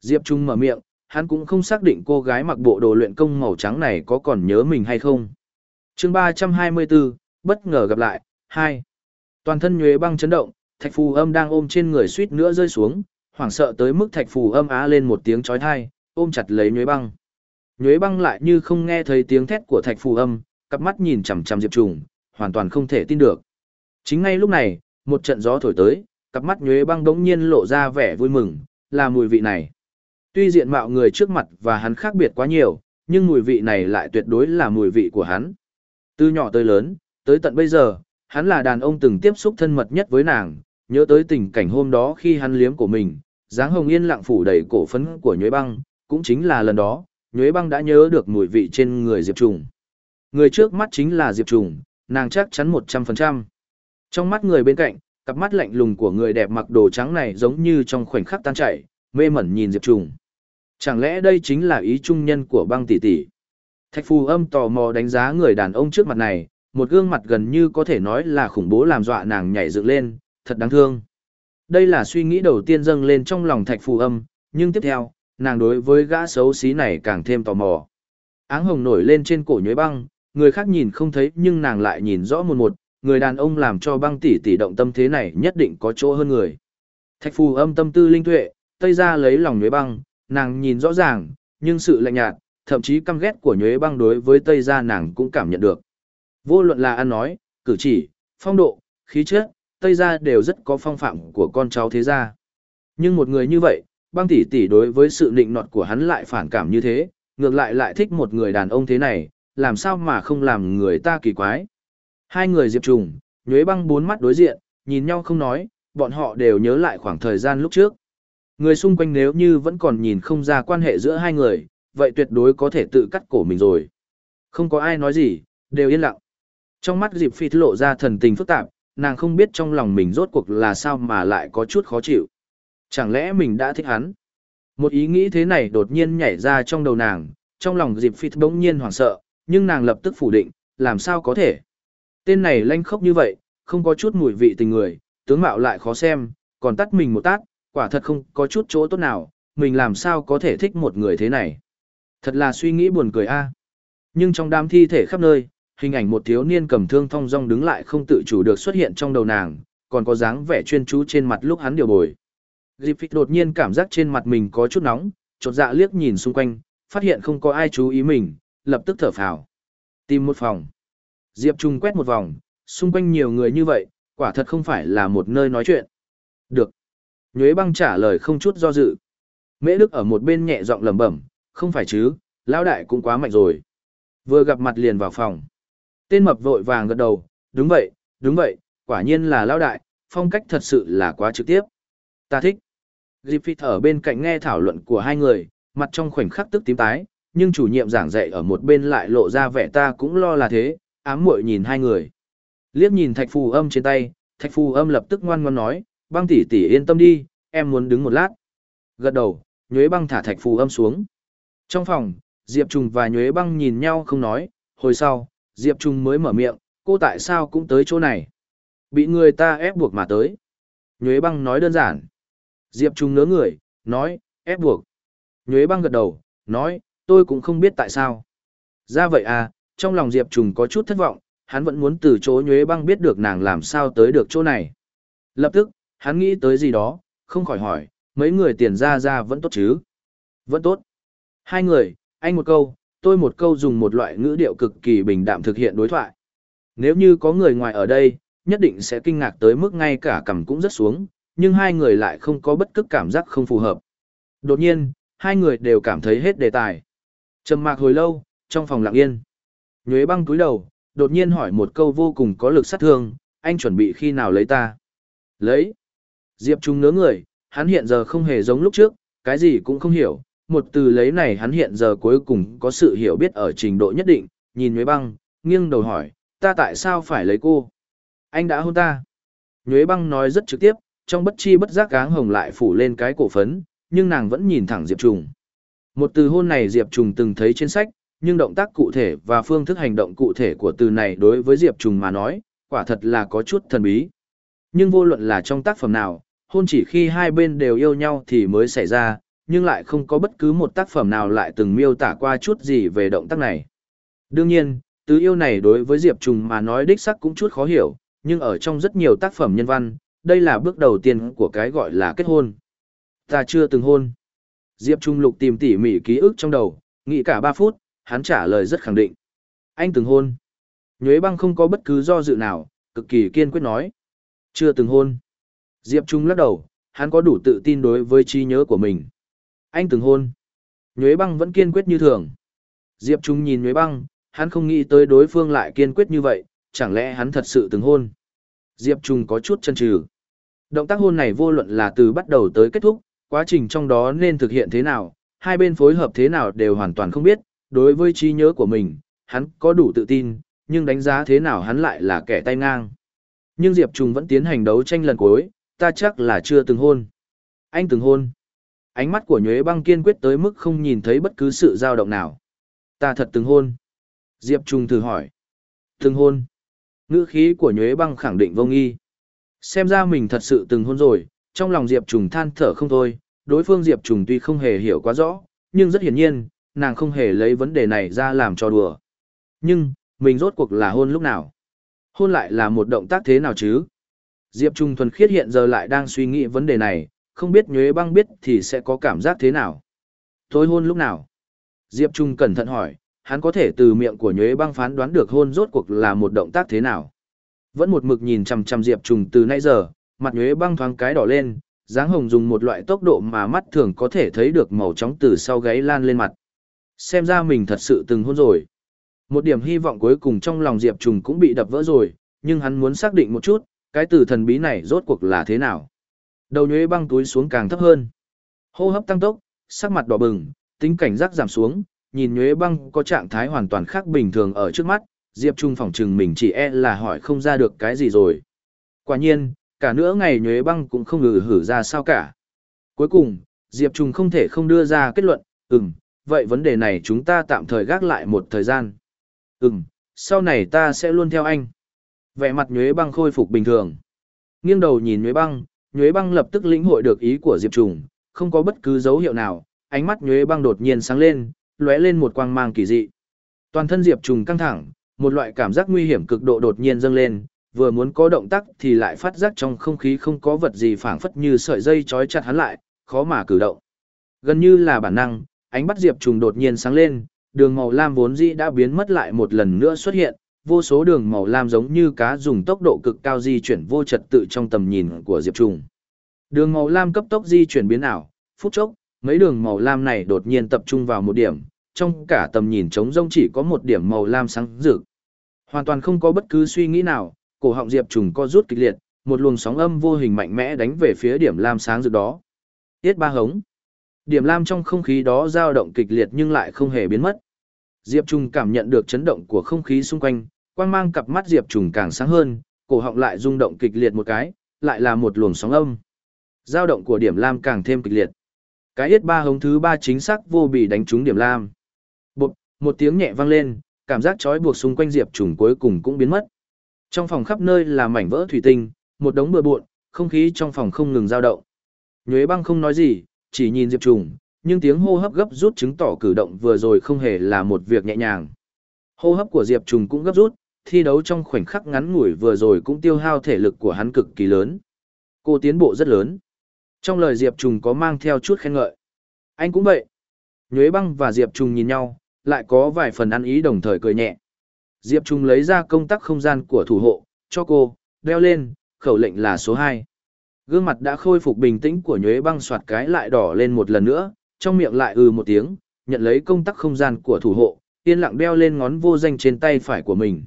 Diệp Trung mở miệng, hắn cũng không xác định cô gái mặc bộ đồ luyện công màu trắng này có còn nhớ mình hay không. chương 324, bất ngờ gặp lại, 2. Toàn thân nhuế băng chấn động, thạch phù âm đang ôm trên người suýt nữa rơi xuống, hoảng sợ tới mức thạch phù âm á lên một tiếng chói tai, ôm chặt lấy nhuế băng. Nhuế băng lại như không nghe thấy tiếng thét của thạch phù âm, cặp mắt nhìn chằm chằm Diệp Trùng, hoàn toàn không thể tin được. Chính ngay lúc này, một trận gió thổi tới, cặp mắt nhuế băng đống nhiên lộ ra vẻ vui mừng, là mùi vị này. Tuy diện mạo người trước mặt và hắn khác biệt quá nhiều, nhưng mùi vị này lại tuyệt đối là mùi vị của hắn. Từ nhỏ tới lớn, tới tận bây giờ, hắn là đàn ông từng tiếp xúc thân mật nhất với nàng, nhớ tới tình cảnh hôm đó khi hắn liếm của mình, dáng hồng yên lặng phủ đầy cổ phấn của nhuế băng, cũng chính là lần đó, nhuế băng đã nhớ được mùi vị trên người Diệp Trùng. Người trước mắt chính là Diệp Trùng, nàng chắc chắn 100%. Trong mắt người bên cạnh, cặp mắt lạnh lùng của người đẹp mặc đồ trắng này giống như trong khoảnh khắc tan chảy, mê mẩn nhìn Diệp Trùng. Chẳng lẽ đây chính là ý trung nhân của băng tỷ tỷ? Thạch phù âm tò mò đánh giá người đàn ông trước mặt này, một gương mặt gần như có thể nói là khủng bố làm dọa nàng nhảy dựng lên, thật đáng thương. Đây là suy nghĩ đầu tiên dâng lên trong lòng thạch phù âm, nhưng tiếp theo, nàng đối với gã xấu xí này càng thêm tò mò. Áng hồng nổi lên trên cổ nhuế băng, người khác nhìn không thấy nhưng nàng lại nhìn rõ một một, người đàn ông làm cho băng tỷ tỷ động tâm thế này nhất định có chỗ hơn người. Thạch phù âm tâm tư linh tuệ, tây ra lấy lòng nhuế băng, nàng nhìn rõ ràng, nhưng sự lạnh nhạt, thậm chí căm ghét của nhuế băng đối với tây gia nàng cũng cảm nhận được. Vô luận là ăn nói, cử chỉ, phong độ, khí chất, tây gia đều rất có phong phạm của con cháu thế gia. Nhưng một người như vậy, băng tỷ tỷ đối với sự định nọt của hắn lại phản cảm như thế, ngược lại lại thích một người đàn ông thế này, làm sao mà không làm người ta kỳ quái. Hai người Diệp Trùng, nhuế băng bốn mắt đối diện, nhìn nhau không nói, bọn họ đều nhớ lại khoảng thời gian lúc trước. Người xung quanh nếu như vẫn còn nhìn không ra quan hệ giữa hai người, vậy tuyệt đối có thể tự cắt cổ mình rồi. Không có ai nói gì, đều yên lặng. Trong mắt Diệp Phi lộ ra thần tình phức tạp, nàng không biết trong lòng mình rốt cuộc là sao mà lại có chút khó chịu. Chẳng lẽ mình đã thích hắn? Một ý nghĩ thế này đột nhiên nhảy ra trong đầu nàng, trong lòng Diệp Phi bỗng nhiên hoảng sợ, nhưng nàng lập tức phủ định, làm sao có thể? Tên này lanh khốc như vậy, không có chút mùi vị tình người, tướng mạo lại khó xem, còn tắt mình một tát, quả thật không có chút chỗ tốt nào, mình làm sao có thể thích một người thế này. Thật là suy nghĩ buồn cười a. Nhưng trong đám thi thể khắp nơi, hình ảnh một thiếu niên cầm thương thong dong đứng lại không tự chủ được xuất hiện trong đầu nàng, còn có dáng vẻ chuyên chú trên mặt lúc hắn điều bồi. Griffith đột nhiên cảm giác trên mặt mình có chút nóng, chột dạ liếc nhìn xung quanh, phát hiện không có ai chú ý mình, lập tức thở phào. Tìm một phòng. Diệp Trung quét một vòng, xung quanh nhiều người như vậy, quả thật không phải là một nơi nói chuyện. Được. Nhuế băng trả lời không chút do dự. Mễ Đức ở một bên nhẹ giọng lẩm bẩm, không phải chứ, lão đại cũng quá mạnh rồi. Vừa gặp mặt liền vào phòng. Tên mập vội vàng gật đầu, đúng vậy, đúng vậy, quả nhiên là lão đại, phong cách thật sự là quá trực tiếp. Ta thích. Griffith ở bên cạnh nghe thảo luận của hai người, mặt trong khoảnh khắc tức tím tái, nhưng chủ nhiệm giảng dạy ở một bên lại lộ ra vẻ ta cũng lo là thế, ám muội nhìn hai người. Liếc nhìn thạch phù âm trên tay, thạch phù âm lập tức ngoan ngoan nói, băng tỷ tỷ yên tâm đi, em muốn đứng một lát. Gật đầu, nhuế băng thả thạch phù âm xuống. Trong phòng, Diệp Trùng và nhuế băng nhìn nhau không nói, hồi sau, Diệp Trùng mới mở miệng, cô tại sao cũng tới chỗ này? Bị người ta ép buộc mà tới. Nhuế băng nói đơn giản. Diệp Trùng ngớ người, nói, ép buộc. Nhuế băng gật đầu, nói, tôi cũng không biết tại sao. Ra vậy à, trong lòng Diệp Trùng có chút thất vọng, hắn vẫn muốn từ chỗ nhuế băng biết được nàng làm sao tới được chỗ này. Lập tức, hắn nghĩ tới gì đó, không khỏi hỏi, mấy người tiền ra ra vẫn tốt chứ? Vẫn tốt. Hai người, anh một câu, tôi một câu dùng một loại ngữ điệu cực kỳ bình đạm thực hiện đối thoại. Nếu như có người ngoài ở đây, nhất định sẽ kinh ngạc tới mức ngay cả cằm cũng rất xuống, nhưng hai người lại không có bất cứ cảm giác không phù hợp. Đột nhiên, hai người đều cảm thấy hết đề tài. Trầm mạc hồi lâu, trong phòng lặng yên. Nhuế băng túi đầu, đột nhiên hỏi một câu vô cùng có lực sát thương, anh chuẩn bị khi nào lấy ta? Lấy. Diệp Trung ngớ người, hắn hiện giờ không hề giống lúc trước, cái gì cũng không hiểu, một từ lấy này hắn hiện giờ cuối cùng có sự hiểu biết ở trình độ nhất định, nhìn Nhuế băng, nghiêng đầu hỏi, ta tại sao phải lấy cô? Anh đã hôn ta. Nhuế băng nói rất trực tiếp, trong bất chi bất giác gáng hồng lại phủ lên cái cổ phấn, nhưng nàng vẫn nhìn thẳng Diệp Trùng. Một từ hôn này Diệp Trùng từng thấy trên sách, nhưng động tác cụ thể và phương thức hành động cụ thể của từ này đối với Diệp Trùng mà nói, quả thật là có chút thần bí. Nhưng vô luận là trong tác phẩm nào, hôn chỉ khi hai bên đều yêu nhau thì mới xảy ra, nhưng lại không có bất cứ một tác phẩm nào lại từng miêu tả qua chút gì về động tác này. Đương nhiên, tứ yêu này đối với Diệp Trùng mà nói đích sắc cũng chút khó hiểu, nhưng ở trong rất nhiều tác phẩm nhân văn, đây là bước đầu tiên của cái gọi là kết hôn. Ta chưa từng hôn. Diệp Trung Lục tìm tỉ mỉ ký ức trong đầu, nghĩ cả 3 phút, hắn trả lời rất khẳng định. Anh từng hôn. Nhuế băng không có bất cứ do dự nào, cực kỳ kiên quyết nói. Chưa từng hôn. Diệp Trung lắc đầu, hắn có đủ tự tin đối với trí nhớ của mình. Anh từng hôn. Nhuế băng vẫn kiên quyết như thường. Diệp Trung nhìn Nhuế băng, hắn không nghĩ tới đối phương lại kiên quyết như vậy, chẳng lẽ hắn thật sự từng hôn. Diệp Trung có chút chân trừ. Động tác hôn này vô luận là từ bắt đầu tới kết thúc, quá trình trong đó nên thực hiện thế nào, hai bên phối hợp thế nào đều hoàn toàn không biết, đối với trí nhớ của mình, hắn có đủ tự tin, nhưng đánh giá thế nào hắn lại là kẻ tay ngang. Nhưng Diệp Trung vẫn tiến hành đấu tranh lần cuối, ta chắc là chưa từng hôn. Anh từng hôn. Ánh mắt của Nhuế băng kiên quyết tới mức không nhìn thấy bất cứ sự dao động nào. Ta thật từng hôn. Diệp Trung thử hỏi. Từng hôn. Ngữ khí của Nhuế băng khẳng định vô nghi. Xem ra mình thật sự từng hôn rồi, trong lòng Diệp Trùng than thở không thôi, đối phương Diệp Trùng tuy không hề hiểu quá rõ, nhưng rất hiển nhiên, nàng không hề lấy vấn đề này ra làm cho đùa. Nhưng, mình rốt cuộc là hôn lúc nào? Hôn lại là một động tác thế nào chứ? Diệp Trung thuần khiết hiện giờ lại đang suy nghĩ vấn đề này, không biết nhuế băng biết thì sẽ có cảm giác thế nào. Thôi hôn lúc nào? Diệp Trung cẩn thận hỏi, hắn có thể từ miệng của nhuế băng phán đoán được hôn rốt cuộc là một động tác thế nào. Vẫn một mực nhìn chằm chằm Diệp Trung từ nãy giờ, mặt nhuế băng thoáng cái đỏ lên, dáng hồng dùng một loại tốc độ mà mắt thường có thể thấy được màu trắng từ sau gáy lan lên mặt. Xem ra mình thật sự từng hôn rồi. Một điểm hy vọng cuối cùng trong lòng Diệp Trùng cũng bị đập vỡ rồi, nhưng hắn muốn xác định một chút, cái từ thần bí này rốt cuộc là thế nào. Đầu nhuế băng túi xuống càng thấp hơn. Hô hấp tăng tốc, sắc mặt đỏ bừng, tính cảnh giác giảm xuống, nhìn nhuế băng có trạng thái hoàn toàn khác bình thường ở trước mắt, Diệp Trung phỏng chừng mình chỉ e là hỏi không ra được cái gì rồi. Quả nhiên, cả nửa ngày nhuế băng cũng không ngừ hử ra sao cả. Cuối cùng, Diệp Trung không thể không đưa ra kết luận, ừm, vậy vấn đề này chúng ta tạm thời gác lại một thời gian. Ừm, sau này ta sẽ luôn theo anh. Vẻ mặt nhuế băng khôi phục bình thường. Nghiêng đầu nhìn nhuế băng, nhuế băng lập tức lĩnh hội được ý của Diệp trùng, không có bất cứ dấu hiệu nào, ánh mắt nhuế băng đột nhiên sáng lên, lóe lên một quang mang kỳ dị. Toàn thân Diệp Trùng căng thẳng, một loại cảm giác nguy hiểm cực độ đột nhiên dâng lên, vừa muốn có động tác thì lại phát giác trong không khí không có vật gì phảng phất như sợi dây trói chặt hắn lại, khó mà cử động. Gần như là bản năng, ánh mắt Diệp Trùng đột nhiên sáng lên, đường màu lam vốn dĩ đã biến mất lại một lần nữa xuất hiện, vô số đường màu lam giống như cá dùng tốc độ cực cao di chuyển vô trật tự trong tầm nhìn của Diệp Trùng. Đường màu lam cấp tốc di chuyển biến ảo, phút chốc, mấy đường màu lam này đột nhiên tập trung vào một điểm, trong cả tầm nhìn trống rông chỉ có một điểm màu lam sáng rực. Hoàn toàn không có bất cứ suy nghĩ nào, cổ họng Diệp Trùng co rút kịch liệt, một luồng sóng âm vô hình mạnh mẽ đánh về phía điểm lam sáng rực đó. Tiết ba hống. Điểm lam trong không khí đó dao động kịch liệt nhưng lại không hề biến mất. Diệp Trùng cảm nhận được chấn động của không khí xung quanh, quang mang cặp mắt Diệp Trùng càng sáng hơn, cổ họng lại rung động kịch liệt một cái, lại là một luồng sóng âm. Dao động của điểm lam càng thêm kịch liệt. Cái yết ba hống thứ ba chính xác vô bị đánh trúng điểm lam. Bụt, một tiếng nhẹ vang lên, cảm giác trói buộc xung quanh Diệp Trùng cuối cùng cũng biến mất. Trong phòng khắp nơi là mảnh vỡ thủy tinh, một đống bừa bộn, không khí trong phòng không ngừng dao động. Nhuế băng không nói gì, chỉ nhìn Diệp Trùng, nhưng tiếng hô hấp gấp rút chứng tỏ cử động vừa rồi không hề là một việc nhẹ nhàng. Hô hấp của Diệp Trùng cũng gấp rút, thi đấu trong khoảnh khắc ngắn ngủi vừa rồi cũng tiêu hao thể lực của hắn cực kỳ lớn. Cô tiến bộ rất lớn. Trong lời Diệp Trùng có mang theo chút khen ngợi. Anh cũng vậy. Nhuế băng và Diệp Trùng nhìn nhau, lại có vài phần ăn ý đồng thời cười nhẹ. Diệp Trùng lấy ra công tắc không gian của thủ hộ, cho cô, đeo lên, khẩu lệnh là số 2. Gương mặt đã khôi phục bình tĩnh của nhuế băng soạt cái lại đỏ lên một lần nữa, trong miệng lại ừ một tiếng, nhận lấy công tắc không gian của thủ hộ, yên lặng đeo lên ngón vô danh trên tay phải của mình.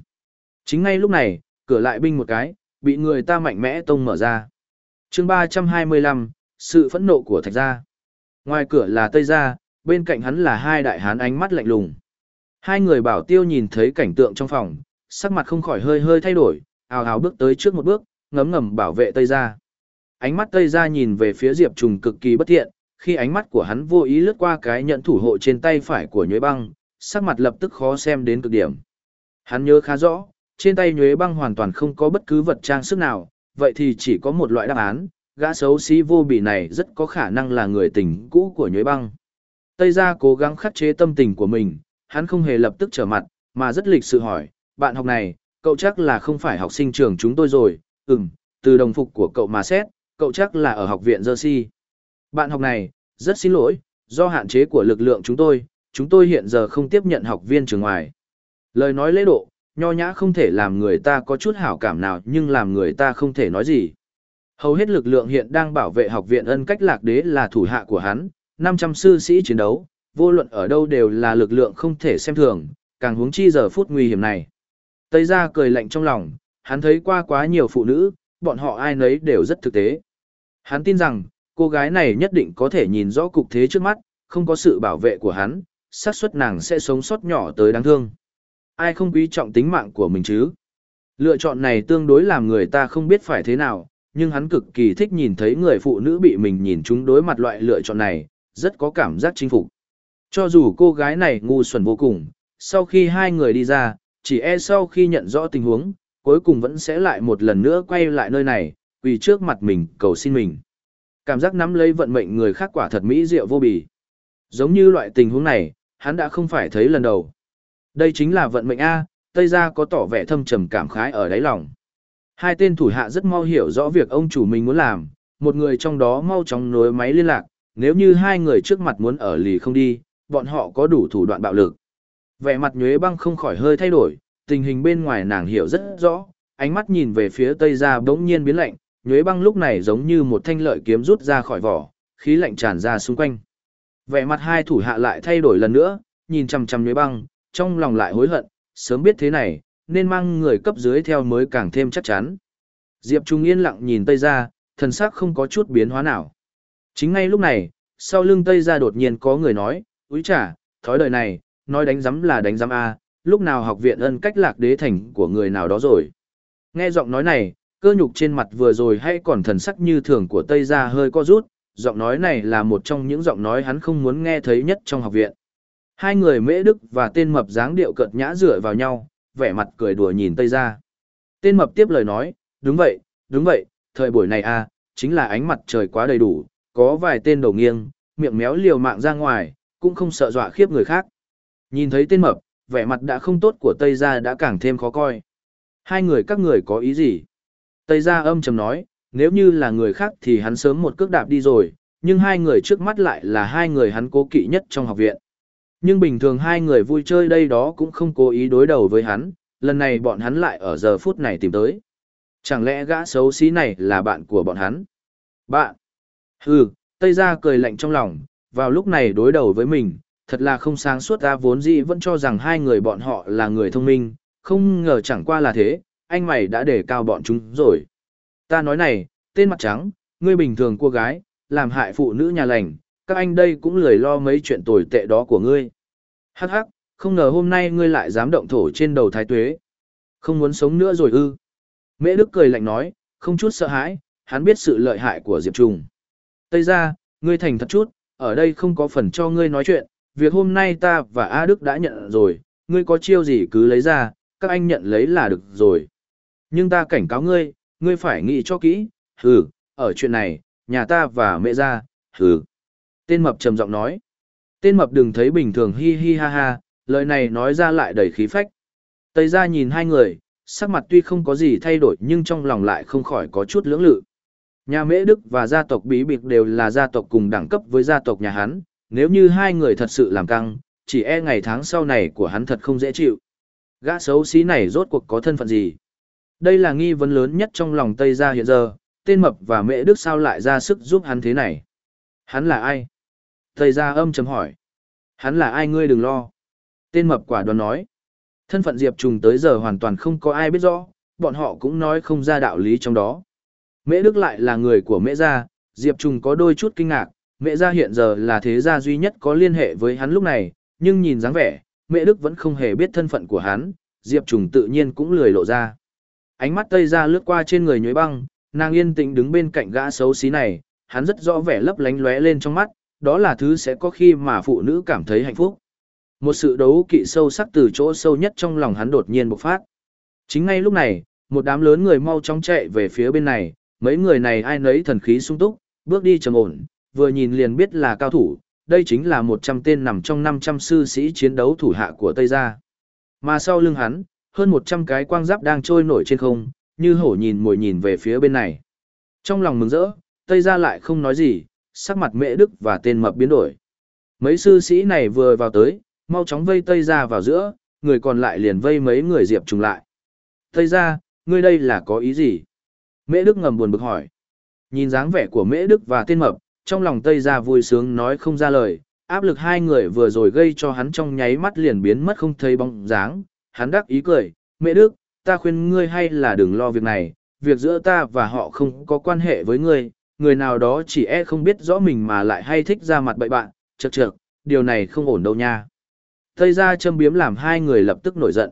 Chính ngay lúc này, cửa lại binh một cái, bị người ta mạnh mẽ tông mở ra. chương 325, sự phẫn nộ của thạch gia. Ngoài cửa là Tây Gia, bên cạnh hắn là hai đại hán ánh mắt lạnh lùng. Hai người bảo tiêu nhìn thấy cảnh tượng trong phòng, sắc mặt không khỏi hơi hơi thay đổi, ào ào bước tới trước một bước, ngấm ngầm bảo vệ Tây Gia. Ánh mắt Tây Gia nhìn về phía Diệp Trùng cực kỳ bất thiện, khi ánh mắt của hắn vô ý lướt qua cái nhận thủ hộ trên tay phải của Nhuế Băng, sắc mặt lập tức khó xem đến cực điểm. Hắn nhớ khá rõ, trên tay Nhuế Băng hoàn toàn không có bất cứ vật trang sức nào, vậy thì chỉ có một loại đáp án, gã xấu xí vô bỉ này rất có khả năng là người tình cũ của Nhuế Băng. Tây gia cố gắng khắc chế tâm tình của mình, hắn không hề lập tức trở mặt, mà rất lịch sự hỏi, bạn học này, cậu chắc là không phải học sinh trường chúng tôi rồi, ừm, từ đồng phục của cậu mà xét, cậu chắc là ở học viện Jersey. Bạn học này, rất xin lỗi, do hạn chế của lực lượng chúng tôi, chúng tôi hiện giờ không tiếp nhận học viên trường ngoài. Lời nói lễ độ, nho nhã không thể làm người ta có chút hảo cảm nào nhưng làm người ta không thể nói gì. Hầu hết lực lượng hiện đang bảo vệ học viện ân cách lạc đế là thủ hạ của hắn, 500 sư sĩ chiến đấu, vô luận ở đâu đều là lực lượng không thể xem thường, càng huống chi giờ phút nguy hiểm này. Tây ra cười lạnh trong lòng, hắn thấy qua quá nhiều phụ nữ, bọn họ ai nấy đều rất thực tế. Hắn tin rằng, cô gái này nhất định có thể nhìn rõ cục thế trước mắt, không có sự bảo vệ của hắn, xác suất nàng sẽ sống sót nhỏ tới đáng thương. Ai không quý trọng tính mạng của mình chứ? Lựa chọn này tương đối làm người ta không biết phải thế nào, nhưng hắn cực kỳ thích nhìn thấy người phụ nữ bị mình nhìn chúng đối mặt loại lựa chọn này, rất có cảm giác chinh phục. Cho dù cô gái này ngu xuẩn vô cùng, sau khi hai người đi ra, chỉ e sau khi nhận rõ tình huống, cuối cùng vẫn sẽ lại một lần nữa quay lại nơi này, vì trước mặt mình cầu xin mình. Cảm giác nắm lấy vận mệnh người khác quả thật mỹ diệu vô bì. Giống như loại tình huống này, hắn đã không phải thấy lần đầu. Đây chính là vận mệnh A, Tây Gia có tỏ vẻ thâm trầm cảm khái ở đáy lòng. Hai tên thủ hạ rất mau hiểu rõ việc ông chủ mình muốn làm, một người trong đó mau chóng nối máy liên lạc, nếu như hai người trước mặt muốn ở lì không đi, bọn họ có đủ thủ đoạn bạo lực. Vẻ mặt nhuế băng không khỏi hơi thay đổi, tình hình bên ngoài nàng hiểu rất rõ, ánh mắt nhìn về phía tây ra bỗng nhiên biến lạnh, nhuế băng lúc này giống như một thanh lợi kiếm rút ra khỏi vỏ, khí lạnh tràn ra xung quanh. Vẻ mặt hai thủ hạ lại thay đổi lần nữa, nhìn chằm chằm nhuế băng, trong lòng lại hối hận, sớm biết thế này, nên mang người cấp dưới theo mới càng thêm chắc chắn. Diệp Trung yên lặng nhìn Tây ra, thần sắc không có chút biến hóa nào. Chính ngay lúc này, sau lưng Tây ra đột nhiên có người nói, úi chả, thói đời này, nói đánh giám là đánh giám A, lúc nào học viện ân cách lạc đế thành của người nào đó rồi. Nghe giọng nói này, cơ nhục trên mặt vừa rồi hay còn thần sắc như thường của Tây ra hơi co rút, giọng nói này là một trong những giọng nói hắn không muốn nghe thấy nhất trong học viện. Hai người mễ đức và tên mập dáng điệu cợt nhã dựa vào nhau, vẻ mặt cười đùa nhìn Tây ra. Tên mập tiếp lời nói, đúng vậy, đúng vậy, thời buổi này a chính là ánh mặt trời quá đầy đủ, có vài tên đầu nghiêng, miệng méo liều mạng ra ngoài, cũng không sợ dọa khiếp người khác. Nhìn thấy tên mập, vẻ mặt đã không tốt của Tây Gia đã càng thêm khó coi. Hai người các người có ý gì? Tây Gia âm trầm nói, nếu như là người khác thì hắn sớm một cước đạp đi rồi, nhưng hai người trước mắt lại là hai người hắn cố kỵ nhất trong học viện. Nhưng bình thường hai người vui chơi đây đó cũng không cố ý đối đầu với hắn, lần này bọn hắn lại ở giờ phút này tìm tới. Chẳng lẽ gã xấu xí này là bạn của bọn hắn? Bạn! Hừ, Tây Gia cười lạnh trong lòng, vào lúc này đối đầu với mình, thật là không sáng suốt ta vốn dĩ vẫn cho rằng hai người bọn họ là người thông minh, không ngờ chẳng qua là thế, anh mày đã để cao bọn chúng rồi. Ta nói này, tên mặt trắng, ngươi bình thường cô gái, làm hại phụ nữ nhà lành, các anh đây cũng lười lo mấy chuyện tồi tệ đó của ngươi. Hắc hắc, không ngờ hôm nay ngươi lại dám động thổ trên đầu thái tuế. Không muốn sống nữa rồi ư. Mễ Đức cười lạnh nói, không chút sợ hãi, hắn biết sự lợi hại của Diệp Trùng. Tây ra, ngươi thành thật chút, ở đây không có phần cho ngươi nói chuyện, việc hôm nay ta và A Đức đã nhận rồi, ngươi có chiêu gì cứ lấy ra, các anh nhận lấy là được rồi. Nhưng ta cảnh cáo ngươi, ngươi phải nghĩ cho kỹ, hừ, ở chuyện này, nhà ta và mẹ ra, hừ. Tên mập trầm giọng nói. Tên mập đừng thấy bình thường hi hi ha ha, lời này nói ra lại đầy khí phách. Tây ra nhìn hai người, sắc mặt tuy không có gì thay đổi nhưng trong lòng lại không khỏi có chút lưỡng lự. Nhà Mễ Đức và gia tộc Bí biệt đều là gia tộc cùng đẳng cấp với gia tộc nhà hắn, nếu như hai người thật sự làm căng, chỉ e ngày tháng sau này của hắn thật không dễ chịu. Gã xấu xí này rốt cuộc có thân phận gì? Đây là nghi vấn lớn nhất trong lòng Tây gia hiện giờ, tên mập và Mẹ Đức sao lại ra sức giúp hắn thế này? Hắn là ai? Tây gia âm chấm hỏi. Hắn là ai ngươi đừng lo. Tên mập quả đoán nói. Thân phận Diệp Trùng tới giờ hoàn toàn không có ai biết rõ, bọn họ cũng nói không ra đạo lý trong đó. Mễ Đức lại là người của Mễ Gia, Diệp Trùng có đôi chút kinh ngạc, Mễ Gia hiện giờ là thế gia duy nhất có liên hệ với hắn lúc này, nhưng nhìn dáng vẻ, Mễ Đức vẫn không hề biết thân phận của hắn, Diệp Trùng tự nhiên cũng lười lộ ra. Ánh mắt Tây Gia lướt qua trên người nhuế băng, nàng yên tĩnh đứng bên cạnh gã xấu xí này, hắn rất rõ vẻ lấp lánh lóe lên trong mắt, đó là thứ sẽ có khi mà phụ nữ cảm thấy hạnh phúc. Một sự đấu kỵ sâu sắc từ chỗ sâu nhất trong lòng hắn đột nhiên bộc phát. Chính ngay lúc này, một đám lớn người mau chóng chạy về phía bên này, mấy người này ai nấy thần khí sung túc, bước đi trầm ổn, vừa nhìn liền biết là cao thủ, đây chính là 100 tên nằm trong 500 sư sĩ chiến đấu thủ hạ của Tây Gia. Mà sau lưng hắn, hơn 100 cái quang giáp đang trôi nổi trên không, như hổ nhìn mồi nhìn về phía bên này. Trong lòng mừng rỡ, Tây Gia lại không nói gì, sắc mặt Mẹ đức và tên mập biến đổi. Mấy sư sĩ này vừa vào tới, mau chóng vây Tây Gia vào giữa, người còn lại liền vây mấy người diệp trùng lại. Tây Gia, ngươi đây là có ý gì? Mễ Đức ngầm buồn bực hỏi. Nhìn dáng vẻ của Mễ Đức và tên mập, trong lòng Tây Gia vui sướng nói không ra lời, áp lực hai người vừa rồi gây cho hắn trong nháy mắt liền biến mất không thấy bóng dáng. Hắn đắc ý cười, mẹ Đức, ta khuyên ngươi hay là đừng lo việc này, việc giữa ta và họ không có quan hệ với ngươi, người nào đó chỉ e không biết rõ mình mà lại hay thích ra mặt bậy bạn, chật chật, điều này không ổn đâu nha. Tây Gia châm biếm làm hai người lập tức nổi giận.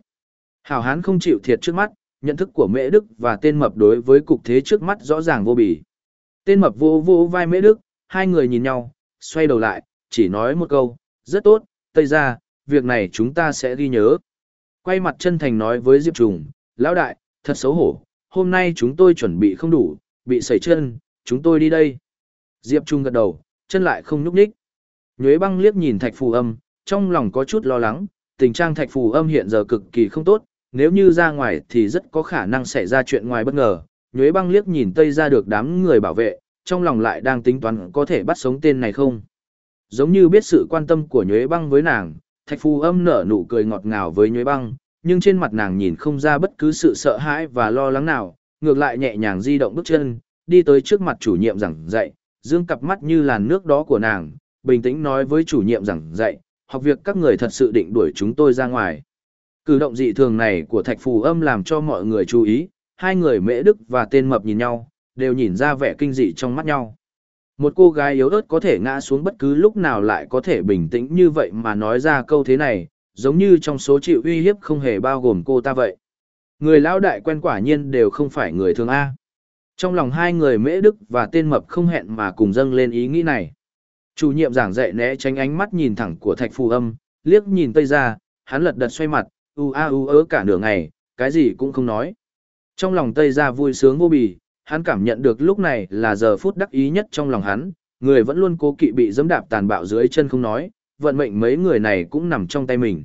Hảo hán không chịu thiệt trước mắt, nhận thức của Mễ Đức và tên mập đối với cục thế trước mắt rõ ràng vô bỉ, Tên mập vô vô vai Mễ Đức, hai người nhìn nhau, xoay đầu lại, chỉ nói một câu, rất tốt, Tây ra, việc này chúng ta sẽ ghi nhớ. Quay mặt chân thành nói với Diệp Trùng, lão đại, thật xấu hổ, hôm nay chúng tôi chuẩn bị không đủ, bị sẩy chân, chúng tôi đi đây. Diệp Trung gật đầu, chân lại không nhúc nhích. Nhuế băng liếc nhìn thạch phù âm, trong lòng có chút lo lắng, tình trạng thạch phù âm hiện giờ cực kỳ không tốt, nếu như ra ngoài thì rất có khả năng xảy ra chuyện ngoài bất ngờ. Nhuế băng liếc nhìn Tây ra được đám người bảo vệ, trong lòng lại đang tính toán có thể bắt sống tên này không. Giống như biết sự quan tâm của Nhuế băng với nàng, thạch phù âm nở nụ cười ngọt ngào với Nhuế băng, nhưng trên mặt nàng nhìn không ra bất cứ sự sợ hãi và lo lắng nào, ngược lại nhẹ nhàng di động bước chân, đi tới trước mặt chủ nhiệm giảng dạy, dương cặp mắt như làn nước đó của nàng, bình tĩnh nói với chủ nhiệm giảng dạy, học việc các người thật sự định đuổi chúng tôi ra ngoài. Cử động dị thường này của thạch phù âm làm cho mọi người chú ý, hai người mễ đức và tên mập nhìn nhau, đều nhìn ra vẻ kinh dị trong mắt nhau. Một cô gái yếu ớt có thể ngã xuống bất cứ lúc nào lại có thể bình tĩnh như vậy mà nói ra câu thế này, giống như trong số chịu uy hiếp không hề bao gồm cô ta vậy. Người lão đại quen quả nhiên đều không phải người thường A. Trong lòng hai người mễ đức và tên mập không hẹn mà cùng dâng lên ý nghĩ này. Chủ nhiệm giảng dạy né tránh ánh mắt nhìn thẳng của thạch phù âm, liếc nhìn tây ra, hắn lật đật xoay mặt, u a u ớ cả nửa ngày, cái gì cũng không nói. Trong lòng tây ra vui sướng vô bì, hắn cảm nhận được lúc này là giờ phút đắc ý nhất trong lòng hắn, người vẫn luôn cố kỵ bị dẫm đạp tàn bạo dưới chân không nói, vận mệnh mấy người này cũng nằm trong tay mình.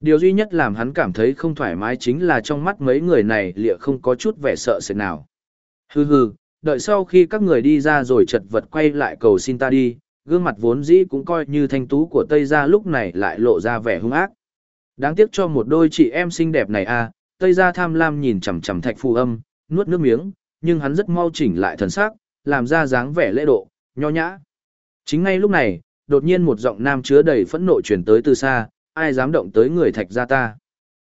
Điều duy nhất làm hắn cảm thấy không thoải mái chính là trong mắt mấy người này liệu không có chút vẻ sợ sệt nào. Hừ hừ, đợi sau khi các người đi ra rồi chật vật quay lại cầu xin ta đi, gương mặt vốn dĩ cũng coi như thanh tú của Tây Gia lúc này lại lộ ra vẻ hung ác. Đáng tiếc cho một đôi chị em xinh đẹp này à, Tây Gia tham lam nhìn chằm chằm thạch phù âm, nuốt nước miếng, nhưng hắn rất mau chỉnh lại thần sắc, làm ra dáng vẻ lễ độ, nho nhã. Chính ngay lúc này, đột nhiên một giọng nam chứa đầy phẫn nộ truyền tới từ xa, ai dám động tới người thạch gia ta.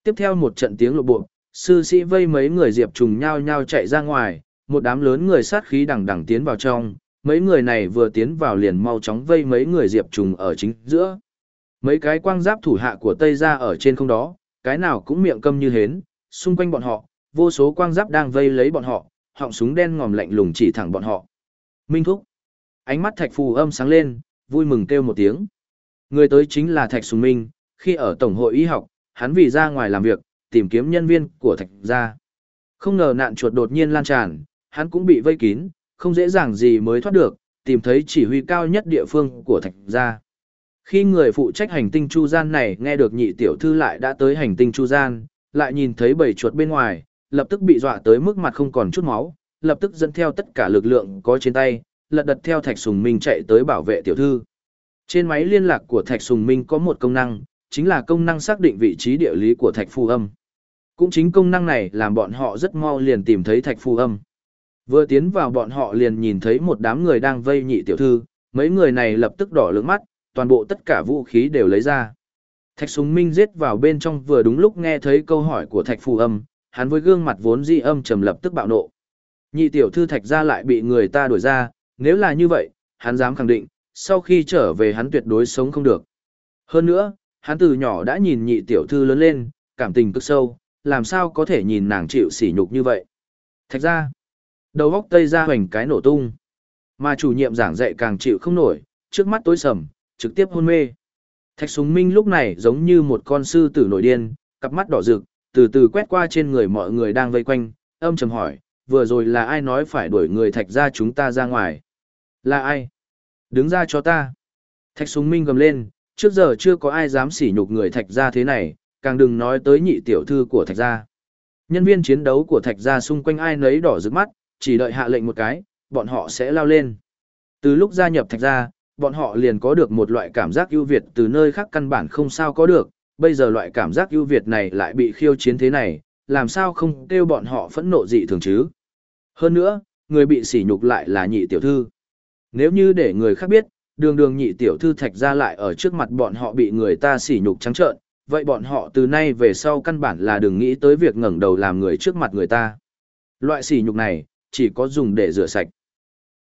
Tiếp theo một trận tiếng lộ bộ, sư sĩ vây mấy người diệp trùng nhau nhau chạy ra ngoài, một đám lớn người sát khí đằng đằng tiến vào trong, mấy người này vừa tiến vào liền mau chóng vây mấy người diệp trùng ở chính giữa. Mấy cái quang giáp thủ hạ của Tây gia ở trên không đó, cái nào cũng miệng câm như hến, xung quanh bọn họ, vô số quang giáp đang vây lấy bọn họ, họng súng đen ngòm lạnh lùng chỉ thẳng bọn họ. Minh Thúc. Ánh mắt Thạch Phù âm sáng lên, vui mừng kêu một tiếng. Người tới chính là Thạch Sùng Minh, khi ở Tổng hội Y học, hắn vì ra ngoài làm việc, tìm kiếm nhân viên của Thạch gia. Không ngờ nạn chuột đột nhiên lan tràn, hắn cũng bị vây kín, không dễ dàng gì mới thoát được, tìm thấy chỉ huy cao nhất địa phương của Thạch gia. Khi người phụ trách hành tinh Chu Gian này nghe được nhị tiểu thư lại đã tới hành tinh Chu Gian, lại nhìn thấy bầy chuột bên ngoài, lập tức bị dọa tới mức mặt không còn chút máu, lập tức dẫn theo tất cả lực lượng có trên tay, lật đật theo Thạch Sùng Minh chạy tới bảo vệ tiểu thư. Trên máy liên lạc của Thạch Sùng Minh có một công năng, chính là công năng xác định vị trí địa lý của Thạch Phù Âm. Cũng chính công năng này làm bọn họ rất mau liền tìm thấy Thạch Phù Âm. Vừa tiến vào bọn họ liền nhìn thấy một đám người đang vây nhị tiểu thư, mấy người này lập tức đỏ lưỡng mắt, toàn bộ tất cả vũ khí đều lấy ra. Thạch Sùng Minh giết vào bên trong vừa đúng lúc nghe thấy câu hỏi của Thạch Phù Âm, hắn với gương mặt vốn dị âm trầm lập tức bạo nộ. Nhị tiểu thư Thạch gia lại bị người ta đuổi ra, nếu là như vậy, hắn dám khẳng định, sau khi trở về hắn tuyệt đối sống không được. Hơn nữa, hắn từ nhỏ đã nhìn nhị tiểu thư lớn lên, cảm tình cực sâu, làm sao có thể nhìn nàng chịu sỉ nhục như vậy. Thạch ra, đầu góc tây ra hoành cái nổ tung. Mà chủ nhiệm giảng dạy càng chịu không nổi, trước mắt tối sầm, trực tiếp hôn mê. Thạch súng minh lúc này giống như một con sư tử nổi điên, cặp mắt đỏ rực, từ từ quét qua trên người mọi người đang vây quanh, âm trầm hỏi, vừa rồi là ai nói phải đuổi người thạch ra chúng ta ra ngoài? Là ai? Đứng ra cho ta. Thạch súng minh gầm lên, trước giờ chưa có ai dám sỉ nhục người thạch gia thế này, càng đừng nói tới nhị tiểu thư của thạch gia. Nhân viên chiến đấu của thạch gia xung quanh ai nấy đỏ rực mắt, chỉ đợi hạ lệnh một cái, bọn họ sẽ lao lên. Từ lúc gia nhập thạch gia, bọn họ liền có được một loại cảm giác ưu việt từ nơi khác căn bản không sao có được, bây giờ loại cảm giác ưu việt này lại bị khiêu chiến thế này, làm sao không kêu bọn họ phẫn nộ dị thường chứ. Hơn nữa, người bị sỉ nhục lại là nhị tiểu thư. Nếu như để người khác biết, đường đường nhị tiểu thư thạch ra lại ở trước mặt bọn họ bị người ta sỉ nhục trắng trợn, vậy bọn họ từ nay về sau căn bản là đừng nghĩ tới việc ngẩng đầu làm người trước mặt người ta. Loại sỉ nhục này, chỉ có dùng để rửa sạch.